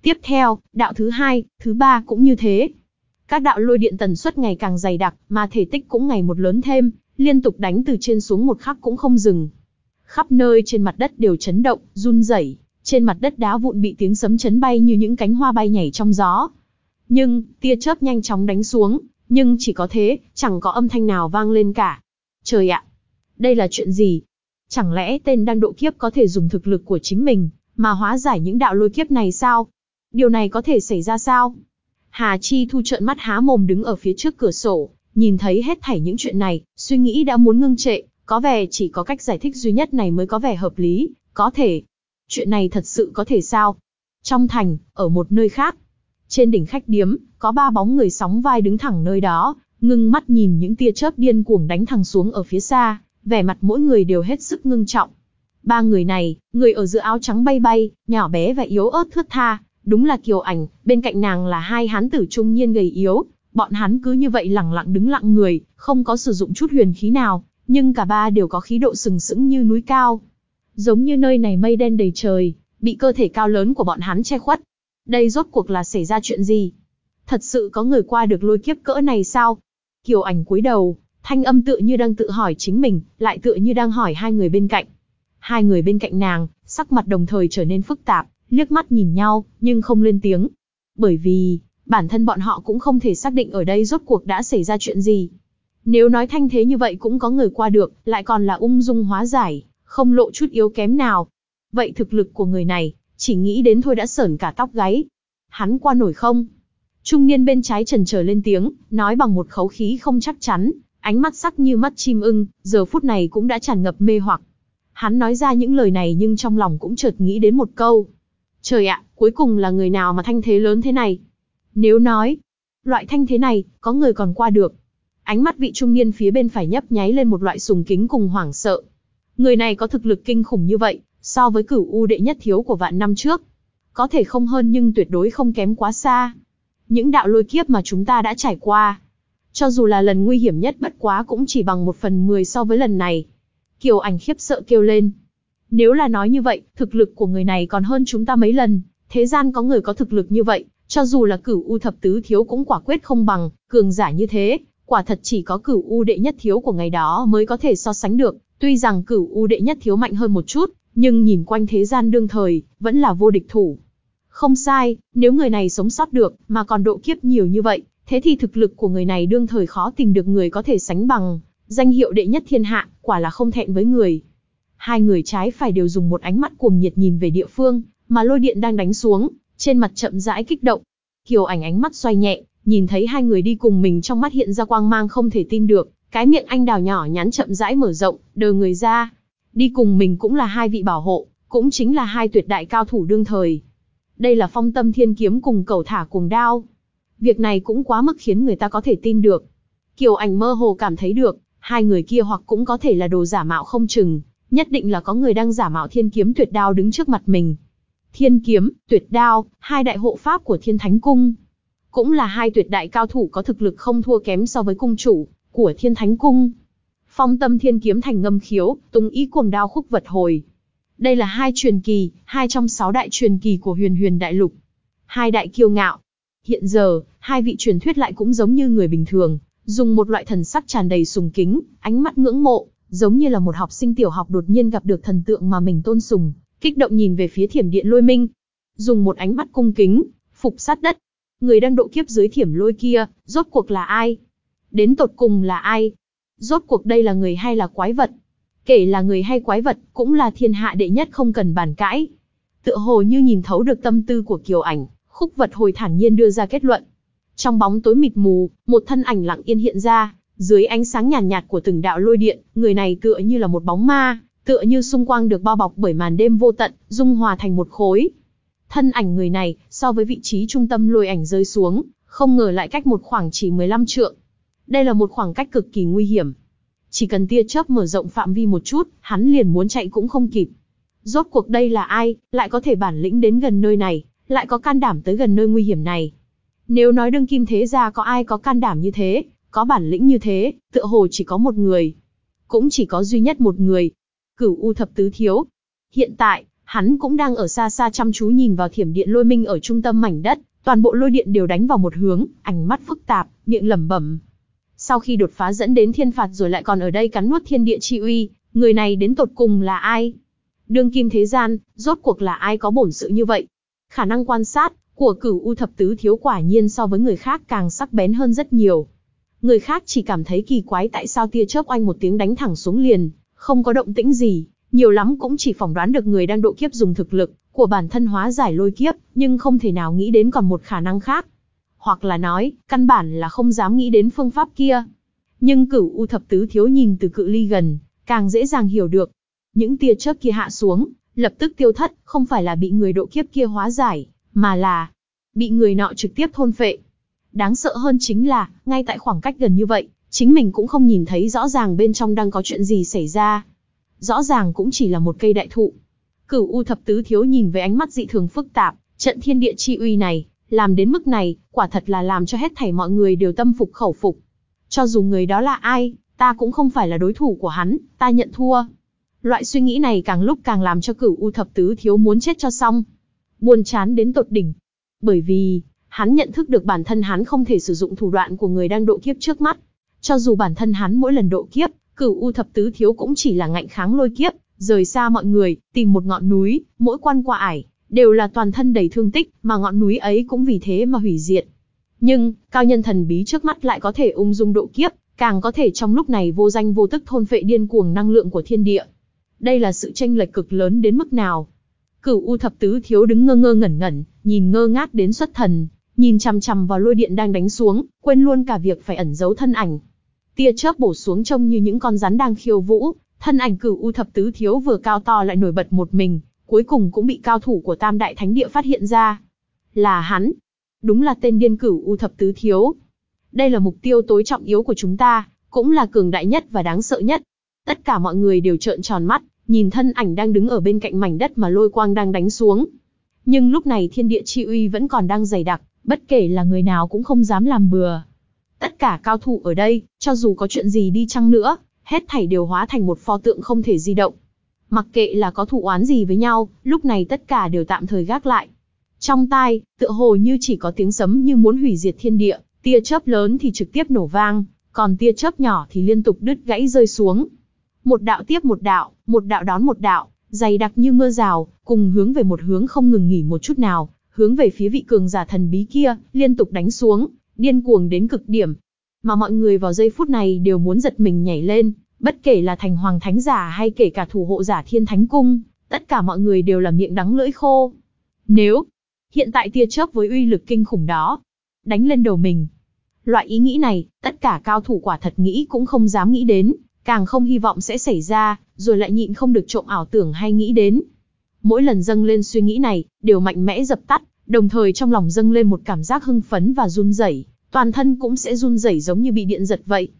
Tiếp theo, đạo thứ hai, thứ ba cũng như thế. Các đạo lôi điện tần suất ngày càng dày đặc, mà thể tích cũng ngày một lớn thêm, liên tục đánh từ trên xuống một khắc cũng không dừng. Khắp nơi trên mặt đất đều chấn động, run rẩy, trên mặt đất đá vụn bị tiếng sấm chấn bay như những cánh hoa bay nhảy trong gió. Nhưng, tia chớp nhanh chóng đánh xuống, nhưng chỉ có thế, chẳng có âm thanh nào vang lên cả. Trời ạ! Đây là chuyện gì? Chẳng lẽ tên đang độ kiếp có thể dùng thực lực của chính mình, mà hóa giải những đạo lôi kiếp này sao? Điều này có thể xảy ra sao? Hà Chi Thu trợn mắt há mồm đứng ở phía trước cửa sổ, nhìn thấy hết thảy những chuyện này, suy nghĩ đã muốn ngưng trệ, có vẻ chỉ có cách giải thích duy nhất này mới có vẻ hợp lý, có thể. Chuyện này thật sự có thể sao? Trong thành, ở một nơi khác, trên đỉnh khách điếm, có ba bóng người sóng vai đứng thẳng nơi đó, ngưng mắt nhìn những tia chớp điên cuồng đánh thẳng xuống ở phía xa, vẻ mặt mỗi người đều hết sức ngưng trọng. Ba người này, người ở giữa áo trắng bay bay, nhỏ bé và yếu ớt thướt tha, đúng là kiều ảnh, bên cạnh nàng là hai hán tử trung niên gầy yếu, bọn hắn cứ như vậy lẳng lặng đứng lặng người, không có sử dụng chút huyền khí nào, nhưng cả ba đều có khí độ sừng sững như núi cao. Giống như nơi này mây đen đầy trời, bị cơ thể cao lớn của bọn hắn che khuất. Đây rốt cuộc là xảy ra chuyện gì? Thật sự có người qua được lôi kiếp cỡ này sao? Kiều ảnh cúi đầu, thanh âm tựa như đang tự hỏi chính mình, lại tựa như đang hỏi hai người bên cạnh. Hai người bên cạnh nàng, sắc mặt đồng thời trở nên phức tạp, liếc mắt nhìn nhau, nhưng không lên tiếng. Bởi vì, Bản thân bọn họ cũng không thể xác định ở đây rốt cuộc đã xảy ra chuyện gì. Nếu nói thanh thế như vậy cũng có người qua được, lại còn là ung dung hóa giải, không lộ chút yếu kém nào. Vậy thực lực của người này, chỉ nghĩ đến thôi đã sởn cả tóc gáy. Hắn qua nổi không? Trung niên bên trái trần trở lên tiếng, nói bằng một khấu khí không chắc chắn, ánh mắt sắc như mắt chim ưng, giờ phút này cũng đã tràn ngập mê hoặc. Hắn nói ra những lời này nhưng trong lòng cũng chợt nghĩ đến một câu. Trời ạ, cuối cùng là người nào mà thanh thế lớn thế này? Nếu nói, loại thanh thế này, có người còn qua được. Ánh mắt vị trung niên phía bên phải nhấp nháy lên một loại sùng kính cùng hoảng sợ. Người này có thực lực kinh khủng như vậy, so với cửu u đệ nhất thiếu của vạn năm trước. Có thể không hơn nhưng tuyệt đối không kém quá xa. Những đạo lôi kiếp mà chúng ta đã trải qua. Cho dù là lần nguy hiểm nhất bất quá cũng chỉ bằng một phần mười so với lần này. Kiều ảnh khiếp sợ kêu lên. Nếu là nói như vậy, thực lực của người này còn hơn chúng ta mấy lần. Thế gian có người có thực lực như vậy, cho dù là cửu u thập tứ thiếu cũng quả quyết không bằng, cường giả như thế, quả thật chỉ có cửu u đệ nhất thiếu của ngày đó mới có thể so sánh được. Tuy rằng cửu u đệ nhất thiếu mạnh hơn một chút, nhưng nhìn quanh thế gian đương thời, vẫn là vô địch thủ. Không sai, nếu người này sống sót được, mà còn độ kiếp nhiều như vậy, thế thì thực lực của người này đương thời khó tìm được người có thể sánh bằng. Danh hiệu đệ nhất thiên hạ, quả là không thẹn với người. Hai người trái phải đều dùng một ánh mắt cuồng nhiệt nhìn về địa phương, mà lôi điện đang đánh xuống, trên mặt chậm rãi kích động. Kiều ảnh ánh mắt xoay nhẹ, nhìn thấy hai người đi cùng mình trong mắt hiện ra quang mang không thể tin được, cái miệng anh đào nhỏ nhắn chậm rãi mở rộng, đờ người ra. Đi cùng mình cũng là hai vị bảo hộ, cũng chính là hai tuyệt đại cao thủ đương thời. Đây là phong tâm thiên kiếm cùng cầu thả cùng đao. Việc này cũng quá mức khiến người ta có thể tin được. Kiều ảnh mơ hồ cảm thấy được, hai người kia hoặc cũng có thể là đồ giả mạo không chừng, nhất định là có người đang giả mạo thiên kiếm tuyệt đao đứng trước mặt mình. Thiên kiếm, tuyệt đao, hai đại hộ pháp của thiên thánh cung. Cũng là hai tuyệt đại cao thủ có thực lực không thua kém so với cung chủ, của thiên thánh cung. Phong tâm thiên kiếm thành ngâm khiếu, tung ý cuồng đao khúc vật hồi. Đây là hai truyền kỳ, hai trong sáu đại truyền kỳ của huyền huyền đại lục. Hai đại kiêu ngạo. Hiện giờ, hai vị truyền thuyết lại cũng giống như người bình thường, dùng một loại thần sắc tràn đầy sùng kính, ánh mắt ngưỡng mộ, giống như là một học sinh tiểu học đột nhiên gặp được thần tượng mà mình tôn sùng, kích động nhìn về phía thiểm điện lôi minh. Dùng một ánh mắt cung kính, phục sát đất. Người đang độ kiếp dưới thiểm lôi kia, rốt cuộc là ai? Đến tột cùng là ai? Rốt cuộc đây là người hay là quái vật? Kể là người hay quái vật, cũng là thiên hạ đệ nhất không cần bàn cãi. Tựa hồ như nhìn thấu được tâm tư của Kiều ảnh, khúc vật hồi thản nhiên đưa ra kết luận. Trong bóng tối mịt mù, một thân ảnh lặng yên hiện ra, dưới ánh sáng nhàn nhạt, nhạt của từng đạo lôi điện, người này tựa như là một bóng ma, tựa như xung quanh được bao bọc bởi màn đêm vô tận, dung hòa thành một khối. Thân ảnh người này, so với vị trí trung tâm lôi ảnh rơi xuống, không ngờ lại cách một khoảng chỉ 15 trượng. Đây là một khoảng cách cực kỳ nguy hiểm. Chỉ cần tia chớp mở rộng phạm vi một chút, hắn liền muốn chạy cũng không kịp. Rốt cuộc đây là ai, lại có thể bản lĩnh đến gần nơi này, lại có can đảm tới gần nơi nguy hiểm này. Nếu nói đương kim thế gia có ai có can đảm như thế, có bản lĩnh như thế, tựa hồ chỉ có một người. Cũng chỉ có duy nhất một người. Cửu U thập tứ thiếu. Hiện tại, hắn cũng đang ở xa xa chăm chú nhìn vào thiểm điện lôi minh ở trung tâm mảnh đất, toàn bộ lôi điện đều đánh vào một hướng, ánh mắt phức tạp, miệng lẩm bẩm. Sau khi đột phá dẫn đến thiên phạt rồi lại còn ở đây cắn nuốt thiên địa chi uy, người này đến tột cùng là ai? Đương kim thế gian, rốt cuộc là ai có bổn sự như vậy? Khả năng quan sát của cửu u thập tứ thiếu quả nhiên so với người khác càng sắc bén hơn rất nhiều. Người khác chỉ cảm thấy kỳ quái tại sao tia chớp oanh một tiếng đánh thẳng xuống liền, không có động tĩnh gì, nhiều lắm cũng chỉ phỏng đoán được người đang độ kiếp dùng thực lực của bản thân hóa giải lôi kiếp, nhưng không thể nào nghĩ đến còn một khả năng khác. Hoặc là nói, căn bản là không dám nghĩ đến phương pháp kia. Nhưng cửu u thập tứ thiếu nhìn từ cự ly gần, càng dễ dàng hiểu được. Những tia chớp kia hạ xuống, lập tức tiêu thất, không phải là bị người độ kiếp kia hóa giải, mà là bị người nọ trực tiếp thôn phệ. Đáng sợ hơn chính là, ngay tại khoảng cách gần như vậy, chính mình cũng không nhìn thấy rõ ràng bên trong đang có chuyện gì xảy ra. Rõ ràng cũng chỉ là một cây đại thụ. Cửu U thập tứ thiếu nhìn với ánh mắt dị thường phức tạp, trận thiên địa chi uy này, làm đến mức này, quả thật là làm cho hết thảy mọi người đều tâm phục khẩu phục. Cho dù người đó là ai, ta cũng không phải là đối thủ của hắn, ta nhận thua. Loại suy nghĩ này càng lúc càng làm cho cửu U thập tứ thiếu muốn chết cho xong. Buồn chán đến tột đỉnh. Bởi vì, hắn nhận thức được bản thân hắn không thể sử dụng thủ đoạn của người đang độ kiếp trước mắt. Cho dù bản thân hắn mỗi lần độ kiếp, cửu u thập tứ thiếu cũng chỉ là ngạnh kháng lôi kiếp, rời xa mọi người, tìm một ngọn núi, mỗi quan qua ải, đều là toàn thân đầy thương tích, mà ngọn núi ấy cũng vì thế mà hủy diệt. Nhưng, cao nhân thần bí trước mắt lại có thể ung dung độ kiếp, càng có thể trong lúc này vô danh vô tức thôn phệ điên cuồng năng lượng của thiên địa. Đây là sự tranh lệch cực lớn đến mức nào? Cửu U thập tứ thiếu đứng ngơ ngơ ngẩn ngẩn, nhìn ngơ ngác đến xuất thần, nhìn chằm chằm vào lôi điện đang đánh xuống, quên luôn cả việc phải ẩn giấu thân ảnh. Tia chớp bổ xuống trông như những con rắn đang khiêu vũ, thân ảnh cửu U thập tứ thiếu vừa cao to lại nổi bật một mình, cuối cùng cũng bị cao thủ của Tam Đại Thánh Địa phát hiện ra. Là hắn. Đúng là tên điên cửu U thập tứ thiếu. Đây là mục tiêu tối trọng yếu của chúng ta, cũng là cường đại nhất và đáng sợ nhất. Tất cả mọi người đều trợn tròn mắt, nhìn thân ảnh đang đứng ở bên cạnh mảnh đất mà lôi quang đang đánh xuống. Nhưng lúc này thiên địa chi uy vẫn còn đang dày đặc, bất kể là người nào cũng không dám làm bừa. Tất cả cao thủ ở đây, cho dù có chuyện gì đi chăng nữa, hết thảy đều hóa thành một pho tượng không thể di động. Mặc kệ là có thù oán gì với nhau, lúc này tất cả đều tạm thời gác lại. Trong tai, tựa hồ như chỉ có tiếng sấm như muốn hủy diệt thiên địa, tia chớp lớn thì trực tiếp nổ vang, còn tia chớp nhỏ thì liên tục đứt gãy rơi xuống. Một đạo tiếp một đạo, một đạo đón một đạo, dày đặc như mưa rào, cùng hướng về một hướng không ngừng nghỉ một chút nào, hướng về phía vị cường giả thần bí kia, liên tục đánh xuống, điên cuồng đến cực điểm. Mà mọi người vào giây phút này đều muốn giật mình nhảy lên, bất kể là thành hoàng thánh giả hay kể cả thủ hộ giả thiên thánh cung, tất cả mọi người đều là miệng đắng lưỡi khô. Nếu, hiện tại tia chớp với uy lực kinh khủng đó, đánh lên đầu mình. Loại ý nghĩ này, tất cả cao thủ quả thật nghĩ cũng không dám nghĩ đến, càng không hy vọng sẽ xảy ra, rồi lại nhịn không được trộm ảo tưởng hay nghĩ đến. Mỗi lần dâng lên suy nghĩ này, đều mạnh mẽ dập tắt, đồng thời trong lòng dâng lên một cảm giác hưng phấn và run rẩy, toàn thân cũng sẽ run rẩy giống như bị điện giật vậy.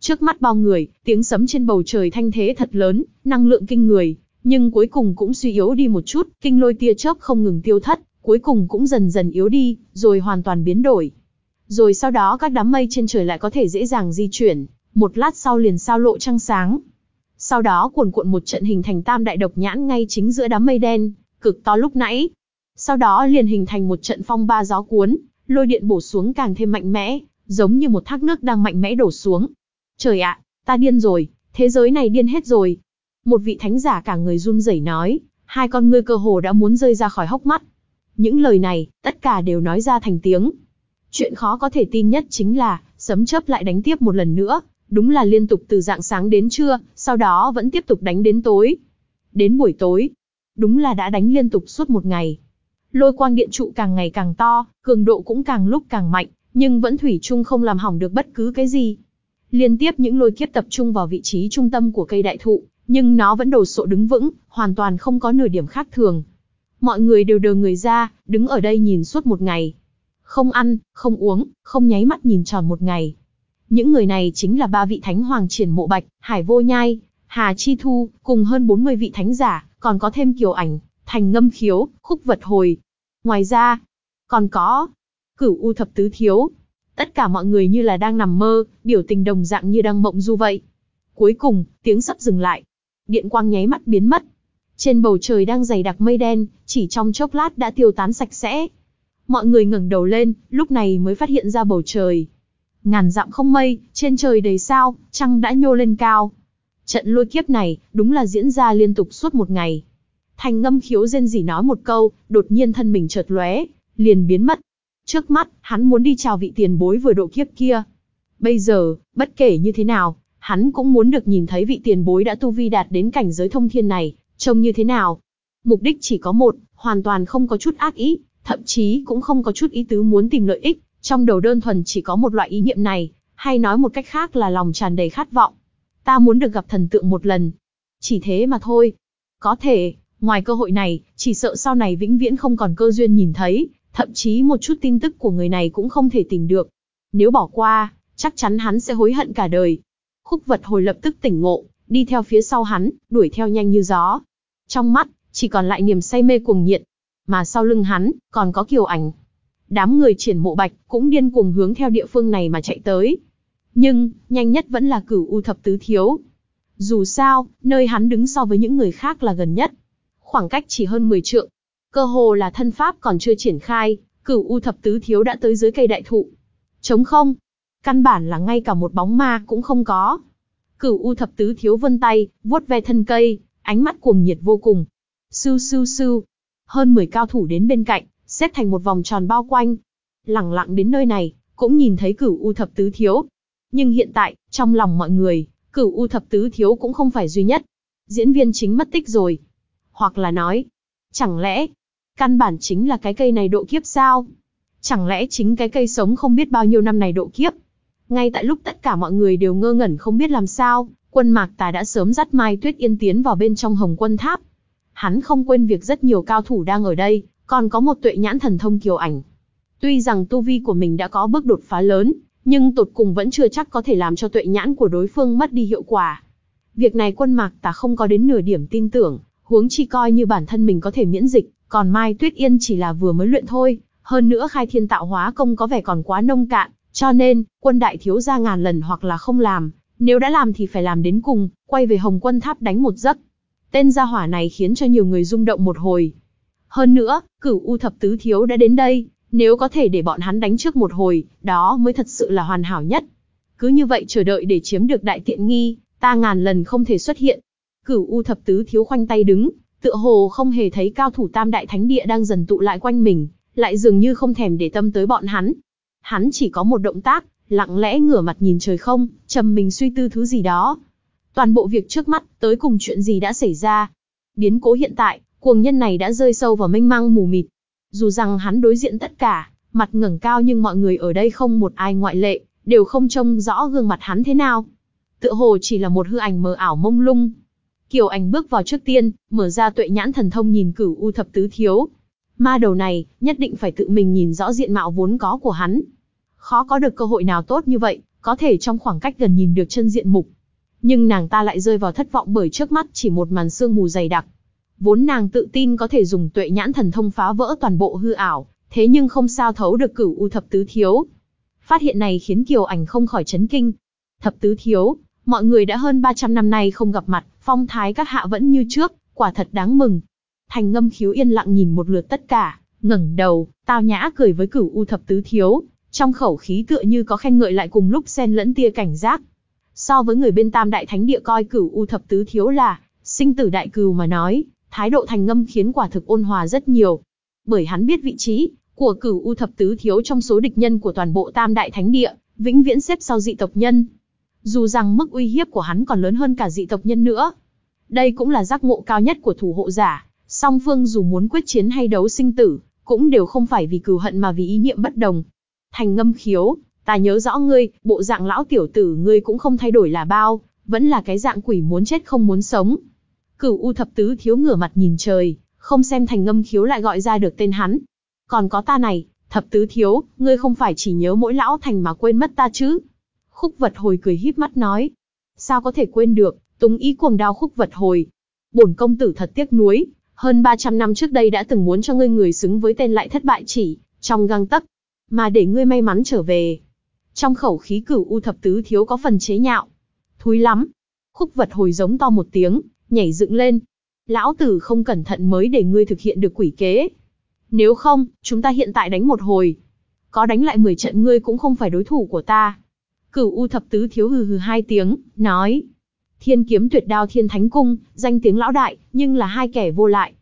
Trước mắt bao người, tiếng sấm trên bầu trời thanh thế thật lớn, năng lượng kinh người, nhưng cuối cùng cũng suy yếu đi một chút, kinh lôi tia chớp không ngừng tiêu thất, cuối cùng cũng dần dần yếu đi, rồi hoàn toàn biến đổi. Rồi sau đó các đám mây trên trời lại có thể dễ dàng di chuyển, một lát sau liền sao lộ trăng sáng. Sau đó cuồn cuộn một trận hình thành tam đại độc nhãn ngay chính giữa đám mây đen, cực to lúc nãy. Sau đó liền hình thành một trận phong ba gió cuốn, lôi điện bổ xuống càng thêm mạnh mẽ, giống như một thác nước đang mạnh mẽ đổ xuống. Trời ạ, ta điên rồi, thế giới này điên hết rồi. Một vị thánh giả cả người run rẩy nói, hai con ngươi cơ hồ đã muốn rơi ra khỏi hốc mắt. Những lời này, tất cả đều nói ra thành tiếng. Chuyện khó có thể tin nhất chính là, sấm chớp lại đánh tiếp một lần nữa, đúng là liên tục từ dạng sáng đến trưa, sau đó vẫn tiếp tục đánh đến tối. Đến buổi tối, đúng là đã đánh liên tục suốt một ngày. Lôi quang điện trụ càng ngày càng to, cường độ cũng càng lúc càng mạnh, nhưng vẫn thủy chung không làm hỏng được bất cứ cái gì. Liên tiếp những lôi kiếp tập trung vào vị trí trung tâm của cây đại thụ, nhưng nó vẫn đồ sộ đứng vững, hoàn toàn không có nửa điểm khác thường. Mọi người đều đờ người ra, đứng ở đây nhìn suốt một ngày. Không ăn, không uống, không nháy mắt nhìn tròn một ngày. Những người này chính là ba vị thánh hoàng triển mộ bạch, hải vô nhai, hà chi thu, cùng hơn 40 vị thánh giả, còn có thêm kiều ảnh, thành ngâm khiếu, khúc vật hồi. Ngoài ra, còn có cửu u thập tứ thiếu. Tất cả mọi người như là đang nằm mơ, biểu tình đồng dạng như đang mộng du vậy. Cuối cùng, tiếng sắp dừng lại. Điện quang nháy mắt biến mất. Trên bầu trời đang dày đặc mây đen, chỉ trong chốc lát đã tiêu tán sạch sẽ. Mọi người ngẩng đầu lên, lúc này mới phát hiện ra bầu trời. Ngàn dặm không mây, trên trời đầy sao, trăng đã nhô lên cao. Trận lôi kiếp này, đúng là diễn ra liên tục suốt một ngày. Thành ngâm khiếu rên rỉ nói một câu, đột nhiên thân mình chợt lóe, liền biến mất. Trước mắt, hắn muốn đi chào vị tiền bối vừa độ kiếp kia. Bây giờ, bất kể như thế nào, hắn cũng muốn được nhìn thấy vị tiền bối đã tu vi đạt đến cảnh giới thông thiên này, trông như thế nào. Mục đích chỉ có một, hoàn toàn không có chút ác ý, thậm chí cũng không có chút ý tứ muốn tìm lợi ích, trong đầu đơn thuần chỉ có một loại ý niệm này, hay nói một cách khác là lòng tràn đầy khát vọng. Ta muốn được gặp thần tượng một lần. Chỉ thế mà thôi. Có thể, ngoài cơ hội này, chỉ sợ sau này vĩnh viễn không còn cơ duyên nhìn thấy, thậm chí một chút tin tức của người này cũng không thể tìm được. Nếu bỏ qua, chắc chắn hắn sẽ hối hận cả đời. Khúc vật hồi lập tức tỉnh ngộ, đi theo phía sau hắn, đuổi theo nhanh như gió. Trong mắt, chỉ còn lại niềm say mê cuồng nhiệt. Mà sau lưng hắn, còn có kiều ảnh. Đám người triển mộ bạch, cũng điên cuồng hướng theo địa phương này mà chạy tới. Nhưng, nhanh nhất vẫn là cửu u thập tứ thiếu. Dù sao, nơi hắn đứng so với những người khác là gần nhất. Khoảng cách chỉ hơn 10 trượng. Cơ hồ là thân pháp còn chưa triển khai, cửu u thập tứ thiếu đã tới dưới cây đại thụ. Trống không. Căn bản là ngay cả một bóng ma cũng không có. Cửu u thập tứ thiếu vân tay, vuốt ve thân cây, ánh mắt cuồng nhiệt vô cùng. Sưu sưu sưu. Hơn 10 cao thủ đến bên cạnh, xếp thành một vòng tròn bao quanh. Lẳng lặng đến nơi này, cũng nhìn thấy cửu U thập tứ thiếu. Nhưng hiện tại, trong lòng mọi người, cửu U thập tứ thiếu cũng không phải duy nhất. Diễn viên chính mất tích rồi. Hoặc là nói, chẳng lẽ, căn bản chính là cái cây này độ kiếp sao? Chẳng lẽ chính cái cây sống không biết bao nhiêu năm này độ kiếp? Ngay tại lúc tất cả mọi người đều ngơ ngẩn không biết làm sao, quân mạc tà đã sớm dắt Mai Tuyết Yên tiến vào bên trong hồng quân tháp. Hắn không quên việc rất nhiều cao thủ đang ở đây, còn có một tuệ nhãn thần thông kiều ảnh. Tuy rằng tu vi của mình đã có bước đột phá lớn, nhưng tột cùng vẫn chưa chắc có thể làm cho tuệ nhãn của đối phương mất đi hiệu quả. Việc này quân mạc tà không có đến nửa điểm tin tưởng, huống chi coi như bản thân mình có thể miễn dịch, còn Mai Tuyết Yên chỉ là vừa mới luyện thôi, hơn nữa khai thiên tạo hóa công có vẻ còn quá nông cạn, cho nên, quân đại thiếu ra ngàn lần hoặc là không làm, nếu đã làm thì phải làm đến cùng, quay về Hồng Quân Tháp đánh một giấc. Tên gia hỏa này khiến cho nhiều người rung động một hồi. Hơn nữa, cửu U thập tứ thiếu đã đến đây, nếu có thể để bọn hắn đánh trước một hồi, đó mới thật sự là hoàn hảo nhất. Cứ như vậy chờ đợi để chiếm được đại tiện nghi, ta ngàn lần không thể xuất hiện. Cửu U thập tứ thiếu khoanh tay đứng, tựa hồ không hề thấy cao thủ tam đại thánh địa đang dần tụ lại quanh mình, lại dường như không thèm để tâm tới bọn hắn. Hắn chỉ có một động tác, lặng lẽ ngửa mặt nhìn trời không, trầm mình suy tư thứ gì đó. Toàn bộ việc trước mắt, tới cùng chuyện gì đã xảy ra. Biến cố hiện tại, cuồng nhân này đã rơi sâu vào mênh mang mù mịt. Dù rằng hắn đối diện tất cả, mặt ngẩng cao nhưng mọi người ở đây không một ai ngoại lệ, đều không trông rõ gương mặt hắn thế nào. Tựa hồ chỉ là một hư ảnh mờ ảo mông lung. Kiều ảnh bước vào trước tiên, mở ra tuệ nhãn thần thông nhìn cửu u thập tứ thiếu. Ma đầu này, nhất định phải tự mình nhìn rõ diện mạo vốn có của hắn. Khó có được cơ hội nào tốt như vậy, có thể trong khoảng cách gần nhìn được chân diện mục. Nhưng nàng ta lại rơi vào thất vọng bởi trước mắt chỉ một màn sương mù dày đặc. Vốn nàng tự tin có thể dùng tuệ nhãn thần thông phá vỡ toàn bộ hư ảo, thế nhưng không sao thấu được cửu u thập tứ thiếu. Phát hiện này khiến Kiều Ảnh không khỏi chấn kinh. Thập tứ thiếu, mọi người đã hơn 300 năm nay không gặp mặt, phong thái các hạ vẫn như trước, quả thật đáng mừng. Thành ngâm khiếu yên lặng nhìn một lượt tất cả, ngẩng đầu, tao nhã cười với cửu u thập tứ thiếu, trong khẩu khí tựa như có khen ngợi lại cùng lúc xen lẫn tia cảnh giác. So với người bên tam đại thánh địa coi cửu u thập tứ thiếu là, sinh tử đại cừu mà nói, thái độ thành ngâm khiến quả thực ôn hòa rất nhiều. Bởi hắn biết vị trí của cửu u thập tứ thiếu trong số địch nhân của toàn bộ tam đại thánh địa, vĩnh viễn xếp sau dị tộc nhân. Dù rằng mức uy hiếp của hắn còn lớn hơn cả dị tộc nhân nữa. Đây cũng là giác ngộ cao nhất của thủ hộ giả, song phương dù muốn quyết chiến hay đấu sinh tử, cũng đều không phải vì cừu hận mà vì ý niệm bất đồng. Thành ngâm khiếu, ta nhớ rõ ngươi, bộ dạng lão tiểu tử ngươi cũng không thay đổi là bao, vẫn là cái dạng quỷ muốn chết không muốn sống. Cửu U thập tứ thiếu ngửa mặt nhìn trời, không xem thành ngâm khiếu lại gọi ra được tên hắn. Còn có ta này, thập tứ thiếu, ngươi không phải chỉ nhớ mỗi lão thành mà quên mất ta chứ? Khúc vật hồi cười híp mắt nói. Sao có thể quên được, túng ý cuồng đao khúc vật hồi. Bổn công tử thật tiếc nuối, hơn 300 năm trước đây đã từng muốn cho ngươi người xứng với tên lại thất bại chỉ, trong găng tấc, mà để ngươi may mắn trở về. Trong khẩu khí cửu u thập tứ thiếu có phần chế nhạo. Thúi lắm. Khúc vật hồi giống to một tiếng, nhảy dựng lên. Lão tử không cẩn thận mới để ngươi thực hiện được quỷ kế. Nếu không, chúng ta hiện tại đánh một hồi. Có đánh lại 10 trận ngươi cũng không phải đối thủ của ta. Cửu u thập tứ thiếu hừ hừ hai tiếng, nói. Thiên kiếm tuyệt đao thiên thánh cung, danh tiếng lão đại, nhưng là hai kẻ vô lại.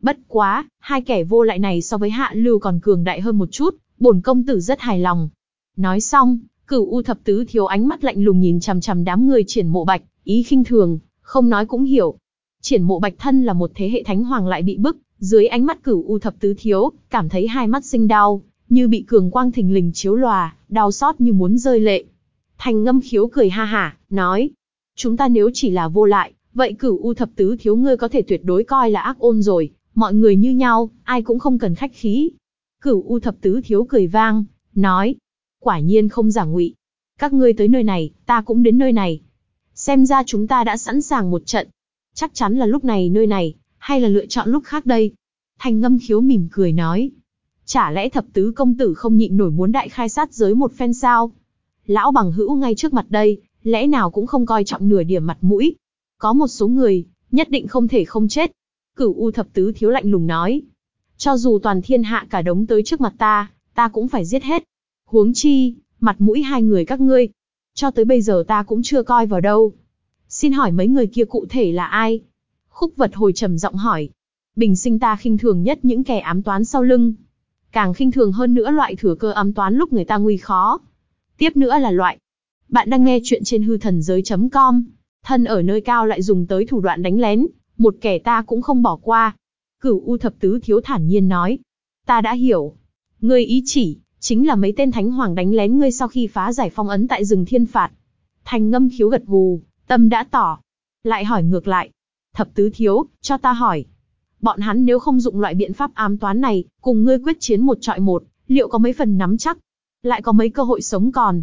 Bất quá, hai kẻ vô lại này so với hạ lưu còn cường đại hơn một chút, bổn công tử rất hài lòng. Nói xong, cửu u thập tứ thiếu ánh mắt lạnh lùng nhìn chằm chằm đám người triển mộ bạch, ý khinh thường, không nói cũng hiểu. Triển mộ bạch thân là một thế hệ thánh hoàng lại bị bức, dưới ánh mắt cửu u thập tứ thiếu, cảm thấy hai mắt sinh đau, như bị cường quang thình lình chiếu lòa, đau xót như muốn rơi lệ. Thành ngâm khiếu cười ha hả, nói, chúng ta nếu chỉ là vô lại, vậy cửu u thập tứ thiếu ngươi có thể tuyệt đối coi là ác ôn rồi, mọi người như nhau, ai cũng không cần khách khí. Cửu u thập tứ thiếu cười vang, nói, quả nhiên không giả ngụy. Các ngươi tới nơi này, ta cũng đến nơi này. Xem ra chúng ta đã sẵn sàng một trận. Chắc chắn là lúc này nơi này, hay là lựa chọn lúc khác đây? Thành ngâm khiếu mỉm cười nói. Chả lẽ thập tứ công tử không nhịn nổi muốn đại khai sát giới một phen sao? Lão bằng hữu ngay trước mặt đây, lẽ nào cũng không coi trọng nửa điểm mặt mũi. Có một số người, nhất định không thể không chết. Cửu U thập tứ thiếu lạnh lùng nói. Cho dù toàn thiên hạ cả đống tới trước mặt ta, ta cũng phải giết hết. Huống chi, mặt mũi hai người các ngươi. Cho tới bây giờ ta cũng chưa coi vào đâu. Xin hỏi mấy người kia cụ thể là ai? Khúc vật hồi trầm giọng hỏi. Bình sinh ta khinh thường nhất những kẻ ám toán sau lưng. càng khinh thường hơn nữa loại thừa cơ ám toán lúc người ta nguy khó. Tiếp nữa là loại. Bạn đang nghe chuyện trên hư thần giới.com. Thân ở nơi cao lại dùng tới thủ đoạn đánh lén, một kẻ ta cũng không bỏ qua. Cửu U thập tứ thiếu thản nhiên nói. Ta đã hiểu. Ngươi ý chỉ, chính là mấy tên thánh hoàng đánh lén ngươi sau khi phá giải phong ấn tại rừng thiên phạt. Thành ngâm khiếu gật gù, tâm đã tỏ. Lại hỏi ngược lại. Thập tứ thiếu, cho ta hỏi. Bọn hắn nếu không dụng loại biện pháp ám toán này, cùng ngươi quyết chiến một trọi một, liệu có mấy phần nắm chắc? Lại có mấy cơ hội sống còn?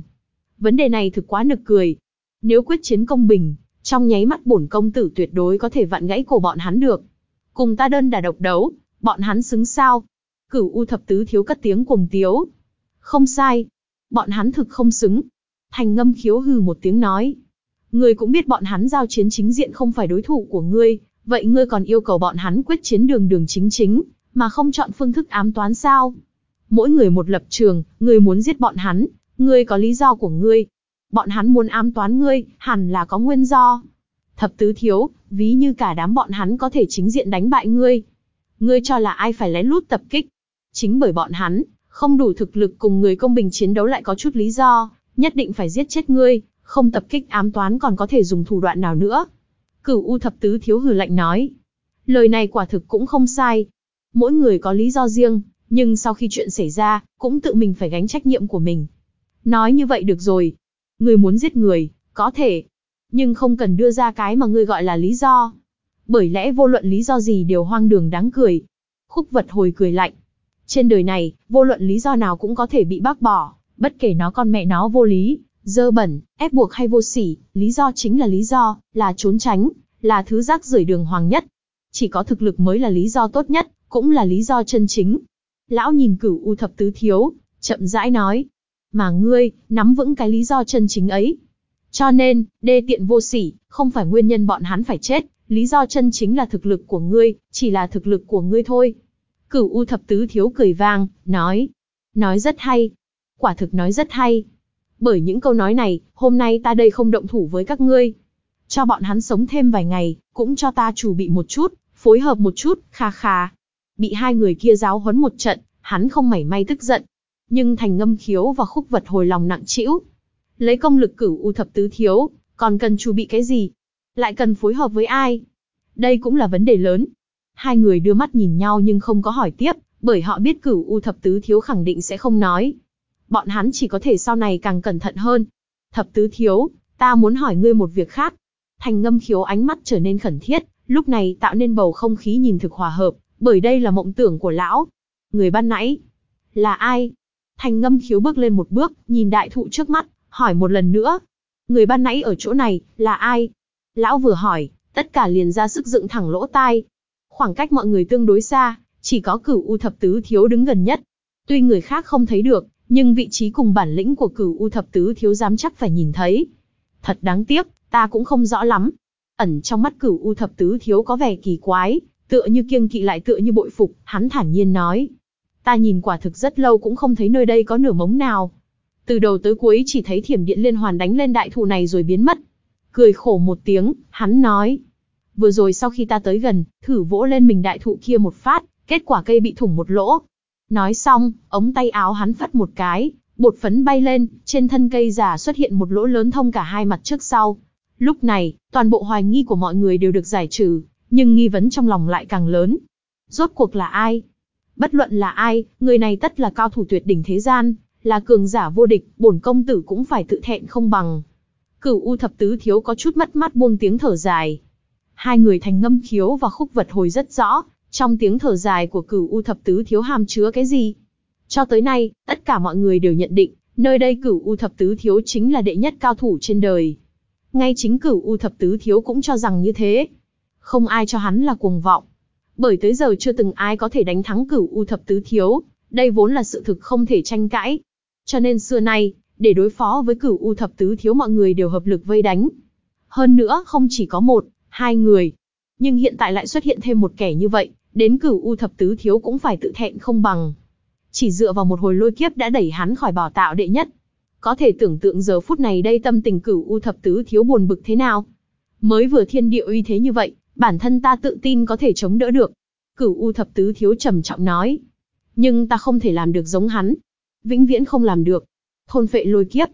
Vấn đề này thực quá nực cười. Nếu quyết chiến công bình, trong nháy mắt bổn công tử tuyệt đối có thể vặn gãy cổ bọn hắn được. Cùng ta đơn đà độc đấu, bọn hắn xứng sao? Cửu U thập tứ thiếu cất tiếng cuồng tiếu. Không sai. Bọn hắn thực không xứng. Thành ngâm khiếu hừ một tiếng nói. Ngươi cũng biết bọn hắn giao chiến chính diện không phải đối thủ của ngươi, vậy ngươi còn yêu cầu bọn hắn quyết chiến đường đường chính chính, mà không chọn phương thức ám toán sao? Mỗi người một lập trường, ngươi muốn giết bọn hắn, ngươi có lý do của ngươi. Bọn hắn muốn ám toán ngươi, hẳn là có nguyên do. Thập tứ thiếu, ví như cả đám bọn hắn có thể chính diện đánh bại ngươi. Ngươi cho là ai phải lén lút tập kích? Chính bởi bọn hắn, không đủ thực lực cùng người công bình chiến đấu lại có chút lý do, nhất định phải giết chết ngươi, không tập kích ám toán còn có thể dùng thủ đoạn nào nữa. Cửu U thập tứ thiếu hừ lạnh nói. Lời này quả thực cũng không sai. Mỗi người có lý do riêng, nhưng sau khi chuyện xảy ra, cũng tự mình phải gánh trách nhiệm của mình. Nói như vậy được rồi. Người muốn giết người, có thể. Nhưng không cần đưa ra cái mà ngươi gọi là lý do. Bởi lẽ vô luận lý do gì đều hoang đường đáng cười. Khúc vật hồi cười lạnh. Trên đời này, vô luận lý do nào cũng có thể bị bác bỏ, bất kể nó con mẹ nó vô lý, dơ bẩn, ép buộc hay vô sỉ, lý do chính là lý do, là trốn tránh, là thứ rác rưởi đường hoàng nhất. Chỉ có thực lực mới là lý do tốt nhất, cũng là lý do chân chính. Lão nhìn cửu u thập tứ thiếu, chậm rãi nói. Mà ngươi, nắm vững cái lý do chân chính ấy. Cho nên, đê tiện vô sỉ, không phải nguyên nhân bọn hắn phải chết, lý do chân chính là thực lực của ngươi, chỉ là thực lực của ngươi thôi. Cửu u thập tứ thiếu cười vang, nói. Nói rất hay. Quả thực nói rất hay. Bởi những câu nói này, hôm nay ta đây không động thủ với các ngươi. Cho bọn hắn sống thêm vài ngày, cũng cho ta chủ bị một chút, phối hợp một chút, kha kha. Bị hai người kia giáo huấn một trận, hắn không mảy may tức giận. Nhưng thành ngâm khiếu và khúc vật hồi lòng nặng trĩu. Lấy công lực cửu u thập tứ thiếu, còn cần chu bị cái gì? Lại cần phối hợp với ai? Đây cũng là vấn đề lớn. Hai người đưa mắt nhìn nhau nhưng không có hỏi tiếp, bởi họ biết cửu u thập tứ thiếu khẳng định sẽ không nói bọn hắn chỉ có thể sau này càng cẩn thận hơn. Thập tứ thiếu, ta muốn hỏi ngươi một việc khác. Thành ngâm khiếu ánh mắt trở nên khẩn thiết, lúc này tạo nên bầu không khí nhìn thực hòa hợp, bởi đây là mộng tưởng của lão. Người ban nãy, là ai? Thành ngâm khiếu bước lên một bước, nhìn đại thụ trước mắt, hỏi một lần nữa. Người ban nãy ở chỗ này, là ai? Lão vừa hỏi, tất cả liền ra sức dựng thẳng lỗ tai. Khoảng cách mọi người tương đối xa, chỉ có cửu u thập tứ thiếu đứng gần nhất. Tuy người khác không thấy được, nhưng vị trí cùng bản lĩnh của cửu U thập tứ thiếu dám chắc phải nhìn thấy. Thật đáng tiếc, ta cũng không rõ lắm. Ẩn trong mắt cửu U thập tứ thiếu có vẻ kỳ quái, tựa như kiêng kỵ lại tựa như bội phục, hắn thản nhiên nói. Ta nhìn quả thực rất lâu cũng không thấy nơi đây có nửa mống nào. Từ đầu tới cuối chỉ thấy thiểm điện liên hoàn đánh lên đại thụ này rồi biến mất. Cười khổ một tiếng, hắn nói. Vừa rồi sau khi ta tới gần, thử vỗ lên mình đại thụ kia một phát, kết quả cây bị thủng một lỗ, Nói xong, ống tay áo hắn phất một cái, bột phấn bay lên, trên thân cây giả xuất hiện một lỗ lớn thông cả hai mặt trước sau. Lúc này, toàn bộ hoài nghi của mọi người đều được giải trừ, nhưng nghi vấn trong lòng lại càng lớn. Rốt cuộc là ai? Bất luận là ai, người này tất là cao thủ tuyệt đỉnh thế gian, là cường giả vô địch, bổn công tử cũng phải tự thẹn không bằng. Cửu U thập tứ thiếu có chút mất mắt buông tiếng thở dài. Hai người thành ngâm khiếu và khúc vật hồi rất rõ, trong tiếng thở dài của cửu U thập tứ thiếu hàm chứa cái gì? Cho tới nay, tất cả mọi người đều nhận định, nơi đây cửu U thập tứ thiếu chính là đệ nhất cao thủ trên đời. Ngay chính cửu U thập tứ thiếu cũng cho rằng như thế. Không ai cho hắn là cuồng vọng. Bởi tới giờ chưa từng ai có thể đánh thắng cửu U thập tứ thiếu, đây vốn là sự thực không thể tranh cãi. Cho nên xưa nay, để đối phó với cửu U thập tứ thiếu mọi người đều hợp lực vây đánh. Hơn nữa không chỉ có một, hai người. Nhưng hiện tại lại xuất hiện thêm một kẻ như vậy, đến cửu u thập tứ thiếu cũng phải tự thẹn không bằng. Chỉ dựa vào một hồi lôi kiếp đã đẩy hắn khỏi bảo tạo đệ nhất. Có thể tưởng tượng giờ phút này đây tâm tình cửu u thập tứ thiếu buồn bực thế nào. Mới vừa thiên địa uy thế như vậy, bản thân ta tự tin có thể chống đỡ được. Cửu u thập tứ thiếu trầm trọng nói. Nhưng ta không thể làm được giống hắn. Vĩnh viễn không làm được. Thôn phệ lôi kiếp.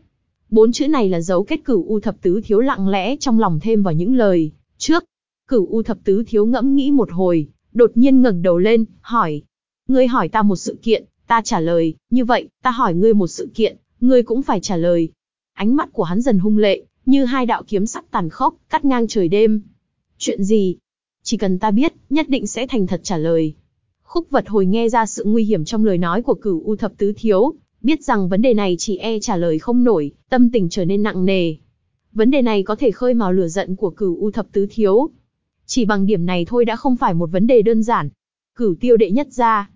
Bốn chữ này là dấu kết cửu U thập tứ thiếu lặng lẽ trong lòng thêm vào những lời. Trước, cửu U thập tứ thiếu ngẫm nghĩ một hồi, đột nhiên ngẩng đầu lên, hỏi. Ngươi hỏi ta một sự kiện, ta trả lời, như vậy, ta hỏi ngươi một sự kiện, ngươi cũng phải trả lời. Ánh mắt của hắn dần hung lệ, như hai đạo kiếm sắc tàn khốc, cắt ngang trời đêm. Chuyện gì? Chỉ cần ta biết, nhất định sẽ thành thật trả lời. Khúc vật hồi nghe ra sự nguy hiểm trong lời nói của cửu U thập tứ thiếu, biết rằng vấn đề này chỉ e trả lời không nổi, tâm tình trở nên nặng nề. Vấn đề này có thể khơi mào lửa giận của cửu U thập tứ thiếu. Chỉ bằng điểm này thôi đã không phải một vấn đề đơn giản. Cửu tiêu đệ nhất ra.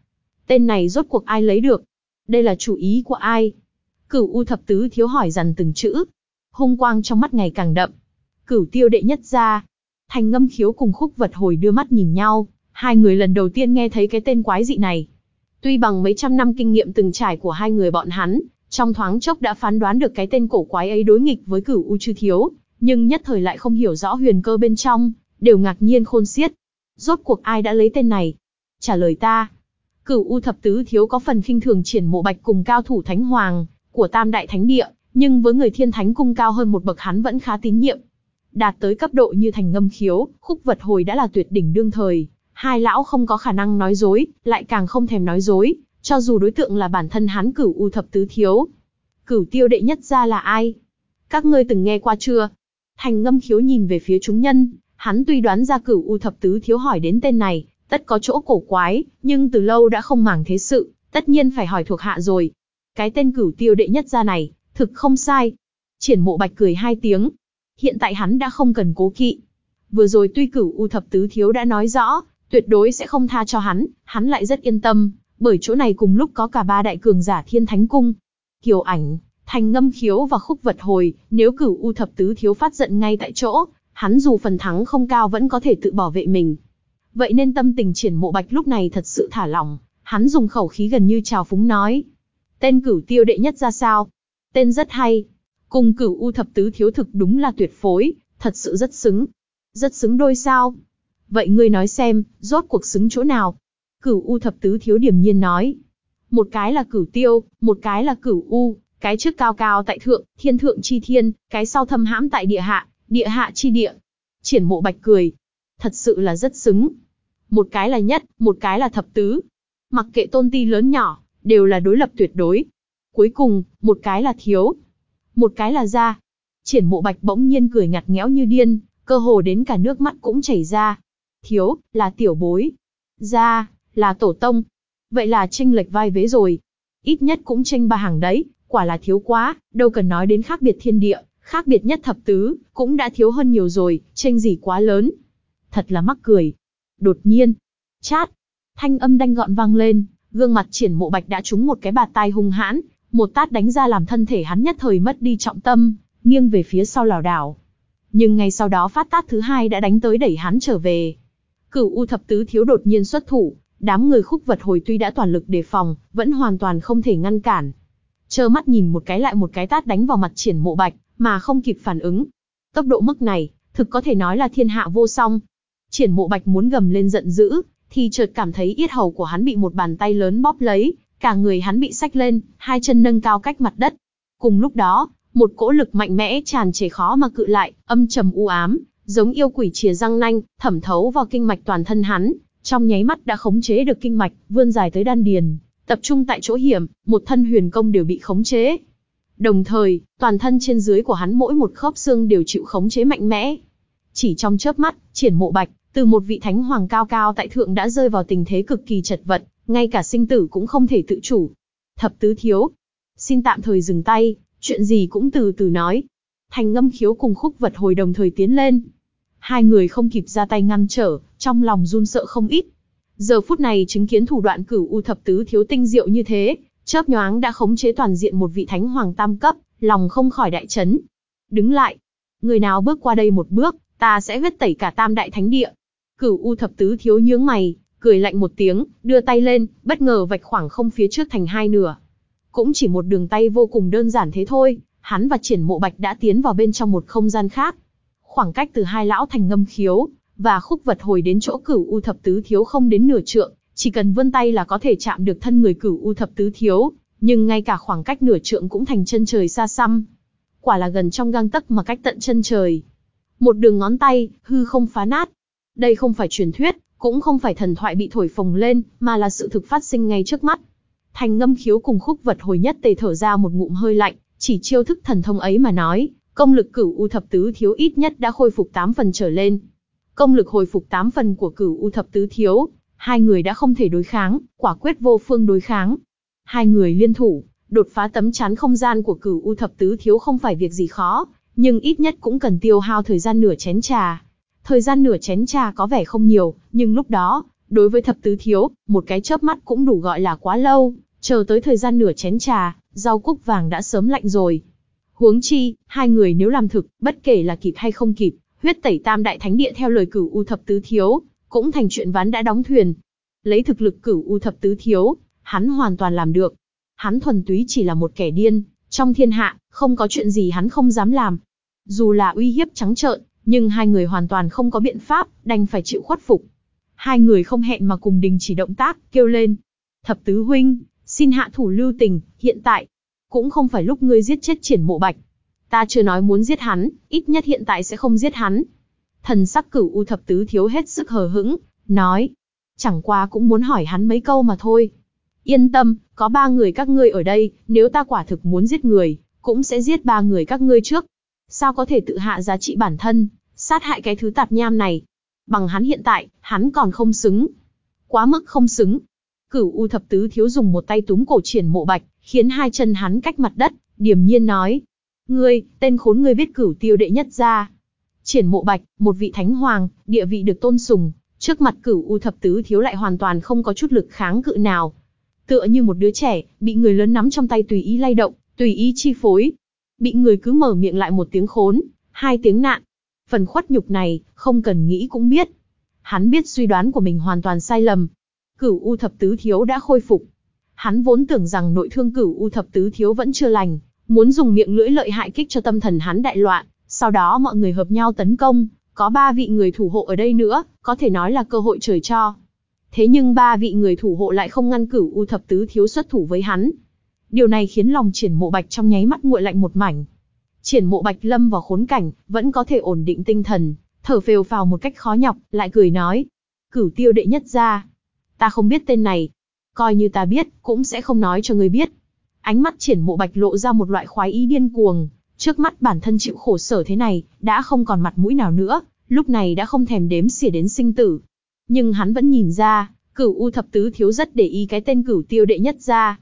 Tên này rốt cuộc ai lấy được? Đây là chủ ý của ai? Cửu U thập tứ thiếu hỏi dần từng chữ. Hung quang trong mắt ngày càng đậm. Cửu tiêu đệ nhất ra. Thành ngâm khiếu cùng khúc vật hồi đưa mắt nhìn nhau. Hai người lần đầu tiên nghe thấy cái tên quái dị này. Tuy bằng mấy trăm năm kinh nghiệm từng trải của hai người bọn hắn, trong thoáng chốc đã phán đoán được cái tên cổ quái ấy đối nghịch với cửu U chư thiếu, nhưng nhất thời lại không hiểu rõ huyền cơ bên trong, đều ngạc nhiên khôn xiết. Rốt cuộc ai đã lấy tên này? Trả lời ta. Cửu U thập tứ thiếu có phần khinh thường triển mộ bạch cùng cao thủ thánh hoàng của Tam đại thánh địa, nhưng với người thiên thánh cung cao hơn một bậc hắn vẫn khá tín nhiệm. Đạt tới cấp độ như thành ngâm khiếu, khúc vật hồi đã là tuyệt đỉnh đương thời, hai lão không có khả năng nói dối, lại càng không thèm nói dối, cho dù đối tượng là bản thân hắn cửu u thập tứ thiếu. Cửu tiêu đệ nhất ra là ai? Các ngươi từng nghe qua chưa? Thành ngâm khiếu nhìn về phía chúng nhân, hắn tuy đoán ra cửu u thập tứ thiếu hỏi đến tên này, tất có chỗ cổ quái, nhưng từ lâu đã không màng thế sự, tất nhiên phải hỏi thuộc hạ rồi. Cái tên cửu tiêu đệ nhất ra này, thực không sai. Triển mộ bạch cười hai tiếng. Hiện tại hắn đã không cần cố kỵ. Vừa rồi tuy cửu u thập tứ thiếu đã nói rõ, tuyệt đối sẽ không tha cho hắn, hắn lại rất yên tâm, bởi chỗ này cùng lúc có cả ba đại cường giả thiên thánh cung. Kiều ảnh, thành ngâm khiếu và khúc vật hồi, nếu cửu u thập tứ thiếu phát giận ngay tại chỗ, hắn dù phần thắng không cao vẫn có thể tự bảo vệ mình. Vậy nên tâm tình triển mộ bạch lúc này thật sự thả lỏng, hắn dùng khẩu khí gần như trào phúng nói. Tên cửu tiêu đệ nhất ra sao? Tên rất hay. Cùng cửu u thập tứ thiếu thực đúng là tuyệt phối, thật sự rất xứng. Rất xứng đôi sao? Vậy ngươi nói xem, rốt cuộc xứng chỗ nào? Cửu U thập tứ thiếu điểm nhiên nói. Một cái là cửu tiêu, một cái là cửu U, cái trước cao cao tại thượng, thiên thượng chi thiên, cái sau thâm hãm tại địa hạ, địa hạ chi địa. Triển mộ bạch cười. Thật sự là rất xứng. Một cái là nhất, một cái là thập tứ. Mặc kệ tôn ti lớn nhỏ, đều là đối lập tuyệt đối. Cuối cùng, một cái là thiếu, một cái là ra. Triển mộ bạch bỗng nhiên cười ngặt nghẽo như điên, cơ hồ đến cả nước mắt cũng chảy ra thiếu, là tiểu bối. Gia, là tổ tông. Vậy là tranh lệch vai vế rồi. Ít nhất cũng tranh ba hàng đấy, quả là thiếu quá, đâu cần nói đến khác biệt thiên địa, khác biệt nhất thập tứ, cũng đã thiếu hơn nhiều rồi, tranh gì quá lớn. Thật là mắc cười. Đột nhiên, chát, thanh âm đanh gọn vang lên, gương mặt triển mộ bạch đã trúng một cái bạt tai hung hãn, một tát đánh ra làm thân thể hắn nhất thời mất đi trọng tâm, nghiêng về phía sau lảo đảo. Nhưng ngay sau đó phát tát thứ hai đã đánh tới đẩy hắn trở về. Cửu U thập tứ thiếu đột nhiên xuất thủ, đám người khúc vật hồi tuy đã toàn lực đề phòng, vẫn hoàn toàn không thể ngăn cản. Chơ mắt nhìn một cái lại một cái tát đánh vào mặt triển mộ bạch, mà không kịp phản ứng. Tốc độ mức này, thực có thể nói là thiên hạ vô song. Triển mộ bạch muốn gầm lên giận dữ, thì chợt cảm thấy yết hầu của hắn bị một bàn tay lớn bóp lấy, cả người hắn bị sách lên, hai chân nâng cao cách mặt đất. Cùng lúc đó, một cỗ lực mạnh mẽ tràn trề khó mà cự lại, âm trầm u ám, giống yêu quỷ chìa răng nanh, thẩm thấu vào kinh mạch toàn thân hắn, trong nháy mắt đã khống chế được kinh mạch, vươn dài tới đan điền, tập trung tại chỗ hiểm, một thân huyền công đều bị khống chế. Đồng thời, toàn thân trên dưới của hắn mỗi một khớp xương đều chịu khống chế mạnh mẽ. Chỉ trong chớp mắt, triển mộ bạch, từ một vị thánh hoàng cao cao tại thượng đã rơi vào tình thế cực kỳ chật vật, ngay cả sinh tử cũng không thể tự chủ. Thập tứ thiếu, xin tạm thời dừng tay, chuyện gì cũng từ từ nói. Thành ngâm khiếu cùng khúc vật hồi đồng thời tiến lên, Hai người không kịp ra tay ngăn trở, trong lòng run sợ không ít. Giờ phút này chứng kiến thủ đoạn cửu u thập tứ thiếu tinh diệu như thế, chớp nhoáng đã khống chế toàn diện một vị thánh hoàng tam cấp, lòng không khỏi đại chấn. Đứng lại, người nào bước qua đây một bước, ta sẽ huyết tẩy cả tam đại thánh địa. Cửu u thập tứ thiếu nhướng mày, cười lạnh một tiếng, đưa tay lên, bất ngờ vạch khoảng không phía trước thành hai nửa. Cũng chỉ một đường tay vô cùng đơn giản thế thôi, hắn và triển mộ bạch đã tiến vào bên trong một không gian khác, Khoảng cách từ hai lão thành ngâm khiếu, và khúc vật hồi đến chỗ cửu u thập tứ thiếu không đến nửa trượng, chỉ cần vươn tay là có thể chạm được thân người cửu u thập tứ thiếu, nhưng ngay cả khoảng cách nửa trượng cũng thành chân trời xa xăm. Quả là gần trong gang tấc mà cách tận chân trời. Một đường ngón tay, hư không phá nát. Đây không phải truyền thuyết, cũng không phải thần thoại bị thổi phồng lên, mà là sự thực phát sinh ngay trước mắt. Thành ngâm khiếu cùng khúc vật hồi nhất tề thở ra một ngụm hơi lạnh, chỉ chiêu thức thần thông ấy mà nói, công lực cửu u thập tứ thiếu ít nhất đã khôi phục 8 phần trở lên. Công lực hồi phục 8 phần của cửu u thập tứ thiếu, hai người đã không thể đối kháng, quả quyết vô phương đối kháng. Hai người liên thủ, đột phá tấm chắn không gian của cửu u thập tứ thiếu không phải việc gì khó, nhưng ít nhất cũng cần tiêu hao thời gian nửa chén trà. Thời gian nửa chén trà có vẻ không nhiều, nhưng lúc đó, đối với thập tứ thiếu, một cái chớp mắt cũng đủ gọi là quá lâu, chờ tới thời gian nửa chén trà, rau cúc vàng đã sớm lạnh rồi. Huống chi, hai người nếu làm thực, bất kể là kịp hay không kịp, huyết tẩy tam đại thánh địa theo lời cửu u thập tứ thiếu, cũng thành chuyện ván đã đóng thuyền. Lấy thực lực cửu u thập tứ thiếu, hắn hoàn toàn làm được. Hắn thuần túy chỉ là một kẻ điên, trong thiên hạ, không có chuyện gì hắn không dám làm. Dù là uy hiếp trắng trợn, nhưng hai người hoàn toàn không có biện pháp, đành phải chịu khuất phục. Hai người không hẹn mà cùng đình chỉ động tác, kêu lên. Thập tứ huynh, xin hạ thủ lưu tình, hiện tại, cũng không phải lúc ngươi giết chết triển mộ bạch. Ta chưa nói muốn giết hắn, ít nhất hiện tại sẽ không giết hắn. Thần sắc cửu u thập tứ thiếu hết sức hờ hững, nói. Chẳng qua cũng muốn hỏi hắn mấy câu mà thôi. Yên tâm, có ba người các ngươi ở đây, nếu ta quả thực muốn giết người, cũng sẽ giết ba người các ngươi trước. Sao có thể tự hạ giá trị bản thân, sát hại cái thứ tạp nham này? Bằng hắn hiện tại, hắn còn không xứng. Quá mức không xứng. Cửu U thập tứ thiếu dùng một tay túm cổ triển mộ bạch, khiến hai chân hắn cách mặt đất, điềm nhiên nói. Ngươi, tên khốn ngươi biết cửu tiêu đệ nhất ra. Triển mộ bạch, một vị thánh hoàng, địa vị được tôn sùng, trước mặt cửu U thập tứ thiếu lại hoàn toàn không có chút lực kháng cự nào. Tựa như một đứa trẻ, bị người lớn nắm trong tay tùy ý lay động, tùy ý chi phối. Bị người cứ mở miệng lại một tiếng khốn, hai tiếng nạn. Phần khuất nhục này, không cần nghĩ cũng biết. Hắn biết suy đoán của mình hoàn toàn sai lầm. Cửu U thập tứ thiếu đã khôi phục. Hắn vốn tưởng rằng nội thương cửu U thập tứ thiếu vẫn chưa lành, muốn dùng miệng lưỡi lợi hại kích cho tâm thần hắn đại loạn, sau đó mọi người hợp nhau tấn công, có ba vị người thủ hộ ở đây nữa, có thể nói là cơ hội trời cho. Thế nhưng ba vị người thủ hộ lại không ngăn cửu U thập tứ thiếu xuất thủ với hắn. Điều này khiến lòng triển mộ bạch trong nháy mắt nguội lạnh một mảnh. Triển mộ bạch lâm vào khốn cảnh, vẫn có thể ổn định tinh thần, thở phều phào một cách khó nhọc, lại cười nói. Cửu tiêu đệ nhất ra. Ta không biết tên này. Coi như ta biết, cũng sẽ không nói cho người biết. Ánh mắt triển mộ bạch lộ ra một loại khoái ý điên cuồng. Trước mắt bản thân chịu khổ sở thế này, đã không còn mặt mũi nào nữa, lúc này đã không thèm đếm xỉa đến sinh tử. Nhưng hắn vẫn nhìn ra, cửu U thập tứ thiếu rất để ý cái tên cửu tiêu đệ nhất ra.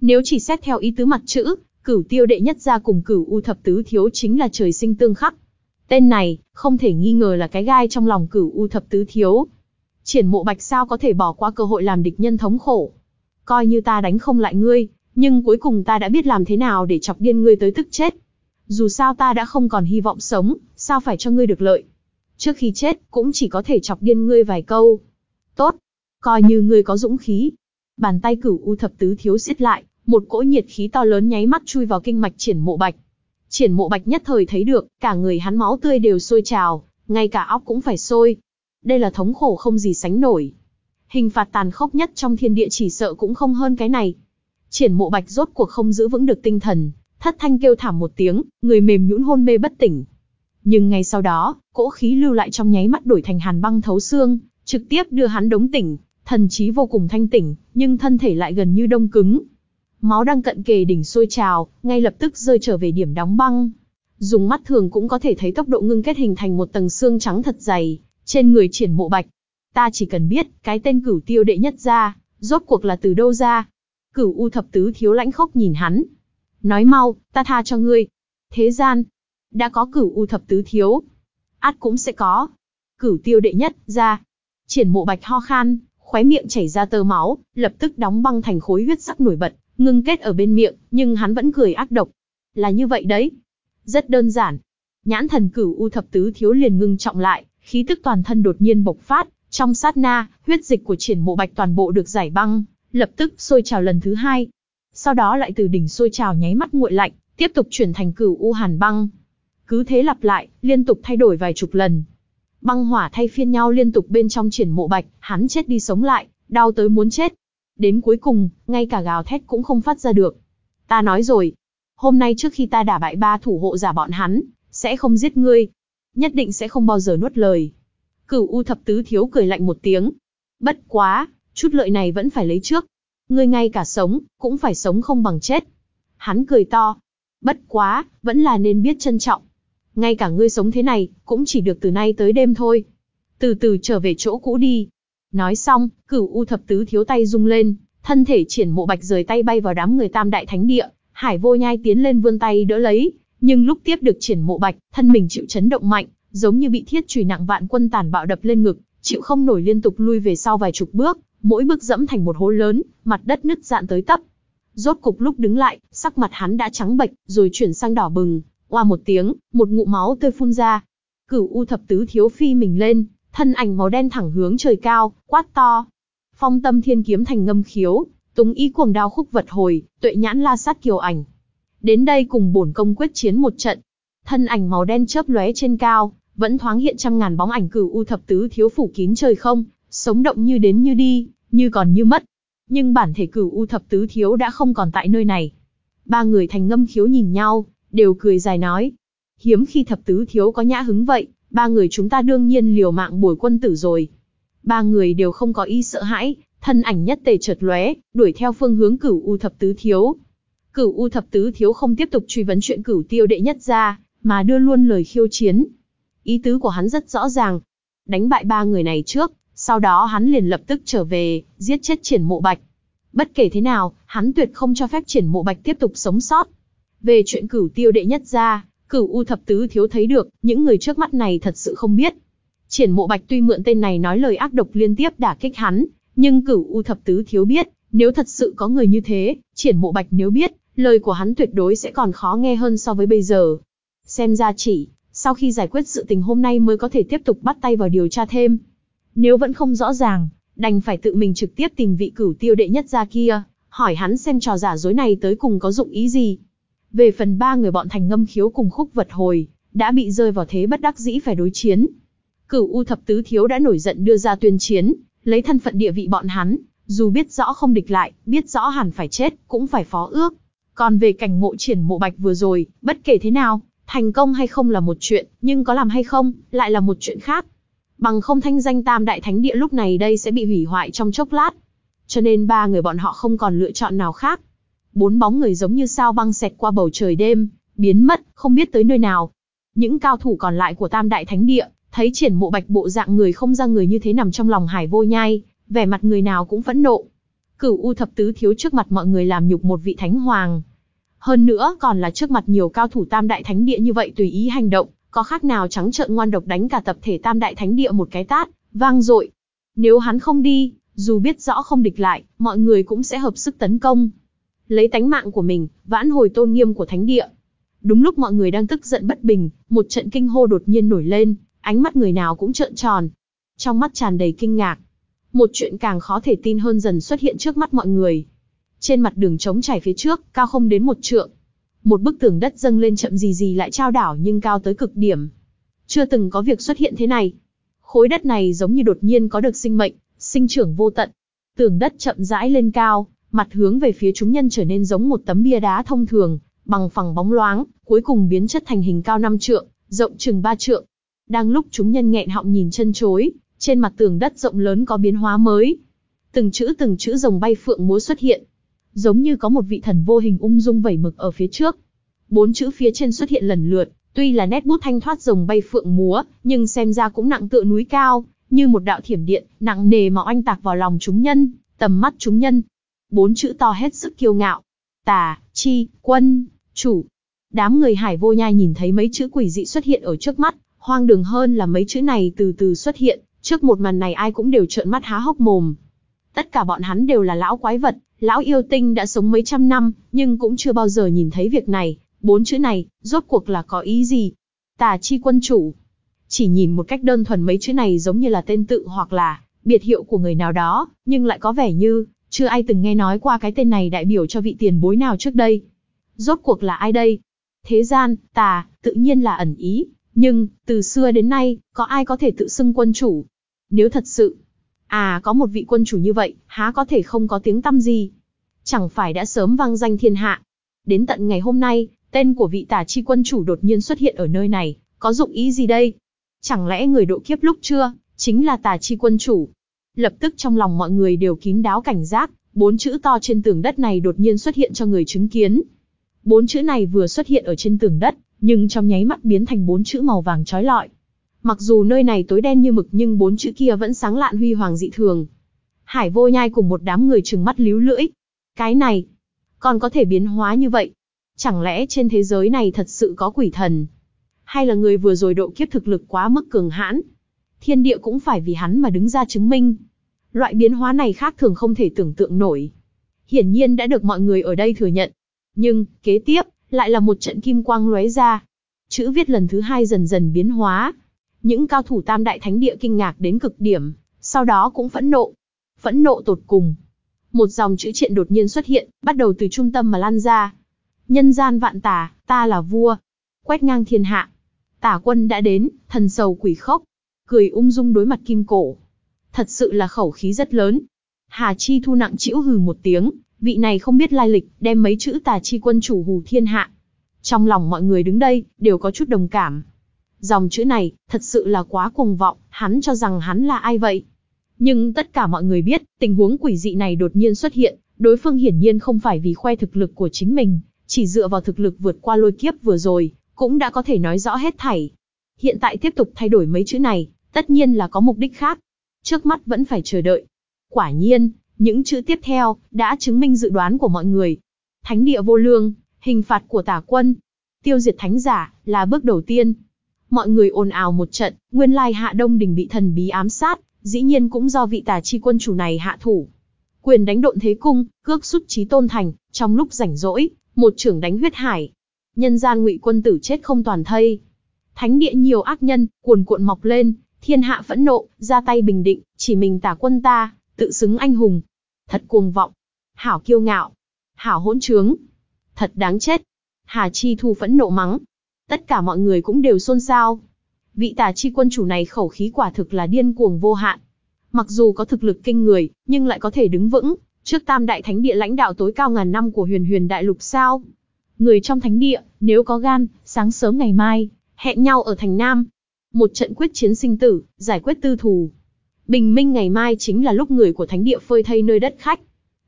Nếu chỉ xét theo ý tứ mặt chữ, cửu tiêu đệ nhất gia cùng cửu U thập tứ thiếu chính là trời sinh tương khắc. Tên này, không thể nghi ngờ là cái gai trong lòng cửu U thập tứ thiếu. Triển mộ bạch sao có thể bỏ qua cơ hội làm địch nhân thống khổ. Coi như ta đánh không lại ngươi, nhưng cuối cùng ta đã biết làm thế nào để chọc điên ngươi tới tức chết. Dù sao ta đã không còn hy vọng sống, sao phải cho ngươi được lợi. Trước khi chết, cũng chỉ có thể chọc điên ngươi vài câu. Tốt, coi như ngươi có dũng khí. Bàn tay cửu u thập tứ thiếu xiết lại, một cỗ nhiệt khí to lớn nháy mắt chui vào kinh mạch triển mộ bạch. Triển mộ bạch nhất thời thấy được, cả người hắn máu tươi đều sôi trào, ngay cả óc cũng phải sôi. Đây là thống khổ không gì sánh nổi. Hình phạt tàn khốc nhất trong thiên địa chỉ sợ cũng không hơn cái này. Triển mộ bạch rốt cuộc không giữ vững được tinh thần, thất thanh kêu thảm một tiếng, người mềm nhũn hôn mê bất tỉnh. Nhưng ngay sau đó, cỗ khí lưu lại trong nháy mắt đổi thành hàn băng thấu xương, trực tiếp đưa hắn đống tỉnh, thần trí vô cùng thanh tỉnh, nhưng thân thể lại gần như đông cứng. Máu đang cận kề đỉnh sôi trào, ngay lập tức rơi trở về điểm đóng băng. Dùng mắt thường cũng có thể thấy tốc độ ngưng kết hình thành một tầng xương trắng thật dày, trên người triển mộ bạch. Ta chỉ cần biết, cái tên cửu tiêu đệ nhất ra, rốt cuộc là từ đâu ra. Cửu u thập tứ thiếu lãnh khốc nhìn hắn. Nói mau, ta tha cho ngươi. Thế gian, đã có cửu u thập tứ thiếu. át cũng sẽ có. Cửu tiêu đệ nhất, ra. Triển mộ bạch ho khan, khóe miệng chảy ra tơ máu, lập tức đóng băng thành khối huyết sắc nổi bật, ngưng kết ở bên miệng, nhưng hắn vẫn cười ác độc. Là như vậy đấy. Rất đơn giản. Nhãn thần cửu u thập tứ thiếu liền ngưng trọng lại, khí tức toàn thân đột nhiên bộc phát, trong sát na, huyết dịch của triển mộ bạch toàn bộ được giải băng, lập tức sôi trào lần thứ hai. Sau đó lại từ đỉnh sôi trào nháy mắt nguội lạnh, tiếp tục chuyển thành cửu u hàn băng. Cứ thế lặp lại, liên tục thay đổi vài chục lần. Băng hỏa thay phiên nhau liên tục bên trong triển mộ bạch, hắn chết đi sống lại, đau tới muốn chết. Đến cuối cùng, ngay cả gào thét cũng không phát ra được. Ta nói rồi, hôm nay trước khi ta đả bại ba thủ hộ giả bọn hắn, sẽ không giết ngươi. Nhất định sẽ không bao giờ nuốt lời. Cửu U thập tứ thiếu cười lạnh một tiếng. Bất quá, chút lợi này vẫn phải lấy trước. Ngươi ngay cả sống, cũng phải sống không bằng chết. Hắn cười to. Bất quá, vẫn là nên biết trân trọng. Ngay cả ngươi sống thế này, cũng chỉ được từ nay tới đêm thôi. Từ từ trở về chỗ cũ đi. Nói xong, cửu U thập tứ thiếu tay rung lên, thân thể triển mộ bạch rời tay bay vào đám người tam đại thánh địa. Hải vô nhai tiến lên vươn tay đỡ lấy, nhưng lúc tiếp được triển mộ bạch, thân mình chịu chấn động mạnh, giống như bị thiết chùy nặng vạn quân tàn bạo đập lên ngực, chịu không nổi liên tục lui về sau vài chục bước, mỗi bước dẫm thành một hố lớn, mặt đất nứt dạn tới tấp. Rốt cục lúc đứng lại, sắc mặt hắn đã trắng bệch, rồi chuyển sang đỏ bừng, oa một tiếng, một ngụm máu tươi phun ra. Cửu U thập tứ thiếu phi mình lên, thân ảnh màu đen thẳng hướng trời cao, quát to. Phong tâm thiên kiếm thành ngâm khiếu, túng ý cuồng đao khúc vật hồi, tuệ nhãn la sát kiều ảnh. Đến đây cùng bổn công quyết chiến một trận. Thân ảnh màu đen chớp lóe trên cao, vẫn thoáng hiện trăm ngàn bóng ảnh cửu u thập tứ thiếu phủ kín trời không, sống động như đến như đi, như còn như mất. Nhưng bản thể cửu u thập tứ thiếu đã không còn tại nơi này. Ba người thành ngâm khiếu nhìn nhau, đều cười dài nói. Hiếm khi thập tứ thiếu có nhã hứng vậy, ba người chúng ta đương nhiên liều mạng bồi quân tử rồi. Ba người đều không có ý sợ hãi, thân ảnh nhất tề chợt lóe, đuổi theo phương hướng cửu u thập tứ thiếu. Cửu u thập tứ thiếu không tiếp tục truy vấn chuyện cửu tiêu đệ nhất ra, mà đưa luôn lời khiêu chiến. Ý tứ của hắn rất rõ ràng. Đánh bại ba người này trước, sau đó hắn liền lập tức trở về, giết chết triển mộ bạch. Bất kể thế nào, hắn tuyệt không cho phép triển mộ bạch tiếp tục sống sót. Về chuyện cửu tiêu đệ nhất ra, cửu u thập tứ thiếu thấy được, những người trước mắt này thật sự không biết. Triển mộ bạch tuy mượn tên này nói lời ác độc liên tiếp đả kích hắn, nhưng cửu u thập tứ thiếu biết, nếu thật sự có người như thế, triển mộ bạch nếu biết, lời của hắn tuyệt đối sẽ còn khó nghe hơn so với bây giờ. Xem ra chỉ, sau khi giải quyết sự tình hôm nay mới có thể tiếp tục bắt tay vào điều tra thêm. Nếu vẫn không rõ ràng, đành phải tự mình trực tiếp tìm vị cửu tiêu đệ nhất gia kia, hỏi hắn xem trò giả dối này tới cùng có dụng ý gì. Về phần ba người bọn thành ngâm khiếu cùng khúc vật hồi, đã bị rơi vào thế bất đắc dĩ phải đối chiến. Cửu U thập tứ thiếu đã nổi giận đưa ra tuyên chiến, lấy thân phận địa vị bọn hắn, dù biết rõ không địch lại, biết rõ hẳn phải chết, cũng phải phó ước. Còn về cảnh mộ triển mộ bạch vừa rồi, bất kể thế nào, thành công hay không là một chuyện, nhưng có làm hay không, lại là một chuyện khác. Bằng không thanh danh tam đại thánh địa lúc này đây sẽ bị hủy hoại trong chốc lát. Cho nên ba người bọn họ không còn lựa chọn nào khác. Bốn bóng người giống như sao băng xẹt qua bầu trời đêm, biến mất, không biết tới nơi nào. Những cao thủ còn lại của tam đại thánh địa, thấy triển mộ bạch bộ dạng người không ra người như thế nằm trong lòng hải vô nhai, vẻ mặt người nào cũng phẫn nộ. Cửu U thập tứ thiếu trước mặt mọi người làm nhục một vị thánh hoàng. Hơn nữa còn là trước mặt nhiều cao thủ tam đại thánh địa như vậy tùy ý hành động, có khác nào trắng trợn ngoan độc đánh cả tập thể tam đại thánh địa một cái tát, vang dội. Nếu hắn không đi, dù biết rõ không địch lại, mọi người cũng sẽ hợp sức tấn công. Lấy tánh mạng của mình, vãn hồi tôn nghiêm của thánh địa. Đúng lúc mọi người đang tức giận bất bình, một trận kinh hô đột nhiên nổi lên, ánh mắt người nào cũng trợn tròn. Trong mắt tràn đầy kinh ngạc. Một chuyện càng khó thể tin hơn dần xuất hiện trước mắt mọi người. Trên mặt đường trống trải phía trước, cao không đến một trượng. Một bức tường đất dâng lên chậm gì gì lại trao đảo nhưng cao tới cực điểm. Chưa từng có việc xuất hiện thế này. Khối đất này giống như đột nhiên có được sinh mệnh, sinh trưởng vô tận. Tường đất chậm rãi lên cao, mặt hướng về phía chúng nhân trở nên giống một tấm bia đá thông thường, bằng phẳng bóng loáng, cuối cùng biến chất thành hình cao năm trượng, rộng chừng ba trượng. Đang lúc chúng nhân nghẹn họng nhìn chân chối, trên mặt tường đất rộng lớn có biến hóa mới. Từng chữ từng chữ rồng bay phượng múa xuất hiện. Giống như có một vị thần vô hình ung dung vẩy mực ở phía trước. Bốn chữ phía trên xuất hiện lần lượt, tuy là nét bút thanh thoát rồng bay phượng múa, nhưng xem ra cũng nặng tựa núi cao, như một đạo thiểm điện, nặng nề mà oanh tạc vào lòng chúng nhân, tầm mắt chúng nhân. Bốn chữ to hết sức kiêu ngạo. Tà, chi, quân, chủ. Đám người hải vô nhai nhìn thấy mấy chữ quỷ dị xuất hiện ở trước mắt, hoang đường hơn là mấy chữ này từ từ xuất hiện, Trước một màn này ai cũng đều trợn mắt há hốc mồm. Tất cả bọn hắn đều là lão quái vật, lão yêu tinh đã sống mấy trăm năm, nhưng cũng chưa bao giờ nhìn thấy việc này. Bốn chữ này, rốt cuộc là có ý gì? Tà chi quân chủ. Chỉ nhìn một cách đơn thuần mấy chữ này giống như là tên tự hoặc là biệt hiệu của người nào đó, nhưng lại có vẻ như chưa ai từng nghe nói qua cái tên này đại biểu cho vị tiền bối nào trước đây. Rốt cuộc là ai đây? Thế gian, tà, tự nhiên là ẩn ý, nhưng từ xưa đến nay, có ai có thể tự xưng quân chủ? Nếu thật sự, À có một vị quân chủ như vậy, há có thể không có tiếng tăm gì. Chẳng phải đã sớm vang danh thiên hạ. Đến tận ngày hôm nay, tên của vị tà chi quân chủ đột nhiên xuất hiện ở nơi này, có dụng ý gì đây? Chẳng lẽ người độ kiếp lúc chưa, chính là tà chi quân chủ? Lập tức trong lòng mọi người đều kín đáo cảnh giác, bốn chữ to trên tường đất này đột nhiên xuất hiện cho người chứng kiến. Bốn chữ này vừa xuất hiện ở trên tường đất, nhưng trong nháy mắt biến thành bốn chữ màu vàng trói lọi. Mặc dù nơi này tối đen như mực nhưng bốn chữ kia vẫn sáng lạn huy hoàng dị thường. Hải vô nhai cùng một đám người trừng mắt líu lưỡi. Cái này, còn có thể biến hóa như vậy. Chẳng lẽ trên thế giới này thật sự có quỷ thần? Hay là người vừa rồi độ kiếp thực lực quá mức cường hãn? Thiên địa cũng phải vì hắn mà đứng ra chứng minh. Loại biến hóa này khác thường không thể tưởng tượng nổi. Hiển nhiên đã được mọi người ở đây thừa nhận. Nhưng, kế tiếp, lại là một trận kim quang lóe ra. Chữ viết lần thứ hai dần dần biến hóa. Những cao thủ tam đại thánh địa kinh ngạc đến cực điểm, sau đó cũng phẫn nộ. Phẫn nộ tột cùng. Một dòng chữ triện đột nhiên xuất hiện, bắt đầu từ trung tâm mà lan ra. Nhân gian vạn tà, ta là vua. Quét ngang thiên hạ. Tả quân đã đến, thần sầu quỷ khốc. Cười ung dung đối mặt kim cổ. Thật sự là khẩu khí rất lớn. Hà Chi thu nặng chịu hừ một tiếng, vị này không biết lai lịch, đem mấy chữ tà chi quân chủ hù thiên hạ. Trong lòng mọi người đứng đây, đều có chút đồng cảm. Dòng chữ này, thật sự là quá cuồng vọng, hắn cho rằng hắn là ai vậy? Nhưng tất cả mọi người biết, tình huống quỷ dị này đột nhiên xuất hiện, đối phương hiển nhiên không phải vì khoe thực lực của chính mình, chỉ dựa vào thực lực vượt qua lôi kiếp vừa rồi, cũng đã có thể nói rõ hết thảy. Hiện tại tiếp tục thay đổi mấy chữ này, tất nhiên là có mục đích khác. Trước mắt vẫn phải chờ đợi. Quả nhiên, những chữ tiếp theo, đã chứng minh dự đoán của mọi người. Thánh địa vô lương, hình phạt của tả quân. Tiêu diệt thánh giả, là bước đầu tiên. Mọi người ồn ào một trận, nguyên lai hạ đông đình bị thần bí ám sát, dĩ nhiên cũng do vị tà chi quân chủ này hạ thủ. Quyền đánh độn thế cung, cước xuất trí tôn thành, trong lúc rảnh rỗi, một trưởng đánh huyết hải. Nhân gian ngụy quân tử chết không toàn thây. Thánh địa nhiều ác nhân, cuồn cuộn mọc lên, thiên hạ phẫn nộ, ra tay bình định, chỉ mình tả quân ta, tự xứng anh hùng. Thật cuồng vọng. Hảo kiêu ngạo. Hảo hỗn trướng. Thật đáng chết. Hà Chi Thu phẫn nộ mắng. Tất cả mọi người cũng đều xôn xao. Vị tà chi quân chủ này khẩu khí quả thực là điên cuồng vô hạn. Mặc dù có thực lực kinh người, nhưng lại có thể đứng vững, trước tam đại thánh địa lãnh đạo tối cao ngàn năm của huyền huyền đại lục sao. Người trong thánh địa, nếu có gan, sáng sớm ngày mai, hẹn nhau ở thành Nam. Một trận quyết chiến sinh tử, giải quyết tư thù. Bình minh ngày mai chính là lúc người của thánh địa phơi thây nơi đất khách.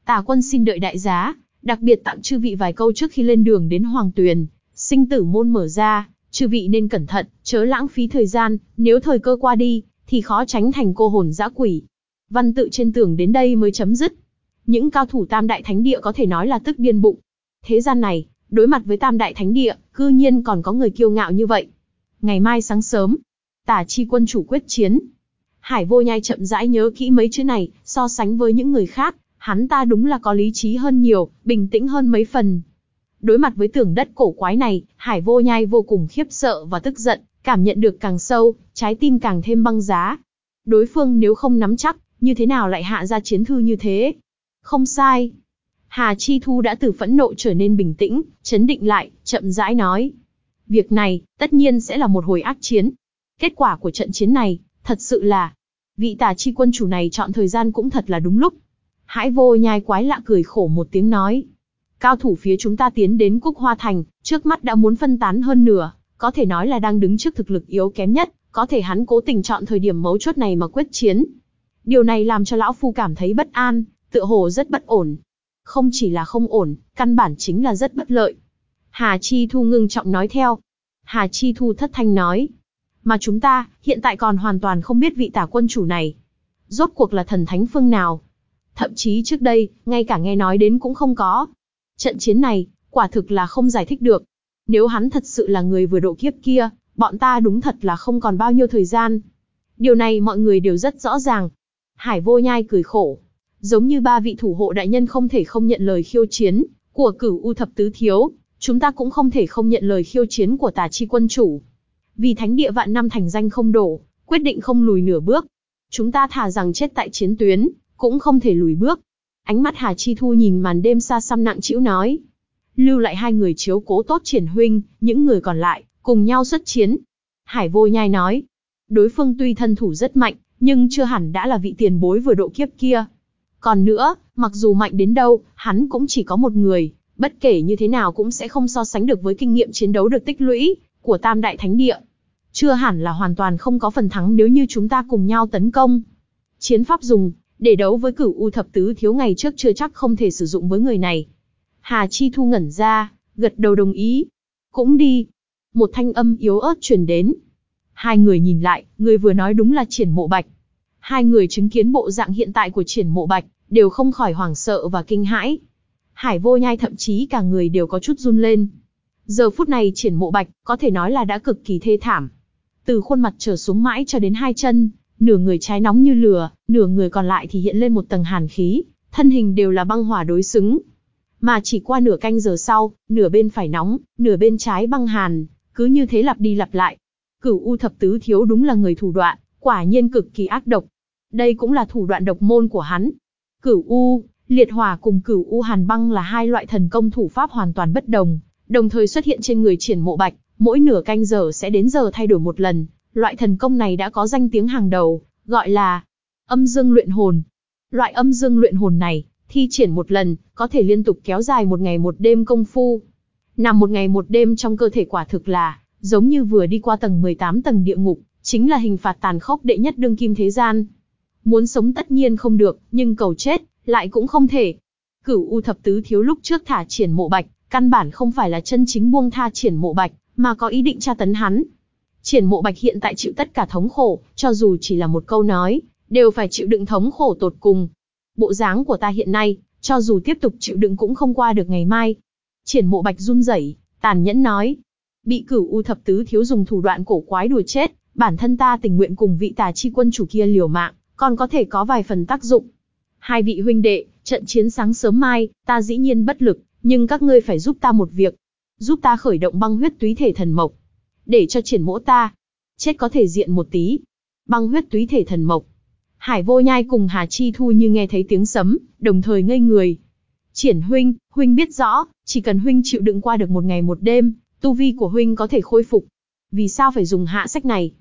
Tà quân xin đợi đại giá, đặc biệt tặng chư vị vài câu trước khi lên đường đến Hoàng Tuyền, sinh tử môn mở ra, chư vị nên cẩn thận, chớ lãng phí thời gian, nếu thời cơ qua đi, thì khó tránh thành cô hồn dã quỷ. Văn tự trên tường đến đây mới chấm dứt. Những cao thủ tam đại thánh địa có thể nói là tức điên bụng. Thế gian này, đối mặt với tam đại thánh địa, cư nhiên còn có người kiêu ngạo như vậy. Ngày mai sáng sớm, tả chi quân chủ quyết chiến. Hải vô nhai chậm rãi nhớ kỹ mấy chữ này, so sánh với những người khác, hắn ta đúng là có lý trí hơn nhiều, bình tĩnh hơn mấy phần. Đối mặt với tưởng đất cổ quái này, Hải vô nhai vô cùng khiếp sợ và tức giận, cảm nhận được càng sâu, trái tim càng thêm băng giá. Đối phương nếu không nắm chắc, như thế nào lại hạ ra chiến thư như thế? Không sai. Hà Chi Thu đã từ phẫn nộ trở nên bình tĩnh, chấn định lại, chậm rãi nói. Việc này, tất nhiên sẽ là một hồi ác chiến. Kết quả của trận chiến này, thật sự là, vị tà chi quân chủ này chọn thời gian cũng thật là đúng lúc. Hãi vô nhai quái lạ cười khổ một tiếng nói. Cao thủ phía chúng ta tiến đến Cúc Hoa Thành, trước mắt đã muốn phân tán hơn nửa, có thể nói là đang đứng trước thực lực yếu kém nhất, có thể hắn cố tình chọn thời điểm mấu chốt này mà quyết chiến. Điều này làm cho lão phu cảm thấy bất an, tựa hồ rất bất ổn. Không chỉ là không ổn, căn bản chính là rất bất lợi. Hà Chi Thu ngưng trọng nói theo. Hà Chi Thu thất thanh nói. Mà chúng ta, hiện tại còn hoàn toàn không biết vị tả quân chủ này. Rốt cuộc là thần thánh phương nào. Thậm chí trước đây, ngay cả nghe nói đến cũng không có. Trận chiến này, quả thực là không giải thích được. Nếu hắn thật sự là người vừa độ kiếp kia, bọn ta đúng thật là không còn bao nhiêu thời gian. Điều này mọi người đều rất rõ ràng. Hải vô nhai cười khổ. Giống như ba vị thủ hộ đại nhân không thể không nhận lời khiêu chiến của cửu u thập tứ thiếu, chúng ta cũng không thể không nhận lời khiêu chiến của tà chi quân chủ. Vì thánh địa vạn năm thành danh không đổ, quyết định không lùi nửa bước. Chúng ta thà rằng chết tại chiến tuyến, cũng không thể lùi bước. Ánh mắt Hà Chi Thu nhìn màn đêm xa xăm nặng chịu nói. Lưu lại hai người chiếu cố tốt triển huynh, những người còn lại, cùng nhau xuất chiến. Hải vô nhai nói. Đối phương tuy thân thủ rất mạnh, nhưng chưa hẳn đã là vị tiền bối vừa độ kiếp kia. Còn nữa, mặc dù mạnh đến đâu, hắn cũng chỉ có một người, bất kể như thế nào cũng sẽ không so sánh được với kinh nghiệm chiến đấu được tích lũy của Tam Đại Thánh Địa. Chưa hẳn là hoàn toàn không có phần thắng nếu như chúng ta cùng nhau tấn công. Chiến pháp dùng, để đấu với cửu U thập tứ thiếu ngày trước chưa chắc không thể sử dụng với người này. Hà Chi Thu ngẩn ra, gật đầu đồng ý. Cũng đi. Một thanh âm yếu ớt truyền đến. Hai người nhìn lại, người vừa nói đúng là triển mộ bạch. Hai người chứng kiến bộ dạng hiện tại của triển mộ bạch, đều không khỏi hoảng sợ và kinh hãi. Hải vô nhai thậm chí cả người đều có chút run lên. Giờ phút này triển mộ bạch, có thể nói là đã cực kỳ thê thảm. Từ khuôn mặt trở xuống mãi cho đến hai chân, nửa người trái nóng như lửa, nửa người còn lại thì hiện lên một tầng hàn khí, thân hình đều là băng hỏa đối xứng. Mà chỉ qua nửa canh giờ sau, nửa bên phải nóng, nửa bên trái băng hàn, cứ như thế lặp đi lặp lại. Cửu U thập tứ thiếu đúng là người thủ đoạn, quả nhiên cực kỳ ác độc. Đây cũng là thủ đoạn độc môn của hắn. Cửu U, liệt hỏa cùng cửu U hàn băng là hai loại thần công thủ pháp hoàn toàn bất đồng, đồng thời xuất hiện trên người triển mộ bạch, mỗi nửa canh giờ sẽ đến giờ thay đổi một lần. Loại thần công này đã có danh tiếng hàng đầu, gọi là âm dương luyện hồn. Loại âm dương luyện hồn này, thi triển một lần, có thể liên tục kéo dài một ngày một đêm công phu. Nằm một ngày một đêm trong cơ thể quả thực là, giống như vừa đi qua tầng 18 tầng địa ngục, chính là hình phạt tàn khốc đệ nhất đương kim thế gian. Muốn sống tất nhiên không được, nhưng cầu chết, lại cũng không thể. Cửu U thập tứ thiếu lúc trước thả triển mộ bạch, căn bản không phải là chân chính buông tha triển mộ bạch, mà có ý định tra tấn hắn. Triển mộ bạch hiện tại chịu tất cả thống khổ, cho dù chỉ là một câu nói, đều phải chịu đựng thống khổ tột cùng. Bộ dáng của ta hiện nay, cho dù tiếp tục chịu đựng cũng không qua được ngày mai. Triển mộ bạch run rẩy, tàn nhẫn nói. Bị cửu u thập tứ thiếu dùng thủ đoạn cổ quái đùa chết, bản thân ta tình nguyện cùng vị tà chi quân chủ kia liều mạng, còn có thể có vài phần tác dụng. Hai vị huynh đệ, trận chiến sáng sớm mai, ta dĩ nhiên bất lực, nhưng các ngươi phải giúp ta một việc. Giúp ta khởi động băng huyết túy thể thần mộc. Để cho triển mỗ ta. Chết có thể diện một tí. Băng huyết túy thể thần mộc. Hải vô nhai cùng Hà Chi Thu như nghe thấy tiếng sấm, đồng thời ngây người. Triển huynh, huynh biết rõ, chỉ cần huynh chịu đựng qua được một ngày một đêm, tu vi của huynh có thể khôi phục. Vì sao phải dùng hạ sách này?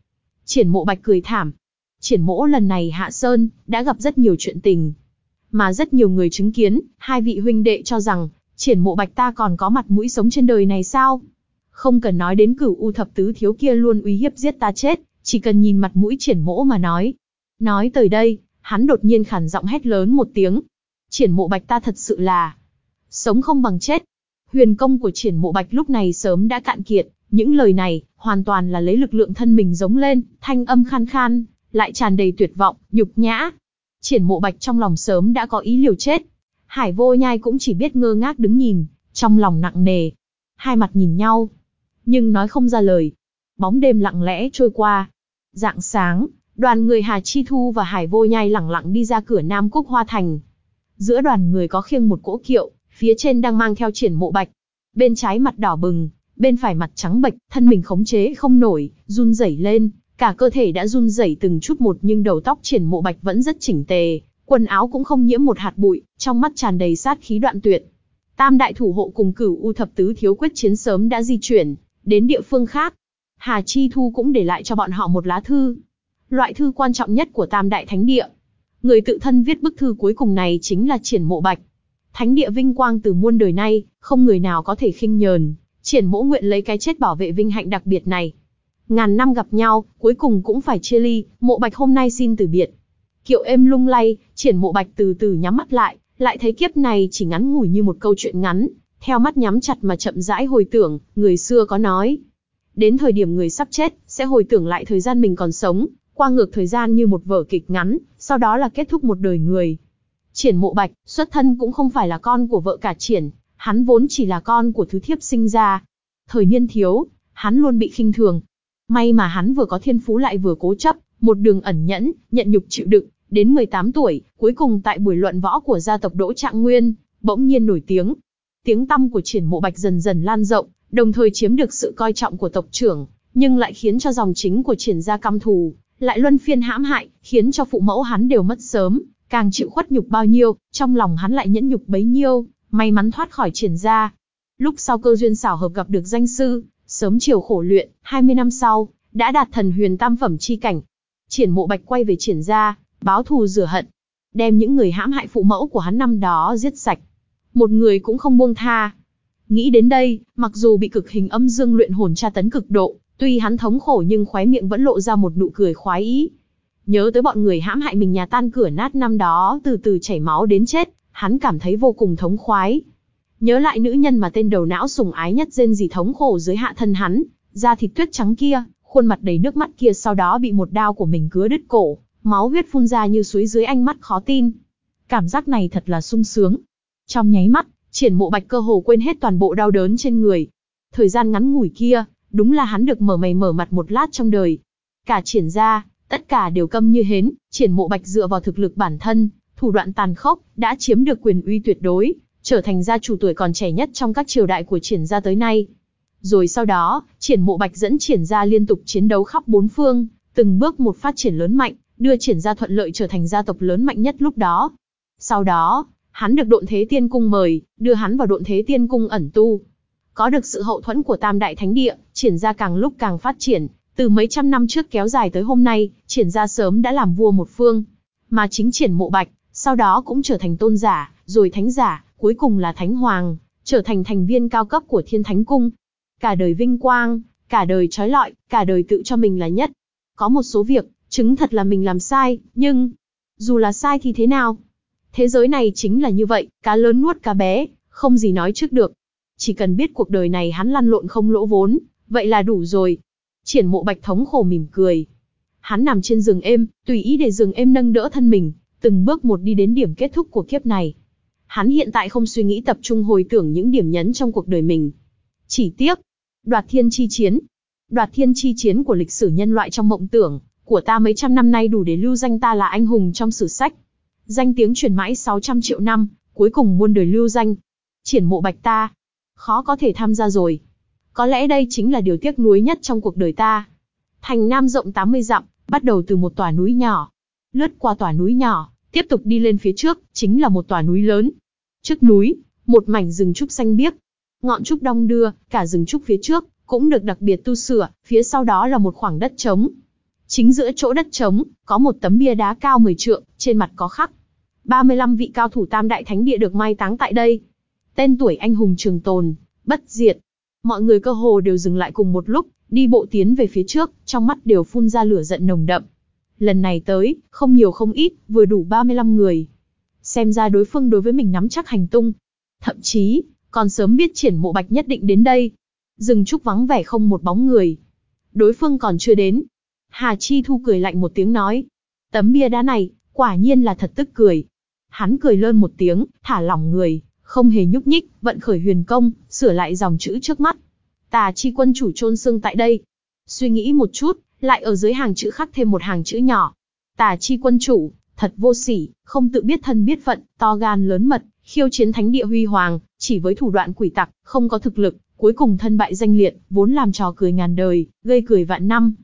Triển mộ bạch cười thảm. Triển mỗ lần này hạ sơn, đã gặp rất nhiều chuyện tình. Mà rất nhiều người chứng kiến, hai vị huynh đệ cho rằng, triển mộ bạch ta còn có mặt mũi sống trên đời này sao? Không cần nói đến cửu u thập tứ thiếu kia luôn uy hiếp giết ta chết, chỉ cần nhìn mặt mũi triển mỗ mà nói. Nói tới đây, hắn đột nhiên khản giọng hét lớn một tiếng. Triển mộ bạch ta thật sự là sống không bằng chết. Huyền công của triển mộ bạch lúc này sớm đã cạn kiệt, những lời này, hoàn toàn là lấy lực lượng thân mình giống lên, thanh âm khan khan, lại tràn đầy tuyệt vọng, nhục nhã. Triển mộ bạch trong lòng sớm đã có ý liều chết. Hải vô nhai cũng chỉ biết ngơ ngác đứng nhìn, trong lòng nặng nề. Hai mặt nhìn nhau, nhưng nói không ra lời. Bóng đêm lặng lẽ trôi qua. Dạng sáng, đoàn người Hà Chi Thu và Hải Vô Nhai lẳng lặng đi ra cửa Nam Cúc Hoa Thành. Giữa đoàn người có khiêng một cỗ kiệu, phía trên đang mang theo triển mộ bạch. Bên trái mặt đỏ bừng, bên phải mặt trắng bệch, thân mình khống chế không nổi, run rẩy lên, cả cơ thể đã run rẩy từng chút một nhưng đầu tóc triển mộ bạch vẫn rất chỉnh tề, quần áo cũng không nhiễm một hạt bụi, trong mắt tràn đầy sát khí đoạn tuyệt. Tam đại thủ hộ cùng cửu u thập tứ thiếu quyết chiến sớm đã di chuyển, đến địa phương khác. Hà Chi Thu cũng để lại cho bọn họ một lá thư. Loại thư quan trọng nhất của Tam Đại Thánh Địa. Người tự thân viết bức thư cuối cùng này chính là Triển Mộ Bạch. Thánh địa vinh quang từ muôn đời nay, không người nào có thể khinh nhờn. Triển Mộ nguyện lấy cái chết bảo vệ vinh hạnh đặc biệt này. Ngàn năm gặp nhau, cuối cùng cũng phải chia ly, Mộ Bạch hôm nay xin từ biệt. Kiệu êm lung lay, Triển Mộ Bạch từ từ nhắm mắt lại, lại thấy kiếp này chỉ ngắn ngủi như một câu chuyện ngắn, theo mắt nhắm chặt mà chậm rãi hồi tưởng, người xưa có nói. Đến thời điểm người sắp chết, sẽ hồi tưởng lại thời gian mình còn sống, qua ngược thời gian như một vở kịch ngắn, sau đó là kết thúc một đời người. Triển mộ bạch, xuất thân cũng không phải là con của vợ cả triển, hắn vốn chỉ là con của thứ thiếp sinh ra. Thời niên thiếu, hắn luôn bị khinh thường. May mà hắn vừa có thiên phú lại vừa cố chấp, một đường ẩn nhẫn, nhận nhục chịu đựng, đến 18 tuổi, cuối cùng tại buổi luận võ của gia tộc Đỗ Trạng Nguyên, bỗng nhiên nổi tiếng, tiếng tăm của triển mộ bạch dần dần lan rộng, đồng thời chiếm được sự coi trọng của tộc trưởng, nhưng lại khiến cho dòng chính của triển gia căm thù, lại luân phiên hãm hại, khiến cho phụ mẫu hắn đều mất sớm, càng chịu khuất nhục bao nhiêu, trong lòng hắn lại nhẫn nhục bấy nhiêu, may mắn thoát khỏi triển gia. Lúc sau cơ duyên xảo hợp gặp được danh sư, sớm chiều khổ luyện, 20 năm sau, đã đạt thần huyền tam phẩm chi cảnh. Triển mộ bạch quay về triển gia báo thù rửa hận. Đem những người hãm hại phụ mẫu của hắn năm đó giết sạch. Một người cũng không buông tha. Nghĩ đến đây, mặc dù bị cực hình âm dương luyện hồn tra tấn cực độ, tuy hắn thống khổ nhưng khóe miệng vẫn lộ ra một nụ cười khoái ý. Nhớ tới bọn người hãm hại mình nhà tan cửa nát năm đó từ từ chảy máu đến chết, hắn cảm thấy vô cùng thống khoái. Nhớ lại nữ nhân mà tên đầu não sùng ái nhất rên gì thống khổ dưới hạ thân hắn, da thịt tuyết trắng kia, khuôn mặt đầy nước mắt kia sau đó bị một đao của mình cứa đứt cổ, máu huyết phun ra như suối dưới ánh mắt khó tin. Cảm giác này thật là sung sướng. Trong nháy mắt, triển mộ bạch cơ hồ quên hết toàn bộ đau đớn trên người. Thời gian ngắn ngủi kia, đúng là hắn được mở mày mở mặt một lát trong đời. Cả triển ra, tất cả đều câm như hến, triển mộ bạch dựa vào thực lực bản thân, thủ đoạn tàn khốc, đã chiếm được quyền uy tuyệt đối, trở thành gia chủ tuổi còn trẻ nhất trong các triều đại của triển gia tới nay. Rồi sau đó, triển mộ bạch dẫn triển gia liên tục chiến đấu khắp bốn phương, từng bước một phát triển lớn mạnh, đưa triển gia thuận lợi trở thành gia tộc lớn mạnh nhất lúc đó. Sau đó, hắn được độn thế tiên cung mời, đưa hắn vào độn thế tiên cung ẩn tu. Có được sự hậu thuẫn của tam đại thánh địa, triển gia càng lúc càng phát triển, từ mấy trăm năm trước kéo dài tới hôm nay, triển gia sớm đã làm vua một phương. Mà chính triển mộ bạch, sau đó cũng trở thành tôn giả, rồi thánh giả, cuối cùng là thánh hoàng, trở thành thành viên cao cấp của thiên thánh cung. Cả đời vinh quang, cả đời trói lọi, cả đời tự cho mình là nhất. Có một số việc, chứng thật là mình làm sai, nhưng, dù là sai thì thế nào? Thế giới này chính là như vậy, cá lớn nuốt cá bé, không gì nói trước được. Chỉ cần biết cuộc đời này hắn lăn lộn không lỗ vốn, vậy là đủ rồi. Triển mộ bạch thống khổ mỉm cười. Hắn nằm trên giường êm, tùy ý để giường êm nâng đỡ thân mình, từng bước một đi đến điểm kết thúc của kiếp này. Hắn hiện tại không suy nghĩ tập trung hồi tưởng những điểm nhấn trong cuộc đời mình. Chỉ tiếc, đoạt thiên chi chiến. Đoạt thiên chi chiến của lịch sử nhân loại trong mộng tưởng, của ta mấy trăm năm nay đủ để lưu danh ta là anh hùng trong sử sách. Danh tiếng truyền mãi 600 triệu năm, cuối cùng muôn đời lưu danh. Triển mộ bạch ta, khó có thể tham gia rồi. Có lẽ đây chính là điều tiếc nuối nhất trong cuộc đời ta. Thành Nam rộng 80 dặm, bắt đầu từ một tòa núi nhỏ. Lướt qua tòa núi nhỏ, tiếp tục đi lên phía trước, chính là một tòa núi lớn. Trước núi, một mảnh rừng trúc xanh biếc. Ngọn trúc đong đưa, cả rừng trúc phía trước, cũng được đặc biệt tu sửa, phía sau đó là một khoảng đất trống. Chính giữa chỗ đất trống, có một tấm bia đá cao 10 trượng, trên mặt có khắc. 35 vị cao thủ tam đại thánh địa được mai táng tại đây. Tên tuổi anh hùng trường tồn, bất diệt. Mọi người cơ hồ đều dừng lại cùng một lúc, đi bộ tiến về phía trước, trong mắt đều phun ra lửa giận nồng đậm. Lần này tới, không nhiều không ít, vừa đủ 35 người. Xem ra đối phương đối với mình nắm chắc hành tung. Thậm chí, còn sớm biết triển mộ bạch nhất định đến đây. dừng trúc vắng vẻ không một bóng người. Đối phương còn chưa đến. Hà Chi Thu cười lạnh một tiếng nói. Tấm bia đá này, quả nhiên là thật tức cười. Hắn cười lơn một tiếng, thả lỏng người, không hề nhúc nhích, vận khởi huyền công, sửa lại dòng chữ trước mắt. Tà chi quân chủ trôn xương tại đây. Suy nghĩ một chút, lại ở dưới hàng chữ khắc thêm một hàng chữ nhỏ. Tà chi quân chủ, thật vô sỉ, không tự biết thân biết phận, to gan lớn mật, khiêu chiến thánh địa huy hoàng, chỉ với thủ đoạn quỷ tặc, không có thực lực, cuối cùng thân bại danh liệt, vốn làm trò cười ngàn đời, gây cười vạn năm.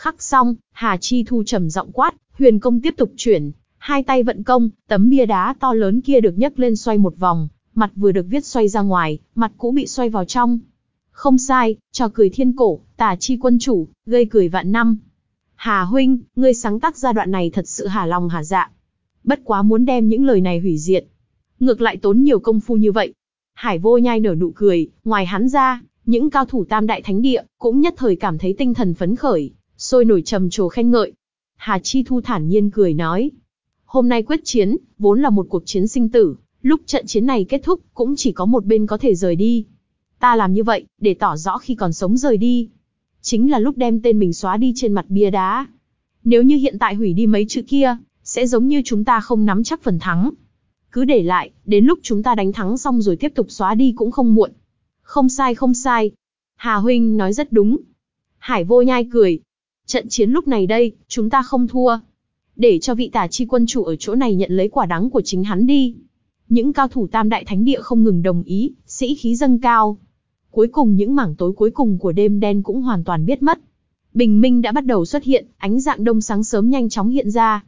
Khắc xong, Hà Chi Thu trầm giọng quát, huyền công tiếp tục chuyển, hai tay vận công, tấm bia đá to lớn kia được nhấc lên xoay một vòng, mặt vừa được viết xoay ra ngoài, mặt cũ bị xoay vào trong. Không sai, trò cười thiên cổ, tà chi quân chủ, gây cười vạn năm. Hà huynh, ngươi sáng tác ra đoạn này thật sự hà lòng hà dạ. Bất quá muốn đem những lời này hủy diệt. Ngược lại tốn nhiều công phu như vậy. Hải vô nhai nở nụ cười, ngoài hắn ra, những cao thủ tam đại thánh địa, cũng nhất thời cảm thấy tinh thần phấn khởi, sôi nổi trầm trồ khen ngợi. Hà Chi Thu thản nhiên cười nói. Hôm nay quyết chiến, vốn là một cuộc chiến sinh tử, lúc trận chiến này kết thúc, cũng chỉ có một bên có thể rời đi. Ta làm như vậy, để tỏ rõ khi còn sống rời đi. Chính là lúc đem tên mình xóa đi trên mặt bia đá. Nếu như hiện tại hủy đi mấy chữ kia, sẽ giống như chúng ta không nắm chắc phần thắng. Cứ để lại, đến lúc chúng ta đánh thắng xong rồi tiếp tục xóa đi cũng không muộn. Không sai không sai. Hà Huynh nói rất đúng. Hải vô nhai cười. Trận chiến lúc này đây, chúng ta không thua. Để cho vị tả chi quân chủ ở chỗ này nhận lấy quả đắng của chính hắn đi. Những cao thủ tam đại thánh địa không ngừng đồng ý, sĩ khí dâng cao. Cuối cùng những mảng tối cuối cùng của đêm đen cũng hoàn toàn biết mất. Bình minh đã bắt đầu xuất hiện, ánh dạng đông sáng sớm nhanh chóng hiện ra.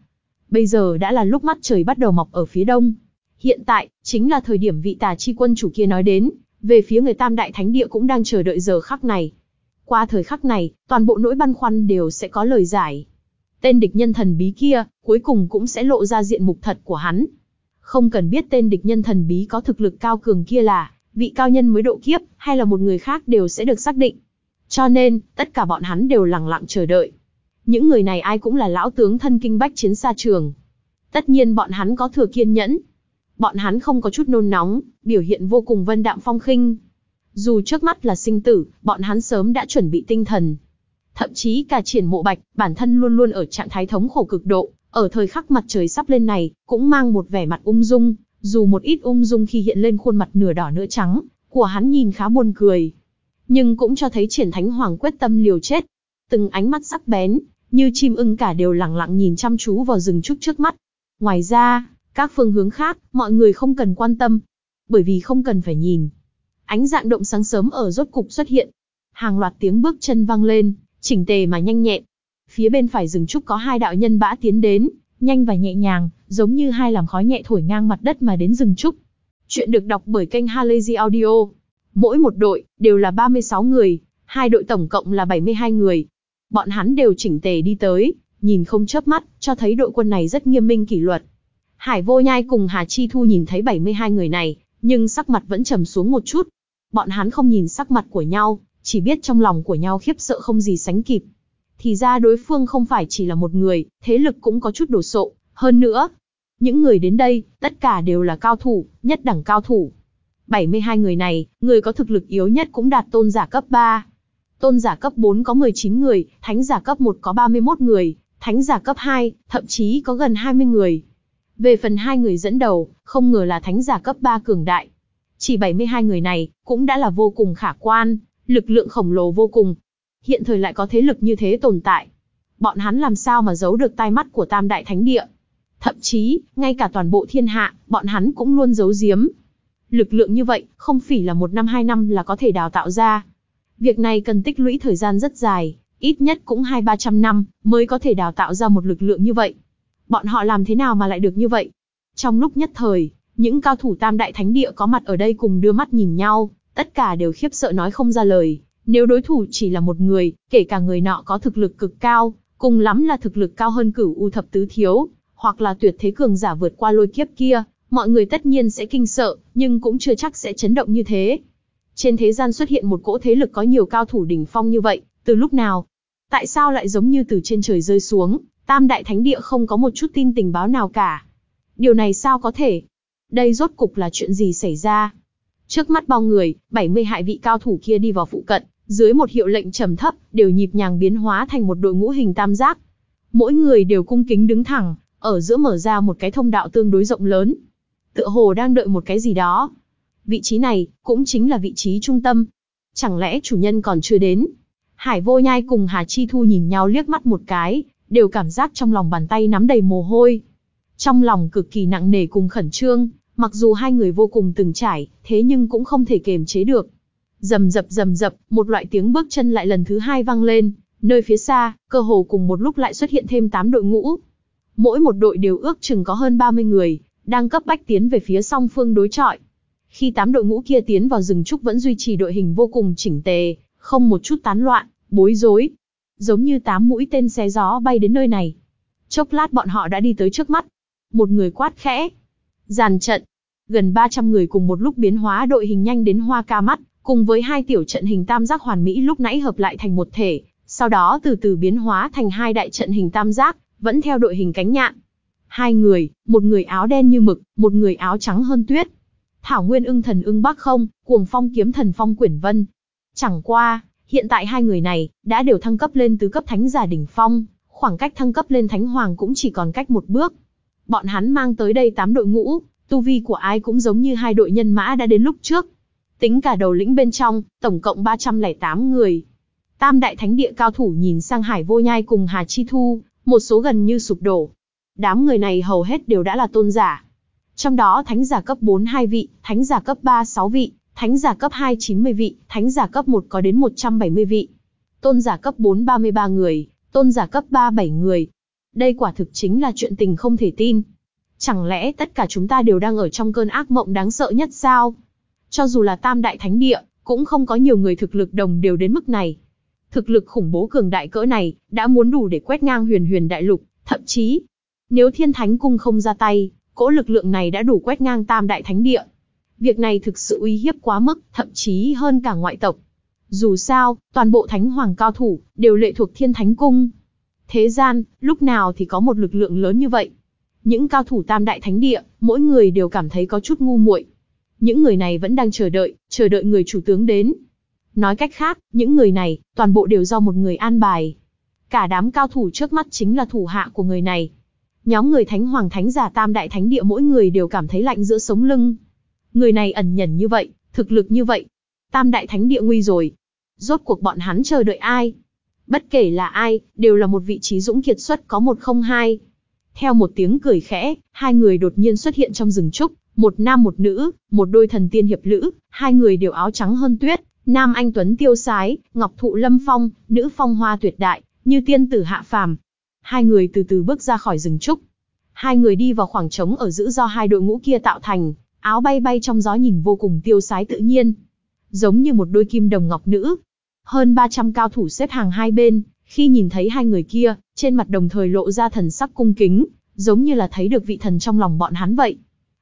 Bây giờ đã là lúc mắt trời bắt đầu mọc ở phía đông. Hiện tại, chính là thời điểm vị tà chi quân chủ kia nói đến, về phía người tam đại thánh địa cũng đang chờ đợi giờ khắc này. Qua thời khắc này, toàn bộ nỗi băn khoăn đều sẽ có lời giải. tên địch nhân thần bí kia, cuối cùng cũng sẽ lộ ra diện mục thật của hắn. Không cần biết tên địch nhân thần bí có thực lực cao cường kia là, vị cao nhân mới độ kiếp, hay là một người khác đều sẽ được xác định. Cho nên, tất cả bọn hắn đều lặng lặng chờ đợi. Những người này ai cũng là lão tướng thân kinh bách chiến xa trường. Tất nhiên bọn hắn có thừa kiên nhẫn. Bọn hắn không có chút nôn nóng, biểu hiện vô cùng vân đạm phong khinh. Dù trước mắt là sinh tử, bọn hắn sớm đã chuẩn bị tinh thần. Thậm chí cả triển mộ bạch, bản thân luôn luôn ở trạng thái thống khổ cực độ, ở thời khắc mặt trời sắp lên này, cũng mang một vẻ mặt ung dung, dù một ít ung dung khi hiện lên khuôn mặt nửa đỏ nửa trắng, của hắn nhìn khá buồn cười. Nhưng cũng cho thấy triển thánh hoàng quyết tâm liều chết. Từng ánh mắt sắc bén, như chim ưng cả đều lặng lặng nhìn chăm chú vào rừng trúc trước mắt. Ngoài ra, các phương hướng khác, mọi người không cần quan tâm. Bởi vì không cần phải nhìn. Ánh dạng động sáng sớm ở rốt cục xuất hiện. Hàng loạt tiếng bước chân vang lên, chỉnh tề mà nhanh nhẹn. Phía bên phải rừng trúc có hai đạo nhân bã tiến đến, nhanh và nhẹ nhàng, giống như hai làm khói nhẹ thổi ngang mặt đất mà đến rừng trúc. Chuyện được đọc bởi kênh Halazy Audio. Mỗi một đội, đều là 36 người, hai đội tổng cộng là 72 người. Bọn hắn đều chỉnh tề đi tới, nhìn không chớp mắt, cho thấy đội quân này rất nghiêm minh kỷ luật. Hải vô nhai cùng Hà Chi Thu nhìn thấy 72 người này, nhưng sắc mặt vẫn trầm xuống một chút. Bọn hắn không nhìn sắc mặt của nhau, chỉ biết trong lòng của nhau khiếp sợ không gì sánh kịp. Thì ra đối phương không phải chỉ là một người, thế lực cũng có chút đồ sộ, hơn nữa. Những người đến đây, tất cả đều là cao thủ, nhất đẳng cao thủ. 72 người này, người có thực lực yếu nhất cũng đạt tôn giả cấp 3. Tôn giả cấp 4 có 19 người, thánh giả cấp 1 có 31 người, thánh giả cấp 2, thậm chí có gần 20 người. Về phần hai người dẫn đầu, không ngờ là thánh giả cấp 3 cường đại. Chỉ 72 người này, cũng đã là vô cùng khả quan, lực lượng khổng lồ vô cùng. Hiện thời lại có thế lực như thế tồn tại. Bọn hắn làm sao mà giấu được tai mắt của tam đại thánh địa. Thậm chí, ngay cả toàn bộ thiên hạ, bọn hắn cũng luôn giấu giếm. Lực lượng như vậy, không phỉ là một năm hai năm là có thể đào tạo ra. Việc này cần tích lũy thời gian rất dài, ít nhất cũng hai ba trăm năm, mới có thể đào tạo ra một lực lượng như vậy. Bọn họ làm thế nào mà lại được như vậy? Trong lúc nhất thời, những cao thủ tam đại thánh địa có mặt ở đây cùng đưa mắt nhìn nhau, tất cả đều khiếp sợ nói không ra lời. Nếu đối thủ chỉ là một người, kể cả người nọ có thực lực cực cao, cùng lắm là thực lực cao hơn cửu u thập tứ thiếu, hoặc là tuyệt thế cường giả vượt qua lôi kiếp kia, mọi người tất nhiên sẽ kinh sợ, nhưng cũng chưa chắc sẽ chấn động như thế. Trên thế gian xuất hiện một cỗ thế lực có nhiều cao thủ đỉnh phong như vậy, từ lúc nào? Tại sao lại giống như từ trên trời rơi xuống, tam đại thánh địa không có một chút tin tình báo nào cả? Điều này sao có thể? Đây rốt cục là chuyện gì xảy ra? Trước mắt bao người, 70 hại vị cao thủ kia đi vào phụ cận, dưới một hiệu lệnh trầm thấp, đều nhịp nhàng biến hóa thành một đội ngũ hình tam giác. Mỗi người đều cung kính đứng thẳng, ở giữa mở ra một cái thông đạo tương đối rộng lớn. Tựa hồ đang đợi một cái gì đó. Vị trí này, cũng chính là vị trí trung tâm. Chẳng lẽ chủ nhân còn chưa đến? Hải vô nhai cùng Hà Chi Thu nhìn nhau liếc mắt một cái, đều cảm giác trong lòng bàn tay nắm đầy mồ hôi. Trong lòng cực kỳ nặng nề cùng khẩn trương, mặc dù hai người vô cùng từng trải, thế nhưng cũng không thể kềm chế được. Dầm dập dầm dập, một loại tiếng bước chân lại lần thứ hai vang lên, nơi phía xa, cơ hồ cùng một lúc lại xuất hiện thêm 8 đội ngũ. Mỗi một đội đều ước chừng có hơn 30 người, đang cấp bách tiến về phía song phương đối chọi. Khi 8 đội ngũ kia tiến vào rừng trúc vẫn duy trì đội hình vô cùng chỉnh tề, không một chút tán loạn, bối rối. Giống như 8 mũi tên xé gió bay đến nơi này. Chốc lát bọn họ đã đi tới trước mắt. Một người quát khẽ. Giàn trận. Gần 300 người cùng một lúc biến hóa đội hình nhanh đến hoa ca mắt, cùng với hai tiểu trận hình tam giác hoàn mỹ lúc nãy hợp lại thành một thể, sau đó từ từ biến hóa thành hai đại trận hình tam giác, vẫn theo đội hình cánh nhạn. Hai người, một người áo đen như mực, một người áo trắng hơn tuyết. Thảo Nguyên ưng thần ưng bắc không, cuồng phong kiếm thần phong quyển vân. Chẳng qua, hiện tại hai người này, đã đều thăng cấp lên tứ cấp thánh giả đỉnh phong, khoảng cách thăng cấp lên thánh hoàng cũng chỉ còn cách một bước. Bọn hắn mang tới đây 8 đội ngũ, tu vi của ai cũng giống như hai đội nhân mã đã đến lúc trước. Tính cả đầu lĩnh bên trong, tổng cộng 308 người. Tam đại thánh địa cao thủ nhìn sang Hải Vô Nhai cùng Hà Chi Thu, một số gần như sụp đổ. Đám người này hầu hết đều đã là tôn giả. Trong đó thánh giả cấp 4 2 vị, thánh giả cấp 3 6 vị, thánh giả cấp 2 90 vị, thánh giả cấp 1 có đến 170 vị. Tôn giả cấp 4 33 người, tôn giả cấp 3 7 người. Đây quả thực chính là chuyện tình không thể tin. Chẳng lẽ tất cả chúng ta đều đang ở trong cơn ác mộng đáng sợ nhất sao? Cho dù là tam đại thánh địa, cũng không có nhiều người thực lực đồng đều đến mức này. Thực lực khủng bố cường đại cỡ này, đã muốn đủ để quét ngang huyền huyền đại lục, thậm chí, nếu thiên thánh cung không ra tay, cỗ lực lượng này đã đủ quét ngang tam đại thánh địa. Việc này thực sự uy hiếp quá mức, thậm chí hơn cả ngoại tộc. Dù sao, toàn bộ thánh hoàng cao thủ, đều lệ thuộc thiên thánh cung. Thế gian, lúc nào thì có một lực lượng lớn như vậy. Những cao thủ tam đại thánh địa, mỗi người đều cảm thấy có chút ngu muội. Những người này vẫn đang chờ đợi, chờ đợi người chủ tướng đến. Nói cách khác, những người này, toàn bộ đều do một người an bài. Cả đám cao thủ trước mắt chính là thủ hạ của người này. Nhóm người thánh hoàng thánh giả tam đại thánh địa mỗi người đều cảm thấy lạnh giữa sống lưng. Người này ẩn nhẫn như vậy, thực lực như vậy. Tam đại thánh địa nguy rồi. Rốt cuộc bọn hắn chờ đợi ai? Bất kể là ai, đều là một vị trí dũng kiệt xuất có một không hai. Theo một tiếng cười khẽ, hai người đột nhiên xuất hiện trong rừng trúc, một nam một nữ, một đôi thần tiên hiệp lữ, hai người đều áo trắng hơn tuyết, nam anh tuấn tiêu sái, ngọc thụ lâm phong, nữ phong hoa tuyệt đại, như tiên tử hạ phàm. Hai người từ từ bước ra khỏi rừng trúc. Hai người đi vào khoảng trống ở giữa do hai đội ngũ kia tạo thành, áo bay bay trong gió nhìn vô cùng tiêu sái tự nhiên. Giống như một đôi kim đồng ngọc nữ. Hơn 300 cao thủ xếp hàng hai bên, khi nhìn thấy hai người kia, trên mặt đồng thời lộ ra thần sắc cung kính, giống như là thấy được vị thần trong lòng bọn hắn vậy.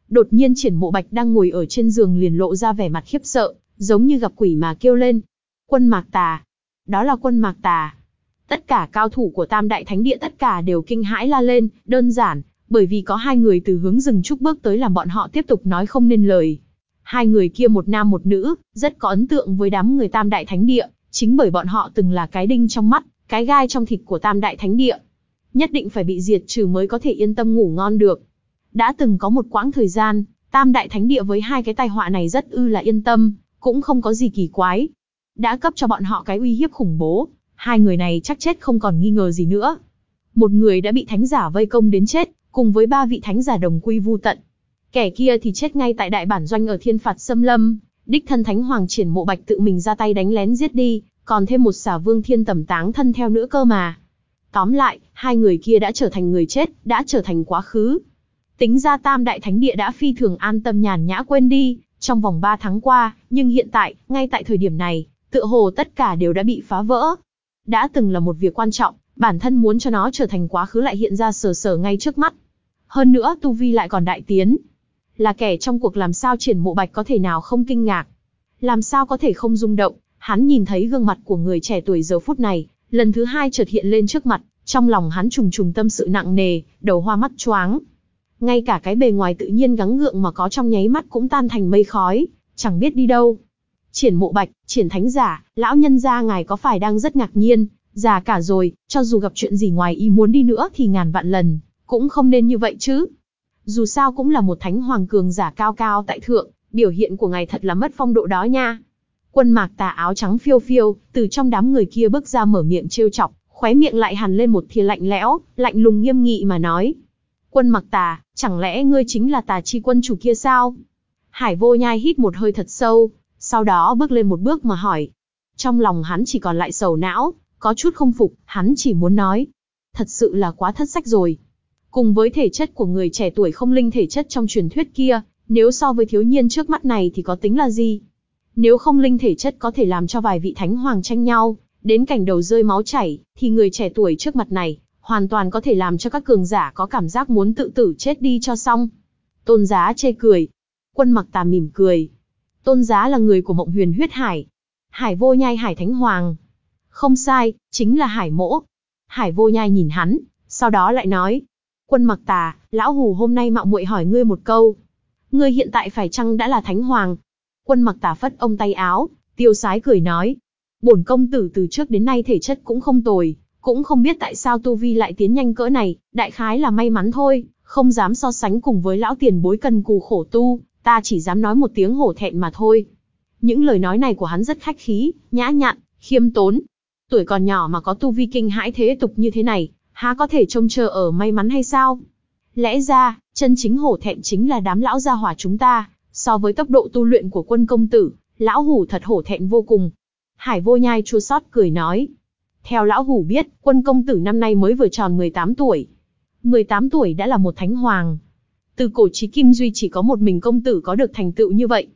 Đột nhiên triển mộ bạch đang ngồi ở trên giường liền lộ ra vẻ mặt khiếp sợ, giống như gặp quỷ mà kêu lên. Quân mạc tà. Đó là quân mạc tà. Tất cả cao thủ của Tam Đại Thánh Địa tất cả đều kinh hãi la lên, đơn giản, bởi vì có hai người từ hướng rừng trúc bước tới làm bọn họ tiếp tục nói không nên lời. Hai người kia một nam một nữ, rất có ấn tượng với đám người Tam Đại Thánh Địa, chính bởi bọn họ từng là cái đinh trong mắt, cái gai trong thịt của Tam Đại Thánh Địa. Nhất định phải bị diệt trừ mới có thể yên tâm ngủ ngon được. Đã từng có một quãng thời gian, Tam Đại Thánh Địa với hai cái tai họa này rất ư là yên tâm, cũng không có gì kỳ quái. Đã cấp cho bọn họ cái uy hiếp khủng bố, hai người này chắc chết không còn nghi ngờ gì nữa. Một người đã bị thánh giả vây công đến chết, cùng với ba vị thánh giả đồng quy vu tận. Kẻ kia thì chết ngay tại đại bản doanh ở thiên phạt xâm lâm, đích thân thánh hoàng triển mộ bạch tự mình ra tay đánh lén giết đi, còn thêm một xả vương thiên tẩm táng thân theo nữa cơ mà. Tóm lại, hai người kia đã trở thành người chết, đã trở thành quá khứ. Tính ra tam đại thánh địa đã phi thường an tâm nhàn nhã quên đi, trong vòng 3 tháng qua, nhưng hiện tại, ngay tại thời điểm này, tựa hồ tất cả đều đã bị phá vỡ. Đã từng là một việc quan trọng, bản thân muốn cho nó trở thành quá khứ lại hiện ra sờ sờ ngay trước mắt. Hơn nữa Tu Vi lại còn đại tiến. Là kẻ trong cuộc làm sao triển mộ bạch có thể nào không kinh ngạc. Làm sao có thể không rung động, hắn nhìn thấy gương mặt của người trẻ tuổi giờ phút này, lần thứ hai chợt hiện lên trước mặt, trong lòng hắn trùng trùng tâm sự nặng nề, đầu hoa mắt choáng. Ngay cả cái bề ngoài tự nhiên gắng gượng mà có trong nháy mắt cũng tan thành mây khói, chẳng biết đi đâu. Triển mộ bạch, triển thánh giả, lão nhân gia ngài có phải đang rất ngạc nhiên, già cả rồi, cho dù gặp chuyện gì ngoài ý muốn đi nữa thì ngàn vạn lần, cũng không nên như vậy chứ. Dù sao cũng là một thánh hoàng cường giả cao cao tại thượng, biểu hiện của ngài thật là mất phong độ đó nha. Quân mạc tà áo trắng phiêu phiêu, từ trong đám người kia bước ra mở miệng trêu chọc, khóe miệng lại hằn lên một thìa lạnh lẽo, lạnh lùng nghiêm nghị mà nói. Quân mặc tà, chẳng lẽ ngươi chính là tà chi quân chủ kia sao? Hải vô nhai hít một hơi thật sâu, sau đó bước lên một bước mà hỏi. Trong lòng hắn chỉ còn lại sầu não, có chút không phục, hắn chỉ muốn nói. Thật sự là quá thất sách rồi. Cùng với thể chất của người trẻ tuổi không linh thể chất trong truyền thuyết kia, nếu so với thiếu niên trước mắt này thì có tính là gì? Nếu không linh thể chất có thể làm cho vài vị thánh hoàng tranh nhau, đến cảnh đầu rơi máu chảy, thì người trẻ tuổi trước mặt này, hoàn toàn có thể làm cho các cường giả có cảm giác muốn tự tử chết đi cho xong. Tôn giá chê cười. Quân mặc tà mỉm cười. Tôn giá là người của mộng huyền huyết hải. Hải vô nhai hải thánh hoàng. Không sai, chính là hải mỗ. Hải vô nhai nhìn hắn, sau đó lại nói. Quân mặc tà, lão hù hôm nay mạo muội hỏi ngươi một câu. Ngươi hiện tại phải chăng đã là thánh hoàng? Quân mặc tà phất ông tay áo, tiêu sái cười nói. Bổn công tử từ trước đến nay thể chất cũng không tồi, cũng không biết tại sao Tu Vi lại tiến nhanh cỡ này, đại khái là may mắn thôi, không dám so sánh cùng với lão tiền bối cần cù khổ tu, ta chỉ dám nói một tiếng hổ thẹn mà thôi. Những lời nói này của hắn rất khách khí, nhã nhặn, khiêm tốn. Tuổi còn nhỏ mà có Tu Vi kinh hãi thế tục như thế này, há có thể trông chờ ở may mắn hay sao? Lẽ ra, chân chính hổ thẹn chính là đám lão gia hỏa chúng ta, so với tốc độ tu luyện của quân công tử, lão hủ thật hổ thẹn vô cùng. Hải vô nhai chua xót cười nói, theo lão hủ biết, quân công tử năm nay mới vừa tròn 18 tuổi. 18 tuổi đã là một thánh hoàng. Từ cổ chí kim duy chỉ có một mình công tử có được thành tựu như vậy.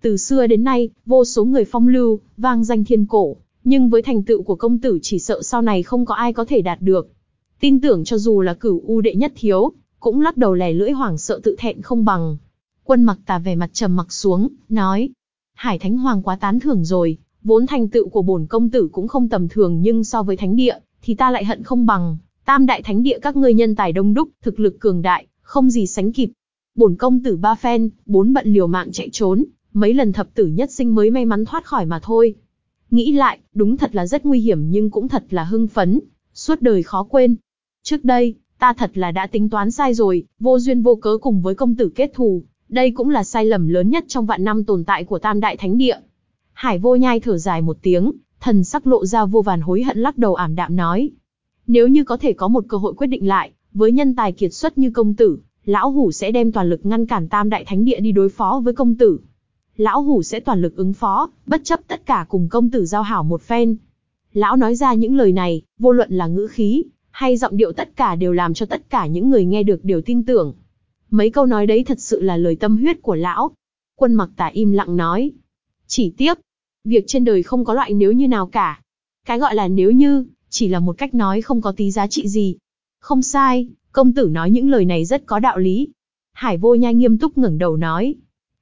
Từ xưa đến nay, vô số người phong lưu, vang danh thiên cổ, nhưng với thành tựu của công tử chỉ sợ sau này không có ai có thể đạt được. Tin tưởng cho dù là cửu u đệ nhất thiếu, cũng lắc đầu lẻ lưỡi hoảng sợ tự thẹn không bằng. Quân mặc tà về mặt trầm mặc xuống, nói. Hải Thánh Hoàng quá tán thưởng rồi, vốn thành tựu của bổn công tử cũng không tầm thường nhưng so với thánh địa, thì ta lại hận không bằng. Tam đại thánh địa các ngươi nhân tài đông đúc, thực lực cường đại, không gì sánh kịp. Bổn công tử ba phen, bốn bận liều mạng chạy trốn, mấy lần thập tử nhất sinh mới may mắn thoát khỏi mà thôi. Nghĩ lại, đúng thật là rất nguy hiểm nhưng cũng thật là hưng phấn, suốt đời khó quên. Trước đây, ta thật là đã tính toán sai rồi, vô duyên vô cớ cùng với công tử kết thù, đây cũng là sai lầm lớn nhất trong vạn năm tồn tại của Tam Đại Thánh Địa. Hải vô nhai thở dài một tiếng, thần sắc lộ ra vô vàn hối hận lắc đầu ảm đạm nói. Nếu như có thể có một cơ hội quyết định lại, với nhân tài kiệt xuất như công tử, lão hủ sẽ đem toàn lực ngăn cản Tam Đại Thánh Địa đi đối phó với công tử. Lão hủ sẽ toàn lực ứng phó, bất chấp tất cả cùng công tử giao hảo một phen. Lão nói ra những lời này, vô luận là ngữ khí, hay giọng điệu tất cả đều làm cho tất cả những người nghe được đều tin tưởng. Mấy câu nói đấy thật sự là lời tâm huyết của lão. Quân mặc tà im lặng nói. Chỉ tiếc, việc trên đời không có loại nếu như nào cả. Cái gọi là nếu như, chỉ là một cách nói không có tí giá trị gì. Không sai, công tử nói những lời này rất có đạo lý. Hải vô nhai nghiêm túc ngẩng đầu nói.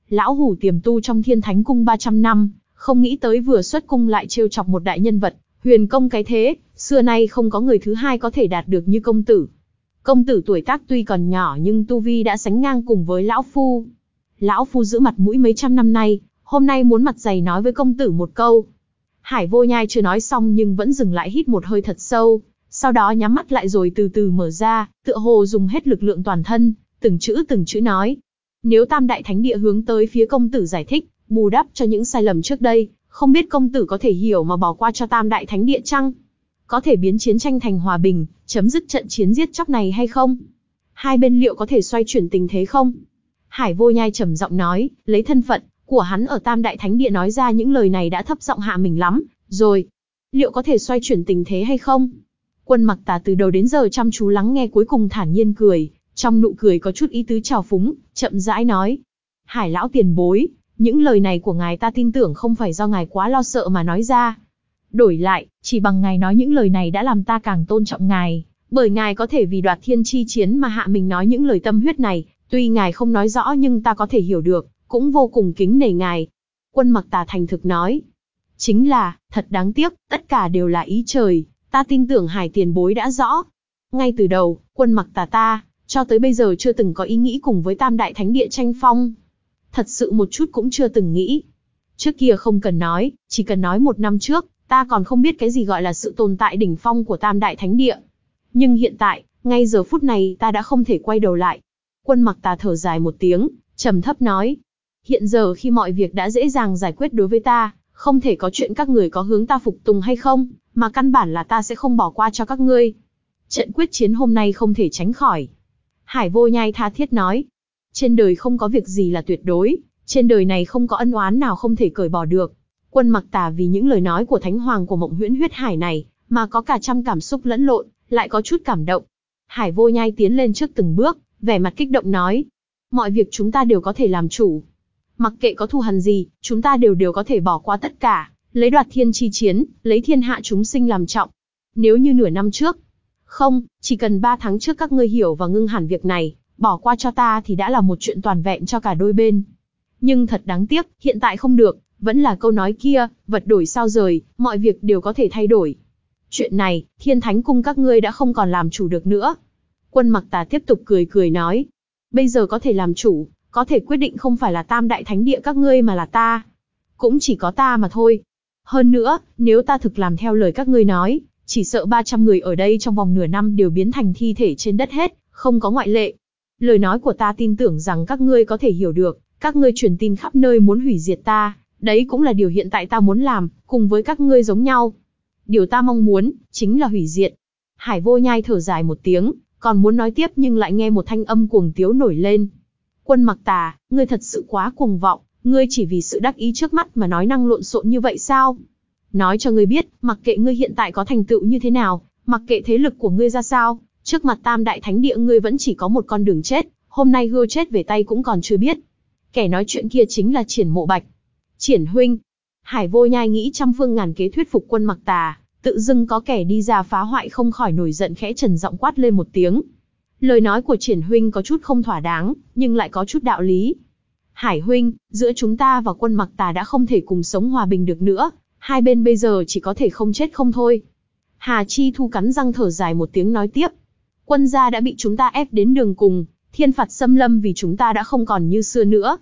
Lão hủ tiềm tu trong thiên thánh cung 300 năm, không nghĩ tới vừa xuất cung lại trêu chọc một đại nhân vật, huyền công cái thế, xưa nay không có người thứ hai có thể đạt được như công tử. Công tử tuổi tác tuy còn nhỏ nhưng tu vi đã sánh ngang cùng với lão phu. Lão phu giữ mặt mũi mấy trăm năm nay, hôm nay muốn mặt dày nói với công tử một câu. Hải vô nhai chưa nói xong nhưng vẫn dừng lại hít một hơi thật sâu, sau đó nhắm mắt lại rồi từ từ mở ra, tựa hồ dùng hết lực lượng toàn thân, từng chữ từng chữ nói. Nếu tam đại thánh địa hướng tới phía công tử giải thích, bù đắp cho những sai lầm trước đây, không biết công tử có thể hiểu mà bỏ qua cho tam đại thánh địa chăng? Có thể biến chiến tranh thành hòa bình, chấm dứt trận chiến giết chóc này hay không? Hai bên liệu có thể xoay chuyển tình thế không? Hải vô nhai trầm giọng nói, lấy thân phận của hắn ở Tam Đại Thánh Địa nói ra những lời này đã thấp giọng hạ mình lắm, rồi. Liệu có thể xoay chuyển tình thế hay không? Quân mặc tà từ đầu đến giờ chăm chú lắng nghe cuối cùng thản nhiên cười, trong nụ cười có chút ý tứ trào phúng, chậm rãi nói. Hải lão tiền bối, những lời này của ngài ta tin tưởng không phải do ngài quá lo sợ mà nói ra. Đổi lại, chỉ bằng ngài nói những lời này đã làm ta càng tôn trọng ngài, bởi ngài có thể vì đoạt thiên chi chiến mà hạ mình nói những lời tâm huyết này, tuy ngài không nói rõ nhưng ta có thể hiểu được, cũng vô cùng kính nể ngài. Quân mặc tà thành thực nói, chính là, thật đáng tiếc, tất cả đều là ý trời, ta tin tưởng hải tiền bối đã rõ. Ngay từ đầu, quân mặc tà ta, cho tới bây giờ chưa từng có ý nghĩ cùng với tam đại thánh địa tranh phong. Thật sự một chút cũng chưa từng nghĩ. Trước kia không cần nói, chỉ cần nói một năm trước, ta còn không biết cái gì gọi là sự tồn tại đỉnh phong của tam đại thánh địa. Nhưng hiện tại, ngay giờ phút này ta đã không thể quay đầu lại. Quân mặc ta thở dài một tiếng, trầm thấp nói. Hiện giờ khi mọi việc đã dễ dàng giải quyết đối với ta, không thể có chuyện các người có hướng ta phục tùng hay không, mà căn bản là ta sẽ không bỏ qua cho các ngươi. Trận quyết chiến hôm nay không thể tránh khỏi. Hải vô nhai tha thiết nói. Trên đời không có việc gì là tuyệt đối, trên đời này không có ân oán nào không thể cởi bỏ được. Quân mặc tà vì những lời nói của thánh hoàng của mộng huyễn huyết hải này, mà có cả trăm cảm xúc lẫn lộn, lại có chút cảm động. Hải vô nhai tiến lên trước từng bước, vẻ mặt kích động nói. Mọi việc chúng ta đều có thể làm chủ. Mặc kệ có thù hằn gì, chúng ta đều đều có thể bỏ qua tất cả, lấy đoạt thiên chi chiến, lấy thiên hạ chúng sinh làm trọng. Nếu như nửa năm trước, không, chỉ cần ba tháng trước các ngươi hiểu và ngưng hẳn việc này, bỏ qua cho ta thì đã là một chuyện toàn vẹn cho cả đôi bên. Nhưng thật đáng tiếc, hiện tại không được, vẫn là câu nói kia, vật đổi sao rời, mọi việc đều có thể thay đổi. Chuyện này, thiên thánh cung các ngươi đã không còn làm chủ được nữa. Quân mặc tà tiếp tục cười cười nói. Bây giờ có thể làm chủ, có thể quyết định không phải là tam đại thánh địa các ngươi mà là ta. Cũng chỉ có ta mà thôi. Hơn nữa, nếu ta thực làm theo lời các ngươi nói, chỉ sợ 300 người ở đây trong vòng nửa năm đều biến thành thi thể trên đất hết, không có ngoại lệ. Lời nói của ta tin tưởng rằng các ngươi có thể hiểu được, các ngươi truyền tin khắp nơi muốn hủy diệt ta, đấy cũng là điều hiện tại ta muốn làm, cùng với các ngươi giống nhau. Điều ta mong muốn, chính là hủy diệt. Hải vô nhai thở dài một tiếng, còn muốn nói tiếp nhưng lại nghe một thanh âm cuồng tiếu nổi lên. Quân mặc tà, ngươi thật sự quá cuồng vọng, ngươi chỉ vì sự đắc ý trước mắt mà nói năng lộn xộn như vậy sao? Nói cho ngươi biết, mặc kệ ngươi hiện tại có thành tựu như thế nào, mặc kệ thế lực của ngươi ra sao, trước mặt tam đại thánh địa ngươi vẫn chỉ có một con đường chết, hôm nay hưu chết về tay cũng còn chưa biết. Kẻ nói chuyện kia chính là triển mộ bạch. Triển huynh. Hải vô nhai nghĩ trăm phương ngàn kế thuyết phục quân mặc tà, tự dưng có kẻ đi ra phá hoại không khỏi nổi giận khẽ trần giọng quát lên một tiếng. Lời nói của triển huynh có chút không thỏa đáng, nhưng lại có chút đạo lý. Hải huynh, giữa chúng ta và quân mặc tà đã không thể cùng sống hòa bình được nữa, hai bên bây giờ chỉ có thể không chết không thôi. Hà Chi Thu cắn răng thở dài một tiếng nói tiếp. Quân gia đã bị chúng ta ép đến đường cùng, thiên phạt xâm lâm vì chúng ta đã không còn như xưa nữa.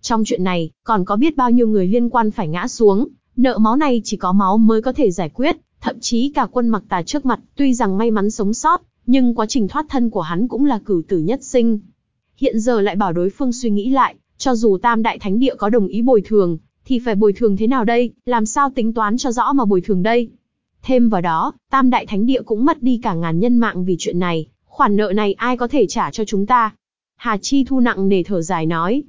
Trong chuyện này, còn có biết bao nhiêu người liên quan phải ngã xuống, nợ máu này chỉ có máu mới có thể giải quyết, thậm chí cả quân mặc tà trước mặt, tuy rằng may mắn sống sót, nhưng quá trình thoát thân của hắn cũng là cửu tử nhất sinh. Hiện giờ lại bảo đối phương suy nghĩ lại, cho dù Tam Đại Thánh Địa có đồng ý bồi thường, thì phải bồi thường thế nào đây, làm sao tính toán cho rõ mà bồi thường đây. Thêm vào đó, Tam Đại Thánh Địa cũng mất đi cả ngàn nhân mạng vì chuyện này, khoản nợ này ai có thể trả cho chúng ta. Hà Chi thu nặng nề thở dài nói.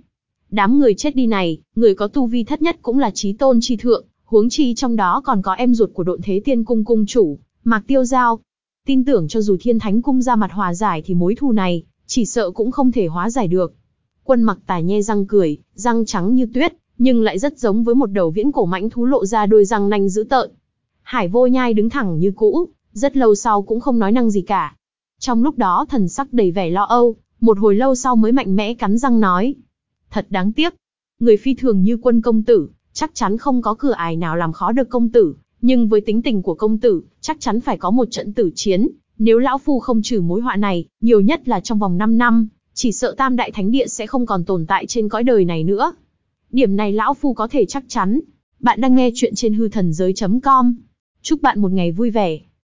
Đám người chết đi này, người có tu vi thất nhất cũng là trí tôn chi thượng, huống chi trong đó còn có em ruột của độn thế tiên cung cung chủ, Mạc Tiêu Giao. Tin tưởng cho dù thiên thánh cung ra mặt hòa giải thì mối thù này, chỉ sợ cũng không thể hóa giải được. Quân mặc tài nhe răng cười, răng trắng như tuyết, nhưng lại rất giống với một đầu viễn cổ mãnh thú lộ ra đôi răng nanh dữ tợn. Hải vô nhai đứng thẳng như cũ, rất lâu sau cũng không nói năng gì cả. Trong lúc đó thần sắc đầy vẻ lo âu, một hồi lâu sau mới mạnh mẽ cắn răng nói. Thật đáng tiếc. Người phi thường như quân công tử, chắc chắn không có cửa ải nào làm khó được công tử, nhưng với tính tình của công tử, chắc chắn phải có một trận tử chiến, nếu lão phu không trừ mối họa này, nhiều nhất là trong vòng 5 năm, chỉ sợ tam đại thánh địa sẽ không còn tồn tại trên cõi đời này nữa. Điểm này lão phu có thể chắc chắn. Bạn đang nghe chuyện trên hư thần giới.com. Chúc bạn một ngày vui vẻ.